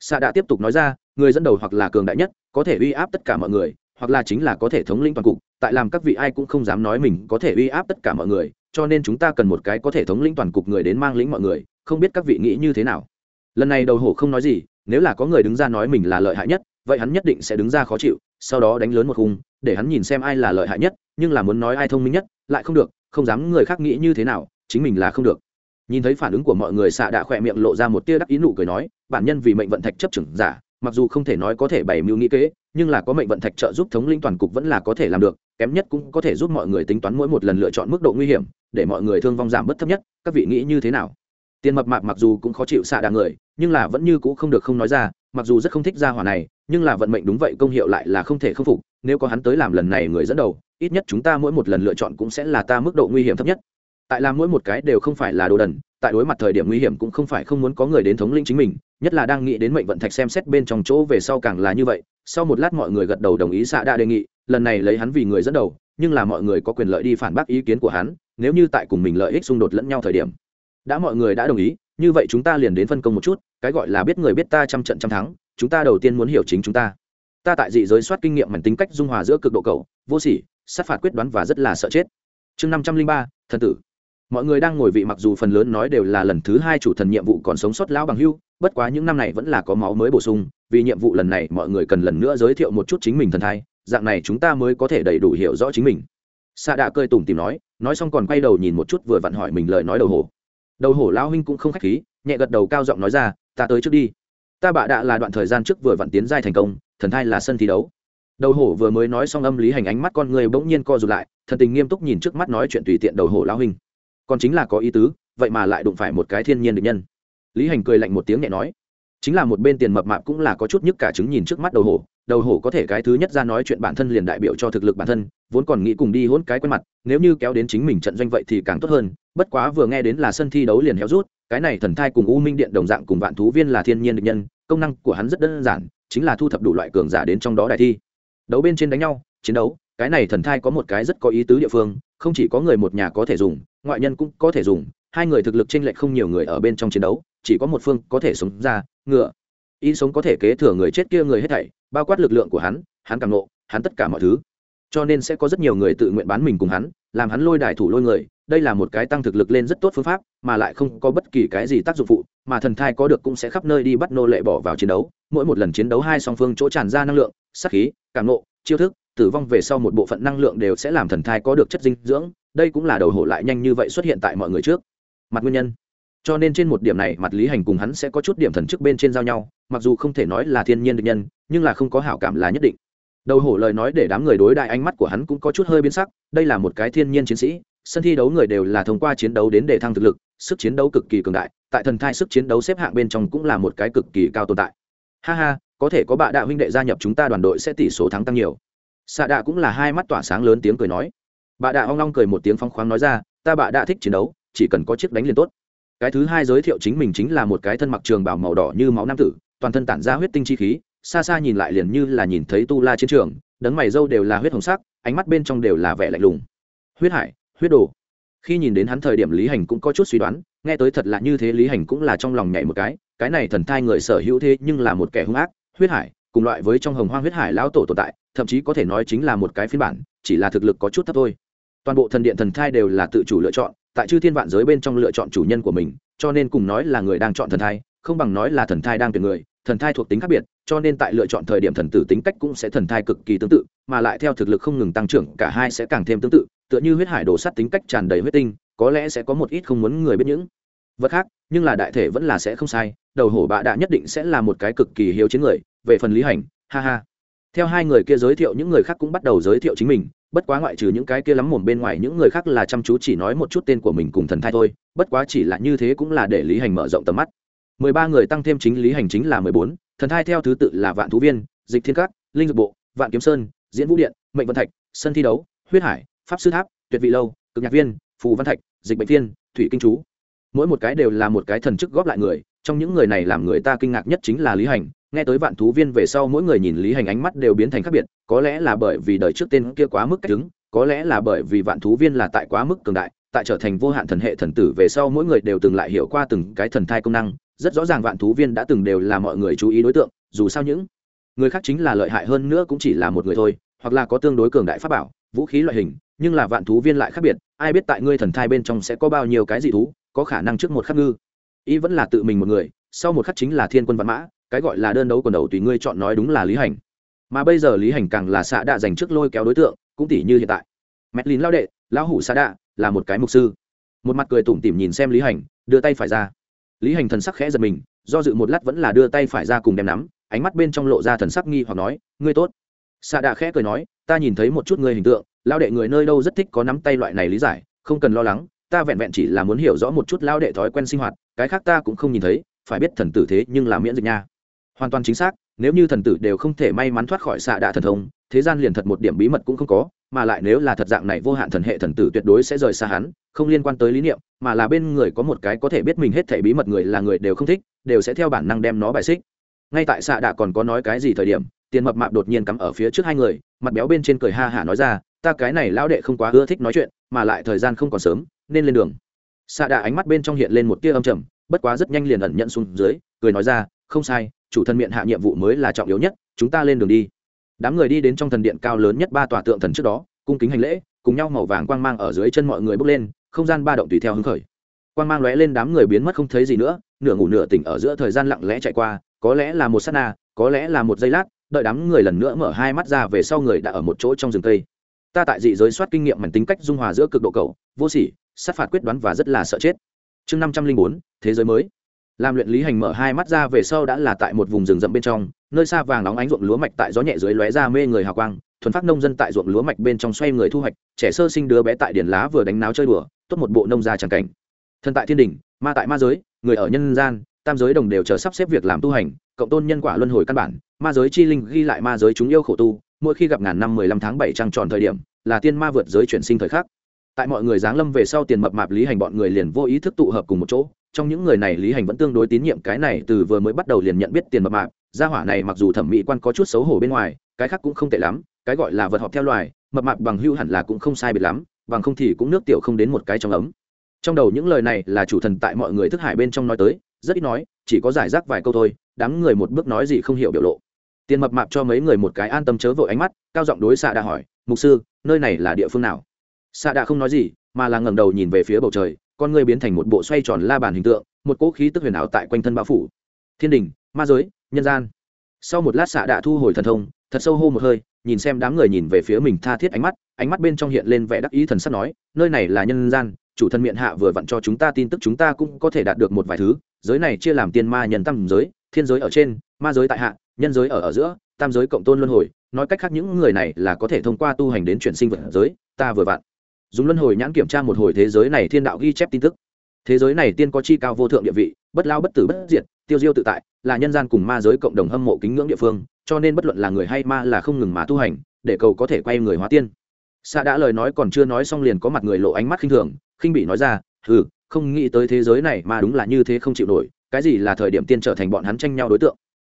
Xạ đã tiếp tục nói ra, người dẫn đầu hoặc là cường đại nhất, có thể uy áp tất cả mọi người, hoặc là chính là có thể thống lĩnh toàn cục, tại làm các vị ai cũng không dám nói mình có thể uy áp tất cả mọi người cho nên chúng ta cần một cái có thể thống lĩnh toàn cục người đến mang lĩnh mọi người, không biết các vị nghĩ như thế nào. Lần này đầu hổ không nói gì, nếu là có người đứng ra nói mình là lợi hại nhất, vậy hắn nhất định sẽ đứng ra khó chịu, sau đó đánh lớn một khung, để hắn nhìn xem ai là lợi hại nhất, nhưng là muốn nói ai thông minh nhất, lại không được, không dám người khác nghĩ như thế nào, chính mình là không được. Nhìn thấy phản ứng của mọi người, xạ đã khỏe miệng lộ ra một tia đắc ý nụ cười nói, bản nhân vì mệnh vận thạch chấp trưởng giả mặc dù không thể nói có thể bày mưu nghĩ kế, nhưng là có mệnh vận thạch trợ giúp thống lĩnh toàn cục vẫn là có thể làm được, kém nhất cũng có thể giúp mọi người tính toán mỗi một lần lựa chọn mức độ nguy hiểm, để mọi người thương vong giảm bớt thấp nhất, các vị nghĩ như thế nào? Tiền mập mạp mặc dù cũng khó chịu xạ đà người, nhưng là vẫn như cũng không được không nói ra, mặc dù rất không thích gia hỏa này, nhưng là vận mệnh đúng vậy công hiệu lại là không thể khâm phục, nếu có hắn tới làm lần này người dẫn đầu, ít nhất chúng ta mỗi một lần lựa chọn cũng sẽ là ta mức độ nguy hiểm thấp nhất. Tại làm mỗi một cái đều không phải là đồ đần tại đối mặt thời điểm nguy hiểm cũng không phải không muốn có người đến thống lĩnh chính mình, nhất là đang nghĩ đến mệnh vận thạch xem xét bên trong chỗ về sau càng là như vậy. Sau một lát mọi người gật đầu đồng ý xạ đã đề nghị, lần này lấy hắn vì người dẫn đầu, nhưng là mọi người có quyền lợi đi phản bác ý kiến của hắn, nếu như tại cùng mình lợi ích xung đột lẫn nhau thời điểm. Đã mọi người đã đồng ý, như vậy chúng ta liền đến phân công một chút, cái gọi là biết người biết ta trăm trận trăm thắng, chúng ta đầu tiên muốn hiểu chính chúng ta. Ta tại dị giới soát kinh nghiệm mảnh tính cách dung hòa giữa cực độ cầu vô sỉ, sát phạt quyết đoán và rất là sợ chết. Chương năm trăm linh ba, thần tử mọi người đang ngồi vị mặc dù phần lớn nói đều là lần thứ hai chủ thần nhiệm vụ còn sống sót lão bằng hưu, bất quá những năm này vẫn là có máu mới bổ sung, vì nhiệm vụ lần này mọi người cần lần nữa giới thiệu một chút chính mình thần thai, dạng này chúng ta mới có thể đầy đủ hiểu rõ chính mình. Xạ đạ cơi tủm tìm nói nói xong còn quay đầu nhìn một chút vừa vặn hỏi mình lời nói đầu hổ. Đầu hổ lão huynh cũng không khách khí, nhẹ gật đầu cao giọng nói ra, ta tới trước đi. Ta bạ đạ là đoạn thời gian trước vừa vặn tiến giai thành công, thần thai là sân thi đấu. Đầu hổ vừa mới nói xong âm lý hành ánh mắt con người bỗng nhiên co rụt lại, thần tình nghiêm túc nhìn trước mắt nói chuyện tùy tiện đầu hổ lão huynh còn chính là có ý tứ, vậy mà lại đụng phải một cái thiên nhiên được nhân. Lý hành cười lạnh một tiếng nhẹ nói, chính là một bên tiền mập mạp cũng là có chút nhức cả chứng nhìn trước mắt đầu hổ đầu hổ có thể cái thứ nhất ra nói chuyện bản thân liền đại biểu cho thực lực bản thân, vốn còn nghĩ cùng đi hôn cái quen mặt, nếu như kéo đến chính mình trận doanh vậy thì càng tốt hơn, bất quá vừa nghe đến là sân thi đấu liền héo rút, cái này thần thai cùng u minh điện đồng dạng cùng vạn thú viên là thiên nhiên được nhân, công năng của hắn rất đơn giản, chính là thu thập đủ loại cường giả đến trong đó đại thi. Đấu bên trên đánh nhau, chiến đấu, cái này thần thai có một cái rất có ý tứ địa phương, không chỉ có người một nhà có thể dùng ngoại nhân cũng có thể dùng, hai người thực lực chênh lệch không nhiều người ở bên trong chiến đấu, chỉ có một phương có thể sống ra, ngựa. Y sống có thể kế thừa người chết kia người hết thảy, bao quát lực lượng của hắn hắn càng nộ hắn tất cả mọi thứ. Cho nên sẽ có rất nhiều người tự nguyện bán mình cùng hắn, làm hắn lôi đài thủ lôi người, đây là một cái tăng thực lực lên rất tốt phương pháp, mà lại không có bất kỳ cái gì tác dụng phụ, mà thần thai có được cũng sẽ khắp nơi đi bắt nô lệ bỏ vào chiến đấu. Mỗi một lần chiến đấu hai song phương chỗ tràn ra năng lượng sắc khí, cảm nộ chiêu thức, tử vong về sau một bộ phận năng lượng đều sẽ làm thần thai có được chất dinh dưỡng đây cũng là đầu hổ lại nhanh như vậy xuất hiện tại mọi người trước. Mặt nguyên nhân. Cho nên trên một điểm này, mặt lý hành cùng hắn sẽ có chút điểm thần trước bên trên giao nhau, mặc dù không thể nói là thiên nhiên được nhân, nhưng là không có hảo cảm là nhất định. Đầu hổ lời nói để đám người đối đại ánh mắt của hắn cũng có chút hơi biến sắc, đây là một cái thiên nhiên chiến sĩ, sân thi đấu người đều là thông qua chiến đấu đến để thăng thực lực, sức chiến đấu cực kỳ cường đại, tại thần thai sức chiến đấu xếp hạng bên trong cũng là một cái cực kỳ cao tồn tại. Ha ha, có thể có bạ đạo huynh đệ gia nhập chúng ta đoàn đội sẽ tỷ số thắng tăng nhiều. Xạ đạ cũng là hai mắt tỏa sáng lớn tiếng cười nói bà đạ hoang long cười một tiếng phong khoáng nói ra, ta bà đã thích chiến đấu, chỉ cần có chiếc đánh liền tốt. Cái thứ hai giới thiệu chính mình chính là một cái thân mặc trường bảo màu đỏ như máu nam tử, toàn thân tản ra huyết tinh chi khí, xa xa nhìn lại liền như là nhìn thấy tu la chiến trường, đấng mày râu đều là huyết hồng sắc, ánh mắt bên trong đều là vẻ lạnh lùng. Huyết hải, huyết đồ. Khi nhìn đến hắn thời điểm lý hành cũng có chút suy đoán, nghe tới thật là như thế lý hành cũng là trong lòng nhảy một cái cái này thần thai người sở hữu thế nhưng là một kẻ hung ác, huyết hải, cùng loại với trong hồng hoang huyết hải lão tổ tồn tại, thậm chí có thể nói chính là một cái phiên bản, chỉ là thực lực có chút thấp thôi toàn bộ thần điện thần thai đều là tự chủ lựa chọn, tại chư thiên vạn giới bên trong lựa chọn chủ nhân của mình, cho nên cùng nói là người đang chọn thần thai, không bằng nói là thần thai đang tuyển người, thần thai thuộc tính khác biệt, cho nên tại lựa chọn thời điểm thần tử tính cách cũng sẽ thần thai cực kỳ tương tự, mà lại theo thực lực không ngừng tăng trưởng, cả hai sẽ càng thêm tương tự, tựa như huyết hải đổ sắt tính cách tràn đầy huyết tinh, có lẽ sẽ có một ít không muốn người biết những vật khác, nhưng là đại thể vẫn là sẽ không sai, đầu hổ bạ đạ nhất định sẽ là một cái cực kỳ hiếu chiến người, về phần lý hành, ha ha. Theo hai người kia giới thiệu, những người khác cũng bắt đầu giới thiệu chính mình bất quá ngoại trừ những cái kia lắm mồm bên ngoài, những người khác là chăm chú chỉ nói một chút tên của mình cùng thần thai thôi. Bất quá chỉ là như thế cũng là để lý hành mở rộng tầm mắt. Mười ba người tăng thêm chính lý hành chính là mười bốn. Thần thai theo thứ tự là vạn thú viên, dịch thiên cát linh dược bộ, vạn kiếm sơn, diễn vũ điện, mệnh vân thạch, sân thi đấu, huyết hải, pháp sư tháp, tuyệt vị lâu, cực nhạc viên, phù văn thạch, dịch bệnh thiên thủy kinh chú. Mỗi một cái đều là một cái thần chức góp lại người. Trong những người này làm người ta kinh ngạc nhất chính là lý hành nghe tới vạn thú viên về sau mỗi người nhìn lý hành ánh mắt đều biến thành khác biệt, có lẽ là bởi vì đời trước tên kia quá mức cách đứng, có lẽ là bởi vì vạn thú viên là tại quá mức cường đại, tại trở thành vô hạn thần hệ thần tử về sau mỗi người đều từng lại hiểu qua từng cái thần thai công năng, rất rõ ràng vạn thú viên đã từng đều là mọi người chú ý đối tượng, dù sao những người khác chính là lợi hại hơn nữa cũng chỉ là một người thôi, hoặc là có tương đối cường đại pháp bảo, vũ khí loại hình, nhưng là vạn thú viên lại khác biệt, ai biết tại ngươi thần thai bên trong sẽ có bao nhiêu cái dị thú, có khả năng trước một khắc ngư. Ý vẫn là tự mình một người sau một khắc chính là thiên quân văn mã, cái gọi là đơn đấu quần đầu tùy ngươi chọn nói đúng là lý hành. Mà bây giờ lý hành càng là xạ đạ dành trước lôi kéo đối tượng, cũng tỷ như hiện tại. Mẹt lín lao đệ, lão hủ xạ đạ, là một cái mục sư. Một mặt cười tủm tỉm nhìn xem lý hành, đưa tay phải ra. Lý hành thần sắc khẽ giật mình, do dự một lát vẫn là đưa tay phải ra cùng đem nắm, ánh mắt bên trong lộ ra thần sắc nghi hoặc nói, ngươi tốt. Xạ đạ khẽ cười nói, ta nhìn thấy một chút ngươi hình tượng lao đệ người nơi đâu rất thích có nắm tay loại này lý giải, không cần lo lắng, ta vẹn vẹn chỉ là muốn hiểu rõ một chút lao đệ thói quen sinh hoạt, cái khác ta cũng không nhìn thấy phải biết thần tử thế nhưng là miễn dịch nha. Hoàn toàn chính xác, nếu như thần tử đều không thể may mắn thoát khỏi xạ đạ thần thông, thế gian liền thật một điểm bí mật cũng không có, mà lại nếu là thật dạng này vô hạn thần hệ thần tử tuyệt đối sẽ rời xa hắn, không liên quan tới lý niệm, mà là bên người có một cái có thể biết mình hết thể bí mật người là người đều không thích, đều sẽ theo bản năng đem nó bài xích. Ngay tại xạ đạ còn có nói cái gì thời điểm, tiền mập mạp đột nhiên cắm ở phía trước hai người, mặt béo bên trên cười ha hả nói ra, ta cái này lão đệ không quá ưa thích nói chuyện, mà lại thời gian không còn sớm, nên lên đường. Xạ đạ ánh mắt bên trong hiện lên một tia âm trầm bất quá rất nhanh liền ẩn nhận xuống dưới, cười nói ra, không sai, chủ thần miệng hạ nhiệm vụ mới là trọng yếu nhất, chúng ta lên đường đi. Đám người đi đến trong thần điện cao lớn nhất ba tòa tượng thần trước đó, cung kính hành lễ, cùng nhau màu vàng quang mang ở dưới chân mọi người bước lên, không gian ba động tùy theo hứng khởi. Quang mang lóe lên đám người biến mất không thấy gì nữa, nửa ngủ nửa tỉnh ở giữa thời gian lặng lẽ chạy qua, có lẽ là một s á t na, có lẽ là một giây lát, đợi đám người lần nữa mở hai mắt ra về sau người đã ở một chỗ trong rừng cây. Ta tại dị giới soát kinh nghiệm mảnh tính cách dung hòa giữa cực độ cầu vô sỉ, sát phạt quyết đoán và rất là sợ chết chương năm trăm linh bốn, thế giới mới. Làm luyện lý hành mở hai mắt ra về sau đã là tại một vùng rừng rậm bên trong, nơi xa vàng nóng ánh ruộng lúa mạch tại gió nhẹ dưới lóe ra mê người hào quang, thuần phát nông dân tại ruộng lúa mạch bên trong xoay người thu hoạch, trẻ sơ sinh đứa bé tại điển lá vừa đánh náo chơi đùa, tốt một bộ nông gia tràng cảnh. Thân tại thiên đình, ma tại ma giới, người ở nhân gian, tam giới đồng đều chờ sắp xếp việc làm tu hành, cộng tôn nhân quả luân hồi căn bản, ma giới chi linh ghi lại ma giới chúng yêu khổ tu, mỗi khi gặp ngàn năm mười lăm tháng bảy trăng tròn thời điểm, là tiên ma vượt giới chuyển sinh thời khắc tại mọi người giáng lâm về sau tiền mập mạp lý hành bọn người liền vô ý thức tụ hợp cùng một chỗ. Trong những người này lý hành vẫn tương đối tín nhiệm cái này từ vừa mới bắt đầu liền nhận biết tiền mập mạp. Gia hỏa này mặc dù thẩm mỹ quan có chút xấu hổ bên ngoài, cái khác cũng không tệ lắm, cái gọi là vật họp theo loài, mập mạp bằng hưu hẳn là cũng không sai biệt lắm, bằng không thì cũng nước tiểu không đến một cái trong ấm. Trong đầu những lời này là chủ thần tại mọi người thức hải bên trong nói tới, rất ít nói, chỉ có giải rác vài câu thôi, đám người một bước nói gì không hiểu biểu lộ. Tiền mập mạp cho mấy người một cái an tâm chớ vội ánh mắt, cao giọng đối xạ đã hỏi, mục sư, nơi này là địa phương nào? Xạ Đạ không nói gì, mà là ngẩng đầu nhìn về phía bầu trời, con người biến thành một bộ xoay tròn la bàn hình tượng, một cỗ khí tức huyền ảo tại quanh thân bao phủ. Thiên đình, ma giới, nhân gian. Sau một lát xạ Đạ thu hồi thần thông, thật sâu hô một hơi, nhìn xem đám người nhìn về phía mình tha thiết ánh mắt ánh mắt bên trong hiện lên vẻ đắc ý thần sắc nói, nơi này là nhân gian, chủ thân miệng hạ vừa vặn cho chúng ta tin tức chúng ta cũng có thể đạt được một vài thứ, giới này chia làm tiên ma nhân tam giới, thiên giới ở trên, ma giới tại hạ, nhân giới ở ở giữa, tam giới cộng tôn luân hồi, nói cách khác những người này là có thể thông qua tu hành đến chuyển sinh vật giới, ta vừa vặn dùng luân hồi nhãn kiểm tra một hồi thế giới này thiên đạo ghi chép tin tức. Thế giới này tiên có chi cao vô thượng địa vị, bất lao bất tử bất diệt, tiêu diêu tự tại, là nhân gian cùng ma giới cộng đồng hâm mộ kính ngưỡng địa phương, cho nên bất luận là người hay ma là không ngừng mà tu hành, để cầu có thể quay người hóa tiên. Xa đã lời nói còn chưa nói xong liền có mặt người lộ ánh mắt khinh thường, khinh bị nói ra ừ không nghĩ tới thế giới này mà đúng là như thế không chịu nổi, cái gì là thời điểm tiên trở thành bọn hắn tranh nhau đối tượng?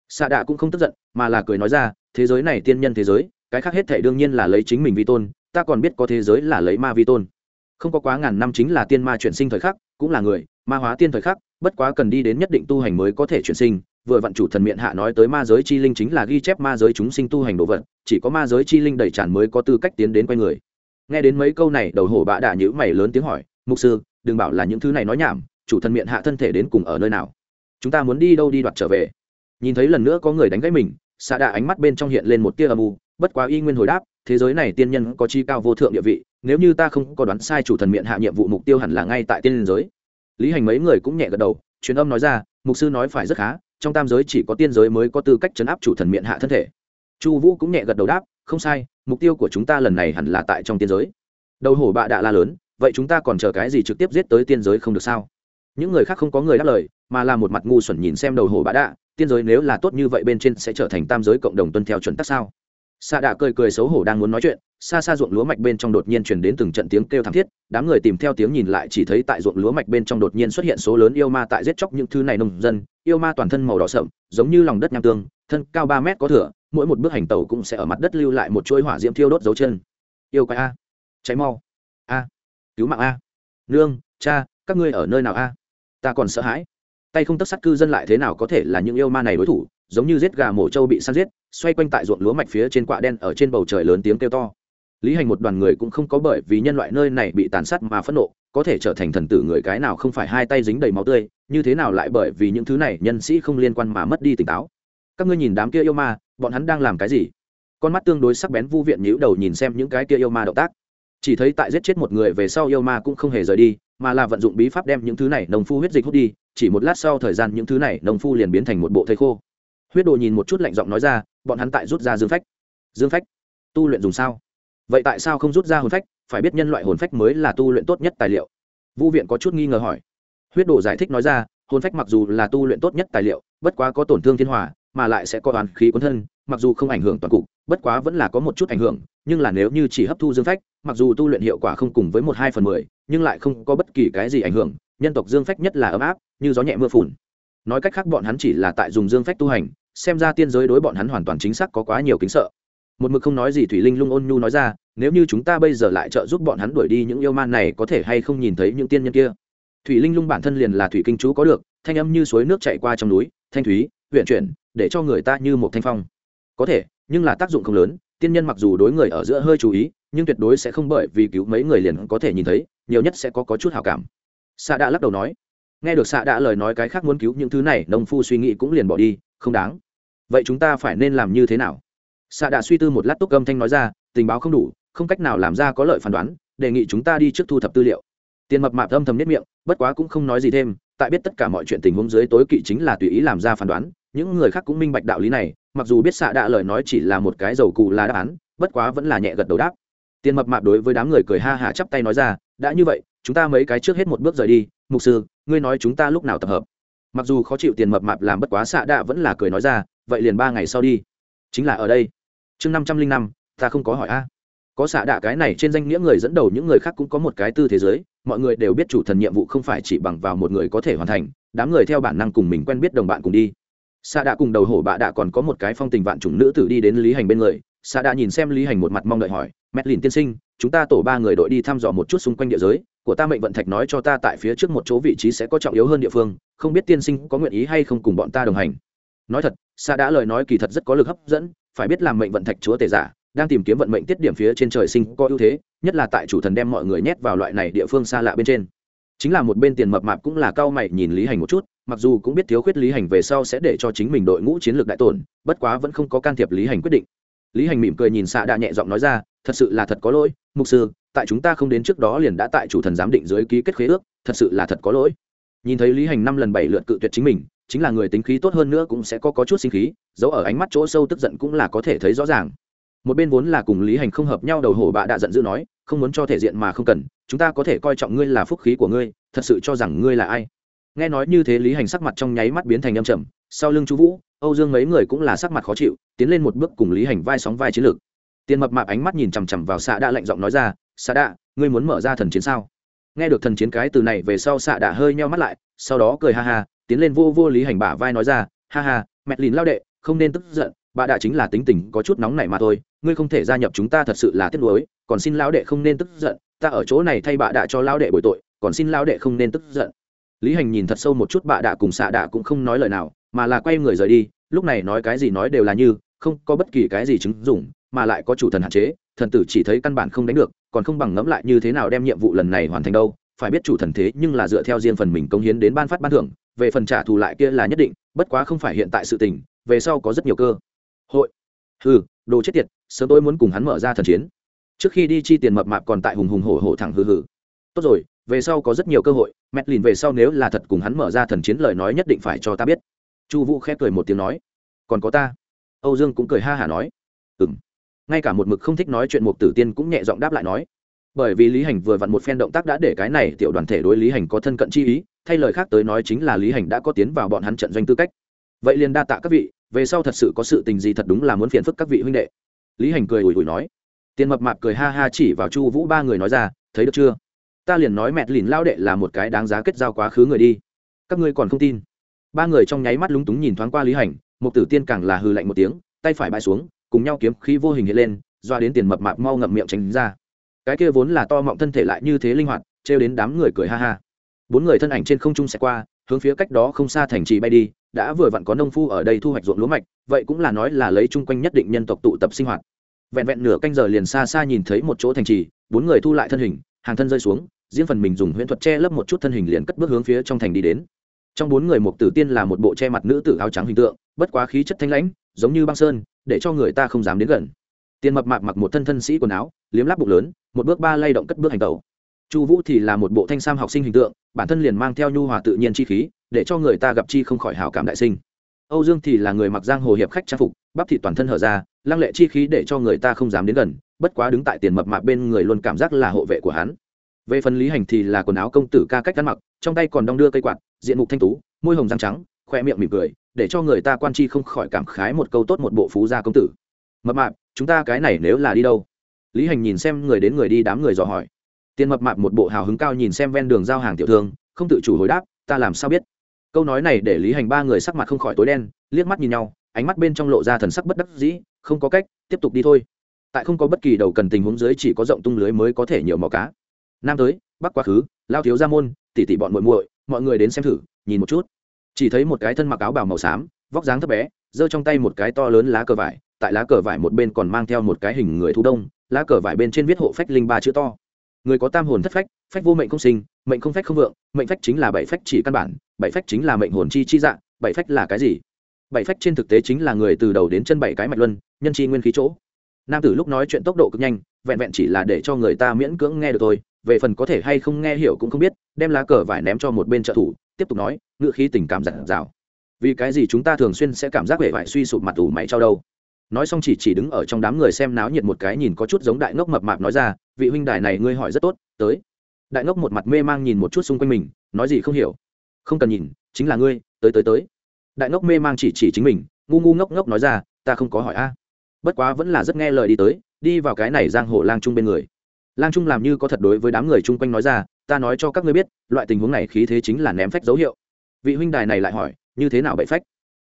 Xa đã cũng không tức giận, mà là cười nói ra, thế giới này tiên nhân thế giới, cái khác hết thể đương nhiên là lấy chính mình vi tôn ta còn biết có thế giới là lấy ma vi tôn. Không có quá ngàn năm chính là tiên ma chuyển sinh thời khắc, cũng là người, ma hóa tiên thời khắc, bất quá cần đi đến nhất định tu hành mới có thể chuyển sinh. Vừa vạn chủ thần miệng hạ nói tới ma giới chi linh chính là ghi chép ma giới chúng sinh tu hành đồ vật, chỉ có ma giới chi linh đầy tràn mới có tư cách tiến đến quay người. Nghe đến mấy câu này, đầu hổ bạ đạ nhữ mày lớn tiếng hỏi, mục sư, đừng bảo là những thứ này nói nhảm, chủ thần miệng hạ thân thể đến cùng ở nơi nào? Chúng ta muốn đi đâu đi đoạt trở về? Nhìn thấy lần nữa có người đánh gãy mình xạ đạ ánh mắt bên trong hiện lên một tia âm u, bất quá y nguyên hồi đáp thế giới này tiên nhân có chi cao vô thượng địa vị, nếu như ta không có đoán sai chủ thần miệng hạ nhiệm vụ mục tiêu hẳn là ngay tại tiên giới. Lý hành mấy người cũng nhẹ gật đầu, truyền âm nói ra, mục sư nói phải rất khá, trong tam giới chỉ có tiên giới mới có tư cách chấn áp chủ thần miệng hạ thân thể. Chu vũ cũng nhẹ gật đầu đáp, không sai, mục tiêu của chúng ta lần này hẳn là tại trong tiên giới. Đầu hổ bạ đạ la lớn, vậy chúng ta còn chờ cái gì trực tiếp giết tới tiên giới không được sao? Những người khác không có người đáp lời, mà là một mặt ngu xuẩn nhìn xem đầu hổ bạ đạ, tiên giới nếu là tốt như vậy bên trên sẽ trở thành tam giới cộng đồng tuân theo chuẩn tắc sao? Sa đạ cười cười xấu hổ đang muốn nói chuyện, xa xa ruộng lúa mạch bên trong đột nhiên truyền đến từng trận tiếng kêu thảm thiết, đám người tìm theo tiếng nhìn lại chỉ thấy tại ruộng lúa mạch bên trong đột nhiên xuất hiện số lớn yêu ma tại giết chóc những thứ này nông dân, yêu ma toàn thân màu đỏ sậm, giống như lòng đất nham tương, thân cao ba mét có thừa, mỗi một bước hành tẩu cũng sẽ ở mặt đất lưu lại một chuỗi hỏa diễm thiêu đốt dấu chân. Yêu quái a, cháy mau. A, cứu mạng a. Nương, cha, các ngươi ở nơi nào a? Ta còn sợ hãi. Tay không tất sát cư dân lại thế nào có thể là những yêu ma này đối thủ, giống như giết gà mổ trâu bị săn giết, xoay quanh tại ruộng lúa mạch phía trên quạ đen ở trên bầu trời lớn tiếng kêu to. Lý hành một đoàn người cũng không có bởi vì nhân loại nơi này bị tàn sát mà phẫn nộ có thể trở thành thần tử người cái nào không phải hai tay dính đầy máu tươi như thế nào lại bởi vì những thứ này nhân sĩ không liên quan mà mất đi tỉnh táo. Các ngươi nhìn đám kia yêu ma bọn hắn đang làm cái gì? Con mắt tương đối sắc bén vu viện nhíu đầu nhìn xem những cái kia yêu ma động tác. Chỉ thấy tại giết chết một người về sau yêu ma cũng không hề rời đi mà là vận dụng bí pháp đem những thứ này nông phu huyết dịch hút đi chỉ một lát sau thời gian những thứ này nông phu liền biến thành một bộ thây khô huyết đồ nhìn một chút lạnh giọng nói ra, bọn hắn tại rút ra dương phách. Dương phách? Tu luyện dùng sao? Vậy tại sao không rút ra hồn phách? Phải biết nhân loại hồn phách mới là tu luyện tốt nhất tài liệu. Vu viện có chút nghi ngờ hỏi. Huyết đồ giải thích nói ra, hồn phách mặc dù là tu luyện tốt nhất tài liệu, bất quá có tổn thương thiên hòa, mà lại sẽ có đoàn khí cuốn thân, mặc dù không ảnh hưởng toàn cục, bất quá vẫn là có một chút ảnh hưởng, nhưng là nếu như chỉ hấp thu dương phách, mặc dù tu luyện hiệu quả không cùng với một hai phần mười, nhưng lại không có bất kỳ cái gì ảnh hưởng, nhân tộc dương phách nhất là ấm áp, như gió nhẹ mưa phùn. Nói cách khác, bọn hắn chỉ là tại dùng dương phách tu hành xem ra tiên giới đối bọn hắn hoàn toàn chính xác có quá nhiều kính sợ. Một mực không nói gì thủy linh lung ôn nhu nói ra nếu như chúng ta bây giờ lại trợ giúp bọn hắn đuổi đi những yêu man này có thể hay không nhìn thấy những tiên nhân kia? Thủy linh lung bản thân liền là thủy kinh chú có được thanh âm như suối nước chạy qua trong núi thanh thúy huyện chuyển để cho người ta như một thanh phong. Có thể nhưng là tác dụng không lớn tiên nhân mặc dù đối người ở giữa hơi chú ý nhưng tuyệt đối sẽ không bởi vì cứu mấy người liền có thể nhìn thấy nhiều nhất sẽ có, có chút hào cảm. Xạ đã lắc đầu nói. Nghe được xạ đã lời nói cái khác muốn cứu những thứ này nông phu suy nghĩ cũng liền bỏ đi không đáng vậy chúng ta phải nên làm như thế nào? Xạ đã suy tư một lát túc âm thanh nói ra, tình báo không đủ, không cách nào làm ra có lợi phán đoán, đề nghị chúng ta đi trước thu thập tư liệu. Tiền mập mạp âm thầm nếp miệng, bất quá cũng không nói gì thêm, tại biết tất cả mọi chuyện tình huống dưới tối kỵ chính là tùy ý làm ra phán đoán, những người khác cũng minh bạch đạo lý này, mặc dù biết xạ đạ lời nói chỉ là một cái dầu cụ là đáp án, bất quá vẫn là nhẹ gật đầu đáp. Tiền mập mạp đối với đám người cười ha hả chắp tay nói ra, đã như vậy, chúng ta mấy cái trước hết một bước rời đi, mục sư, ngươi nói chúng ta lúc nào tập hợp? Mặc dù khó chịu tiền mập mạp làm bất quá xạ đạ vẫn là cười nói ra vậy liền ba ngày sau đi. Chính là ở đây. Chương năm trăm linh năm, ta không có hỏi a. Có xạ đạ cái này trên danh nghĩa người dẫn đầu những người khác cũng có một cái tư thế giới, mọi người đều biết chủ thần nhiệm vụ không phải chỉ bằng vào một người có thể hoàn thành, đám người theo bản năng cùng mình quen biết đồng bạn cùng đi. Xạ đạ cùng đầu hổ bạ đạ còn có một cái phong tình vạn chủng nữ tử đi đến lý hành bên người, xạ đạ nhìn xem lý hành một mặt mong đợi hỏi mét lìn tiên sinh, chúng ta tổ ba người đội đi thăm dò một chút xung quanh địa giới, của ta mệnh vận thạch nói cho ta tại phía trước một chỗ vị trí sẽ có trọng yếu hơn địa phương, không biết tiên sinh có nguyện ý hay không cùng bọn ta đồng hành nói thật xa đã lời nói kỳ thật rất có lực hấp dẫn, phải biết làm mệnh vận thạch chúa tể giả, đang tìm kiếm vận mệnh tiết điểm phía trên trời sinh có ưu thế, nhất là tại chủ thần đem mọi người nhét vào loại này địa phương xa lạ bên trên. Chính là một bên tiền mập mạp cũng là cao mày nhìn lý hành một chút, mặc dù cũng biết thiếu khuyết lý hành về sau sẽ để cho chính mình đội ngũ chiến lược đại tổn, bất quá vẫn không có can thiệp lý hành quyết định. Lý hành mỉm cười nhìn xạ đã nhẹ giọng nói ra, thật sự là thật có lỗi, mục sư, tại chúng ta không đến trước đó liền đã tại chủ thần giám định dưới ký kết khế ước, thật sự là thật có lỗi nhìn thấy lý hành năm lần bảy lượt cự tuyệt chính mình chính là người tính khí tốt hơn nữa cũng sẽ có, có chút sinh khí giấu ở ánh mắt chỗ sâu tức giận cũng là có thể thấy rõ ràng. Một bên vốn là cùng lý hành không hợp nhau đầu hổ bạ đã giận dữ nói không muốn cho thể diện mà không cần chúng ta có thể coi trọng ngươi là phúc khí của ngươi thật sự cho rằng ngươi là ai? Nghe nói như thế lý hành sắc mặt trong nháy mắt biến thành âm trầm sau lưng chú vũ âu dương mấy người cũng là sắc mặt khó chịu tiến lên một bước cùng lý hành vai sóng vai chiến lược. Tiền mập mạp ánh mắt nhìn chằm chằm vào xạ đạ lạnh giọng nói ra xạ đạ ngươi muốn mở ra thần chiến sao? Nghe được thần chiến cái từ này về sau xạ đạ hơi nheo mắt lại, sau đó cười ha ha, tiến lên vô vô lý hành bả vai nói ra, ha ha, mẹ lìn lao đệ, không nên tức giận, bà đã chính là tính tình có chút nóng này mà thôi, ngươi không thể gia nhập chúng ta thật sự là tiếc nuối, còn xin lão đệ không nên tức giận, ta ở chỗ này thay bà đã cho lão đệ bồi tội, còn xin lão đệ không nên tức giận. Lý hành nhìn thật sâu một chút bà đã cùng xạ đạ cũng không nói lời nào, mà là quay người rời đi, lúc này nói cái gì nói đều là như, không có bất kỳ cái gì chứng dụng mà lại có chủ thần hạn chế, thần tử chỉ thấy căn bản không đánh được, còn không bằng ngẫm lại như thế nào đem nhiệm vụ lần này hoàn thành đâu. Phải biết chủ thần thế nhưng là dựa theo riêng phần mình công hiến đến ban phát ban thưởng, về phần trả thù lại kia là nhất định, bất quá không phải hiện tại sự tình, về sau có rất nhiều cơ hội. Ừ đồ chết tiệt, sớm tôi muốn cùng hắn mở ra thần chiến. Trước khi đi chi tiền mập mạp còn tại hùng hùng hổ hổ thẳng hừ hừ. Tốt rồi, về sau có rất nhiều cơ hội, mẹt lìn về sau nếu là thật cùng hắn mở ra thần chiến lời nói nhất định phải cho ta biết. Chu vũ khép cười một tiếng nói, còn có ta? Âu dương cũng cười ha hả nói ừ m ngay cả một mực không thích nói chuyện mục tử tiên cũng nhẹ giọng đáp lại nói, bởi vì lý hành vừa vặn một phen động tác đã để cái này tiểu đoàn thể đối lý hành có thân cận chi ý, thay lời khác tới nói chính là lý hành đã có tiến vào bọn hắn trận doanh tư cách. Vậy liền đa tạ các vị, về sau thật sự có sự tình gì thật đúng là muốn phiền phức các vị huynh đệ. Lý hành cười ủi ủi nói. Tiền mập mạp cười ha ha chỉ vào chu vũ ba người nói ra, thấy được chưa? Ta liền nói mẹ lìn lao đệ là một cái đáng giá kết giao quá khứ người đi. Các ngươi còn không tin? Ba người trong nháy mắt lúng túng nhìn thoáng qua lý hành, mục tử tiên càng là hư lạnh một tiếng, tay phải bãi xuống cùng nhau kiếm khí vô hình hiện lên, doa đến tiền mập mạp mau ngậm miệng tránh ra. Cái kia vốn là to mọng thân thể lại như thế linh hoạt, trêu đến đám người cười ha ha. Bốn người thân ảnh trên không trung sẽ qua, hướng phía cách đó không xa thành trì bay đi, đã vừa vặn có nông phu ở đây thu hoạch ruộng lúa mạch, vậy cũng là nói là lấy chung quanh nhất định nhân tộc tụ tập sinh hoạt. Vẹn vẹn nửa canh giờ liền xa xa nhìn thấy một chỗ thành trì, bốn người thu lại thân hình, hàng thân rơi xuống, riêng phần mình dùng huyễn thuật che lấp một chút thân hình liền cất bước hướng phía trong thành đi đến. Trong bốn người một tử tiên là một bộ che mặt nữ tử áo trắng hình tượng, bất quá khí chất thanh lãnh, giống như băng sơn để cho người ta không dám đến gần. Tiền mập mạp mặc một thân thân sĩ quần áo, liếm láp bụng lớn, một bước ba lay động cất bước hành tẩu. Chu vũ thì là một bộ thanh sam học sinh hình tượng, bản thân liền mang theo nhu hòa tự nhiên chi khí, để cho người ta gặp chi không khỏi hào cảm đại sinh. Âu dương thì là người mặc giang hồ hiệp khách trang phục, bắp thịt toàn thân hở ra, lăng lệ chi khí để cho người ta không dám đến gần, bất quá đứng tại tiền mập mạp bên người luôn cảm giác là hộ vệ của hắn. Về phần lý hành thì là quần áo công tử ca cách ăn mặc, trong tay còn đong đưa cây quạt, diện mục thanh tú, môi hồng răng trắng khoe miệng mỉm cười, để cho người ta quan chi không khỏi cảm khái một câu tốt một bộ phú gia công tử. Mập mạp, chúng ta cái này nếu là đi đâu? Lý hành nhìn xem người đến người đi đám người dò hỏi. Tiền mập mạp một bộ hào hứng cao nhìn xem ven đường giao hàng tiểu thương, không tự chủ hồi đáp, ta làm sao biết? Câu nói này để lý hành ba người sắc mặt không khỏi tối đen, liếc mắt nhìn nhau, ánh mắt bên trong lộ ra thần sắc bất đắc dĩ, không có cách, tiếp tục đi thôi. Tại không có bất kỳ đầu cần tình huống dưới chỉ có rộng tung lưới mới có thể nhiều màu cá. Nam tới, bắc quá khứ, lao thiếu ra môn tỉ tỉ bọn muội muội, mọi người đến xem thử, nhìn một chút chỉ thấy một cái thân mặc áo bào màu xám, vóc dáng thấp bé, giơ trong tay một cái to lớn lá cờ vải, tại lá cờ vải một bên còn mang theo một cái hình người thu đông, lá cờ vải bên trên viết hộ phách linh ba chữ to. Người có tam hồn thất phách phách vô mệnh không sinh, mệnh không phách không vượng, mệnh phách chính là bảy phách chỉ căn bản, bảy phách chính là mệnh hồn chi chi dạng, bảy phách là cái gì? Bảy phách trên thực tế chính là người từ đầu đến chân bảy cái mạch luân, nhân chi nguyên khí chỗ. Nam tử lúc nói chuyện tốc độ cực nhanh, vẹn vẹn chỉ là để cho người ta miễn cưỡng nghe được thôi, về phần có thể hay không nghe hiểu cũng không biết, đem lá cờ vải ném cho một bên trợ thủ tiếp tục nói, ngựa khí tình cảm giản dào. Vì cái gì chúng ta thường xuyên sẽ cảm giác vẻ vải suy sụp mặt ủ mày trao đâu? Nói xong chỉ chỉ đứng ở trong đám người xem náo nhiệt một cái nhìn có chút giống đại ngốc mập mạp nói ra, vị huynh đài này ngươi hỏi rất tốt, tới. Đại ngốc một mặt mê mang nhìn một chút xung quanh mình, nói gì không hiểu. Không cần nhìn, chính là ngươi, tới tới tới. Đại ngốc mê mang chỉ chỉ chính mình, ngu ngu ngốc ngốc nói ra, ta không có hỏi a. Bất quá vẫn là rất nghe lời đi tới, đi vào cái này giang hồ lang trung bên người. Lang trung làm như có thật đối với đám người chung quanh nói ra ta nói cho các ngươi biết, loại tình huống này khí thế chính là ném phách dấu hiệu. Vị huynh đài này lại hỏi, như thế nào bậy phách?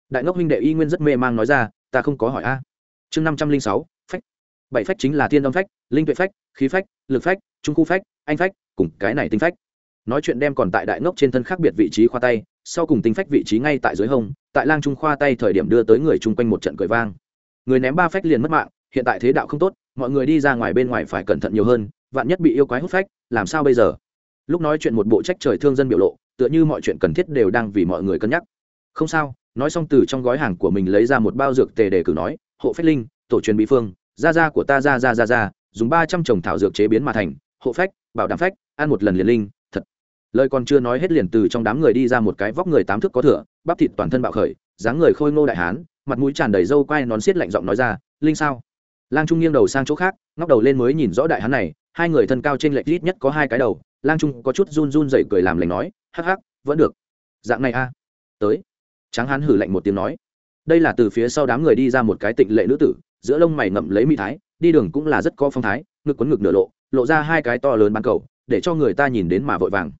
Đại ngốc huynh đệ y nguyên rất mê mang nói ra, ta không có hỏi a. Chương năm trăm linh sáu, phách. Bảy phách chính là thiên âm phách, linh tuệ phách, khí phách, lực phách, trung khu phách, anh phách, cùng cái này tinh phách. Nói chuyện đem còn tại đại ngốc trên thân khác biệt vị trí khoa tay, sau cùng tinh phách vị trí ngay tại dưới hông, tại lang trung khoa tay thời điểm đưa tới người chung quanh một trận cười vang. Người ném ba phách liền mất mạng, hiện tại thế đạo không tốt, mọi người đi ra ngoài bên ngoài phải cẩn thận nhiều hơn, vạn nhất bị yêu quái hút phách, làm sao bây giờ? Lúc nói chuyện một bộ trách trời thương dân biểu lộ, tựa như mọi chuyện cần thiết đều đang vì mọi người cân nhắc. Không sao, nói xong từ trong gói hàng của mình lấy ra một bao dược tề để cử nói, hộ phách linh, tổ truyền bí phương, gia gia của ta gia gia gia gia, dùng ba trăm trồng thảo dược chế biến mà thành, hộ phách, bảo đảm phách, ăn một lần liền linh, thật. Lời còn chưa nói hết liền từ trong đám người đi ra một cái vóc người tám thước có thửa bắp thịt toàn thân bạo khởi, dáng người khôi ngô đại hán, mặt mũi tràn đầy râu quai nón xiết lạnh giọng nói ra, linh sao? Lang trung nghiêng đầu sang chỗ khác, ngóc đầu lên mới nhìn rõ đại hán này, hai người thân cao trên lệch ít nhất có hai cái đầu lang trung có chút run run dậy cười làm lành nói, hắc hắc, vẫn được. Dạng này a tới. Tráng hán hử lạnh một tiếng nói. Đây là từ phía sau đám người đi ra một cái tịnh lệ nữ tử, giữa lông mày ngậm lấy mỹ thái, đi đường cũng là rất có phong thái, ngực quấn ngực nửa lộ lộ ra hai cái to lớn bán cầu, để cho người ta nhìn đến mà vội vàng.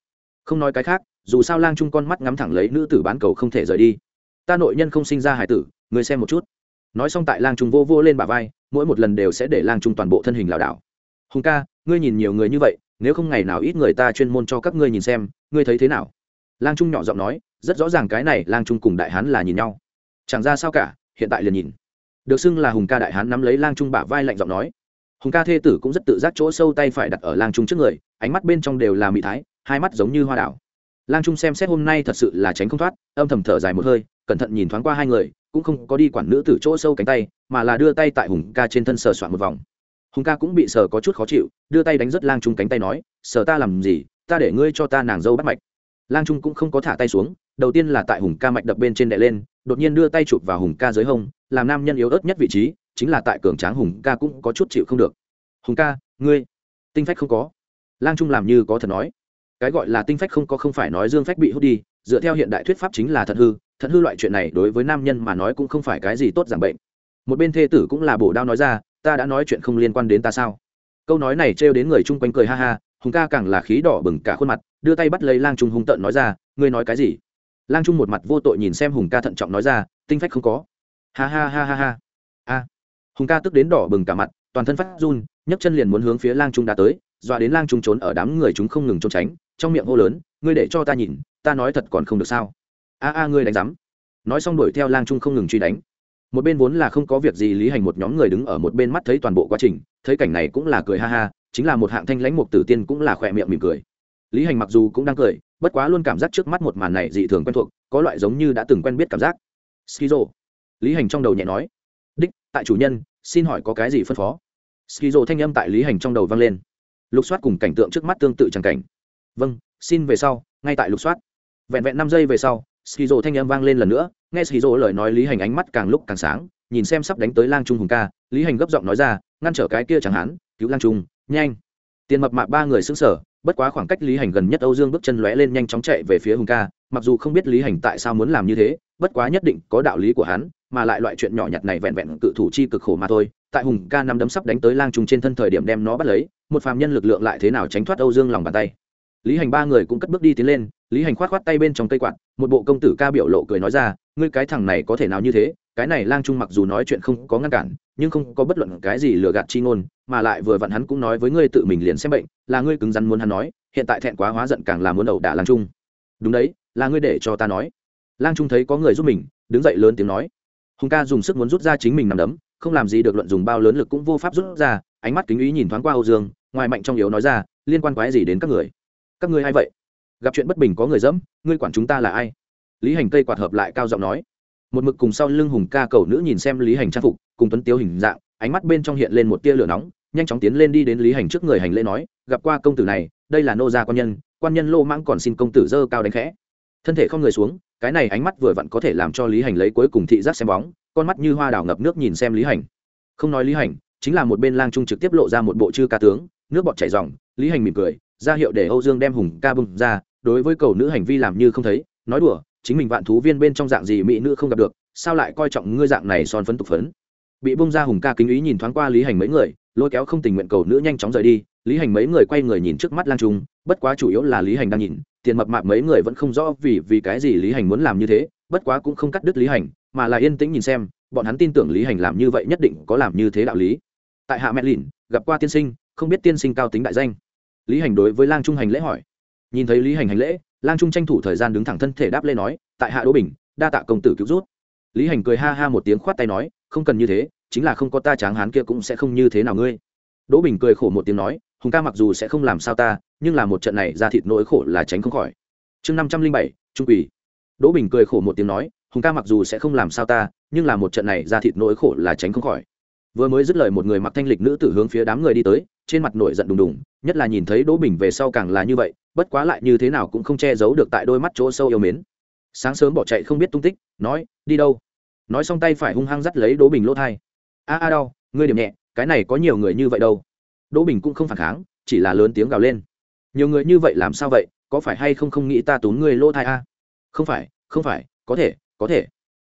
Không nói cái khác, dù sao lang trung con mắt ngắm thẳng lấy nữ tử bán cầu không thể rời đi. Ta nội nhân không sinh ra hải tử người xem một chút. Nói xong tại lang trung vô vô lên bà vai, mỗi một lần đều sẽ để lang trung toàn bộ thân hình lảo đảo. Hùng ca, ngươi nhìn nhiều người như vậy nếu không ngày nào ít người ta chuyên môn cho các ngươi nhìn xem, ngươi thấy thế nào? Lang trung nhỏ giọng nói, rất rõ ràng cái này lang trung cùng đại hán là nhìn nhau. Chẳng ra sao cả, hiện tại liền nhìn. Được xưng là hùng ca đại hán nắm lấy lang trung bả vai lạnh giọng nói. Hùng ca thê tử cũng rất tự giác chỗ sâu tay phải đặt ở lang trung trước người, ánh mắt bên trong đều là mỹ thái, hai mắt giống như hoa đảo. Lang trung xem xét hôm nay thật sự là tránh không thoát, âm thầm thở dài một hơi, cẩn thận nhìn thoáng qua hai người, cũng không có đi quản nữ từ chỗ sâu cánh tay, mà là đưa tay tại hùng ca trên thân sờ soạn một vòng hùng ca cũng bị sờ có chút khó chịu, đưa tay đánh rất lang trung cánh tay nói sờ ta làm gì? Ta để ngươi cho ta nàng dâu bắt mạch. Lang trung cũng không có thả tay xuống, đầu tiên là tại hùng ca mạch đập bên trên đệ lên, đột nhiên đưa tay chụp vào hùng ca dưới hông, làm nam nhân yếu ớt nhất vị trí, chính là tại cường tráng hùng ca cũng có chút chịu không được. Hùng ca, ngươi, tinh phách không có. Lang trung làm như có thật nói. Cái gọi là tinh phách không có không phải nói dương phách bị hút đi, dựa theo hiện đại thuyết pháp chính là thật hư thật hư loại chuyện này đối với nam nhân mà nói cũng không phải cái gì tốt giảm bệnh. Một bên thê tử cũng là bổ đao nói ra ta đã nói chuyện không liên quan đến ta sao? Câu nói này trêu đến người chung quanh cười ha ha, hùng ca càng là khí đỏ bừng cả khuôn mặt, đưa tay bắt lấy lang trung hung tợn nói ra, ngươi nói cái gì? Lang trung một mặt vô tội nhìn xem hùng ca thận trọng nói ra, tinh phách không có. Ha ha ha ha ha. A. Hùng ca tức đến đỏ bừng cả mặt, toàn thân phát run, nhấc chân liền muốn hướng phía lang trung đã tới, dọa đến lang trung trốn ở đám người chúng không ngừng trốn tránh, trong miệng hô lớn, ngươi để cho ta nhìn, ta nói thật còn không được sao? A a, ngươi đánh rắm nói xong đuổi theo lang trung không ngừng truy đánh một bên vốn là không có việc gì lý hành một nhóm người đứng ở một bên mắt thấy toàn bộ quá trình, thấy cảnh này cũng là cười ha ha, chính là một hạng thanh lãnh mục tử tiên cũng là khỏe miệng mỉm cười. Lý hành mặc dù cũng đang cười, bất quá luôn cảm giác trước mắt một màn này dị thường quen thuộc, có loại giống như đã từng quen biết cảm giác. Skizo lý hành trong đầu nhẹ nói. Đích, tại chủ nhân, xin hỏi có cái gì phân phó? Skizo thanh âm tại lý hành trong đầu vang lên. Lục soát cùng cảnh tượng trước mắt tương tự chẳng cảnh. Vâng xin về sau, ngay tại lục soát. Vẹn vẹn năm giây về sau skizo thanh âm vang lên lần nữa nghe skizo lời nói lý hành ánh mắt càng lúc càng sáng nhìn xem sắp đánh tới lang trung hùng ca lý hành gấp giọng nói ra ngăn trở cái kia chẳng hắn cứu lang trung nhanh. Tiền mập mạp ba người sững sờ, bất quá khoảng cách lý hành gần nhất âu dương bước chân lóe lên nhanh chóng chạy về phía hùng ca mặc dù không biết lý hành tại sao muốn làm như thế bất quá nhất định có đạo lý của hắn mà lại loại chuyện nhỏ nhặt này vẹn vẹn cự thủ chi cực khổ mà thôi. Tại hùng ca năm đấm sắp đánh tới lang trung trên thân thời điểm đem nó bắt lấy một phàm nhân lực lượng lại thế nào tránh thoát âu dương lòng bàn tay. Lý hành ba người cũng cất bước đi tiến lên lý hành khoát khoát tay bên trong cây quạt, một bộ công tử ca biểu lộ cười nói ra, ngươi cái thằng này có thể nào như thế? Cái này lang trung mặc dù nói chuyện không có ngăn cản, nhưng không có bất luận cái gì lừa gạt chi ngôn, mà lại vừa vặn hắn cũng nói với ngươi tự mình liền xem bệnh, là ngươi cứng rắn muốn hắn nói, hiện tại thẹn quá hóa giận càng là muốn ẩu đả lang trung. Đúng đấy, là ngươi để cho ta nói. Lang trung thấy có người giúp mình, đứng dậy lớn tiếng nói. Hùng ca dùng sức muốn rút ra chính mình nằm đấm, không làm gì được luận dùng bao lớn lực cũng vô pháp rút ra, ánh mắt kính ý nhìn thoáng qua âu dương, ngoài mạnh trong yếu nói ra, liên quan quái gì đến các người? Các ngươi ai vậy? Gặp chuyện bất bình có người dẫm, ngươi quản chúng ta là ai? Lý hành cây quạt hợp lại cao giọng nói. Một mực cùng sau lưng hùng ca cầu nữ nhìn xem lý hành trang phục, cùng tuấn tiếu hình dạng, ánh mắt bên trong hiện lên một tia lửa nóng, nhanh chóng tiến lên đi đến lý hành trước người hành lễ nói, gặp qua công tử này, đây là nô gia quan nhân quan nhân lô mãng còn xin công tử dơ cao đánh khẽ. Thân thể không người xuống, cái này ánh mắt vừa vặn có thể làm cho lý hành lấy cuối cùng thị giác xem bóng, con mắt như hoa đào ngập nước nhìn xem lý hành. Không nói lý hành, chính là một bên lang trung trực tiếp lộ ra một bộ chư ca tướng, nước bọt chảy dòng lý hành mỉm cười, ra hiệu để âu dương đem hùng ca bưng ra đối với cầu nữ hành vi làm như không thấy, nói đùa, chính mình vạn thú viên bên trong dạng gì mỹ nữ không gặp được, sao lại coi trọng ngươi dạng này son phấn tục phấn? Bị bông ra hùng ca kính ý nhìn thoáng qua lý hành mấy người, lôi kéo không tình nguyện cầu nữ nhanh chóng rời đi, lý hành mấy người quay người nhìn trước mắt lang trung, bất quá chủ yếu là lý hành đang nhìn, tiền mập mạp mấy người vẫn không rõ vì vì cái gì lý hành muốn làm như thế, bất quá cũng không cắt đứt lý hành, mà là yên tĩnh nhìn xem, bọn hắn tin tưởng lý hành làm như vậy nhất định có làm như thế đạo lý. Tại hạ mẹ lìn, gặp qua tiên sinh, không biết tiên sinh cao tính đại danh. Lý hành đối với lang trung hành lễ hỏi nhìn thấy lý hành hành lễ, lang trung tranh thủ thời gian đứng thẳng thân thể đáp lê nói, tại hạ đỗ bình, đa tạ công tử cứu rút lý hành cười ha ha một tiếng khoát tay nói, không cần như thế, chính là không có ta tráng hán kia cũng sẽ không như thế nào ngươi. Đỗ bình cười khổ một tiếng nói, hùng ca mặc dù sẽ không làm sao ta, nhưng là một trận này ra thịt nỗi khổ là tránh không khỏi. Chương năm trăm linh bảy, trung quỷ đỗ bình cười khổ một tiếng nói, hùng ca mặc dù sẽ không làm sao ta, nhưng là một trận này ra thịt nỗi khổ là tránh không khỏi. Vừa mới dứt lời một người mặc thanh lịch nữ tử hướng phía đám người đi tới trên mặt nổi giận đùng đùng, nhất là nhìn thấy đỗ bình về sau càng là như vậy, bất quá lại như thế nào cũng không che giấu được tại đôi mắt chỗ sâu yêu mến. Sáng sớm bỏ chạy không biết tung tích, nói, đi đâu? Nói xong tay phải hung hăng dắt lấy đỗ bình lỗ thai. A a, đau, ngươi điểm nhẹ, cái này có nhiều người như vậy đâu. Đỗ bình cũng không phản kháng, chỉ là lớn tiếng gào lên. Nhiều người như vậy làm sao vậy, có phải hay không không nghĩ ta túm ngươi lỗ thai a? Không phải không phải, có thể có thể.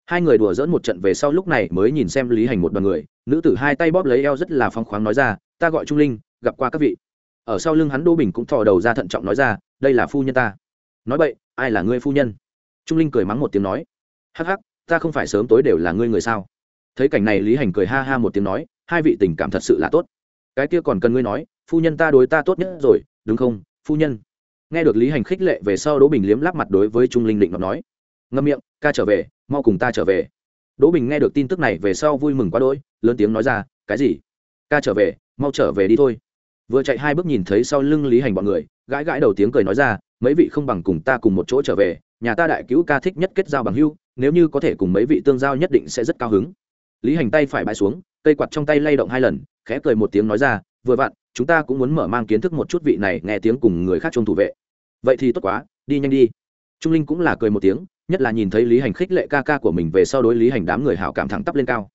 Hai người đùa dỡn một trận về sau lúc này mới nhìn xem lý hành một đoàn người, nữ tử hai tay bóp lấy eo rất là phong khoáng nói ra, ta gọi trung linh gặp qua các vị. Ở sau lưng hắn đỗ bình cũng thò đầu ra thận trọng nói ra, đây là phu nhân ta. Nói vậy ai là ngươi phu nhân? Trung linh cười mắng một tiếng nói, hắc hắc, ta không phải sớm tối đều là ngươi người sao? Thấy cảnh này lý hành cười ha ha một tiếng nói, hai vị tình cảm thật sự là tốt. Cái kia còn cần ngươi nói, phu nhân ta đối ta tốt nhất rồi, đúng không, phu nhân? Nghe được lý hành khích lệ về sau đỗ bình liếm lắp mặt đối với trung linh định nói, ngâm miệng, ca trở về, mau cùng ta trở về. Đỗ bình nghe được tin tức này về sau vui mừng quá đỗi, lớn tiếng nói ra, cái gì? Ca trở về, mau trở về đi thôi vừa chạy hai bước nhìn thấy sau lưng lý hành bọn người, gãi gãi đầu tiếng cười nói ra, mấy vị không bằng cùng ta cùng một chỗ trở về, nhà ta đại cứu ca thích nhất kết giao bằng hưu, nếu như có thể cùng mấy vị tương giao nhất định sẽ rất cao hứng. Lý hành tay phải bãi xuống, cây quạt trong tay lay động hai lần, khẽ cười một tiếng nói ra, vừa vặn, chúng ta cũng muốn mở mang kiến thức một chút vị này, nghe tiếng cùng người khác trông thủ vệ. Vậy thì tốt quá, đi nhanh đi. Trung linh cũng là cười một tiếng, nhất là nhìn thấy lý hành khích lệ ca ca của mình về sau đối lý hành đám người hảo cảm thẳng tắp lên cao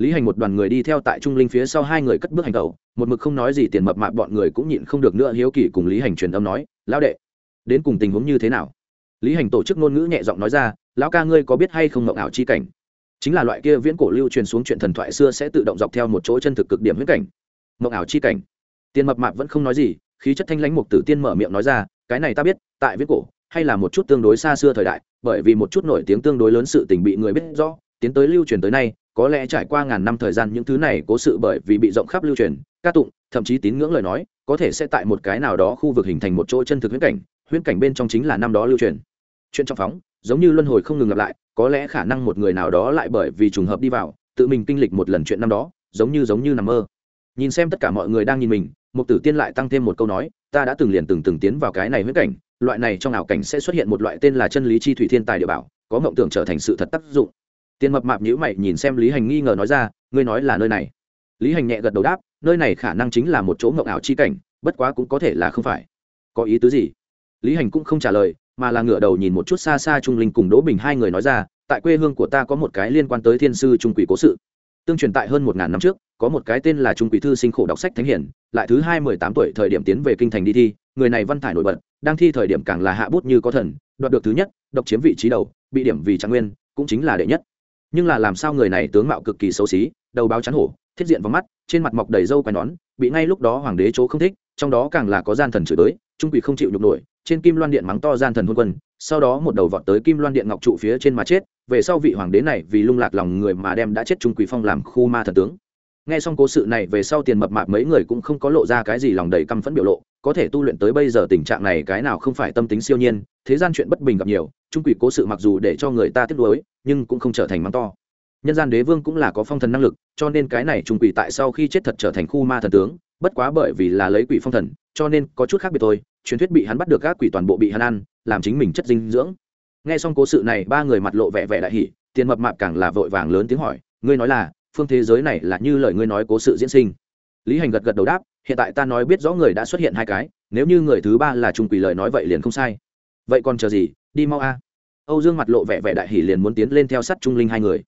lý hành một đoàn người đi theo tại trung linh phía sau hai người cất bước hành tẩu, một mực không nói gì tiền mập mạp bọn người cũng nhịn không được nữa hiếu kỳ cùng lý hành truyền âm nói, lão đệ, đến cùng tình huống như thế nào? Lý hành tổ chức ngôn ngữ nhẹ giọng nói ra, lão ca ngươi có biết hay không mộng ảo chi cảnh? Chính là loại kia viễn cổ lưu truyền xuống chuyện thần thoại xưa sẽ tự động dọc theo một chỗ chân thực cực điểm huyết cảnh. Mộng ảo chi cảnh. Tiền mập mạp vẫn không nói gì, khí chất thanh lãnh mục tử tiên mở miệng nói ra, cái này ta biết, tại viễn cổ, hay là một chút tương đối xa xưa thời đại, bởi vì một chút nổi tiếng tương đối lớn sự tình bị người biết rõ, tiến tới lưu truyền tới nay có lẽ trải qua ngàn năm thời gian những thứ này cố sự bởi vì bị rộng khắp lưu truyền, ca tụng, thậm chí tín ngưỡng lời nói, có thể sẽ tại một cái nào đó khu vực hình thành một chỗ chân thực huyễn cảnh huyễn cảnh bên trong chính là năm đó lưu truyền. Chuyện trong phóng, giống như luân hồi không ngừng lặp lại, có lẽ khả năng một người nào đó lại bởi vì trùng hợp đi vào, tự mình kinh lịch một lần chuyện năm đó, giống như giống như nằm mơ. Nhìn xem tất cả mọi người đang nhìn mình, mục tử tiên lại tăng thêm một câu nói, ta đã từng liền từng từng tiến vào cái này huyễn cảnh, loại này trong ảo cảnh sẽ xuất hiện một loại tên là chân lý chi thủy thiên tài địa bảo, có mộng tưởng trở thành sự thật tác dụng tiền mập mạp nhữ mày nhìn xem lý hành nghi ngờ nói ra, ngươi nói là nơi này? Lý hành nhẹ gật đầu đáp, nơi này khả năng chính là một chỗ ngộng ảo chi cảnh, bất quá cũng có thể là không phải. Có ý tứ gì? Lý hành cũng không trả lời, mà là ngửa đầu nhìn một chút xa xa trung linh cùng đỗ bình hai người nói ra, tại quê hương của ta có một cái liên quan tới thiên sư trung quỷ cố sự. Tương truyền tại hơn một ngàn năm trước, có một cái tên là trung quỷ thư sinh khổ đọc sách thánh hiển, lại thứ hai mười tám tuổi thời điểm tiến về kinh thành đi thi, người này văn thải nổi bật, đang thi thời điểm càng là hạ bút như có thần, đoạt được thứ nhất, độc chiếm vị trí đầu, bị điểm vì trạng nguyên, cũng chính là đệ nhất nhưng là làm sao người này tướng mạo cực kỳ xấu xí, đầu báo chắn hổ, thiết diện vào mắt, trên mặt mọc đầy râu quai nón, bị ngay lúc đó hoàng đế chỗ không thích, trong đó càng là có gian thần chửi tới trung quỷ không chịu nhục nổi, trên kim loan điện mắng to gian thần hôn quân, sau đó một đầu vọt tới kim loan điện ngọc trụ phía trên mà chết, về sau vị hoàng đế này vì lung lạc lòng người mà đem đã chết trung quỷ phong làm khu ma thần tướng nghe xong cố sự này về sau tiền mập mạp mấy người cũng không có lộ ra cái gì lòng đầy căm phẫn biểu lộ, có thể tu luyện tới bây giờ tình trạng này cái nào không phải tâm tính siêu nhiên, thế gian chuyện bất bình gặp nhiều, trung quỷ cố sự mặc dù để cho người ta tiếc nuối, nhưng cũng không trở thành mắng to. Nhân gian đế vương cũng là có phong thần năng lực, cho nên cái này trung quỷ tại sau khi chết thật trở thành khu ma thần tướng, bất quá bởi vì là lấy quỷ phong thần, cho nên có chút khác biệt thôi, truyền thuyết bị hắn bắt được các quỷ toàn bộ bị hắn ăn, làm chính mình chất dinh dưỡng. Nghe xong cố sự này, ba người mặt lộ vẻ vẻ đại hỉ, tiền mập mạp càng là vội vàng lớn tiếng hỏi, ngươi nói là phương thế giới này là như lời ngươi nói cố sự diễn sinh. Lý hành gật gật đầu đáp, hiện tại ta nói biết rõ người đã xuất hiện hai cái, nếu như người thứ ba là trung quỷ lời nói vậy liền không sai. Vậy còn chờ gì, đi mau a. Âu dương mặt lộ vẻ vẻ đại hỉ liền muốn tiến lên theo sát trung linh hai người.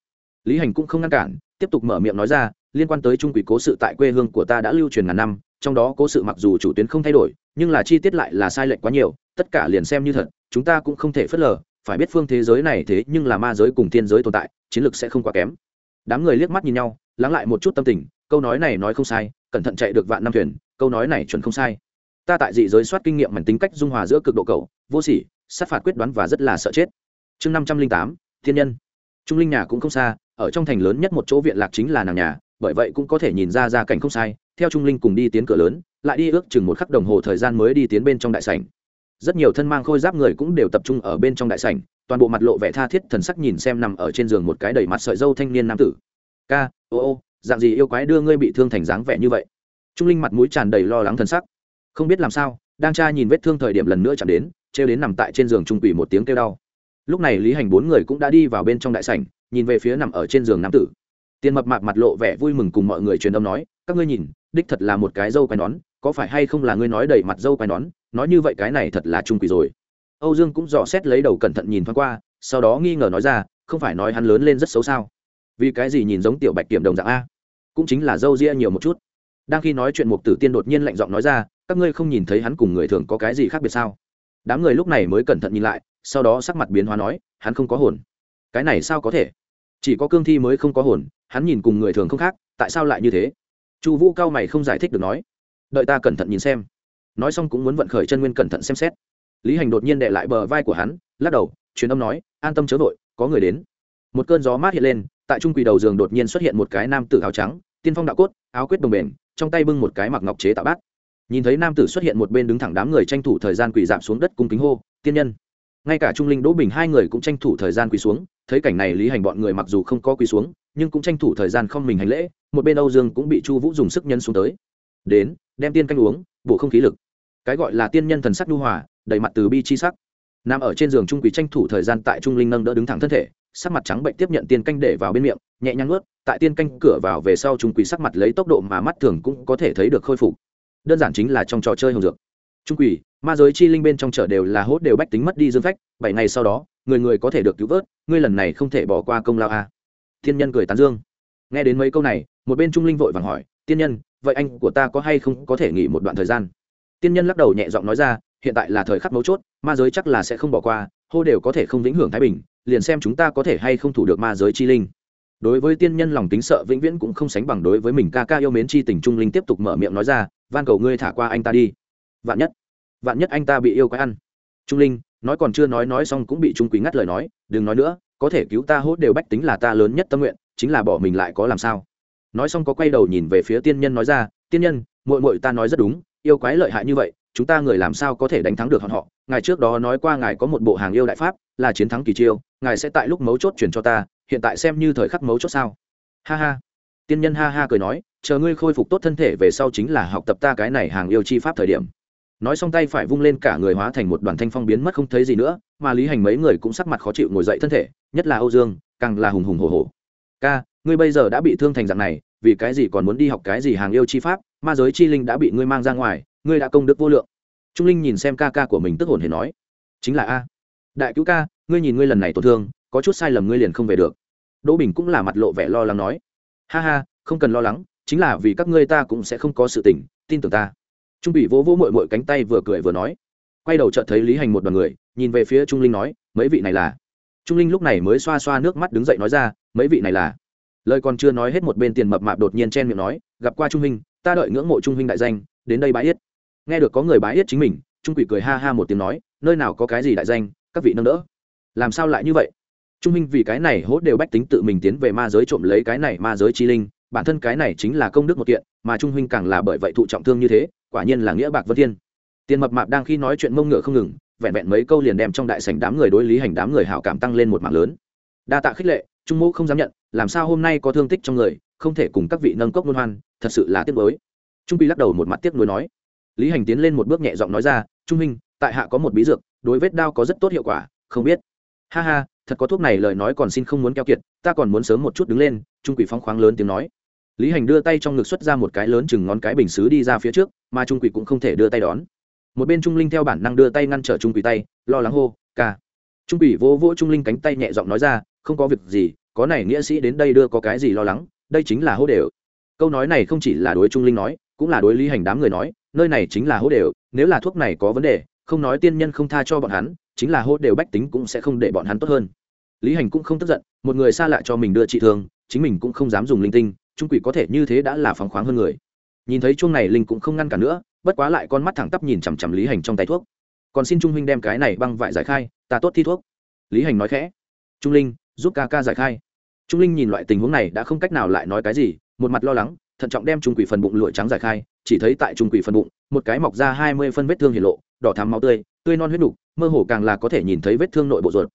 Lý hành cũng không ngăn cản, tiếp tục mở miệng nói ra, liên quan tới trung quỷ cố sự tại quê hương của ta đã lưu truyền ngàn năm, trong đó cố sự mặc dù chủ tuyến không thay đổi, nhưng là chi tiết lại là sai lệch quá nhiều, tất cả liền xem như thật, chúng ta cũng không thể phớt lờ, phải biết phương thế giới này thế nhưng là ma giới cùng thiên giới tồn tại, chiến lược sẽ không quá kém đám người liếc mắt nhìn nhau, lắng lại một chút tâm tình, câu nói này nói không sai, cẩn thận chạy được vạn năm thuyền, câu nói này chuẩn không sai. Ta tại dị giới soát kinh nghiệm mảnh tính cách dung hòa giữa cực độ cầu vô sỉ, sát phạt quyết đoán và rất là sợ chết. Chương năm trăm linh tám, thiên nhân. Trung linh nhà cũng không xa, ở trong thành lớn nhất một chỗ viện lạc chính là nàng nhà, bởi vậy cũng có thể nhìn ra ra cảnh không sai, theo trung linh cùng đi tiến cửa lớn, lại đi ước chừng một khắc đồng hồ thời gian mới đi tiến bên trong đại sảnh. Rất nhiều thân mang khôi giáp người cũng đều tập trung ở bên trong đại sảnh toàn bộ mặt lộ vẻ tha thiết thần sắc nhìn xem nằm ở trên giường một cái đầy mặt sợi dâu thanh niên nam tử. Ca, ô ô, dạng gì yêu quái đưa ngươi bị thương thành dáng vẻ như vậy? Trung linh mặt mũi tràn đầy lo lắng thần sắc. Không biết làm sao, đang tra nhìn vết thương thời điểm lần nữa chạm đến, trêu đến nằm tại trên giường trung quỷ một tiếng kêu đau. Lúc này lý hành bốn người cũng đã đi vào bên trong đại sảnh, nhìn về phía nằm ở trên giường nam tử. Tiền mập mạp mặt lộ vẻ vui mừng cùng mọi người truyền âm nói, các ngươi nhìn, đích thật là một cái dâu quai nón, có phải hay không là ngươi nói đầy mặt dâu quai nón? Nói như vậy cái này thật là trung quỷ rồi âu dương cũng dò xét lấy đầu cẩn thận nhìn thoáng qua, sau đó nghi ngờ nói ra, không phải nói hắn lớn lên rất xấu sao? Vì cái gì nhìn giống tiểu bạch kiểm đồng dạng a? Cũng chính là dâu ria nhiều một chút. Đang khi nói chuyện mục tử tiên đột nhiên lạnh giọng nói ra, các ngươi không nhìn thấy hắn cùng người thường có cái gì khác biệt sao? Đám người lúc này mới cẩn thận nhìn lại, sau đó sắc mặt biến hóa nói, hắn không có hồn. Cái này sao có thể? Chỉ có cương thi mới không có hồn, hắn nhìn cùng người thường không khác, tại sao lại như thế? Chu vũ cao mày không giải thích được nói. Đợi ta cẩn thận nhìn xem. Nói xong cũng muốn vận khởi chân nguyên cẩn thận xem xét lý hành đột nhiên đệ lại bờ vai của hắn, lắc đầu, truyền âm nói, an tâm chớ vội, có người đến. Một cơn gió mát hiện lên, tại trung quỳ đầu giường đột nhiên xuất hiện một cái nam tử áo trắng, tiên phong đạo cốt, áo quyết đồng bền, trong tay bưng một cái mặc ngọc chế tạo bát. Nhìn thấy nam tử xuất hiện một bên đứng thẳng đám người tranh thủ thời gian quỳ giảm xuống đất cung kính hô, tiên nhân. Ngay cả trung linh đỗ bình hai người cũng tranh thủ thời gian quỳ xuống, thấy cảnh này lý hành bọn người mặc dù không có quỳ xuống, nhưng cũng tranh thủ thời gian không mình hành lễ, một bên âu dương cũng bị chu vũ dùng sức nhân xuống tới. Đến, đem tiên canh uống, bổ không khí lực. Cái gọi là tiên nhân thần sắc nhu hòa đầy mặt từ bi chi sắc. Nằm ở trên giường trung quý tranh thủ thời gian tại trung linh nâng đỡ đứng thẳng thân thể, sắc mặt trắng bệnh tiếp nhận tiên canh để vào bên miệng, nhẹ nhàng ướt tại tiên canh cửa vào về sau trung quý sắc mặt lấy tốc độ mà mắt thường cũng có thể thấy được khôi phục. Đơn giản chính là trong trò chơi hồng dược. Trung quỷ, ma giới chi linh bên trong chợ đều là hốt đều bách tính mất đi dương phách, bảy ngày sau đó, người người có thể được cứu vớt, ngươi lần này không thể bỏ qua công lao a. À. thiên nhân cười tán dương. Nghe đến mấy câu này, một bên trung linh vội vàng hỏi, tiên nhân, vậy anh của ta có hay không có thể nghỉ một đoạn thời gian? Tiên nhân lắc đầu nhẹ giọng nói ra hiện tại là thời khắc mấu chốt, ma giới chắc là sẽ không bỏ qua, hô đều có thể không vĩnh hưởng thái bình, liền xem chúng ta có thể hay không thủ được ma giới chi linh. Đối với tiên nhân lòng tính sợ vĩnh viễn cũng không sánh bằng đối với mình ca ca yêu mến chi tình trung linh tiếp tục mở miệng nói ra, van cầu ngươi thả qua anh ta đi. Vạn nhất vạn nhất anh ta bị yêu quái ăn. Trung linh, nói còn chưa nói nói xong cũng bị trung quý ngắt lời nói, đừng nói nữa, có thể cứu ta hốt đều bách tính là ta lớn nhất tâm nguyện, chính là bỏ mình lại có làm sao? Nói xong có quay đầu nhìn về phía tiên nhân nói ra, tiên nhân, muội muội ta nói rất đúng, yêu quái lợi hại như vậy chúng ta người làm sao có thể đánh thắng được họ? Ngài trước đó nói qua ngài có một bộ hàng yêu đại pháp, là chiến thắng kỳ chiêu, ngài sẽ tại lúc mấu chốt chuyển cho ta, hiện tại xem như thời khắc mấu chốt sao? Ha ha. Tiên nhân ha ha cười nói, chờ ngươi khôi phục tốt thân thể về sau chính là học tập ta cái này hàng yêu chi pháp thời điểm. Nói xong tay phải vung lên cả người hóa thành một đoàn thanh phong biến mất không thấy gì nữa, mà lý hành mấy người cũng sắc mặt khó chịu ngồi dậy thân thể, nhất là âu dương, càng là hùng hùng hồ hồ ca, ngươi bây giờ đã bị thương thành dạng này, vì cái gì còn muốn đi học cái gì hàng yêu chi pháp? Ma giới chi linh đã bị ngươi mang ra ngoài, ngươi đã công đức vô lượng. Trung linh nhìn xem ca ca của mình tức hồn hề nói, chính là a. Đại cứu ca, ngươi nhìn ngươi lần này tổn thương, có chút sai lầm ngươi liền không về được. Đỗ bình cũng là mặt lộ vẻ lo lắng nói, ha ha, không cần lo lắng, chính là vì các ngươi ta cũng sẽ không có sự tỉnh tin tưởng ta. Trung bị vỗ vỗ mội mội cánh tay vừa cười vừa nói, quay đầu chợt thấy lý hành một đoàn người, nhìn về phía trung linh nói, mấy vị này là. Trung linh lúc này mới xoa xoa nước mắt đứng dậy nói ra, mấy vị này là. Lời còn chưa nói hết một bên tiền mập mạp đột nhiên chen miệng nói, gặp qua trung Minh ta đợi ngưỡng mộ trung huynh đại danh, đến đây bái yết. Nghe được có người bái yết chính mình, trung quỷ cười ha ha một tiếng nói, nơi nào có cái gì đại danh, các vị nâng đỡ. Làm sao lại như vậy? Trung huynh vì cái này hốt đều bách tính tự mình tiến về ma giới trộm lấy cái này ma giới chi linh, bản thân cái này chính là công đức một kiện, mà trung huynh càng là bởi vậy thụ trọng thương như thế, quả nhiên là nghĩa bạc vân thiên. Tiền mập mạp đang khi nói chuyện mông ngựa không ngừng, vẹn vẹn mấy câu liền đem trong đại sảnh đám người đối lý hành đám người hảo cảm tăng lên một mạng lớn. Đa tạ khích lệ, trung mẫu không dám nhận, làm sao hôm nay có thương tích trong người, không thể cùng các vị nâng cốc luân hoan thật sự là tiếc mới trung pi lắc đầu một mặt tiếc nuối nói. Lý hành tiến lên một bước nhẹ giọng nói ra, trung minh tại hạ có một bí dược, đối vết đao có rất tốt hiệu quả, không biết. Ha ha, thật có thuốc này lời nói còn xin không muốn keo kiệt, ta còn muốn sớm một chút đứng lên, trung quỷ phóng khoáng lớn tiếng nói. Lý hành đưa tay trong ngực xuất ra một cái lớn chừng ngón cái bình xứ đi ra phía trước, mà trung quỷ cũng không thể đưa tay đón. Một bên trung linh theo bản năng đưa tay ngăn trở trung quỷ tay, lo lắng hô, ca. Trung quỷ vỗ vỗ trung linh cánh tay nhẹ giọng nói ra, không có việc gì, có này nghĩa sĩ đến đây đưa có cái gì lo lắng, đây chính là hô đều câu nói này không chỉ là đối trung linh nói, cũng là đối lý hành đám người nói, nơi này chính là hố đều, nếu là thuốc này có vấn đề, không nói tiên nhân không tha cho bọn hắn, chính là hố đều bách tính cũng sẽ không để bọn hắn tốt hơn. Lý hành cũng không tức giận, một người xa lạ cho mình đưa trị thương, chính mình cũng không dám dùng linh tinh trung quỷ có thể như thế đã là phóng khoáng hơn người. Nhìn thấy chuông này linh cũng không ngăn cản nữa, bất quá lại con mắt thẳng tắp nhìn chằm chằm lý hành trong tay thuốc. Còn xin trung huynh đem cái này băng vải giải khai, ta tốt thi thuốc. Lý hành nói khẽ. Trung linh, giúp ca ca giải khai. Trung linh nhìn loại tình huống này đã không cách nào lại nói cái gì một mặt lo lắng thận trọng đem trung quỷ phần bụng lụa trắng giải khai chỉ thấy tại trung quỷ phần bụng một cái mọc ra hai mươi phân vết thương hiện lộ đỏ thắm máu tươi tươi non huyết đục mơ hồ càng là có thể nhìn thấy vết thương nội bộ ruột.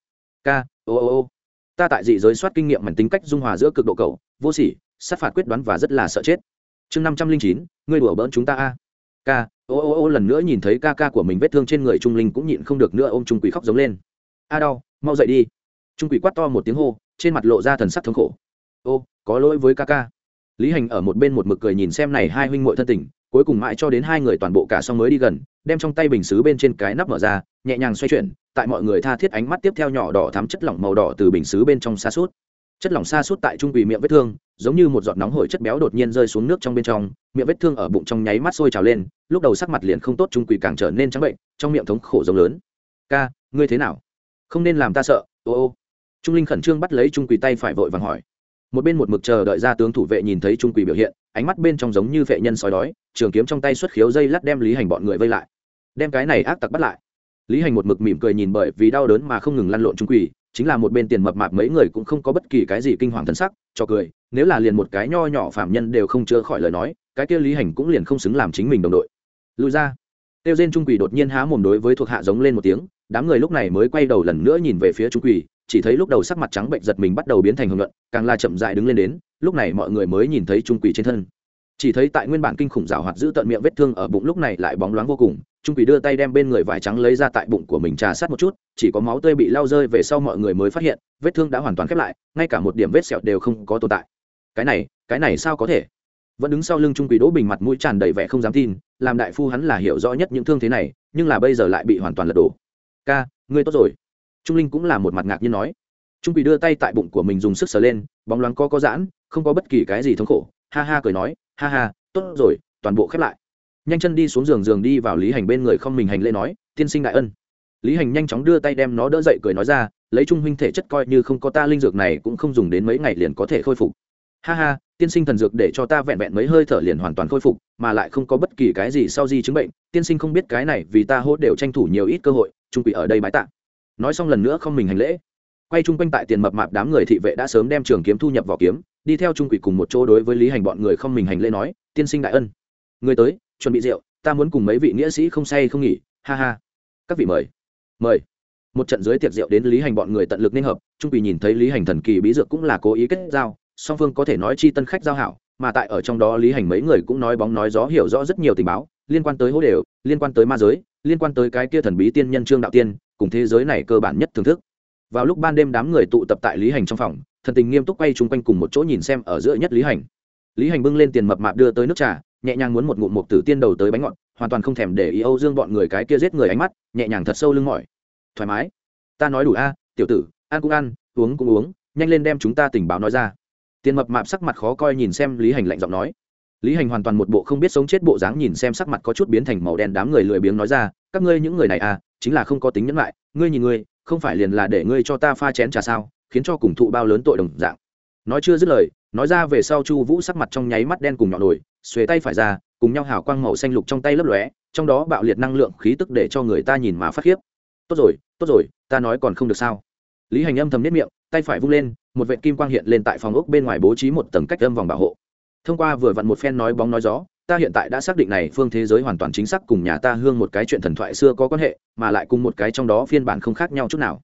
K, ô ô ô. Ta tại dị giới soát kinh nghiệm mảnh tính cách dung hòa giữa cực độ cầu vô sỉ sát phạt quyết đoán và rất là sợ chết. Chương năm trăm linh chín ngươi đùa bỡn chúng ta a. Ca ô ô ô lần nữa nhìn thấy ca ca của mình vết thương trên người trung linh cũng nhịn không được nữa ôm trung quỷ khóc giống lên. A đau mau dậy đi. Trung quỷ quát to một tiếng hô trên mặt lộ ra thần sắc thống khổ. Ô có lỗi với ca ca lý hành ở một bên một mực cười nhìn xem này hai huynh muội thân tình, cuối cùng mãi cho đến hai người toàn bộ cả xong mới đi gần, đem trong tay bình xứ bên trên cái nắp mở ra, nhẹ nhàng xoay chuyển, tại mọi người tha thiết ánh mắt tiếp theo nhỏ đỏ thắm chất lỏng màu đỏ từ bình xứ bên trong xa suốt chất lỏng xa suốt tại trung quỷ miệng vết thương, giống như một giọt nóng hổi chất béo đột nhiên rơi xuống nước trong bên trong, miệng vết thương ở bụng trong nháy mắt sôi trào lên, lúc đầu sắc mặt liền không tốt trung quỷ càng trở nên trắng bệnh, trong miệng thống khổ giống lớn. Ca, ngươi thế nào? Không nên làm ta sợ, ô ô. Trung linh khẩn trương bắt lấy trung quỷ tay phải vội vàng hỏi một bên một mực chờ đợi ra tướng thủ vệ nhìn thấy trung quỷ biểu hiện, ánh mắt bên trong giống như vệ nhân sói đói, trường kiếm trong tay xuất khiếu dây lắt đem lý hành bọn người vây lại. Đem cái này ác tặc bắt lại. Lý hành một mực mỉm cười nhìn bởi vì đau đớn mà không ngừng lăn lộn trung quỷ, chính là một bên tiền mập mạp mấy người cũng không có bất kỳ cái gì kinh hoàng thân sắc, cho cười, nếu là liền một cái nho nhỏ phạm nhân đều không chữa khỏi lời nói, cái kia lý hành cũng liền không xứng làm chính mình đồng đội. Lùi ra. Tiêu diên trung quỷ đột nhiên há mồm đối với thuộc hạ giống lên một tiếng, đám người lúc này mới quay đầu lần nữa nhìn về phía trung quỷ chỉ thấy lúc đầu sắc mặt trắng bệnh giật mình bắt đầu biến thành hồng luận càng la chậm dại đứng lên đến, lúc này mọi người mới nhìn thấy trung quỷ trên thân. Chỉ thấy tại nguyên bản kinh khủng rào hoạt giữ tận miệng vết thương ở bụng lúc này lại bóng loáng vô cùng, trung quỷ đưa tay đem bên người vải trắng lấy ra tại bụng của mình trà sát một chút, chỉ có máu tươi bị lao rơi về sau mọi người mới phát hiện, vết thương đã hoàn toàn khép lại, ngay cả một điểm vết sẹo đều không có tồn tại. Cái này cái này sao có thể? Vẫn đứng sau lưng trung quỷ đỗ bình mặt mũi tràn đầy vẻ không dám tin, làm đại phu hắn là hiểu rõ nhất những thương thế này, nhưng là bây giờ lại bị hoàn toàn lật đổ. Ca, ngươi tốt rồi trung linh cũng là một mặt ngạc nhiên nói. Trung quỷ đưa tay tại bụng của mình dùng sức sờ lên, bóng loáng co có giãn, không có bất kỳ cái gì thống khổ. Ha ha cười nói, ha ha, tốt rồi, toàn bộ khép lại. Nhanh chân đi xuống giường giường đi vào lý hành bên người không mình hành lễ nói, tiên sinh đại ân. Lý hành nhanh chóng đưa tay đem nó đỡ dậy cười nói ra, lấy trung huynh thể chất coi như không có ta linh dược này cũng không dùng đến mấy ngày liền có thể khôi phục. Ha ha, tiên sinh thần dược để cho ta vẹn vẹn mấy hơi thở liền hoàn toàn khôi phục, mà lại không có bất kỳ cái gì sau di chứng bệnh, tiên sinh không biết cái này vì ta hốt đều tranh thủ nhiều ít cơ hội, trung quỷ ở đây bái tạ nói xong lần nữa không mình hành lễ. Quay chung quanh tại tiền mập mạp đám người thị vệ đã sớm đem trường kiếm thu nhập vào kiếm, đi theo trung quỷ cùng một chỗ đối với lý hành bọn người không mình hành lễ nói, tiên sinh đại ân. Người tới, chuẩn bị rượu, ta muốn cùng mấy vị nghĩa sĩ không say không nghỉ, ha ha. Các vị mời. Mời. Một trận dưới tiệc rượu đến lý hành bọn người tận lực nên hợp, trung quỷ nhìn thấy lý hành thần kỳ bí dược cũng là cố ý kết giao, song phương có thể nói chi tân khách giao hảo, mà tại ở trong đó lý hành mấy người cũng nói bóng nói gió hiểu rõ rất nhiều tình báo, liên quan tới hố đều, liên quan tới ma giới, liên quan tới cái kia thần bí tiên nhân trương đạo tiên cùng thế giới này cơ bản nhất thưởng thức. Vào lúc ban đêm đám người tụ tập tại lý hành trong phòng, thần tình nghiêm túc quay chung quanh cùng một chỗ nhìn xem ở giữa nhất lý hành. Lý hành bưng lên tiền mập mạp đưa tới nước trà, nhẹ nhàng muốn một ngụm một tử tiên đầu tới bánh ngọt, hoàn toàn không thèm để ý âu dương bọn người cái kia giết người ánh mắt, nhẹ nhàng thật sâu lưng mỏi. Thoải mái, ta nói đủ a, tiểu tử, ăn cũng ăn, uống cũng uống, nhanh lên đem chúng ta tình báo nói ra. Tiền mập mạp sắc mặt khó coi nhìn xem lý hành lạnh giọng nói lý hành hoàn toàn một bộ không biết sống chết bộ dáng nhìn xem sắc mặt có chút biến thành màu đen đám người lười biếng nói ra, các ngươi những người này à chính là không có tính nhẫn lại, ngươi nhìn ngươi, không phải liền là để ngươi cho ta pha chén trà sao, khiến cho cùng thụ bao lớn tội đồng dạng. Nói chưa dứt lời, nói ra về sau chu vũ sắc mặt trong nháy mắt đen cùng nhọn nổi, xuề tay phải ra, cùng nhau hào quang màu xanh lục trong tay lấp lóe, trong đó bạo liệt năng lượng khí tức để cho người ta nhìn mà phát khiếp. Tốt rồi tốt rồi, ta nói còn không được sao? Lý hành âm thầm nếp miệng, tay phải vung lên, một vệ kim quang hiện lên tại phòng ốc bên ngoài bố trí một tầng cách âm vòng bảo hộ thông qua vừa vặn một phen nói bóng nói gió ta hiện tại đã xác định này phương thế giới hoàn toàn chính xác cùng nhà ta hương một cái chuyện thần thoại xưa có quan hệ mà lại cùng một cái trong đó phiên bản không khác nhau chút nào.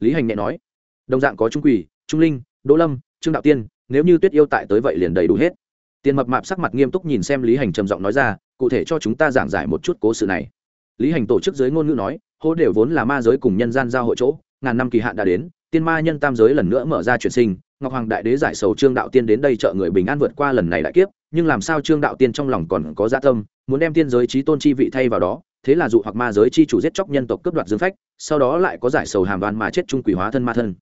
Lý hành nhẹ nói. Đồng dạng có trung Quỳ, trung linh đỗ lâm trương đạo tiên nếu như tuyết yêu tại tới vậy liền đầy đủ hết. Tiền mập mạp sắc mặt nghiêm túc nhìn xem lý hành trầm giọng nói ra cụ thể cho chúng ta giảng giải một chút cố sự này. Lý hành tổ chức giới ngôn ngữ nói hô đều vốn là ma giới cùng nhân gian giao hội chỗ ngàn năm kỳ hạn đã đến tiên ma nhân tam giới lần nữa mở ra chuyển sinh ngọc hoàng đại đế giải sầu trương đạo tiên đến đây trợ người bình an vượt qua lần này đại kiếp, nhưng làm sao trương đạo tiên trong lòng còn có dạ tâm, muốn đem tiên giới trí tôn chi vị thay vào đó, thế là dụ hoặc ma giới chi chủ giết chóc nhân tộc cướp đoạt dương phách, sau đó lại có giải sầu hàm đoan mà chết trung quỷ hóa thân ma thân.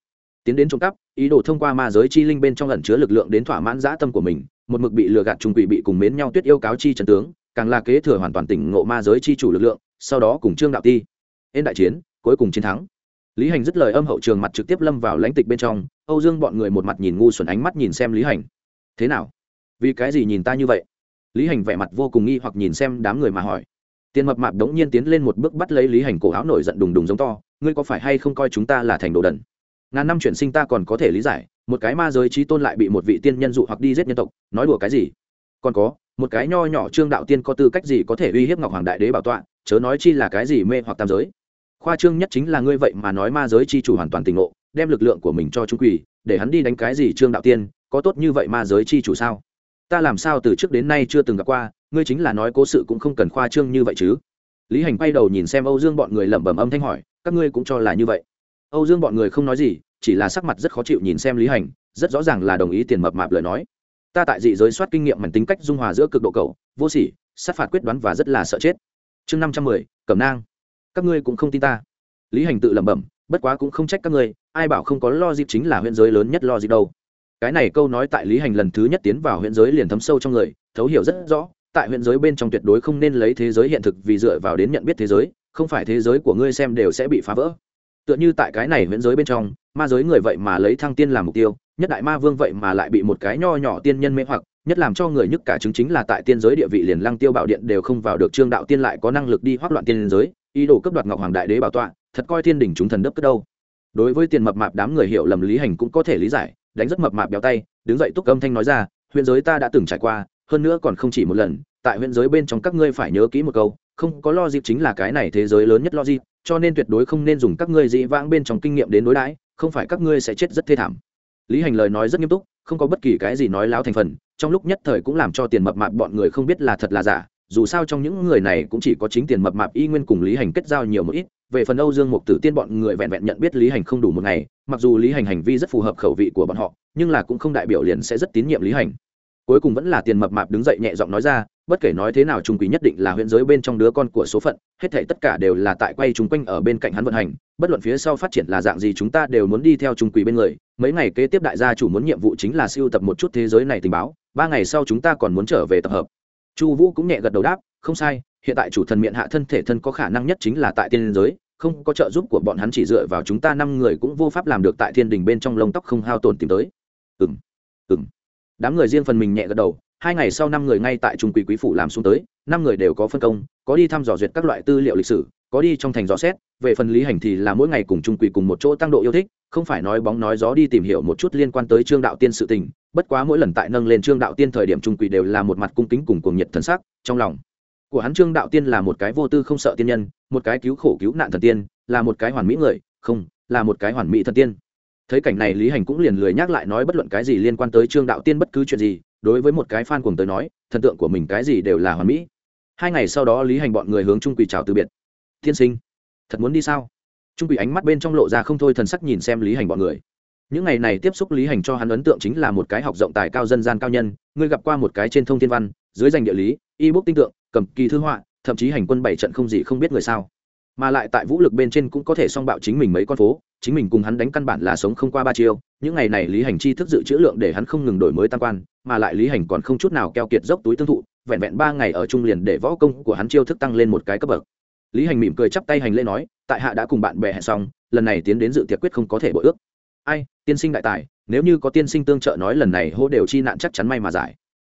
Tiến đến trộm cắp, ý đồ thông qua ma giới chi linh bên trong ẩn chứa lực lượng đến thỏa mãn dã tâm của mình, một mực bị lừa gạt trung quỷ bị cùng mến nhau tuyết yêu cáo chi trần tướng, càng là kế thừa hoàn toàn tỉnh ngộ ma giới chi chủ lực lượng, sau đó cùng trương đạo ti. Ên đại chiến, cuối cùng chiến thắng lý hành dứt lời âm hậu trường mặt trực tiếp lâm vào lãnh tịch bên trong, âu dương bọn người một mặt nhìn ngu xuẩn ánh mắt nhìn xem lý hành. Thế nào? Vì cái gì nhìn ta như vậy? Lý hành vẻ mặt vô cùng nghi hoặc nhìn xem đám người mà hỏi. Tiền mập mạp đống nhiên tiến lên một bước bắt lấy lý hành cổ áo nổi giận đùng đùng giống to, ngươi có phải hay không coi chúng ta là thành đồ đần? Ngàn năm chuyển sinh ta còn có thể lý giải, một cái ma giới trí tôn lại bị một vị tiên nhân dụ hoặc đi giết nhân tộc, nói đùa cái gì? Còn có, một cái nho nhỏ trương đạo tiên có tư cách gì có thể uy hiếp ngọc hoàng đại đế bảo tọa, chớ nói chi là cái gì mê hoặc tam giới khoa trương nhất chính là ngươi vậy mà nói ma giới chi chủ hoàn toàn tỉnh ngộ, đem lực lượng của mình cho chúng quỷ, để hắn đi đánh cái gì trương đạo tiên, có tốt như vậy ma giới chi chủ sao? Ta làm sao từ trước đến nay chưa từng gặp qua, ngươi chính là nói cố sự cũng không cần khoa trương như vậy chứ? Lý hành quay đầu nhìn xem âu dương bọn người lẩm bẩm âm thanh hỏi, các ngươi cũng cho là như vậy. Âu dương bọn người không nói gì, chỉ là sắc mặt rất khó chịu nhìn xem lý hành, rất rõ ràng là đồng ý tiền mập mạp lời nói. Ta tại dị giới soát kinh nghiệm mảnh tính cách dung hòa giữa cực độ cầu vô sỉ, sát phạt quyết đoán và rất là sợ chết. Chương năm trăm mười, cẩm nang các ngươi cũng không tin ta. Lý hành tự lẩm bẩm, bất quá cũng không trách các ngươi, ai bảo không có lo dịp chính là huyện giới lớn nhất lo dịp đâu. Cái này câu nói tại lý hành lần thứ nhất tiến vào huyện giới liền thấm sâu trong người, thấu hiểu rất rõ, tại huyện giới bên trong tuyệt đối không nên lấy thế giới hiện thực vì dựa vào đến nhận biết thế giới, không phải thế giới của ngươi xem đều sẽ bị phá vỡ. Tựa như tại cái này huyện giới bên trong, ma giới người vậy mà lấy thăng tiên làm mục tiêu, nhất đại ma vương vậy mà lại bị một cái nho nhỏ tiên nhân mê hoặc, nhất làm cho người nhức cả chứng chính là tại tiên giới địa vị liền lăng tiêu bảo điện đều không vào được trương đạo tiên lại có năng lực đi hoác loạn tiên giới ý đồ cấp đoạt ngọc hoàng đại đế bảo tọa, thật coi thiên đình chúng thần đấp cất đâu. Đối với tiền mập mạp đám người hiểu lầm lý hành cũng có thể lý giải, đánh rất mập mạp béo tay, đứng dậy túc âm thanh nói ra, huyện giới ta đã từng trải qua, hơn nữa còn không chỉ một lần, tại huyện giới bên trong các ngươi phải nhớ kỹ một câu, không có lo dịp chính là cái này thế giới lớn nhất lo dịp, cho nên tuyệt đối không nên dùng các ngươi dĩ vãng bên trong kinh nghiệm đến đối đãi, không phải các ngươi sẽ chết rất thê thảm. Lý hành lời nói rất nghiêm túc, không có bất kỳ cái gì nói láo thành phần, trong lúc nhất thời cũng làm cho tiền mập mạp bọn người không biết là thật là giả dù sao trong những người này cũng chỉ có chính tiền mập mạp y nguyên cùng lý hành kết giao nhiều một ít, về phần âu dương mục tử tiên bọn người vẹn vẹn nhận biết lý hành không đủ một ngày, mặc dù lý hành hành vi rất phù hợp khẩu vị của bọn họ, nhưng là cũng không đại biểu liền sẽ rất tín nhiệm lý hành. Cuối cùng vẫn là tiền mập mạp đứng dậy nhẹ giọng nói ra, bất kể nói thế nào trung quý nhất định là huyện giới bên trong đứa con của số phận, hết thể tất cả đều là tại quay chúng quanh ở bên cạnh hắn vận hành, bất luận phía sau phát triển là dạng gì chúng ta đều muốn đi theo trung quý bên người, mấy ngày kế tiếp đại gia chủ muốn nhiệm vụ chính là siêu tập một chút thế giới này tình báo, ba ngày sau chúng ta còn muốn trở về tập hợp chu vũ cũng nhẹ gật đầu đáp, không sai, hiện tại chủ thần miệng hạ thân thể thân có khả năng nhất chính là tại tiên giới, không có trợ giúp của bọn hắn chỉ dựa vào chúng ta năm người cũng vô pháp làm được tại thiên đình bên trong lông tóc không hao tổn tìm tới. Ừng ừng đám người riêng phần mình nhẹ gật đầu, hai ngày sau năm người ngay tại trung quỷ quý phủ làm xuống tới, năm người đều có phân công, có đi thăm dò duyệt các loại tư liệu lịch sử có đi trong thành rõ xét, về phần lý hành thì là mỗi ngày cùng trung quỷ cùng một chỗ tăng độ yêu thích, không phải nói bóng nói gió đi tìm hiểu một chút liên quan tới trương đạo tiên sự tình, bất quá mỗi lần tại nâng lên trương đạo tiên thời điểm trung quỷ đều là một mặt cung kính cùng cuồng nhiệt thần sắc, trong lòng của hắn trương đạo tiên là một cái vô tư không sợ tiên nhân, một cái cứu khổ cứu nạn thần tiên, là một cái hoàn mỹ người, không, là một cái hoàn mỹ thần tiên. Thấy cảnh này lý hành cũng liền lười nhắc lại nói bất luận cái gì liên quan tới trương đạo tiên bất cứ chuyện gì, đối với một cái fan cuồng tới nói, thần tượng của mình cái gì đều là hoàn mỹ. Hai ngày sau đó lý hành bọn người hướng trung quỷ chào từ biệt tiên sinh, thật muốn đi sao? Trung quỷ ánh mắt bên trong lộ ra không thôi thần sắc nhìn xem lý hành bọn người. Những ngày này tiếp xúc lý hành cho hắn ấn tượng chính là một cái học rộng tài cao dân gian cao nhân ngươi gặp qua một cái trên thông thiên văn, dưới danh địa lý y bút tinh tượng, cầm kỳ thư họa, thậm chí hành quân bảy trận không gì không biết người sao. Mà lại tại vũ lực bên trên cũng có thể song bạo chính mình mấy con phố, chính mình cùng hắn đánh căn bản là sống không qua ba chiêu. Những ngày này lý hành chi thức dự trữ lượng để hắn không ngừng đổi mới tăng quan, mà lại lý hành còn không chút nào keo kiệt dốc túi tương thụ, vẹn vẹn ba ngày ở trung liền để võ công của hắn chiêu thức tăng lên một cái cấp bậc lý hành mỉm cười chắp tay hành lễ nói, tại hạ đã cùng bạn bè hẹn xong, lần này tiến đến dự tiệc quyết không có thể bội ước. Ai, tiên sinh đại tài, nếu như có tiên sinh tương trợ nói lần này hô đều chi nạn chắc chắn may mà giải.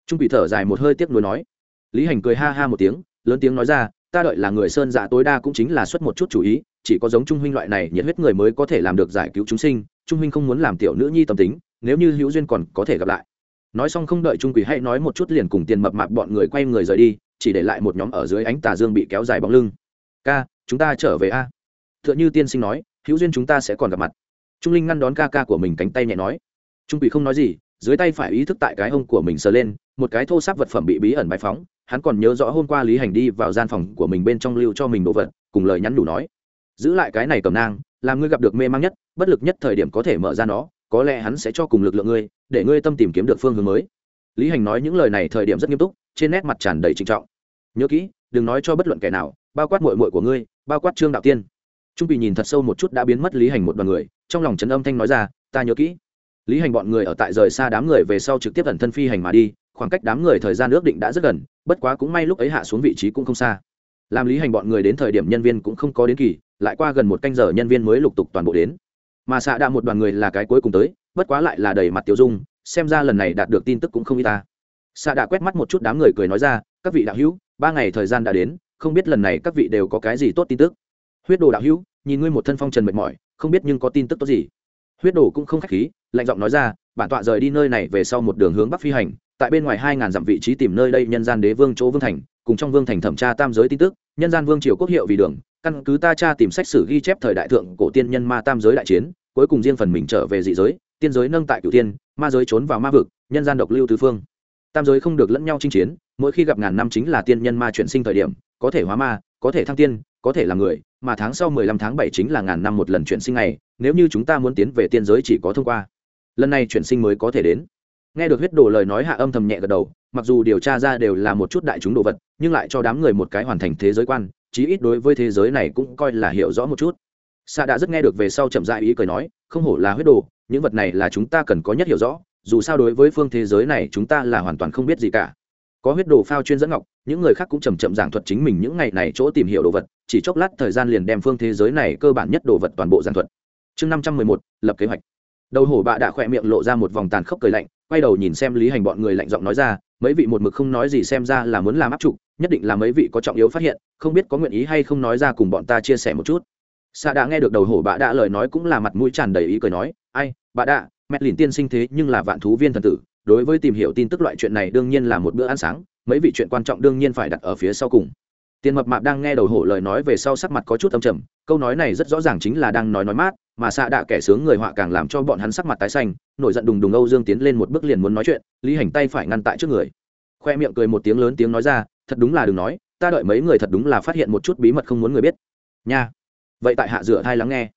Trung bị thở dài một hơi tiếc nuối nói. Lý hành cười ha ha một tiếng, lớn tiếng nói ra, ta đợi là người sơn dạ tối đa cũng chính là xuất một chút chủ ý, chỉ có giống trung huynh loại này nhiệt huyết người mới có thể làm được giải cứu chúng sinh, trung huynh không muốn làm tiểu nữ nhi tâm tính, nếu như hữu duyên còn có thể gặp lại. Nói xong không đợi trung quỷ hãy nói một chút liền cùng tiền mập mạp bọn người quay người rời đi, chỉ để lại một nhóm ở dưới ánh tà dương bị kéo dài bóng lưng ca, chúng ta trở về a. T h ư ợ n h ư tiên sinh nói, hữu duyên chúng ta sẽ còn gặp mặt. Trung linh ngăn đón ca ca của mình cánh tay nhẹ nói. Trung quỷ không nói gì, dưới tay phải ý thức tại cái ông của mình sờ lên, một cái thô sáp vật phẩm bị bí ẩn bài phóng, hắn còn nhớ rõ hôm qua lý hành đi vào gian phòng của mình bên trong lưu cho mình đồ vật, cùng lời nhắn đủ nói. Giữ lại cái này cầm nang, làm ngươi gặp được mê mang nhất, bất lực nhất thời điểm có thể mở ra nó, có lẽ hắn sẽ cho cùng lực lượng ngươi, để ngươi tâm tìm kiếm được phương hướng mới. Lý hành nói những lời này thời điểm rất nghiêm túc, trên nét mặt tràn đầy trịnh trọng. Nhớ kỹ đừng nói cho bất luận kẻ nào, bao quát mội mội của ngươi, bao quát trương đạo tiên. Trung bị nhìn thật sâu một chút đã biến mất lý hành một đoàn người, trong lòng trấn âm thanh nói ra, ta nhớ kỹ. Lý hành bọn người ở tại rời xa đám người về sau trực tiếp ẩn thân phi hành mà đi, khoảng cách đám người thời gian ước định đã rất gần, bất quá cũng may lúc ấy hạ xuống vị trí cũng không xa. Làm lý hành bọn người đến thời điểm nhân viên cũng không có đến kỳ, lại qua gần một canh giờ nhân viên mới lục tục toàn bộ đến. Mà xạ đạ một đoàn người là cái cuối cùng tới, bất quá lại là đầy mặt tiêu dung, xem ra lần này đạt được tin tức cũng không y ta. Xạ đạ quét mắt một chút đám người cười nói ra, các vị đạo hữu ba ngày thời gian đã đến, không biết lần này các vị đều có cái gì tốt tin tức. Huyết đồ đạo hữu, nhìn ngươi một thân phong trần mệt mỏi, không biết nhưng có tin tức tốt gì? Huyết đồ cũng không khách khí, lạnh giọng nói ra, bản tọa rời đi nơi này về sau một đường hướng bắc phi hành, tại bên ngoài hai ngàn dặm vị trí tìm nơi đây nhân gian đế vương chỗ vương thành, cùng trong vương thành thẩm tra tam giới tin tức, nhân gian vương triều quốc hiệu vì đường, căn cứ ta tra tìm sách sử ghi chép thời đại thượng cổ tiên nhân ma tam giới đại chiến, cuối cùng riêng phần mình trở về dị giới, tiên giới nâng tại cửu tiên ma giới trốn vào ma vực, nhân gian độc lưu tứ phương. Tam giới không được lẫn nhau chinh chiến mỗi khi gặp ngàn năm chính là tiên nhân ma chuyển sinh thời điểm, có thể hóa ma, có thể thăng tiên, có thể là người, mà tháng sau mười lăm tháng bảy chính là ngàn năm một lần chuyển sinh này nếu như chúng ta muốn tiến về tiên giới chỉ có thông qua. Lần này chuyển sinh mới có thể đến. Nghe được huyết đồ lời nói hạ âm thầm nhẹ gật đầu, mặc dù điều tra ra đều là một chút đại chúng đồ vật, nhưng lại cho đám người một cái hoàn thành thế giới quan, chí ít đối với thế giới này cũng coi là hiểu rõ một chút. Xạ đã rất nghe được về sau chậm dại ý cười nói, không hổ là huyết đồ, những vật này là chúng ta cần có nhất hiểu rõ, dù sao đối với phương thế giới này chúng ta là hoàn toàn không biết gì cả có huyết đồ phao chuyên dẫn ngọc, những người khác cũng chầm chậm giảng thuật chính mình những ngày này chỗ tìm hiểu đồ vật, chỉ chốc lát thời gian liền đem phương thế giới này cơ bản nhất đồ vật toàn bộ giảng thuật. Chương năm trăm mười một, lập kế hoạch. Đầu hổ bạ đã khỏe miệng lộ ra một vòng tàn khốc cười lạnh, quay đầu nhìn xem lý hành bọn người lạnh giọng nói ra, mấy vị một mực không nói gì xem ra là muốn làm áp trục nhất định là mấy vị có trọng yếu phát hiện, không biết có nguyện ý hay không nói ra cùng bọn ta chia sẻ một chút. Xạ đã nghe được đầu hổ bạ đã lời nói cũng là mặt mũi tràn đầy ý cười nói, ai, bạ đã mẹ lìn tiên sinh thế nhưng là vạn thú viên thần tử đối với tìm hiểu tin tức loại chuyện này đương nhiên là một bữa ăn sáng, mấy vị chuyện quan trọng đương nhiên phải đặt ở phía sau cùng. Tiền mập mạp đang nghe đầu hổ lời nói về sau sắc mặt có chút âm trầm, câu nói này rất rõ ràng chính là đang nói nói mát, mà xạ đạ kẻ sướng người họa càng làm cho bọn hắn sắc mặt tái xanh, nổi giận đùng đùng âu dương tiến lên một bước liền muốn nói chuyện, lý hành tay phải ngăn tại trước người. Khoe miệng cười một tiếng lớn tiếng nói ra, thật đúng là đừng nói, ta đợi mấy người thật đúng là phát hiện một chút bí mật không muốn người biết. Nha. Vậy tại hạ dựa thai lắng nghe.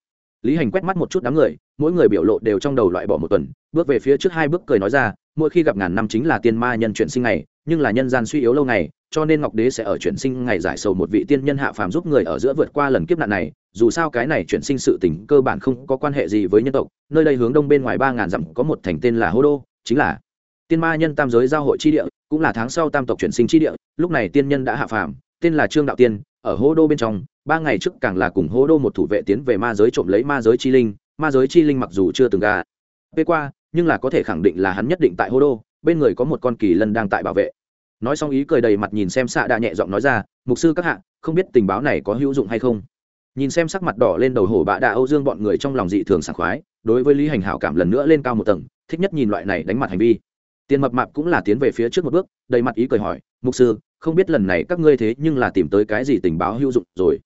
Lý hành quét mắt một chút đám người, mỗi người biểu lộ đều trong đầu loại bỏ một tuần, bước về phía trước hai bước cười nói ra mỗi khi gặp ngàn năm chính là tiên ma nhân chuyển sinh ngày, nhưng là nhân gian suy yếu lâu ngày, cho nên ngọc đế sẽ ở chuyển sinh ngày giải sầu một vị tiên nhân hạ phàm giúp người ở giữa vượt qua lần kiếp nạn này. Dù sao cái này chuyển sinh sự tình cơ bản không có quan hệ gì với nhân tộc, nơi đây hướng đông bên ngoài ba ngàn dặm có một thành tên là hô đô, chính là tiên ma nhân tam giới giao hội chi địa, cũng là tháng sau tam tộc chuyển sinh chi địa, lúc này tiên nhân đã hạ phàm, tên là trương đạo tiên, ở hô đô bên trong, ba ngày trước càng là cùng hô đô một thủ vệ tiến về ma giới trộm lấy ma giới chi linh, ma giới chi linh mặc dù chưa từng gà. Về qua nhưng là có thể khẳng định là hắn nhất định tại hô đô, bên người có một con kỳ lân đang tại bảo vệ. Nói xong ý cười đầy mặt nhìn xem xạ đạ nhẹ giọng nói ra, mục sư các hạ, không biết tình báo này có hữu dụng hay không? Nhìn xem sắc mặt đỏ lên đầu hổ bạ đạ âu dương bọn người trong lòng dị thường sảng khoái, đối với lý hành hảo cảm lần nữa lên cao một tầng, thích nhất nhìn loại này đánh mặt hành vi. Tiền mập mạp cũng là tiến về phía trước một bước, đầy mặt ý cười hỏi, mục sư, không biết lần này các ngươi thế nhưng là tìm tới cái gì tình báo hữu dụng rồi?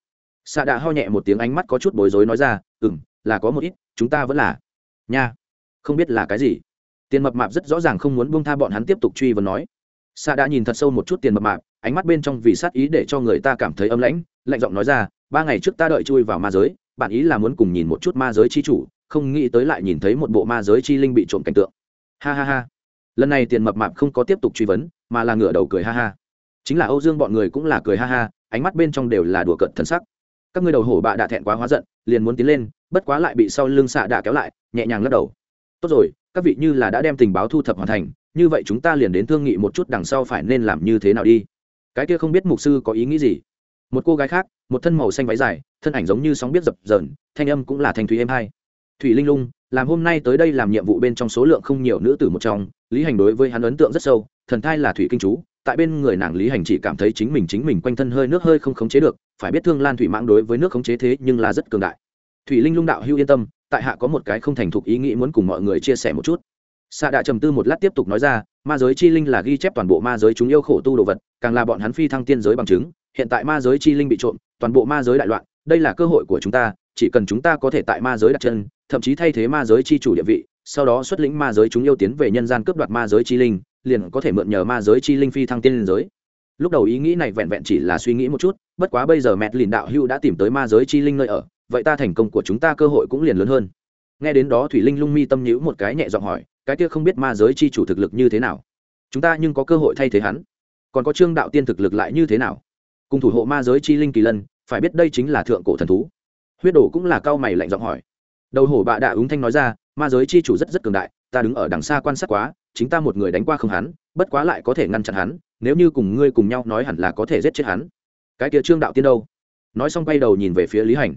Xạ đạ ho nhẹ một tiếng ánh mắt có chút bối rối nói ra ừ m là có một ít, chúng ta vẫn là nha không biết là cái gì. Tiền mập mạp rất rõ ràng không muốn buông tha bọn hắn tiếp tục truy vấn nói. Xạ đã nhìn thật sâu một chút tiền mập mạp, ánh mắt bên trong vì sát ý để cho người ta cảm thấy âm lãnh, lạnh giọng nói ra, ba ngày trước ta đợi chui vào ma giới, bạn ý là muốn cùng nhìn một chút ma giới chi chủ, không nghĩ tới lại nhìn thấy một bộ ma giới chi linh bị trộm cảnh tượng. Ha ha ha. Lần này tiền mập mạp không có tiếp tục truy vấn, mà là ngửa đầu cười ha ha. Chính là âu dương bọn người cũng là cười ha ha, ánh mắt bên trong đều là đùa cợt thân sắc. Các ngươi đầu hổ bạ đã thẹn quá hóa giận, liền muốn tiến lên, bất quá lại bị sau lưng xạ đạ kéo lại, nhẹ nhàng lắc đầu tốt rồi, các vị như là đã đem tình báo thu thập hoàn thành, như vậy chúng ta liền đến thương nghị một chút đằng sau phải nên làm như thế nào đi. Cái kia không biết mục sư có ý nghĩ gì? Một cô gái khác, một thân màu xanh váy dài, thân ảnh giống như sóng biết dập dờn, thanh âm cũng là thanh thủy êm hai thủy linh lung, làm hôm nay tới đây làm nhiệm vụ bên trong số lượng không nhiều nữ tử một trong, lý hành đối với hắn ấn tượng rất sâu, thần thai là thủy kinh chú, tại bên người nàng lý hành chỉ cảm thấy chính mình chính mình quanh thân hơi nước hơi không khống chế được, phải biết thương lan thủy mãng đối với nước khống chế thế nhưng là rất cường đại. Thủy linh lung đạo hưu yên tâm tại hạ có một cái không thành thục ý nghĩ muốn cùng mọi người chia sẻ một chút xạ đạ trầm tư một lát tiếp tục nói ra ma giới chi linh là ghi chép toàn bộ ma giới chúng yêu khổ tu đồ vật càng là bọn hắn phi thăng tiên giới bằng chứng hiện tại ma giới chi linh bị trộm toàn bộ ma giới đại loạn đây là cơ hội của chúng ta chỉ cần chúng ta có thể tại ma giới đặt chân thậm chí thay thế ma giới chi chủ địa vị sau đó xuất lĩnh ma giới chúng yêu tiến về nhân gian cướp đoạt ma giới chi linh liền có thể mượn nhờ ma giới chi linh phi thăng tiên giới lúc đầu ý nghĩ này vẹn vẹn chỉ là suy nghĩ một chút bất quá bây giờ mẹt lìn đạo hưu đã tìm tới ma giới chi linh nơi ở vậy ta thành công của chúng ta cơ hội cũng liền lớn hơn. Nghe đến đó thủy linh lung mi tâm nhữ một cái nhẹ giọng hỏi, cái kia không biết ma giới chi chủ thực lực như thế nào? Chúng ta nhưng có cơ hội thay thế hắn. Còn có trương đạo tiên thực lực lại như thế nào? Cùng thủ hộ ma giới chi linh kỳ lân, phải biết đây chính là thượng cổ thần thú. Huyết đổ cũng là cao mày lạnh giọng hỏi. Đầu hổ bạ đạ ứng thanh nói ra, ma giới chi chủ rất rất cường đại, ta đứng ở đằng xa quan sát quá, chính ta một người đánh qua không hắn, bất quá lại có thể ngăn chặn hắn, nếu như cùng ngươi cùng nhau nói hẳn là có thể giết chết hắn. Cái kia trương đạo tiên đâu? Nói xong bay đầu nhìn về phía lý hành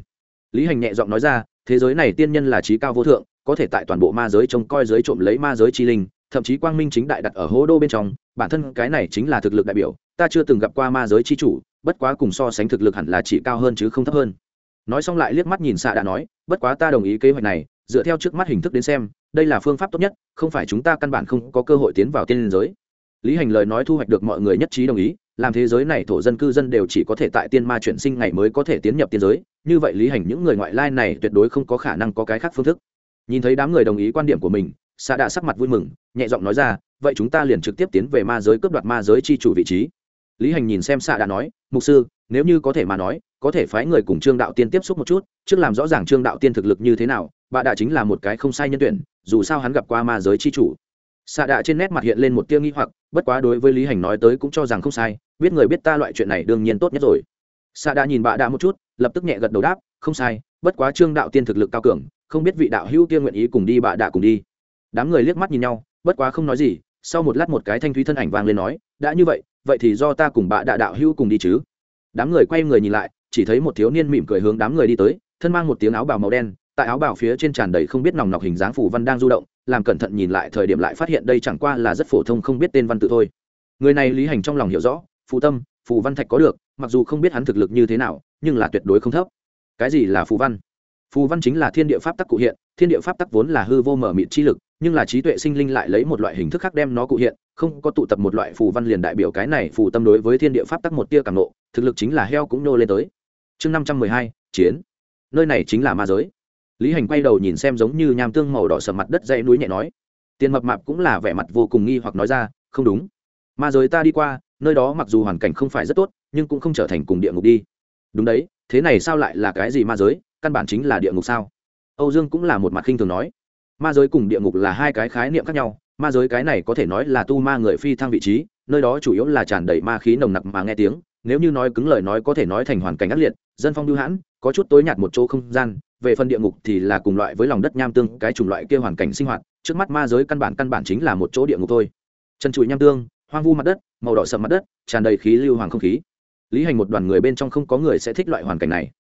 lý hành nhẹ giọng nói ra, thế giới này tiên nhân là trí cao vô thượng, có thể tại toàn bộ ma giới trông coi giới trộm lấy ma giới chi linh, thậm chí quang minh chính đại đặt ở hố đô bên trong, bản thân cái này chính là thực lực đại biểu, ta chưa từng gặp qua ma giới chi chủ, bất quá cùng so sánh thực lực hẳn là chỉ cao hơn chứ không thấp hơn. Nói xong lại liếc mắt nhìn xạ đã nói, bất quá ta đồng ý kế hoạch này, dựa theo trước mắt hình thức đến xem, đây là phương pháp tốt nhất, không phải chúng ta căn bản không có cơ hội tiến vào tiên liên giới. Lý hành lời nói thu hoạch được mọi người nhất trí đồng ý, làm thế giới này thổ dân cư dân đều chỉ có thể tại tiên ma chuyển sinh ngày mới có thể tiến nhập tiên giới như vậy lý hành những người ngoại lai này tuyệt đối không có khả năng có cái khác phương thức. Nhìn thấy đám người đồng ý quan điểm của mình xạ đạ sắc mặt vui mừng, nhẹ giọng nói ra, vậy chúng ta liền trực tiếp tiến về ma giới cướp đoạt ma giới chi chủ vị trí. Lý hành nhìn xem xạ đạ nói, mục sư, nếu như có thể mà nói, có thể phái người cùng trương đạo tiên tiếp xúc một chút, trước làm rõ ràng trương đạo tiên thực lực như thế nào, bà đạ chính là một cái không sai nhân tuyển, dù sao hắn gặp qua ma giới chi chủ. Xạ đạ trên nét mặt hiện lên một tia nghi hoặc, bất quá đối với lý hành nói tới cũng cho rằng không sai, biết người biết ta loại chuyện này đương nhiên tốt nhất rồi. Xạ đạ nhìn bà đạ một chút lập tức nhẹ gật đầu đáp, không sai, bất quá trương đạo tiên thực lực cao cường, không biết vị đạo hữu tiên nguyện ý cùng đi bà đạ cùng đi. Đám người liếc mắt nhìn nhau, bất quá không nói gì, sau một lát một cái thanh thúy thân ảnh vang lên nói, đã như vậy vậy thì do ta cùng bà đạ đạo hữu cùng đi chứ. Đám người quay người nhìn lại, chỉ thấy một thiếu niên mỉm cười hướng đám người đi tới, thân mang một tiếng áo bào màu đen, tại áo bào phía trên tràn đầy không biết nòng nọc hình dáng phủ văn đang du động, làm cẩn thận nhìn lại thời điểm lại phát hiện đây chẳng qua là rất phổ thông không biết tên văn tự thôi. Người này lý hành trong lòng hiểu rõ, phù tâm, phù văn thạch có được, mặc dù không biết hắn thực lực như thế nào nhưng là tuyệt đối không thấp. Cái gì là phù văn? Phù văn chính là thiên địa pháp tắc cụ hiện, thiên địa pháp tắc vốn là hư vô mở mịt chi lực, nhưng là trí tuệ sinh linh lại lấy một loại hình thức khác đem nó cụ hiện, không có tụ tập một loại phù văn liền đại biểu cái này phù tâm đối với thiên địa pháp tắc một tia cảm nộ, thực lực chính là heo cũng nô lên tới. Chương năm trăm mười hai, chiến. Nơi này chính là ma giới. Lý hành quay đầu nhìn xem giống như nham tương màu đỏ sầm mặt đất dãy núi nhẹ nói, tiền mập mạp cũng là vẻ mặt vô cùng nghi hoặc nói ra, không đúng. Ma giới ta đi qua, nơi đó mặc dù hoàn cảnh không phải rất tốt, nhưng cũng không trở thành cùng địa ngục đi đúng đấy, thế này sao lại là cái gì ma giới? Căn bản chính là địa ngục sao? Âu dương cũng là một mặt khinh thường nói. Ma giới cùng địa ngục là hai cái khái niệm khác nhau. Ma giới cái này có thể nói là tu ma người phi thăng vị trí, nơi đó chủ yếu là tràn đầy ma khí nồng nặc mà nghe tiếng. Nếu như nói cứng lời nói có thể nói thành hoàn cảnh ác liệt, dân phong lưu hãn, có chút tối nhạt một chỗ không gian, về phần địa ngục thì là cùng loại với lòng đất nham tương, cái chủng loại kia hoàn cảnh sinh hoạt, trước mắt ma giới căn bản căn bản chính là một chỗ địa ngục thôi. Chân trụi nham tương, hoang vu mặt đất, màu đỏ sầm mặt đất, tràn đầy khí lưu hoàng không khí lý hành một đoàn người bên trong không có người sẽ thích loại hoàn cảnh này.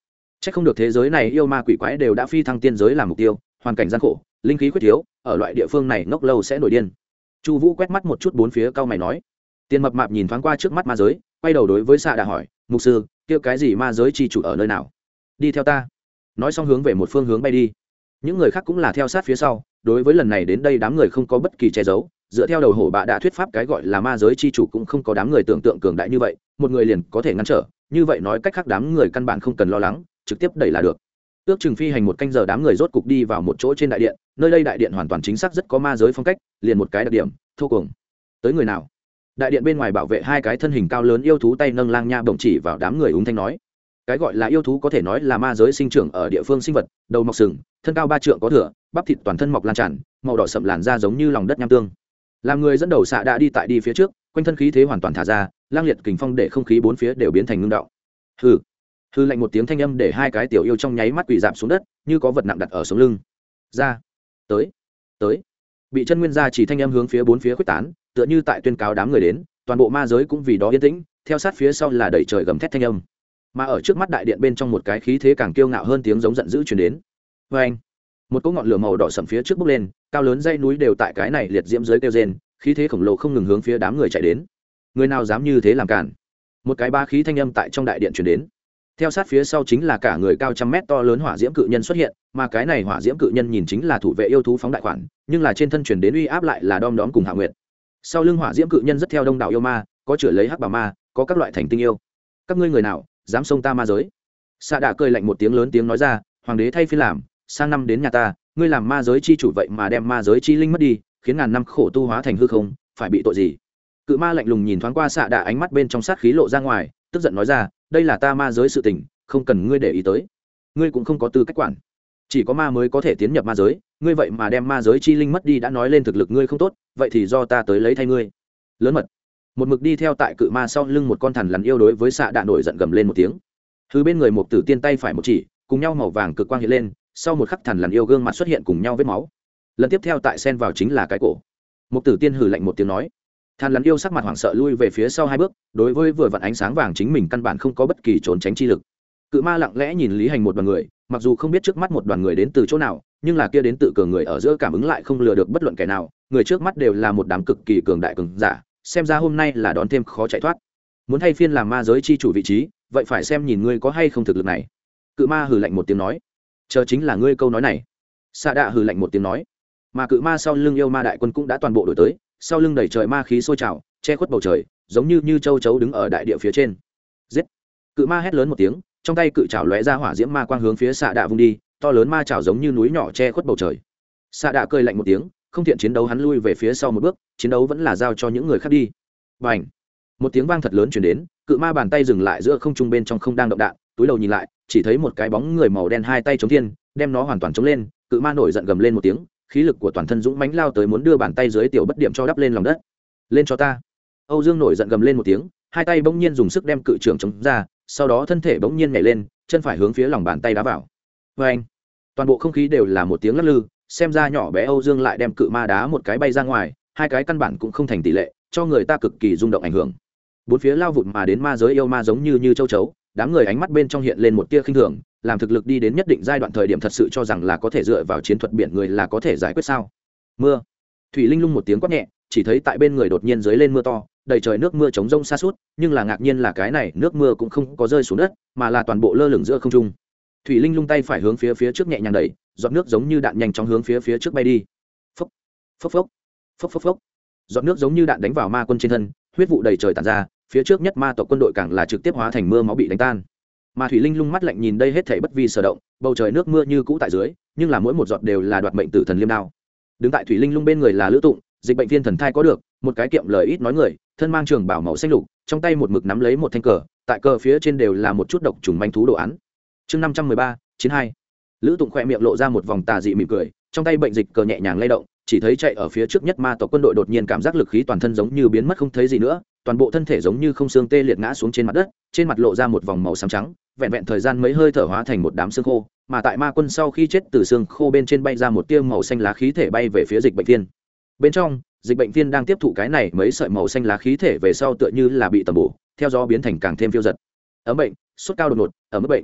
C h ắ c không được thế giới này yêu ma quỷ quái đều đã phi thăng tiên giới làm mục tiêu, hoàn cảnh gian khổ, linh khí quyết thiếu, ở loại địa phương này ngốc lâu sẽ nổi điên. Chu vũ quét mắt một chút bốn phía cao mày nói. Tiền mập mạp nhìn thoáng qua trước mắt ma giới, quay đầu đối với xạ đã hỏi, mục sư kêu cái gì ma giới chi chủ ở nơi nào? Đi theo ta. Nói xong hướng về một phương hướng bay đi. Những người khác cũng là theo sát phía sau, đối với lần này đến đây đám người không có bất kỳ che giấu dựa theo đầu hổ bạ đã thuyết pháp cái gọi là ma giới chi chủ cũng không có đám người tưởng tượng cường đại như vậy, một người liền có thể ngăn trở, như vậy nói cách khác đám người căn bản không cần lo lắng, trực tiếp đẩy là được. Ước chừng phi hành một canh giờ đám người rốt cục đi vào một chỗ trên đại điện, nơi đây đại điện hoàn toàn chính xác rất có ma giới phong cách, liền một cái đặc điểm, thô cùng tới người nào? Đại điện bên ngoài bảo vệ hai cái thân hình cao lớn yêu thú tay nâng lang nha bồng chỉ vào đám người úng thanh nói. Cái gọi là yêu thú có thể nói là ma giới sinh trưởng ở địa phương sinh vật, đầu mọc sừng, thân cao ba trượng có thửa bắp thịt toàn thân mọc lan tràn, màu đỏ sậm làn da giống như lòng đất nham tương làm người dẫn đầu xạ đã đi tại đi phía trước, quanh thân khí thế hoàn toàn thả ra, lang liệt kình phong để không khí bốn phía đều biến thành ngưng đạo hừ. Hư lạnh một tiếng thanh âm để hai cái tiểu yêu trong nháy mắt quỳ dạp xuống đất, như có vật nặng đặt ở sống lưng. Ra. Tới. Tới. Bị chân nguyên gia chỉ thanh âm hướng phía bốn phía quyết tán, tựa như tại tuyên cáo đám người đến, toàn bộ ma giới cũng vì đó yên tĩnh, theo sát phía sau là đẩy trời gầm thét thanh âm. Mà ở trước mắt đại điện bên trong một cái khí thế càng kiêu ngạo hơn tiếng giống giận dữ chuyển đến. Vê anh một cỗ ngọn lửa màu đỏ sầm phía trước bốc lên, cao lớn dây núi đều tại cái này liệt diễm dưới kêu rên, khí thế khổng lồ không ngừng hướng phía đám người chạy đến. Người nào dám như thế làm cản? Một cái ba khí thanh âm tại trong đại điện chuyển đến. Theo sát phía sau chính là cả người cao trăm mét to lớn hỏa diễm cự nhân xuất hiện, mà cái này hỏa diễm cự nhân nhìn chính là thủ vệ yêu thú phóng đại khoản, nhưng là trên thân chuyển đến uy áp lại là đom đóm cùng hạ nguyệt. Sau lưng hỏa diễm cự nhân rất theo đông đảo yêu ma, có chửa lấy hắc bà ma, có các loại thành tinh yêu. Các ngươi người nào, dám xông ta ma giới? Xạ đạ cười lạnh một tiếng lớn tiếng nói ra, hoàng đế thay phi làm sang năm đến nhà ta, ngươi làm ma giới chi chủ vậy mà đem ma giới chi linh mất đi, khiến ngàn năm khổ tu hóa thành hư không, phải bị tội gì? Cự ma lạnh lùng nhìn thoáng qua xạ đạ ánh mắt bên trong sát khí lộ ra ngoài, tức giận nói ra, đây là ta ma giới sự tình, không cần ngươi để ý tới. Ngươi cũng không có tư cách quản. Chỉ có ma mới có thể tiến nhập ma giới, ngươi vậy mà đem ma giới chi linh mất đi đã nói lên thực lực ngươi không tốt, vậy thì do ta tới lấy thay ngươi. Lớn mật. Một mực đi theo tại cự ma sau lưng một con thằn lằn yêu đối với xạ đạ nổi giận gầm lên một tiếng. Thứ bên người một tử tiên tay phải một chỉ, cùng nhau màu vàng cực quang hiện lên sau một khắc thằn lằn yêu gương mặt xuất hiện cùng nhau vết máu. Lần tiếp theo tại sen vào chính là cái cổ. Một tử tiên hử lạnh một tiếng nói. Thằn lằn yêu sắc mặt hoảng sợ lui về phía sau hai bước, đối với vừa vặn ánh sáng vàng chính mình căn bản không có bất kỳ trốn tránh chi lực. Cự ma lặng lẽ nhìn lý hành một đoàn người, mặc dù không biết trước mắt một đoàn người đến từ chỗ nào, nhưng là kia đến tự cường người ở giữa cảm ứng lại không lừa được bất luận kẻ nào, người trước mắt đều là một đám cực kỳ cường đại cường giả, xem ra hôm nay là đón thêm khó chạy thoát. Muốn thay phiên làm ma giới chi chủ vị trí, vậy phải xem nhìn ngươi có hay không thực lực này. Cự ma hừ lạnh một tiếng nói chờ chính là ngươi câu nói này. Xạ đạ hừ lạnh một tiếng nói. Mà cự ma sau lưng yêu ma đại quân cũng đã toàn bộ đổi tới, sau lưng đẩy trời ma khí sôi trào, che khuất bầu trời, giống như như châu chấu đứng ở đại địa phía trên. Giết! Cự ma hét lớn một tiếng, trong tay cự trào lóe ra hỏa diễm ma quang hướng phía xạ đạ vung đi, to lớn ma trào giống như núi nhỏ che khuất bầu trời. Xạ đạ cơi lạnh một tiếng, không thiện chiến đấu hắn lui về phía sau một bước, chiến đấu vẫn là giao cho những người khác đi. B à n h một tiếng vang thật lớn chuyển đến, cự ma bàn tay dừng lại giữa không trung bên trong không đang động đạn, túi đầu nhìn lại chỉ thấy một cái bóng người màu đen hai tay chống thiên, đem nó hoàn toàn chống lên, cự ma nổi giận gầm lên một tiếng, khí lực của toàn thân dũng mánh lao tới muốn đưa bàn tay dưới tiểu bất điểm cho đắp lên lòng đất. Lên cho ta. Âu dương nổi giận gầm lên một tiếng, hai tay bỗng nhiên dùng sức đem cự trưởng chống ra, sau đó thân thể bỗng nhiên nhảy lên, chân phải hướng phía lòng bàn tay đá vào. Vê anh toàn bộ không khí đều là một tiếng lắc lư, xem ra nhỏ bé âu dương lại đem cự ma đá một cái bay ra ngoài, hai cái căn bản cũng không thành tỷ lệ, cho người ta cực kỳ rung động ảnh hưởng. Bốn phía lao vụt mà đến ma giới yêu ma giống như như châu chấu đám người ánh mắt bên trong hiện lên một tia khinh thường, làm thực lực đi đến nhất định giai đoạn thời điểm thật sự cho rằng là có thể dựa vào chiến thuật biển người là có thể giải quyết sao? Mưa. Thủy linh lung một tiếng quát nhẹ, chỉ thấy tại bên người đột nhiên dưới lên mưa to, đầy trời nước mưa chống rông xa suốt, nhưng là ngạc nhiên là cái này nước mưa cũng không có rơi xuống đất, mà là toàn bộ lơ lửng giữa không trung. Thủy linh lung tay phải hướng phía phía trước nhẹ nhàng đẩy, giọt nước giống như đạn nhanh chóng hướng phía phía trước bay đi. Phốc phốc phốc phốc phốc phốc giọt nước giống như đạn đánh vào ma quân trên thân, huyết vụ đầy trời tàn ra phía trước nhất ma tộc quân đội càng là trực tiếp hóa thành mưa máu bị đánh tan. Mà thủy linh lung mắt lạnh nhìn đây hết thảy bất vi sở động, bầu trời nước mưa như cũ tại dưới, nhưng là mỗi một giọt đều là đoạt mệnh tử thần liêm đao. Đứng tại thủy linh lung bên người là lữ tụng, dịch bệnh viên thần thai có được, một cái kiệm lời ít nói người, thân mang trường bảo màu xanh lục, trong tay một mực nắm lấy một thanh cờ, tại cờ phía trên đều là một chút độc trùng manh thú đồ án. Chương năm trăm mười ba, chiến hai. Lữ tụng khẽ miệng lộ ra một vòng tà dị mỉm cười, trong tay bệnh dịch cờ nhẹ nhàng lay động, chỉ thấy chạy ở phía trước nhất ma tộc quân đội đột nhiên cảm giác lực khí toàn thân giống như biến mất không thấy gì nữa toàn bộ thân thể giống như không xương tê liệt ngã xuống trên mặt đất, trên mặt lộ ra một vòng màu xám trắng, vẹn vẹn thời gian mấy hơi thở hóa thành một đám xương khô, mà tại ma quân sau khi chết từ xương khô bên trên bay ra một tia màu xanh lá khí thể bay về phía dịch bệnh viên. Bên trong, dịch bệnh viên đang tiếp thụ cái này mấy sợi màu xanh lá khí thể về sau tựa như là bị tầm bổ, theo gió biến thành càng thêm phiêu giật. Ấm bệnh, sốt cao đột ngột, ấm bệnh.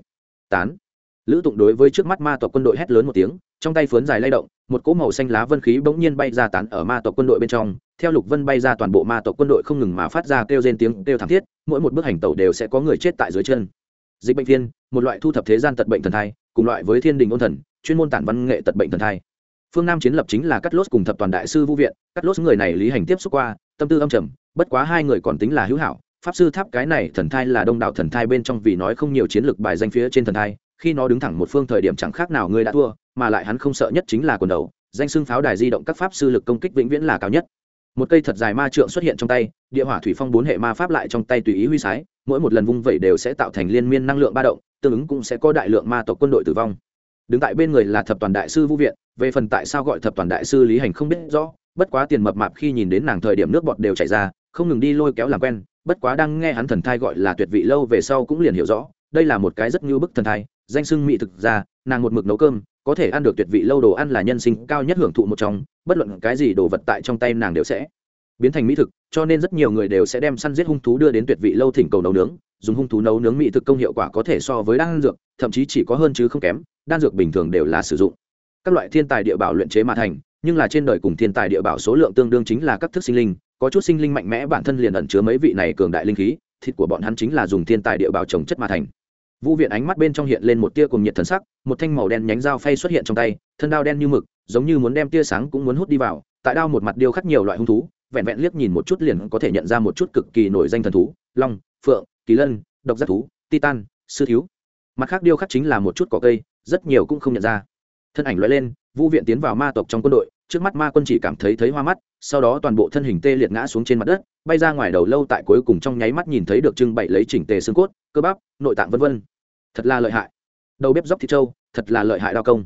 Tán. Lữ tụng đối với trước mắt ma tộc quân đội hét lớn một tiếng, trong tay phướn dài lay động, một cỗ màu xanh lá vân khí bỗng nhiên bay ra tán ở ma tộc quân đội bên trong theo lục vân bay ra toàn bộ ma tộc quân đội không ngừng mà phát ra kêu rên tiếng, kêu thảm thiết, mỗi một bước hành tẩu đều sẽ có người chết tại dưới chân. Dịch bệnh viên một loại thu thập thế gian tật bệnh thần thai, cùng loại với thiên đình ôn thần, chuyên môn tản văn nghệ tật bệnh thần thai. Phương nam chiến lập chính là cắt lốt cùng thập toàn đại sư vũ viện, cắt lốt người này lý hành tiếp xúc qua, tâm tư âm trầm, bất quá hai người còn tính là hữu hảo, pháp sư tháp cái này thần thai là đông đảo thần thai bên trong vì nói không nhiều chiến lược bài danh phía trên thần thai, khi nó đứng thẳng một phương thời điểm chẳng khác nào ngươi đã thua, mà lại hắn không sợ nhất chính là quần đầu, danh xưng pháo đài di động các pháp sư lực công kích vĩnh viễn là cao nhất một cây thật dài ma trượng xuất hiện trong tay, địa hỏa thủy phong bốn hệ ma pháp lại trong tay tùy ý huy sái, mỗi một lần vung vẩy đều sẽ tạo thành liên miên năng lượng ba động, tương ứng cũng sẽ có đại lượng ma tộc quân đội tử vong. Đứng tại bên người là thập toàn đại sư vũ viện, về phần tại sao gọi thập toàn đại sư lý hành không biết rõ, bất quá tiền mập mạp khi nhìn đến nàng thời điểm nước bọt đều chảy ra, không ngừng đi lôi kéo làm quen, bất quá đang nghe hắn thần thai gọi là tuyệt vị lâu về sau cũng liền hiểu rõ, đây là một cái rất như bức thần thai, danh sưng mỹ thực ra nàng một mực nấu cơm có thể ăn được tuyệt vị lâu đồ ăn là nhân sinh cao nhất hưởng thụ một trong, bất luận cái gì đồ vật tại trong tay nàng đều sẽ biến thành mỹ thực, cho nên rất nhiều người đều sẽ đem săn giết hung thú đưa đến tuyệt vị lâu thỉnh cầu nấu nướng, dùng hung thú nấu nướng mỹ thực công hiệu quả có thể so với đan dược, thậm chí chỉ có hơn chứ không kém, đan dược bình thường đều là sử dụng. Các loại thiên tài địa bảo luyện chế mà thành, nhưng là trên đời cùng thiên tài địa bảo số lượng tương đương chính là các thức sinh linh, có chút sinh linh mạnh mẽ bản thân liền ẩn chứa mấy vị này cường đại linh khí, thịt của bọn hắn chính là dùng thiên tài địa bảo trồng chất mà thành vũ viện ánh mắt bên trong hiện lên một tia cùng nhiệt thần sắc, một thanh màu đen nhánh dao phay xuất hiện trong tay, thân đao đen như mực, giống như muốn đem tia sáng cũng muốn hút đi vào, tại đao một mặt điêu khắc nhiều loại hung thú, vẹn vẹn liếc nhìn một chút liền có thể nhận ra một chút cực kỳ nổi danh thần thú, long, phượng, kỳ lân, độc giác thú, titan, sư thiếu. Mặt khác điêu khắc chính là một chút cỏ cây, rất nhiều cũng không nhận ra. Thân ảnh loại lên, vũ viện tiến vào ma tộc trong quân đội, trước mắt ma quân chỉ cảm thấy thấy hoa mắt, sau đó toàn bộ thân hình tê liệt ngã xuống trên mặt đất bay ra ngoài đầu lâu tại cuối cùng trong nháy mắt nhìn thấy được trưng bày lấy chỉnh tề xương cốt, cơ bắp, nội tạng vân vân. Thật là lợi hại. Đầu bếp dốc thịt trâu, thật là lợi hại đao công.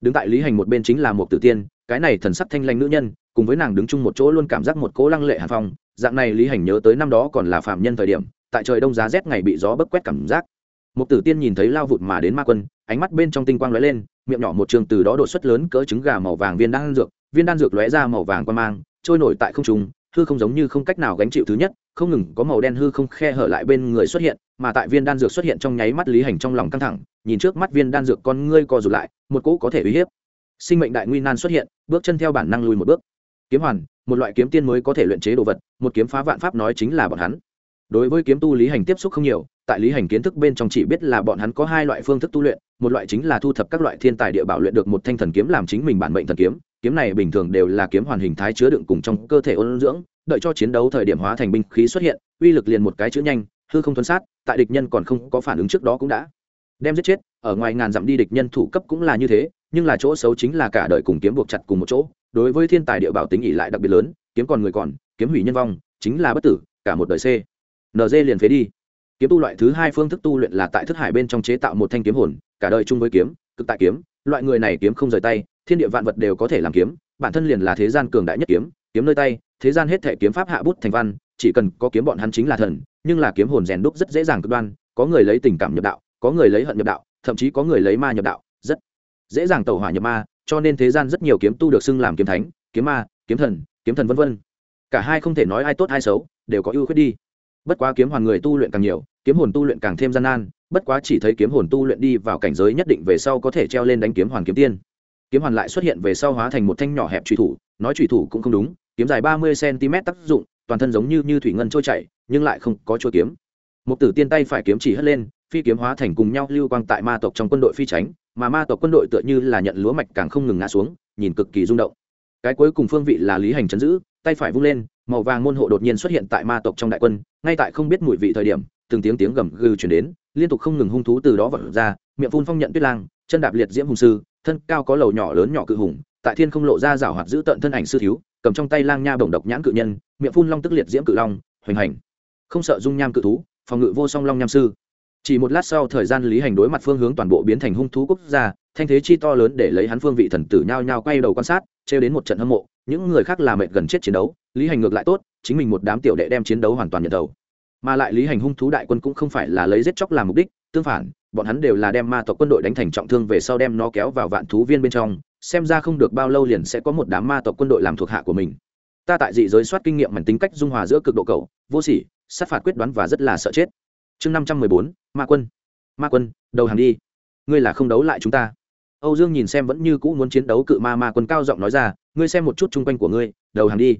Đứng tại lý hành một bên chính là một tử tiên, cái này thần sắc thanh lanh nữ nhân, cùng với nàng đứng chung một chỗ luôn cảm giác một cỗ lăng lệ hàn phong. Dạng này lý hành nhớ tới năm đó còn là phạm nhân thời điểm, tại trời đông giá rét ngày bị gió bấc quét cảm giác. Một tử tiên nhìn thấy lao vụt mà đến ma quân, ánh mắt bên trong tinh quang lóe lên, miệng nhỏ một trường từ đó đột xuất lớn cỡ trứng gà màu vàng viên đan dược, viên đan dược lóe ra màu vàng quan mang, trôi nổi tại không trung hư không giống như không cách nào gánh chịu thứ nhất, không ngừng có màu đen hư không khe hở lại bên người xuất hiện, mà tại viên đan dược xuất hiện trong nháy mắt lý hành trong lòng căng thẳng, nhìn trước mắt viên đan dược con ngươi co rụt lại, một cỗ có thể uy hiếp. Sinh mệnh đại nguy nan xuất hiện, bước chân theo bản năng lùi một bước. Kiếm hoàn, một loại kiếm tiên mới có thể luyện chế đồ vật, một kiếm phá vạn pháp nói chính là bọn hắn. Đối với kiếm tu lý hành tiếp xúc không nhiều, tại lý hành kiến thức bên trong chỉ biết là bọn hắn có hai loại phương thức tu luyện, một loại chính là thu thập các loại thiên tài địa bảo luyện được một thanh thần kiếm làm chính mình bản mệnh thần kiếm kiếm này bình thường đều là kiếm hoàn hình thái chứa đựng cùng trong cơ thể ôn dưỡng, đợi cho chiến đấu thời điểm hóa thành binh khí xuất hiện, uy lực liền một cái chữ nhanh, hư không thuấn sát, tại địch nhân còn không có phản ứng trước đó cũng đã đem giết chết, ở ngoài ngàn dặm đi địch nhân thủ cấp cũng là như thế, nhưng là chỗ xấu chính là cả đời cùng kiếm buộc chặt cùng một chỗ, đối với thiên tài địa bảo tính ỉ lại đặc biệt lớn, kiếm còn người còn, kiếm hủy nhân vong, chính là bất tử, cả một đời c. Nd liền phế đi. Kiếm tu loại thứ hai phương thức tu luyện là tại thức hải bên trong chế tạo một thanh kiếm hồn, cả đời chung với kiếm, cực tại kiếm, loại người này kiếm không rời tay thiên địa vạn vật đều có thể làm kiếm, bản thân liền là thế gian cường đại nhất kiếm kiếm nơi tay, thế gian hết thể kiếm pháp hạ bút thành văn, chỉ cần có kiếm bọn hắn chính là thần, nhưng là kiếm hồn rèn đúc rất dễ dàng cực đoan, có người lấy tình cảm nhập đạo, có người lấy hận nhập đạo, thậm chí có người lấy ma nhập đạo, rất dễ dàng tẩu hỏa nhập ma, cho nên thế gian rất nhiều kiếm tu được xưng làm kiếm thánh, kiếm ma, kiếm thần kiếm thần vân vân. Cả hai không thể nói ai tốt ai xấu, đều có ưu khuyết đi. Bất quá kiếm hoàn người tu luyện càng nhiều, kiếm hồn tu luyện càng thêm gian nan, bất quá chỉ thấy kiếm hồn tu luyện đi vào cảnh giới nhất định về sau có thể treo lên đánh kiếm hoàn kiếm tiên kiếm hoàn lại xuất hiện về sau hóa thành một thanh nhỏ hẹp trùy thủ nói trùy thủ cũng không đúng kiếm dài ba mươi cm tác dụng toàn thân giống như, như thủy ngân trôi chảy nhưng lại không có chỗ kiếm. Một tử tiên tay phải kiếm chỉ hất lên phi kiếm hóa thành cùng nhau lưu quang tại ma tộc trong quân đội phi tránh mà ma tộc quân đội tựa như là nhận lúa mạch càng không ngừng ngã xuống nhìn cực kỳ rung động. Cái cuối cùng phương vị là lý hành chấn giữ tay phải vung lên màu vàng môn hộ đột nhiên xuất hiện tại ma tộc trong đại quân ngay tại không biết mùi vị thời điểm từng tiếng tiếng gầm gừ chuyển đến liên tục không ngừng hung thú từ đó vật ra miệng phun phong nhận tuyết lang, chân đạp liệt diễm hùng sư, thân cao có lầu nhỏ lớn nhỏ cự hùng, tại thiên không lộ ra rảo hoạt giữ tận thân ảnh sư thiếu, cầm trong tay lang nha bổng độc nhãn cự nhân, miệng phun long tức liệt diễm cự long, hoành hành. Không sợ dung nham cự thú, phòng ngự vô song long nham sư. Chỉ một lát sau thời gian lý hành đối mặt phương hướng toàn bộ biến thành hung thú quốc gia, thanh thế chi to lớn để lấy hắn phương vị thần tử nhao nhao quay đầu quan sát, trêu đến một trận hâm mộ, những người khác là mệt gần chết chiến đấu, lý hành ngược lại tốt, chính mình một đám tiểu đệ đem chiến đấu hoàn toàn nhận đầu. Mà lại lý hành hung thú đại quân cũng không phải là lấy giết chóc làm mục đích, tương phản bọn hắn đều là đem ma tộc quân đội đánh thành trọng thương về sau đem nó kéo vào vạn thú viên bên trong, xem ra không được bao lâu liền sẽ có một đám ma tộc quân đội làm thuộc hạ của mình. Ta tại dị giới soát kinh nghiệm mảnh tính cách dung hòa giữa cực độ cầu vô sỉ, sát phạt quyết đoán và rất là sợ chết. Chương năm trăm mười bốn, ma quân. Ma quân, đầu hàng đi. Ngươi là không đấu lại chúng ta. Âu dương nhìn xem vẫn như cũ muốn chiến đấu cự ma ma quân cao giọng nói ra, ngươi xem một chút chung quanh của ngươi, đầu hàng đi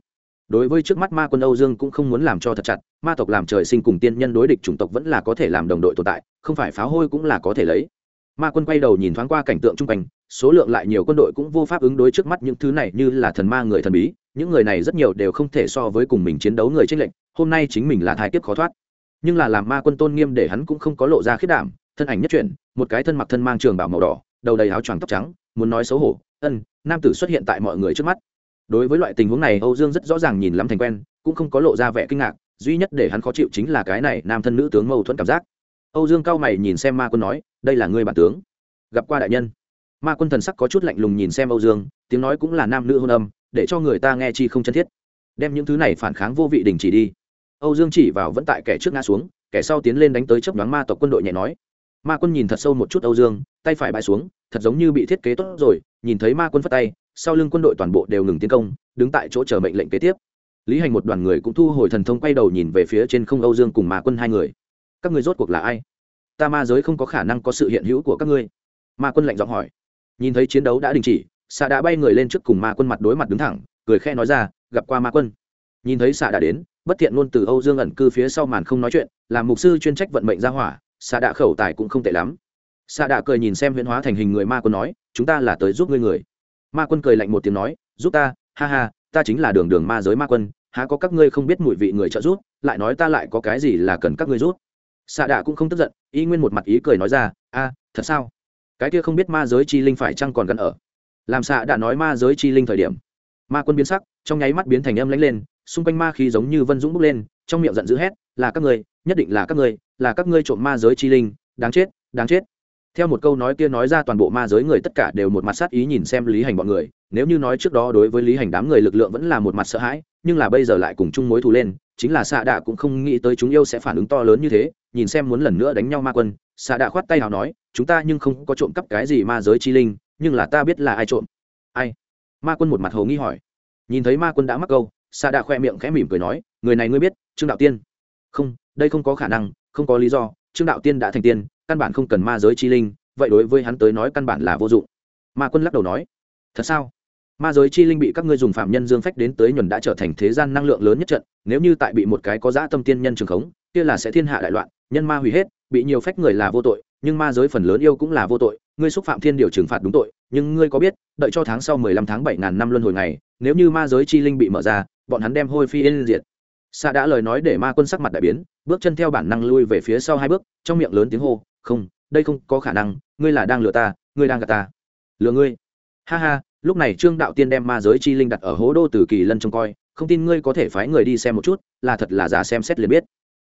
đối với trước mắt ma quân âu dương cũng không muốn làm cho thật chặt, ma tộc làm trời sinh cùng tiên nhân đối địch chủng tộc vẫn là có thể làm đồng đội tồn tại, không phải pháo hôi cũng là có thể lấy. Ma quân quay đầu nhìn thoáng qua cảnh tượng chung quanh, số lượng lại nhiều quân đội cũng vô pháp ứng đối trước mắt những thứ này như là thần ma người thần bí, những người này rất nhiều đều không thể so với cùng mình chiến đấu người tranh lệnh hôm nay chính mình là thái kiếp khó thoát. Nhưng là làm ma quân tôn nghiêm để hắn cũng không có lộ ra khiết đảm, thân ảnh nhất chuyển, một cái thân mặc thân mang trường bảo màu đỏ, đầu đầy áo choàng tóc trắng, muốn nói xấu hổ, ân, nam tử xuất hiện tại mọi người trước mắt đối với loại tình huống này, âu dương rất rõ ràng nhìn lắm thành quen, cũng không có lộ ra vẻ kinh ngạc, duy nhất để hắn khó chịu chính là cái này nam thân nữ tướng mâu thuẫn cảm giác. Âu dương cao mày nhìn xem ma quân nói, đây là người bản tướng, gặp qua đại nhân. Ma quân thần sắc có chút lạnh lùng nhìn xem âu dương, tiếng nói cũng là nam nữ hôn âm, để cho người ta nghe chi không chân thiết. Đem những thứ này phản kháng vô vị đình chỉ đi. Âu dương chỉ vào vẫn tại kẻ trước ngã xuống, kẻ sau tiến lên đánh tới chấp đoán ma tộc quân đội nhẹ nói. Ma quân nhìn thật sâu một chút âu dương, tay phải bãi xuống, thật giống như bị thiết kế tốt rồi, nhìn thấy ma quân phất tay sau lưng quân đội toàn bộ đều ngừng tiến công, đứng tại chỗ chờ mệnh lệnh kế tiếp. Lý hành một đoàn người cũng thu hồi thần thông quay đầu nhìn về phía trên không âu dương cùng ma quân hai người. Các người rốt cuộc là ai? Ta ma giới không có khả năng có sự hiện hữu của các ngươi. Ma quân lạnh giọng hỏi. Nhìn thấy chiến đấu đã đình chỉ xạ đã bay người lên trước cùng ma quân mặt đối mặt đứng thẳng, cười khe nói ra, gặp qua ma quân. Nhìn thấy xạ đã đến, bất thiện luôn từ âu dương ẩn cư phía sau màn không nói chuyện, làm mục sư chuyên trách vận mệnh ra hỏa xạ đã khẩu tài cũng không tệ lắm. Xạ đã cười nhìn xem huyễn hóa thành hình người ma quân nói, chúng ta là tới giúp ngươi người ma quân cười lạnh một tiếng nói, giúp ta, ha ha, ta chính là đường đường ma giới ma quân, há có các ngươi không biết mùi vị người trợ giúp, lại nói ta lại có cái gì là cần các ngươi giúp? Xạ đạ cũng không tức giận, y nguyên một mặt ý cười nói ra, a, thật sao? Cái kia không biết ma giới chi linh phải chăng còn gần ở? Làm xạ đã nói ma giới chi linh thời điểm, ma quân biến sắc, trong nháy mắt biến thành âm lãnh lên, xung quanh ma khí giống như vân dũng bốc lên, trong miệng giận dữ hét, là các ngươi, nhất định là các ngươi, là các ngươi trộm ma giới chi linh, đáng chết đáng chết theo một câu nói kia nói ra toàn bộ ma giới người tất cả đều một mặt sát ý nhìn xem lý hành bọn người. Nếu như nói trước đó đối với lý hành đám người lực lượng vẫn là một mặt sợ hãi, nhưng là bây giờ lại cùng chung mối thù lên, chính là xạ đạ cũng không nghĩ tới chúng yêu sẽ phản ứng to lớn như thế, nhìn xem muốn lần nữa đánh nhau ma quân xạ đạ khoát tay nào nói, chúng ta nhưng không có trộm cắp cái gì ma giới chi linh, nhưng là ta biết là ai trộm. Ai? Ma quân một mặt hầu nghi hỏi. Nhìn thấy ma quân đã mắc câu xạ đạ khoe miệng khẽ mỉm cười nói, người này ngươi biết, trương đạo tiên. Không, đây không có khả năng, không có lý do, trương đạo tiên đã thành tiên căn bản không cần ma giới chi linh, vậy đối với hắn tới nói căn bản là vô dụng. Ma quân lắc đầu nói, thật sao? Ma giới chi linh bị các ngươi dùng phạm nhân dương phách đến tới nhuần đã trở thành thế gian năng lượng lớn nhất trận, nếu như tại bị một cái có dã tâm tiên nhân trường khống, kia là sẽ thiên hạ đại loạn, nhân ma hủy hết, bị nhiều phách người là vô tội, nhưng ma giới phần lớn yêu cũng là vô tội, ngươi xúc phạm thiên điều trừng phạt đúng tội, nhưng ngươi có biết, đợi cho tháng sau mười lăm tháng bảy ngàn năm luân hồi ngày, nếu như ma giới chi linh bị mở ra, bọn hắn đem hôi phi yên diệt. Xa đã lời nói để ma quân sắc mặt đại biến, bước chân theo bản năng lui về phía sau hai bước, trong miệng lớn tiếng hô không, đây không có khả năng, ngươi là đang lừa ta, ngươi đang gạt ta. Lừa ngươi? Ha ha, lúc này trương đạo tiên đem ma giới chi linh đặt ở hố đô từ kỳ lân trông coi, không tin ngươi có thể phái người đi xem một chút, là thật là giả xem xét liền biết.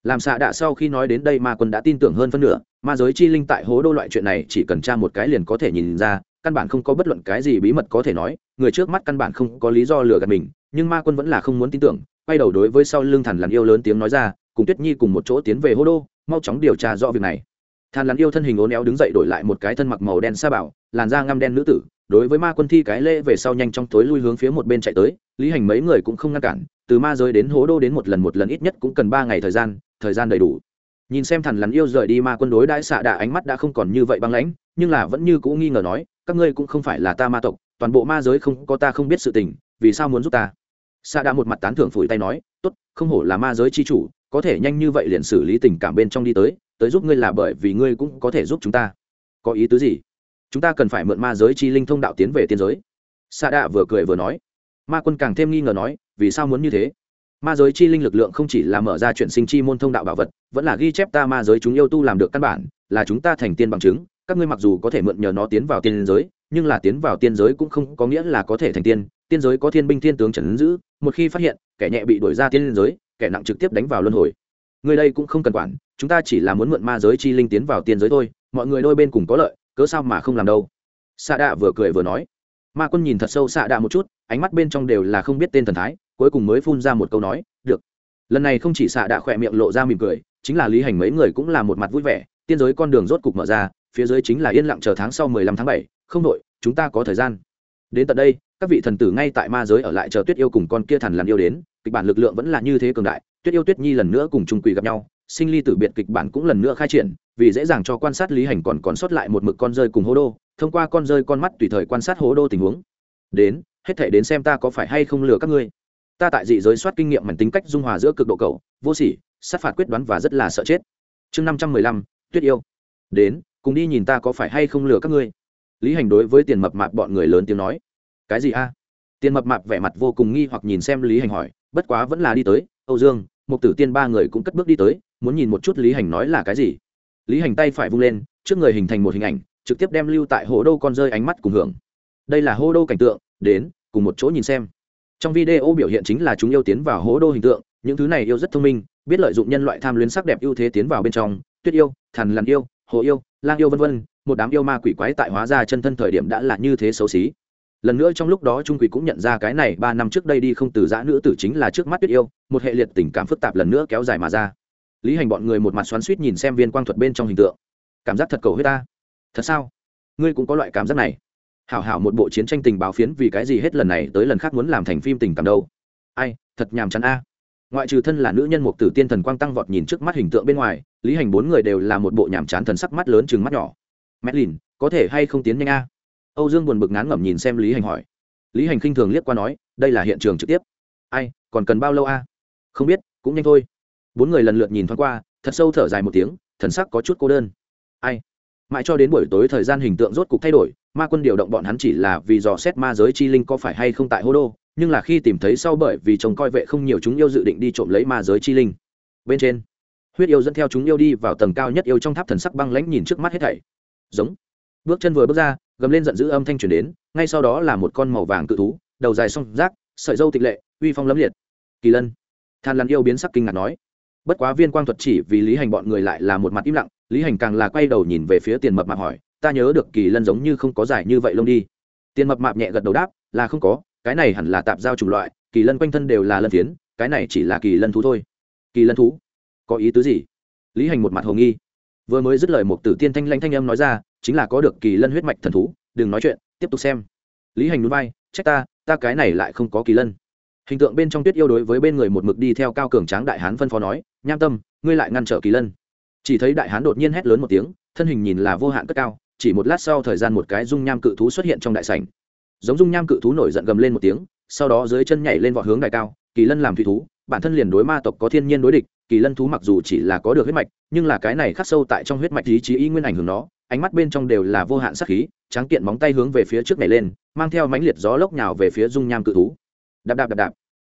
Làm xạ đạ sau khi nói đến đây ma quân đã tin tưởng hơn phân nửa, ma giới chi linh tại hố đô loại chuyện này chỉ cần tra một cái liền có thể nhìn ra, căn bản không có bất luận cái gì bí mật có thể nói, người trước mắt căn bản không có lý do lừa gạt mình, nhưng ma quân vẫn là không muốn tin tưởng, quay đầu đối với sau lưng thần lằn yêu lớn tiếng nói ra, cùng tuyết nhi cùng một chỗ tiến về hố đô, mau chóng điều tra rõ việc này than lắn yêu thân hình ố néo đứng dậy đổi lại một cái thân mặc màu đen sa bảo, làn da ngăm đen nữ tử, đối với ma quân thi cái lễ về sau nhanh trong tối lui hướng phía một bên chạy tới, lý hành mấy người cũng không ngăn cản, từ ma giới đến hố đô đến một lần một lần ít nhất cũng cần ba ngày thời gian thời gian đầy đủ. Nhìn xem thằn lằn yêu rời đi ma quân đối đãi xạ đà ánh mắt đã không còn như vậy băng lãnh, nhưng là vẫn như cũ nghi ngờ nói, các ngươi cũng không phải là ta ma tộc, toàn bộ ma giới không có ta không biết sự tình, vì sao muốn giúp ta? Xạ đà một mặt tán thưởng phủi tay nói, tốt, không hổ là ma giới chi chủ, có thể nhanh như vậy liền xử lý tình cảm bên trong đi tới tới giúp ngươi là bởi vì ngươi cũng có thể giúp chúng ta. Có ý tứ gì? Chúng ta cần phải mượn ma giới chi linh thông đạo tiến về tiên giới. Xạ đạ vừa cười vừa nói. Ma quân càng thêm nghi ngờ nói, vì sao muốn như thế? Ma giới chi linh lực lượng không chỉ là mở ra chuyện sinh chi môn thông đạo bảo vật, vẫn là ghi chép ta ma giới chúng yêu tu làm được căn bản, là chúng ta thành tiên bằng chứng, các ngươi mặc dù có thể mượn nhờ nó tiến vào tiên giới, nhưng là tiến vào tiên giới cũng không có nghĩa là có thể thành tiên. Tiên giới có thiên binh thiên tướng trần giữ, một khi phát hiện, kẻ nhẹ bị đuổi ra tiên giới, kẻ nặng trực tiếp đánh vào luân hồi người đây cũng không cần quản, chúng ta chỉ là muốn mượn ma giới chi linh tiến vào tiên giới thôi, mọi người đôi bên cùng có lợi, cớ sao mà không làm đâu? Xạ đạ vừa cười vừa nói. Ma quân nhìn thật sâu xạ đạ một chút, ánh mắt bên trong đều là không biết tên thần thái, cuối cùng mới phun ra một câu nói, được. Lần này không chỉ xạ đạ khỏe miệng lộ ra mỉm cười, chính là lý hành mấy người cũng là một mặt vui vẻ, tiên giới con đường rốt cục mở ra, phía dưới chính là yên lặng chờ tháng sau mười lăm tháng bảy, không đội chúng ta có thời gian. Đến tận đây, các vị thần tử ngay tại ma giới ở lại chờ tuyết yêu cùng con kia thần làm yêu đến kịch bản lực lượng vẫn là như thế cường đại, tuyết yêu tuyết nhi lần nữa cùng trung quỳ gặp nhau, sinh ly tử biệt kịch bản cũng lần nữa khai triển, vì dễ dàng cho quan sát lý hành còn còn sót lại một mực con rơi cùng hố đô, thông qua con rơi con mắt tùy thời quan sát hố đô tình huống. Đến, hết thể đến xem ta có phải hay không lừa các ngươi? Ta tại dị giới soát kinh nghiệm mảnh tính cách dung hòa giữa cực độ cầu vô sỉ, sát phạt quyết đoán và rất là sợ chết. Chương năm trăm mười lăm, tuyết yêu. Đến, cùng đi nhìn ta có phải hay không lừa các ngươi? Lý hành đối với tiền mập mạp bọn người lớn tiếng nói. Cái gì a? Tiền mập mạp vẻ mặt vô cùng nghi hoặc nhìn xem lý hành hỏi, bất quá vẫn là đi tới, âu dương một tử tiên ba người cũng cất bước đi tới, muốn nhìn một chút lý hành nói là cái gì. Lý hành tay phải vung lên, trước người hình thành một hình ảnh, trực tiếp đem lưu tại hồ đô con rơi ánh mắt cùng hưởng. Đây là hồ đô cảnh tượng, đến, cùng một chỗ nhìn xem. Trong video biểu hiện chính là chúng yêu tiến vào hố đô hình tượng, những thứ này yêu rất thông minh, biết lợi dụng nhân loại tham luyến sắc đẹp ưu thế tiến vào bên trong, tuyết yêu thần lằn yêu, hồ yêu, lang yêu vân vân, một đám yêu ma quỷ quái tại hóa ra chân thân thời điểm đã là như thế xấu xí lần nữa trong lúc đó trung quỷ cũng nhận ra cái này ba năm trước đây đi không từ giã nữ tử chính là trước mắt tuyết yêu, một hệ liệt tình cảm phức tạp lần nữa kéo dài mà ra. Lý hành bọn người một mặt xoắn suýt nhìn xem viên quang thuật bên trong hình tượng. Cảm giác thật cầu huyết ta. Thật sao? Ngươi cũng có loại cảm giác này. Hảo hảo một bộ chiến tranh tình báo phiến vì cái gì hết lần này tới lần khác muốn làm thành phim tình cảm đâu? Ai, thật nhàm chán a. Ngoại trừ thân là nữ nhân một tử tiên thần quang tăng vọt nhìn trước mắt hình tượng bên ngoài, lý hành bốn người đều là một bộ nhàm chán thần sắc mắt lớn chừng mắt nhỏ. Mẹ lìn, có thể hay không tiến nhanh a? Âu dương buồn bực ngán ngẩm nhìn xem lý hành hỏi. Lý hành khinh thường liếc qua nói, đây là hiện trường trực tiếp. Ai, còn cần bao lâu a? Không biết, cũng nhanh thôi. Bốn người lần lượt nhìn thoáng qua, thật sâu thở dài một tiếng, thần sắc có chút cô đơn. Ai? Mãi cho đến buổi tối thời gian hình tượng rốt cục thay đổi, ma quân điều động bọn hắn chỉ là vì dò xét ma giới chi linh có phải hay không tại hô đô, nhưng là khi tìm thấy sau bởi vì chồng coi vệ không nhiều chúng yêu dự định đi trộm lấy ma giới chi linh. Bên trên, huyết yêu dẫn theo chúng yêu đi vào tầng cao nhất yêu trong tháp thần sắc băng lãnh nhìn trước mắt hết thảy. Giống. Bước chân vừa bước ra gầm lên giận dữ âm thanh truyền đến, ngay sau đó là một con màu vàng cự thú, đầu dài song rác, sợi dâu tịch lệ, uy phong lấm liệt. Kỳ lân, than lăn yêu biến sắc kinh ngạc nói, bất quá viên quang thuật chỉ vì lý hành bọn người lại là một mặt im lặng, lý hành càng là quay đầu nhìn về phía tiền mập mạp hỏi, ta nhớ được kỳ lân giống như không có giải như vậy lông đi. Tiền mập mạp nhẹ gật đầu đáp, là không có, cái này hẳn là tạp giao chủng loại, kỳ lân quanh thân đều là lân phiến, cái này chỉ là kỳ lân thú thôi. Kỳ lân thú? Có ý tứ gì? Lý hành một mặt hồ nghi. Vừa mới dứt lời một tử tiên thanh lanh thanh âm nói ra chính là có được kỳ lân huyết mạch thần thú, đừng nói chuyện, tiếp tục xem. Lý hành núi bay trách ta ta cái này lại không có kỳ lân. Hình tượng bên trong tuyết yêu đối với bên người một mực đi theo cao cường tráng đại hán phân phó nói, nham tâm, ngươi lại ngăn trở kỳ lân. Chỉ thấy đại hán đột nhiên hét lớn một tiếng, thân hình nhìn là vô hạn cất cao, chỉ một lát sau thời gian một cái dung nham cự thú xuất hiện trong đại sảnh. Giống dung nham cự thú nổi giận gầm lên một tiếng, sau đó dưới chân nhảy lên vọt hướng đại cao, kỳ lân làm thủy thú, bản thân liền đối ma tộc có thiên nhiên đối địch, kỳ lân thú mặc dù chỉ là có được huyết mạch, nhưng là cái này khắc sâu tại trong huyết mạch ý chí ý nguyên ảnh hưởng nó ánh mắt bên trong đều là vô hạn sắc khí, tráng kiện móng tay hướng về phía trước này lên, mang theo mãnh liệt gió lốc nhào về phía dung nham cự thú. Đạp đạp đạp đạp.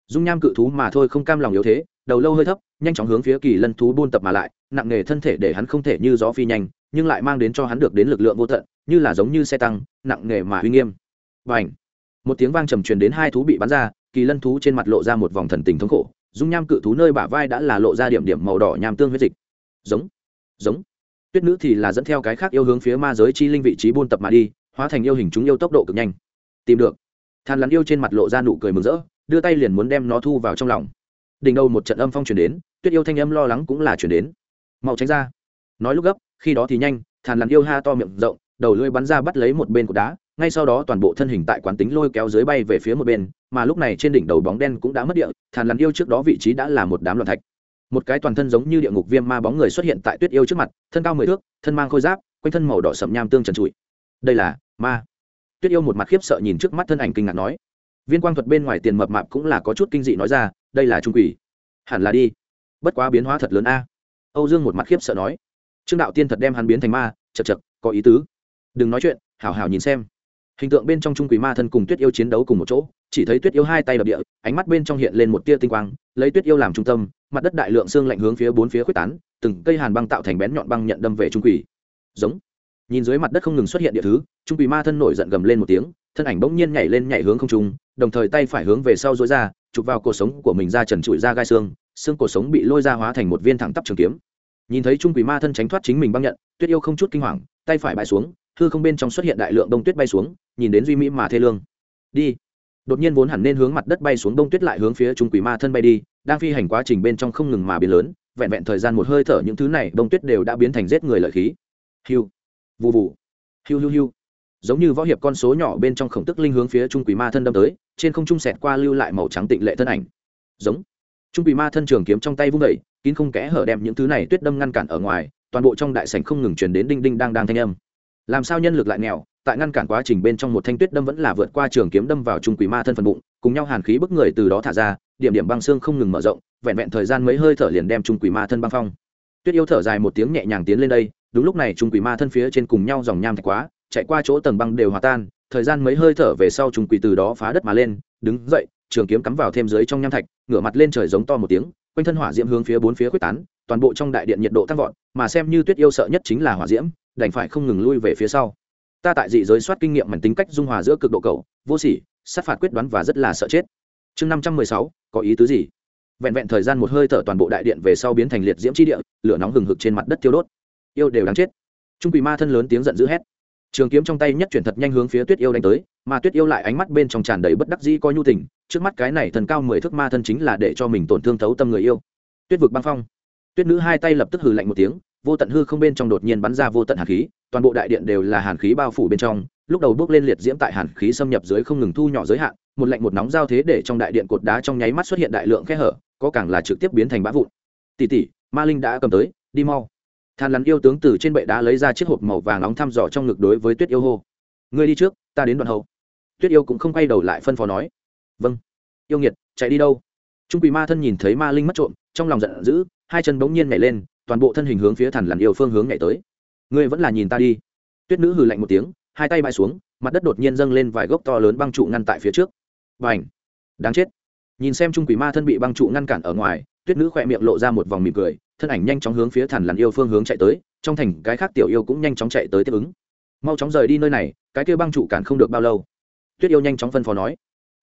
Dung nham cự thú mà thôi không cam lòng yếu thế, đầu lâu hơi thấp, nhanh chóng hướng phía kỳ lân thú buôn tập mà lại, nặng nề thân thể để hắn không thể như gió phi nhanh, nhưng lại mang đến cho hắn được đến lực lượng vô tận, như là giống như xe tăng, nặng nề mà uy nghiêm. Và ảnh một tiếng vang trầm truyền đến hai thú bị bắn ra, kỳ lân thú trên mặt lộ ra một vòng thần tình thống khổ, dung nham cự thú nơi bả vai đã là lộ ra điểm điểm màu đỏ nham tương huyết dịch. Giống! Giống! Tuyết nữ thì là dẫn theo cái khác yêu hướng phía ma giới chi linh vị trí buôn tập mà đi, hóa thành yêu hình chúng yêu tốc độ cực nhanh. Tìm được. Than lắn yêu trên mặt lộ ra nụ cười mừng rỡ, đưa tay liền muốn đem nó thu vào trong lòng. Đỉnh đầu một trận âm phong chuyển đến, tuyết yêu thanh âm lo lắng cũng là chuyển đến. Mau tránh ra. Nói lúc gấp, khi đó thì nhanh thàn lằn yêu ha to miệng rộng, đầu lưỡi bắn ra bắt lấy một bên của đá, ngay sau đó toàn bộ thân hình tại quán tính lôi kéo dưới bay về phía một bên, mà lúc này trên đỉnh đầu bóng đen cũng đã mất địa thàn lằn yêu trước đó vị trí đã là một đám loạn thạch một cái toàn thân giống như địa ngục viêm ma bóng người xuất hiện tại tuyết yêu trước mặt, thân cao mười thước, thân mang khôi giáp, quanh thân màu đỏ sậm nham tương trần trụi. Đây là ma. Tuyết yêu một mặt khiếp sợ nhìn trước mắt thân ảnh kinh ngạc nói. Viên quang thuật bên ngoài tiền mập mạp cũng là có chút kinh dị nói ra, đây là trung quỷ. Hẳn là đi. Bất quá biến hóa thật lớn a. Âu dương một mặt khiếp sợ nói. Trương đạo tiên thật đem hắn biến thành ma, chật chật, có ý tứ. Đừng nói chuyện, hảo hảo nhìn xem hình tượng bên trong trung quỷ ma thân cùng tuyết yêu chiến đấu cùng một chỗ, chỉ thấy tuyết yêu hai tay đập địa, ánh mắt bên trong hiện lên một tia tinh quang, lấy tuyết yêu làm trung tâm, mặt đất đại lượng xương lạnh hướng phía bốn phía quyết tán, từng cây hàn băng tạo thành bén nhọn băng nhận đâm về trung quỷ. Giống. Nhìn dưới mặt đất không ngừng xuất hiện địa thứ, trung quỷ ma thân nổi giận gầm lên một tiếng, thân ảnh bỗng nhiên nhảy lên nhảy hướng không trung, đồng thời tay phải hướng về sau dối ra, chụp vào cuộc sống của mình ra trần trụi ra gai xương xương cuộc sống bị lôi ra hóa thành một viên thẳng tắp trường kiếm. Nhìn thấy trung quỷ ma thân tránh thoát chính mình băng nhận, tuyết yêu không chút kinh hoàng, tay phải bại xuống hư không bên trong xuất hiện đại lượng đông tuyết bay xuống nhìn đến duy mỹ mà thê lương. Đi. Đột nhiên vốn hẳn nên hướng mặt đất bay xuống đông tuyết lại hướng phía trung quỷ ma thân bay đi đang phi hành quá trình bên trong không ngừng mà biến lớn vẹn vẹn thời gian một hơi thở những thứ này đông tuyết đều đã biến thành giết người lợi khí. Hiu. Vụ vụ hiu hiu hiu. Giống như võ hiệp con số nhỏ bên trong khổng tức linh hướng phía trung quỷ ma thân đâm tới trên không trung sẹt qua lưu lại màu trắng tịnh lệ thân ảnh. Giống. Trung quỷ ma thân trường kiếm trong tay vung vẩy, kín không kẽ hở đem những thứ này tuyết đâm ngăn cản ở ngoài toàn bộ trong đại sảnh không ngừng truyền đến đinh đinh đang đang thanh âm làm sao nhân lực lại nghèo, tại ngăn cản quá trình bên trong một thanh tuyết đâm vẫn là vượt qua trường kiếm đâm vào trung quỷ ma thân phần bụng, cùng nhau hàn khí bức người từ đó thả ra, điểm điểm băng xương không ngừng mở rộng, vẹn vẹn thời gian mấy hơi thở liền đem trung quỷ ma thân băng phong. Tuyết yêu thở dài một tiếng nhẹ nhàng tiến lên đây, đúng lúc này trung quỷ ma thân phía trên cùng nhau dòng nham thạch quá, chạy qua chỗ tầng băng đều hòa tan, thời gian mấy hơi thở về sau trung quỷ từ đó phá đất mà lên, đứng dậy, trường kiếm cắm vào thêm dưới trong nham thạch, ngửa mặt lên trời giống to một tiếng, quanh thân hỏa diễm hướng phía bốn phía quyết tán, toàn bộ trong đại điện nhiệt độ tăng vọt, mà xem như tuyết yêu sợ nhất chính là hỏa diễm đành phải không ngừng lui về phía sau. Ta tại dị giới soát kinh nghiệm mảnh tính cách dung hòa giữa cực độ cầu vô sỉ, sát phạt quyết đoán và rất là sợ chết. Chương năm trăm mười sáu, có ý tứ gì? Vẹn vẹn thời gian một hơi thở toàn bộ đại điện về sau biến thành liệt diễm chi địa, lửa nóng hừng hực trên mặt đất thiêu đốt. Yêu đều đáng chết. Trung quỷ ma thân lớn tiếng giận dữ hét. Trường kiếm trong tay nhất chuyển thật nhanh hướng phía tuyết yêu đánh tới, mà tuyết yêu lại ánh mắt bên trong tràn đầy bất đắc dĩ coi nhu tình, trước mắt cái này thần cao mười thước ma thân chính là để cho mình tổn thương thấu tâm người yêu. Tuyết vực băng phong. Tuyết nữ hai tay lập tức hừ lạnh một tiếng vô tận hư không bên trong đột nhiên bắn ra vô tận hàn khí, toàn bộ đại điện đều là hàn khí bao phủ bên trong, lúc đầu bước lên liệt diễm tại hàn khí xâm nhập dưới không ngừng thu nhỏ giới hạn, một lạnh một nóng giao thế để trong đại điện cột đá trong nháy mắt xuất hiện đại lượng khe hở, có càng là trực tiếp biến thành bã vụn. Tỉ tỉ ma linh đã cầm tới, đi mau. Than lắn yêu tướng từ trên bệ đá lấy ra chiếc hộp màu vàng nóng thăm dò trong ngực đối với tuyết yêu hô. Ngươi đi trước, ta đến đoạn hậu. Tuyết yêu cũng không quay đầu lại phân phó nói. Vâng. Yêu nghiệt, chạy đi đâu? Trung quỷ ma thân nhìn thấy ma linh mất trộm, trong lòng giận dữ, hai chân bỗng nhiên nhảy lên toàn bộ thân hình hướng phía thằn lằn yêu phương hướng nhảy tới. Ngươi vẫn là nhìn ta đi. Tuyết nữ hừ lạnh một tiếng, hai tay bãi xuống, mặt đất đột nhiên dâng lên vài gốc to lớn băng trụ ngăn tại phía trước. Và ảnh đáng chết. Nhìn xem trung quỷ ma thân bị băng trụ ngăn cản ở ngoài, tuyết nữ khỏe miệng lộ ra một vòng mỉm cười, thân ảnh nhanh chóng hướng phía thằn lằn yêu phương hướng chạy tới, trong thành cái khác tiểu yêu cũng nhanh chóng chạy tới tiếp ứng. Mau chóng rời đi nơi này, cái kia băng trụ cản không được bao lâu. Tuyết yêu nhanh chóng phân phó nói.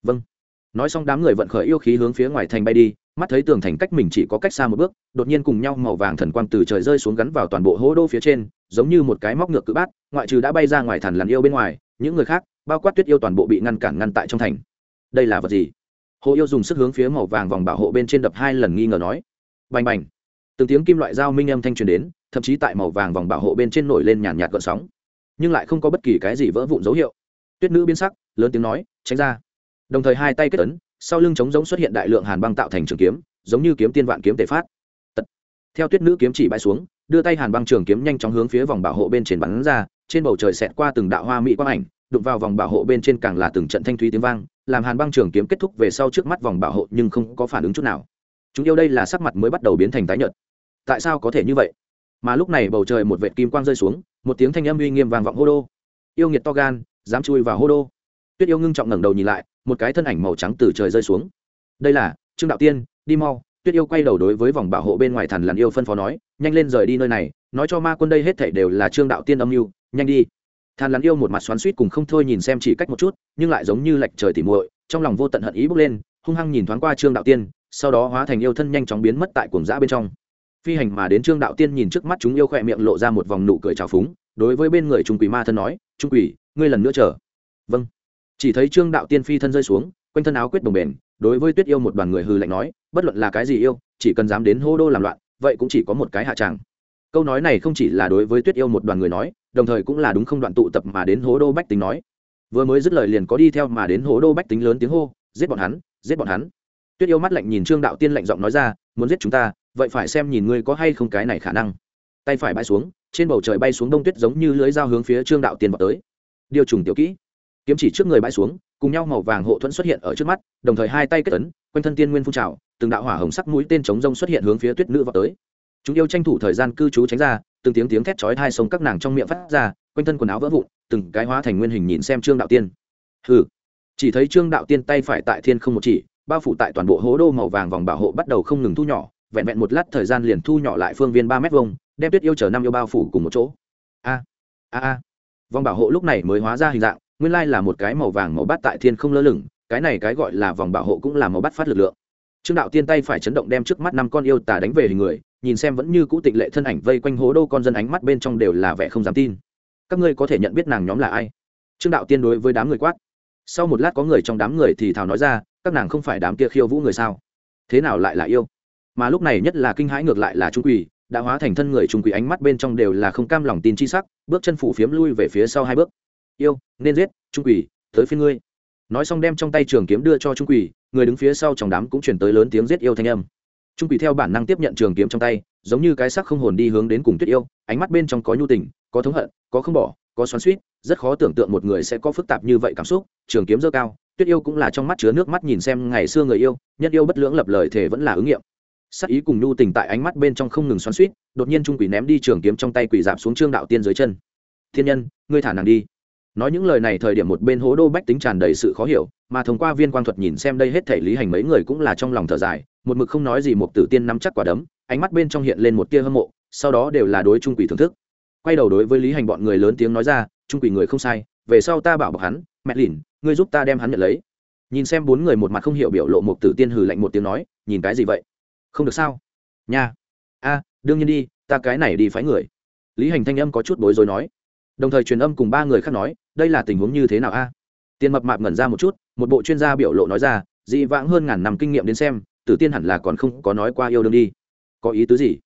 Vâng nói xong đám người vận khởi yêu khí hướng phía ngoài thành bay đi, mắt thấy tường thành cách mình chỉ có cách xa một bước, đột nhiên cùng nhau màu vàng thần quang từ trời rơi xuống gắn vào toàn bộ hố đô phía trên, giống như một cái móc ngược cự bát, ngoại trừ đã bay ra ngoài thần lằn yêu bên ngoài, những người khác, bao quát tuyết yêu toàn bộ bị ngăn cản ngăn tại trong thành. Đây là vật gì? Hồ yêu dùng sức hướng phía màu vàng vòng bảo hộ bên trên đập hai lần nghi ngờ nói. Bành bành. Từng tiếng kim loại dao minh âm thanh truyền đến, thậm chí tại màu vàng vòng bảo hộ bên trên nổi lên nhàn nhạt gợn sóng, nhưng lại không có bất kỳ cái gì vỡ vụn dấu hiệu. Tuyết nữ biến sắc, lớn tiếng nói, tránh ra đồng thời hai tay kết ấn, sau lưng trống giống xuất hiện đại lượng hàn băng tạo thành trường kiếm, giống như kiếm tiên vạn kiếm tề phát. Tật. theo tuyết nữ kiếm chỉ bãi xuống, đưa tay hàn băng trường kiếm nhanh chóng hướng phía vòng bảo hộ bên trên bắn ra, trên bầu trời xẹt qua từng đạo hoa mỹ quang ảnh, đụng vào vòng bảo hộ bên trên càng là từng trận thanh thúy tiếng vang, làm hàn băng trường kiếm kết thúc về sau trước mắt vòng bảo hộ nhưng không có phản ứng chút nào. Chúng yêu đây là sắc mặt mới bắt đầu biến thành tái nhợt. Tại sao có thể như vậy? Mà lúc này bầu trời một vệt kim quang rơi xuống, một tiếng thanh âm uy nghiêm vang vọng hô đô. Yêu nghiệt to gan, dám chui vào hô đô. Tuyết yêu ngưng trọng ngẩng đầu nhìn lại một cái thân ảnh màu trắng từ trời rơi xuống. Đây là trương đạo tiên, đi mau. Tuyết yêu quay đầu đối với vòng bảo hộ bên ngoài thần lằn yêu phân phó nói, nhanh lên rời đi nơi này. Nói cho ma quân đây hết thảy đều là trương đạo tiên âm mưu, nhanh đi. Thần lằn yêu một mặt xoắn suýt cùng không thôi nhìn xem chỉ cách một chút, nhưng lại giống như lệch trời tỉ muội, trong lòng vô tận hận ý bốc lên, hung hăng nhìn thoáng qua trương đạo tiên, sau đó hóa thành yêu thân nhanh chóng biến mất tại cuồng dã bên trong. Phi hành mà đến trương đạo tiên nhìn trước mắt chúng yêu khỏe miệng lộ ra một vòng nụ cười trào phúng, đối với bên người trung quỷ ma thân nói, trung quỷ, ngươi lần nữa chờ. Vâng chỉ thấy trương đạo tiên phi thân rơi xuống, quanh thân áo quyết đồng bền đối với tuyết yêu một đoàn người hư lạnh nói, bất luận là cái gì yêu, chỉ cần dám đến hô đô làm loạn, vậy cũng chỉ có một cái hạ tràng. Câu nói này không chỉ là đối với tuyết yêu một đoàn người nói, đồng thời cũng là đúng không đoạn tụ tập mà đến hố đô bách tính nói. Vừa mới dứt lời liền có đi theo mà đến hố đô bách tính lớn tiếng hô, giết bọn hắn, giết bọn hắn. Tuyết yêu mắt lạnh nhìn trương đạo tiên lạnh giọng nói ra, muốn giết chúng ta, vậy phải xem nhìn ngươi có hay không cái này khả năng. Tay phải bay xuống, trên bầu trời bay xuống đông tuyết giống như lưới dao hướng phía trương đạo tiên vào tới. Điều trùng tiểu kỹ kiếm chỉ trước người bãi xuống cùng nhau màu vàng hộ thuẫn xuất hiện ở trước mắt đồng thời hai tay kết tấn, quanh thân tiên nguyên phun trào từng đạo hỏa hồng sắc mũi tên chống rông xuất hiện hướng phía tuyết nữ vào tới. Chúng yêu tranh thủ thời gian cư trú tránh ra từng tiếng tiếng thét chói hai sông các nàng trong miệng phát ra quanh thân quần áo vỡ vụn từng cái hóa thành nguyên hình nhìn xem trương đạo tiên. Hừ. Chỉ thấy trương đạo tiên tay phải tại thiên không một chỉ bao phủ tại toàn bộ hố đô màu vàng vòng bảo hộ bắt đầu không ngừng thu nhỏ vẹn vẹn một lát thời gian liền thu nhỏ lại phương viên ba mét vuông đem tuyết yêu chờ năm yêu bao phủ cùng một chỗ. A a a. Vòng bảo hộ lúc này mới hóa ra hình dạng nguyên lai là một cái màu vàng màu bát tại thiên không lơ lửng, cái này cái gọi là vòng bảo hộ cũng là màu bát phát lực lượng. Trương đạo tiên tay phải chấn động đem trước mắt năm con yêu tà đánh về hình người, nhìn xem vẫn như cũ tịnh lệ thân ảnh vây quanh hố đô con dân ánh mắt bên trong đều là vẻ không dám tin. Các ngươi có thể nhận biết nàng nhóm là ai? Trương đạo tiên đối với đám người quát. Sau một lát có người trong đám người thì thào nói ra, các nàng không phải đám kia khiêu vũ người sao? Thế nào lại là yêu? Mà lúc này nhất là kinh hãi ngược lại là trung quỷ đã hóa thành thân người trung quỷ ánh mắt bên trong đều là không cam lòng tin chi sắc, bước chân phủ phiếm lui về phía sau hai bước yêu, nên giết, trung quỷ, tới phía ngươi. Nói xong đem trong tay trường kiếm đưa cho trung quỷ, người đứng phía sau trong đám cũng chuyển tới lớn tiếng giết yêu thanh âm. Trung quỷ theo bản năng tiếp nhận trường kiếm trong tay, giống như cái sắc không hồn đi hướng đến cùng tuyết yêu, ánh mắt bên trong có nhu tình, có thống hận, có không bỏ, có xoắn suýt rất khó tưởng tượng một người sẽ có phức tạp như vậy cảm xúc, trường kiếm dơ cao, tuyết yêu cũng là trong mắt chứa nước mắt nhìn xem ngày xưa người yêu, nhất yêu bất lưỡng lập lời thể vẫn là ứng nghiệm. Sắc ý cùng nhu tình tại ánh mắt bên trong không ngừng xoắn suýt đột nhiên trung quỷ ném đi trường kiếm trong tay quỷ giảm xuống trương đạo tiên dưới chân. Thiên nhân, ngươi thả nàng đi nói những lời này thời điểm một bên hố đô bách tính tràn đầy sự khó hiểu, mà thông qua viên quang thuật nhìn xem đây hết thể lý hành mấy người cũng là trong lòng thở dài, một mực không nói gì một tử tiên nắm chắc quả đấm, ánh mắt bên trong hiện lên một tia hâm mộ, sau đó đều là đối trung quỷ thưởng thức. Quay đầu đối với lý hành bọn người lớn tiếng nói ra, trung quỷ người không sai, về sau ta bảo bọc hắn, mẹ lìn, ngươi giúp ta đem hắn nhận lấy. Nhìn xem bốn người một mặt không hiểu biểu lộ một tử tiên hừ lạnh một tiếng nói, nhìn cái gì vậy? Không được sao? Nha. A, đương nhiên đi, ta cái này đi phái người. Lý hành thanh âm có chút bối rối nói đồng thời truyền âm cùng ba người khác nói, đây là tình huống như thế nào a? Tiền mập mạp ngẩn ra một chút, một bộ chuyên gia biểu lộ nói ra, dị vãng hơn ngàn năm kinh nghiệm đến xem, tử tiên hẳn là còn không có nói qua yêu đương đi. Có ý tứ gì?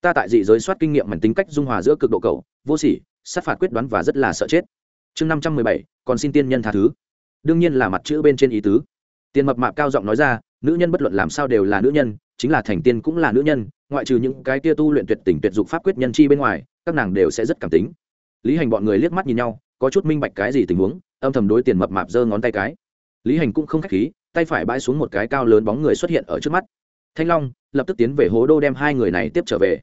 Ta tại dị giới soát kinh nghiệm mảnh tính cách dung hòa giữa cực độ cầu vô sỉ, sát phạt quyết đoán và rất là sợ chết. Chương năm trăm mười bảy, còn xin tiên nhân tha thứ. Đương nhiên là mặt chữ bên trên ý tứ. Tiền mập mạp cao giọng nói ra, nữ nhân bất luận làm sao đều là nữ nhân, chính là thành tiên cũng là nữ nhân, ngoại trừ những cái tia tu luyện tuyệt tình tuyệt dục pháp quyết nhân chi bên ngoài, các nàng đều sẽ rất cảm tính lý hành bọn người liếc mắt nhìn nhau, có chút minh bạch cái gì tình huống, âm thầm đối tiền mập mạp giơ ngón tay cái. Lý hành cũng không k h á c h khí, tay phải bãi xuống một cái cao lớn bóng người xuất hiện ở trước mắt. Thanh long lập tức tiến về hố đô đem hai người này tiếp trở về.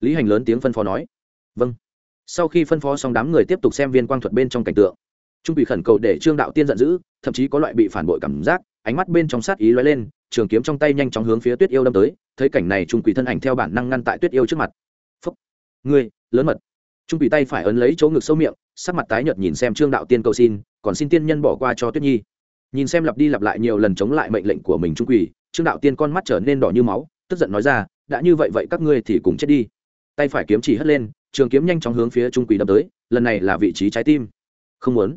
Lý hành lớn tiếng phân phó nói vâng. Sau khi phân phó xong đám người tiếp tục xem viên quang thuật bên trong cảnh tượng. Trung bị khẩn cầu để trương đạo tiên giận dữ, thậm chí có loại bị phản bội cảm giác, ánh mắt bên trong sát ý lóe lên, trường kiếm trong tay nhanh chóng hướng phía tuyết yêu đâm tới, thấy cảnh này trung quỷ thân ảnh theo bản năng ngăn tại tuyết yêu trước mặt. Phúc, ngươi, lớn mật trung quỷ tay phải ấn lấy chỗ ngực sâu miệng, sắc mặt tái nhợt nhìn xem trương đạo tiên cầu xin, còn xin tiên nhân bỏ qua cho tuyết nhi. Nhìn xem lặp đi lặp lại nhiều lần chống lại mệnh lệnh của mình trung quỷ trương đạo tiên con mắt trở nên đỏ như máu, tức giận nói ra, đã như vậy vậy các ngươi thì cùng chết đi. Tay phải kiếm chỉ hất lên, trường kiếm nhanh chóng hướng phía trung quỷ đâm tới, lần này là vị trí trái tim. Không muốn.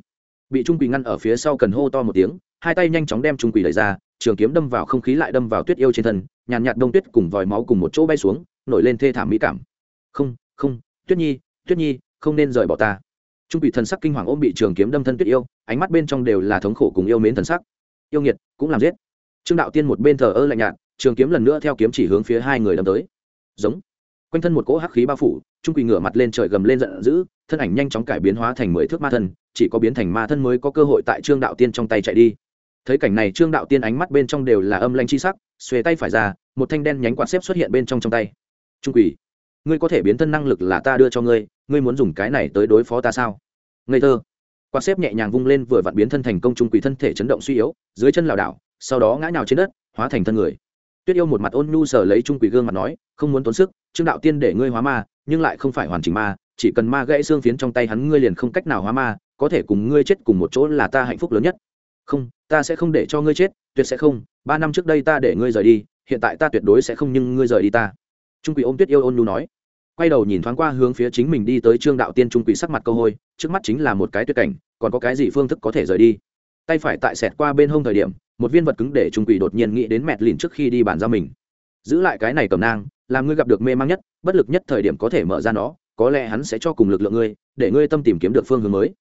Bị trung quỷ ngăn ở phía sau cần hô to một tiếng, hai tay nhanh chóng đem trung quỷ đẩy ra, trường kiếm đâm vào không khí lại đâm vào tuyết yêu trên thân, nhàn nhạt đông tuyết cùng vòi máu cùng một chỗ bay xuống, nổi lên thê thảm mỹ cảm. Không không, tuyết nhi tuyết nhi, không nên rời bỏ ta. Trung quỷ thần sắc kinh hoàng ôm bị trường kiếm đâm thân tuyết yêu, ánh mắt bên trong đều là thống khổ cùng yêu mến thần sắc. Yêu nghiệt, cũng làm giết. Trương đạo tiên một bên thờ ơ lạnh nhạt, trường kiếm lần nữa theo kiếm chỉ hướng phía hai người đâm tới. Giống. Quanh thân một cỗ hắc khí bao phủ, trung quỳ ngửa mặt lên trời gầm lên giận dữ, thân ảnh nhanh chóng cải biến hóa thành mười thước ma thân, chỉ có biến thành ma thân mới có cơ hội tại trương đạo tiên trong tay chạy đi. Thấy cảnh này trương đạo tiên ánh mắt bên trong đều là âm lanh chi sắc, xuề tay phải ra, một thanh đen nhánh quạt xếp xuất hiện bên trong trong tay. Trung quỷ ngươi có thể biến thân năng lực là ta đưa cho ngươi ngươi muốn dùng cái này tới đối phó ta sao? Ngây thơ. Quạt xếp nhẹ nhàng vung lên vừa vặn biến thân thành công trung quỷ thân thể chấn động suy yếu, dưới chân lảo đảo, sau đó ngã nhào trên đất, hóa thành thân người. Tuyết yêu một mặt ôn nhu sờ lấy trung quỷ gương mặt nói, không muốn tốn sức, trương đạo tiên để ngươi hóa ma, nhưng lại không phải hoàn chỉnh ma, chỉ cần ma gãy xương phiến trong tay hắn ngươi liền không cách nào hóa ma, có thể cùng ngươi chết cùng một chỗ là ta hạnh phúc lớn nhất. Không, ta sẽ không để cho ngươi chết, tuyệt sẽ không, ba năm trước đây ta để ngươi rời đi, hiện tại ta tuyệt đối sẽ không nhưng ngươi rời đi ta trung quỷ ôm tuyết yêu ôn nhu nói. Quay đầu nhìn thoáng qua hướng phía chính mình đi tới trương đạo tiên trung quỷ sắc mặt câu hôi, trước mắt chính là một cái tuyệt cảnh, còn có cái gì phương thức có thể rời đi? Tay phải tại sẹt qua bên hông thời điểm, một viên vật cứng để trung quỷ đột nhiên nghĩ đến mẹt lìn trước khi đi bàn giao mình. Giữ lại cái này cầm nang, làm ngươi gặp được mê mang nhất, bất lực nhất thời điểm có thể mở ra nó, có lẽ hắn sẽ cho cùng lực lượng ngươi, để ngươi tâm tìm kiếm được phương hướng mới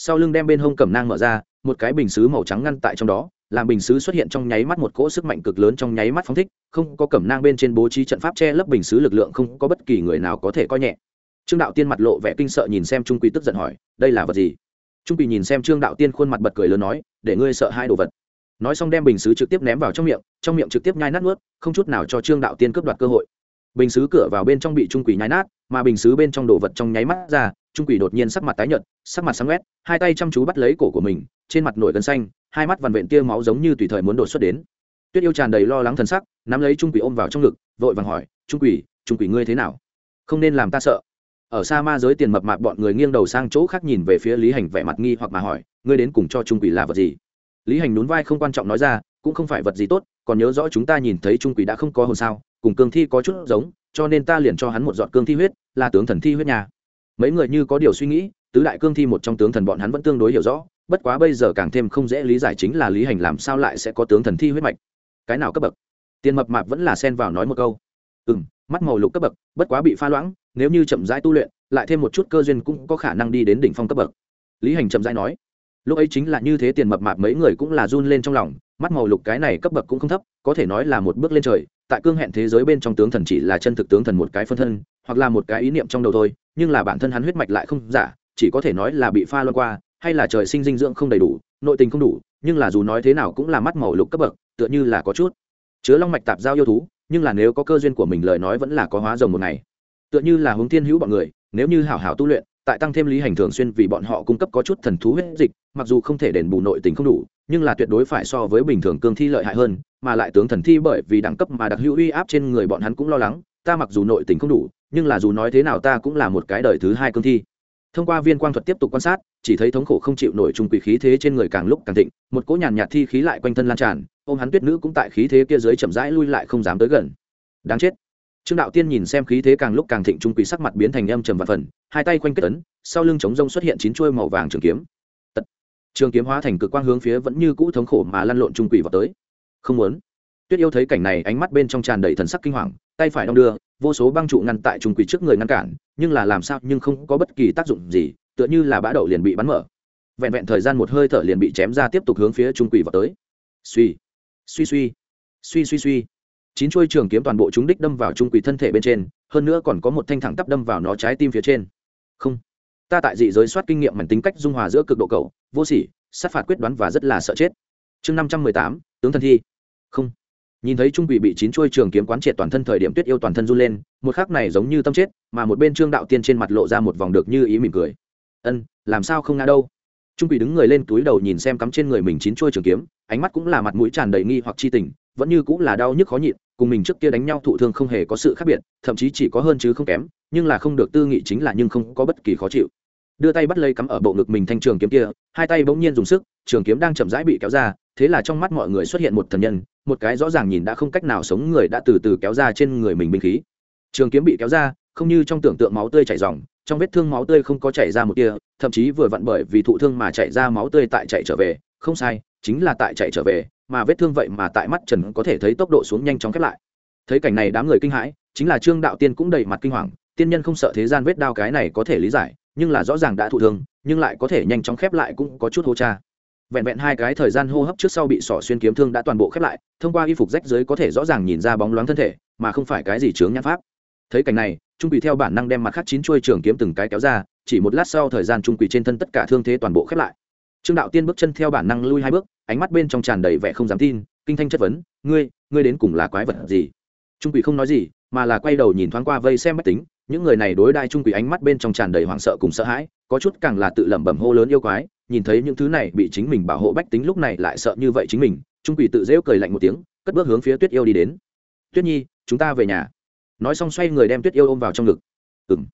sau lưng đem bên hông cẩm nang mở ra, một cái bình xứ màu trắng ngăn tại trong đó, làm bình xứ xuất hiện trong nháy mắt một cỗ sức mạnh cực lớn trong nháy mắt phóng thích, không có cẩm nang bên trên bố trí trận pháp che lấp bình xứ lực lượng không có bất kỳ người nào có thể coi nhẹ. Trương đạo tiên mặt lộ vẻ kinh sợ nhìn xem trung quy tức giận hỏi, đây là vật gì? Trung quy nhìn xem trương đạo tiên khuôn mặt bật cười lớn nói, để ngươi sợ hai đồ vật. Nói xong đem bình xứ trực tiếp ném vào trong miệng trong miệng trực tiếp nhai nát nuốt, không chút nào cho trương đạo tiên cướp đoạt cơ hội bình xứ cửa vào bên trong bị trung quỷ nhai nát, mà bình xứ bên trong đồ vật trong nháy mắt ra, trung quỷ đột nhiên sắc mặt tái nhợt, sắc mặt sáng quét hai tay chăm chú bắt lấy cổ của mình, trên mặt nổi gân xanh, hai mắt vằn vện tia máu giống như tùy thời muốn đột xuất đến. Tuyết yêu tràn đầy lo lắng thần sắc, nắm lấy trung quỷ ôm vào trong ngực, vội vàng hỏi, trung quỷ trung quỷ ngươi thế nào? Không nên làm ta sợ. Ở xa ma giới tiền mập mạp bọn người nghiêng đầu sang chỗ khác nhìn về phía lý hành vẻ mặt nghi hoặc mà hỏi, ngươi đến cùng cho trung quỷ là vật gì? Lý hành nhún vai không quan trọng nói ra, cũng không phải vật gì tốt, còn nhớ rõ chúng ta nhìn thấy trung quỷ đã không có hồn sao cùng cương thi có chút giống, cho nên ta liền cho hắn một dọn cương thi huyết, là tướng thần thi huyết nhà mấy người như có điều suy nghĩ, tứ đại cương thi một trong tướng thần bọn hắn vẫn tương đối hiểu rõ, bất quá bây giờ càng thêm không dễ lý giải chính là lý hành làm sao lại sẽ có tướng thần thi huyết mạch. Cái nào cấp bậc? Tiền mập mạp vẫn là xen vào nói một câu. Ừ m mắt màu lục cấp bậc, bất quá bị pha loãng, nếu như chậm rãi tu luyện, lại thêm một chút cơ duyên cũng có khả năng đi đến đỉnh phong cấp bậc. Lý hành chậm rãi nói. Lúc ấy chính là như thế tiền mập mạp mấy người cũng là run lên trong lòng, mắt màu lục cái này cấp bậc cũng không thấp, có thể nói là một bước lên trời tại cương hẹn thế giới bên trong tướng thần chỉ là chân thực tướng thần một cái phân thân, hoặc là một cái ý niệm trong đầu thôi, nhưng là bản thân hắn huyết mạch lại không giả, chỉ có thể nói là bị pha loan qua, hay là trời sinh dinh dưỡng không đầy đủ, nội tình không đủ, nhưng là dù nói thế nào cũng là mắt màu lục cấp bậc, tựa như là có chút chứa long mạch tạp giao yêu thú, nhưng là nếu có cơ duyên của mình lời nói vẫn là có hóa rồng một ngày. Tựa như là hướng thiên hữu bọn người, nếu như hảo hảo tu luyện, tại tăng thêm lý hành thường xuyên vì bọn họ cung cấp có chút thần thú huyết dịch, mặc dù không thể đền bù nội tình không đủ nhưng là tuyệt đối phải so với bình thường cương thi lợi hại hơn, mà lại tướng thần thi bởi vì đẳng cấp mà đặc hữu uy áp trên người bọn hắn cũng lo lắng, ta mặc dù nội tình không đủ, nhưng là dù nói thế nào ta cũng là một cái đời thứ hai cương thi. Thông qua viên quang thuật tiếp tục quan sát, chỉ thấy thống khổ không chịu nổi trung quỷ khí thế trên người càng lúc càng thịnh, một cỗ nhàn nhạt thi khí lại quanh thân lan tràn, ôm hắn tuyết nữ cũng tại khí thế kia dưới chậm rãi lui lại không dám tới gần. Đáng chết. Trương đạo tiên nhìn xem khí thế càng lúc càng thịnh trung quỷ sắc mặt biến thành âm trầm và phần hai tay quanh kết ấn, sau lưng chống rông xuất hiện chín chuôi màu vàng trường kiếm trường kiếm hóa thành cực quang hướng phía vẫn như cũ thống khổ mà lăn lộn trung quỷ vào tới. Không muốn. Tuyết yêu thấy cảnh này, ánh mắt bên trong tràn đầy thần sắc kinh hoàng, tay phải đong đưa, vô số băng trụ ngăn tại trung quỷ trước người ngăn cản, nhưng là làm sao nhưng không có bất kỳ tác dụng gì, tựa như là bã đậu liền bị bắn mở. Vẹn vẹn thời gian một hơi thở liền bị chém ra tiếp tục hướng phía trung quỷ vào tới. Suy suy suy suy suy suy. Chín chuôi trường kiếm toàn bộ chúng đích đâm vào trung quỷ thân thể bên trên, hơn nữa còn có một thanh thẳng tắp đâm vào nó trái tim phía trên. Không ta tại dị giới soát kinh nghiệm mảnh tính cách dung hòa giữa cực độ cầu vô sỉ, sát phạt quyết đoán và rất là sợ chết. Chương năm trăm mười tám, tướng thần thi. Không. Nhìn thấy trung quỷ bị chín chuôi trường kiếm quán triệt toàn thân thời điểm tuyết yêu toàn thân run lên, một khắc này giống như tâm chết, mà một bên trương đạo tiên trên mặt lộ ra một vòng được như ý mỉm cười. Ân, làm sao không ngã đâu? Trung quỷ đứng người lên túi đầu nhìn xem cắm trên người mình chín chuôi trường kiếm, ánh mắt cũng là mặt mũi tràn đầy nghi hoặc chi tình, vẫn như cũng là đau nhức khó nhịn, cùng mình trước kia đánh nhau thụ thương không hề có sự khác biệt, thậm chí chỉ có hơn chứ không kém, nhưng là không được tư nghị chính là nhưng không có bất kỳ khó chịu đưa tay bắt lấy cắm ở bộ ngực mình thanh trường kiếm kia, hai tay bỗng nhiên dùng sức, trường kiếm đang chậm rãi bị kéo ra, thế là trong mắt mọi người xuất hiện một thần nhân, một cái rõ ràng nhìn đã không cách nào sống người đã từ từ kéo ra trên người mình binh khí. Trường kiếm bị kéo ra, không như trong tưởng tượng máu tươi chảy ròng, trong vết thương máu tươi không có chảy ra một tia, thậm chí vừa vặn bởi vì thụ thương mà chảy ra máu tươi tại chạy trở về. Không sai, chính là tại chạy trở về, mà vết thương vậy mà tại mắt trần có thể thấy tốc độ xuống nhanh chóng khép lại. Thấy cảnh này đám người kinh hãi, chính là trương đạo tiên cũng đầy mặt kinh hoàng, tiên nhân không sợ thế gian vết đao cái này có thể lý giải nhưng là rõ ràng đã thụ thương, nhưng lại có thể nhanh chóng khép lại cũng có chút hô cha. Vẹn vẹn hai cái thời gian hô hấp trước sau bị sỏ xuyên kiếm thương đã toàn bộ khép lại, thông qua y phục rách dưới có thể rõ ràng nhìn ra bóng loáng thân thể, mà không phải cái gì chướng nhãn pháp. Thấy cảnh này, trung quỷ theo bản năng đem mặt khắc chín chuôi trường kiếm từng cái kéo ra, chỉ một lát sau thời gian trung quỷ trên thân tất cả thương thế toàn bộ khép lại. Trương đạo tiên bước chân theo bản năng lui hai bước, ánh mắt bên trong tràn đầy vẻ không dám tin, kinh thanh chất vấn, ngươi ngươi đến cùng là quái vật gì? Trung quỷ không nói gì, mà là quay đầu nhìn thoáng qua vây xem máy tính những người này đối đai trung quỷ ánh mắt bên trong tràn đầy hoảng sợ cùng sợ hãi, có chút càng là tự lẩm bẩm hô lớn yêu quái, nhìn thấy những thứ này bị chính mình bảo hộ bách tính lúc này lại sợ như vậy chính mình, trung quỷ tự rêu cười lạnh một tiếng, cất bước hướng phía tuyết yêu đi đến. Tuyết nhi, chúng ta về nhà. Nói xong xoay người đem tuyết yêu ôm vào trong ngực. Ừng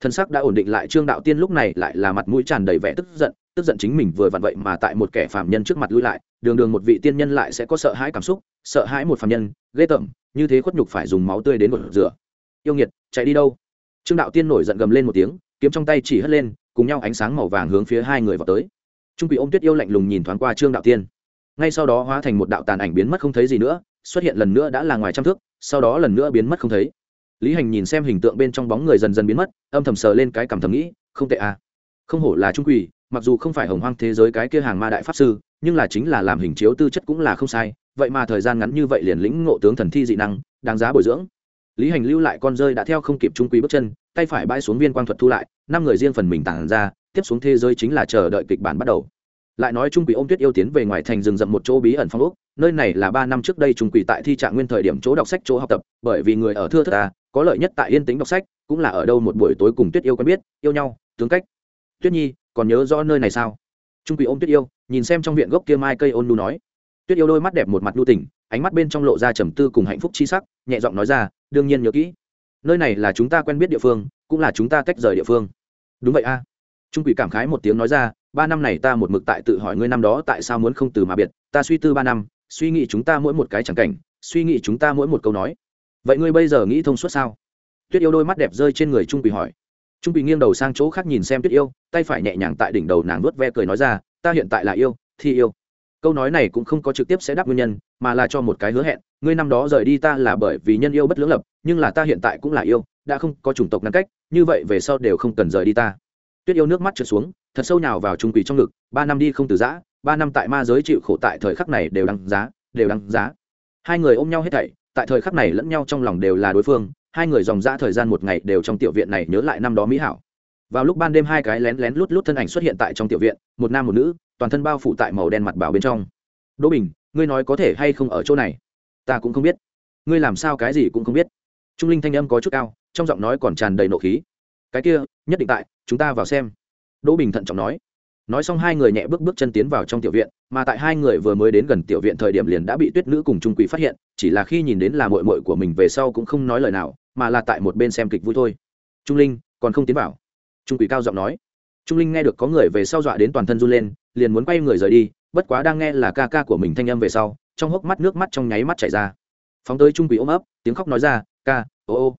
thân sắc đã ổn định lại, trương đạo tiên lúc này lại là mặt mũi tràn đầy vẻ tức giận tức giận chính mình vừa vặn vậy mà tại một kẻ phạm nhân trước mặt lui lại, đường đường một vị tiên nhân lại sẽ có sợ hãi cảm xúc, sợ hãi một phạm nhân, ghê tởm, như thế khuất nhục phải dùng máu tươi đến một rửa. Yêu nghiệt, chạy đi đâu? Trương đạo tiên nổi giận gầm lên một tiếng, kiếm trong tay chỉ hất lên, cùng nhau ánh sáng màu vàng hướng phía hai người vào tới. Trung quỷ ôm tuyết yêu lạnh lùng nhìn thoáng qua trương đạo tiên. Ngay sau đó hóa thành một đạo tàn ảnh biến mất không thấy gì nữa, xuất hiện lần nữa đã là ngoài trăm thước, sau đó lần nữa biến mất không thấy. Lý hành nhìn xem hình tượng bên trong bóng người dần dần biến mất, âm thầm sờ lên cái cảm thầm nghĩ, không tệ à. Không hổ là trung quỷ, mặc dù không phải hồng hoang thế giới cái kia hàng ma đại pháp sư, nhưng là chính là làm hình chiếu tư chất cũng là không sai, vậy mà thời gian ngắn như vậy liền lĩnh ngộ tướng thần thi dị năng, đáng giá bồi dưỡng lý hành lưu lại con rơi đã theo không kịp trung quý bước chân, tay phải bãi xuống viên quang thuật thu lại, năm người riêng phần mình tản ra, tiếp xuống thế giới chính là chờ đợi kịch bản bắt đầu. Lại nói trung quỷ ôm tuyết yêu tiến về ngoài thành rừng rậm một chỗ bí ẩn phong ốc, nơi này là ba năm trước đây trung quỷ tại thi trạng nguyên thời điểm chỗ đọc sách, chỗ học tập, bởi vì người ở thưa thất ta, có lợi nhất tại yên tĩnh đọc sách, cũng là ở đâu một buổi tối cùng tuyết yêu quen biết, yêu nhau, tướng cách. Tuyết nhi, còn nhớ rõ nơi này sao? Trung quỷ ôm tuyết yêu, nhìn xem trong viện gốc kia mai cây ôn nu nói. Tuyết yêu đôi mắt đẹp một mặt nu tỉnh ánh mắt bên trong lộ ra trầm tư cùng hạnh phúc chi sắc, nhẹ giọng nói ra, đương nhiên nhớ kỹ, nơi này là chúng ta quen biết địa phương, cũng là chúng ta tách rời địa phương. Đúng vậy a. Trung quỷ cảm khái một tiếng nói ra, ba năm này ta một mực tại tự hỏi ngươi năm đó tại sao muốn không từ mà biệt, ta suy tư ba năm, suy nghĩ chúng ta mỗi một cái chẳng cảnh, suy nghĩ chúng ta mỗi một câu nói. Vậy ngươi bây giờ nghĩ thông suốt sao? Tuyết yêu đôi mắt đẹp rơi trên người trung quỷ hỏi. Trung quỷ nghiêng đầu sang chỗ khác nhìn xem tuyết yêu, tay phải nhẹ nhàng tại đỉnh đầu nàng nuốt ve cười nói ra, ta hiện tại là yêu thì yêu câu nói này cũng không có trực tiếp sẽ đáp nguyên nhân, mà là cho một cái hứa hẹn, ngươi năm đó rời đi ta là bởi vì nhân yêu bất lưỡng lập, nhưng là ta hiện tại cũng là yêu, đã không có chủng tộc ngăn cách, như vậy về sau đều không cần rời đi ta. Tuyết yêu nước mắt trượt xuống, thật sâu nào vào trung quỷ trong ngực, ba năm đi không từ giã, ba năm tại ma giới chịu khổ tại thời khắc này đều đăng giá, đều đăng giá. Hai người ôm nhau hết thảy, tại thời khắc này lẫn nhau trong lòng đều là đối phương, hai người dòng dã thời gian một ngày đều trong tiểu viện này nhớ lại năm đó mỹ hảo. Vào lúc ban đêm hai cái lén lén lút lút thân ảnh xuất hiện tại trong tiểu viện, một nam một nữ toàn thân bao phủ tại màu đen mặt bảo bên trong. Đỗ bình, ngươi nói có thể hay không ở chỗ này? Ta cũng không biết. Ngươi làm sao cái gì cũng không biết. Trung linh thanh âm có chút cao, trong giọng nói còn tràn đầy nộ khí. Cái kia, nhất định tại, chúng ta vào xem. Đỗ bình thận trọng nói. Nói xong hai người nhẹ bước bước chân tiến vào trong tiểu viện, mà tại hai người vừa mới đến gần tiểu viện thời điểm liền đã bị tuyết nữ cùng trung quỷ phát hiện, chỉ là khi nhìn đến là mội mội của mình về sau cũng không nói lời nào, mà là tại một bên xem kịch vui thôi. Trung linh, còn không tiến vào. Trung quỷ cao giọng nói trung linh nghe được có người về sau dọa đến toàn thân run lên, liền muốn quay người rời đi, bất quá đang nghe là ca ca của mình thanh âm về sau, trong hốc mắt nước mắt trong nháy mắt chảy ra. Phóng tới trung quỷ ôm ấp, tiếng khóc nói ra, ca, ô ô.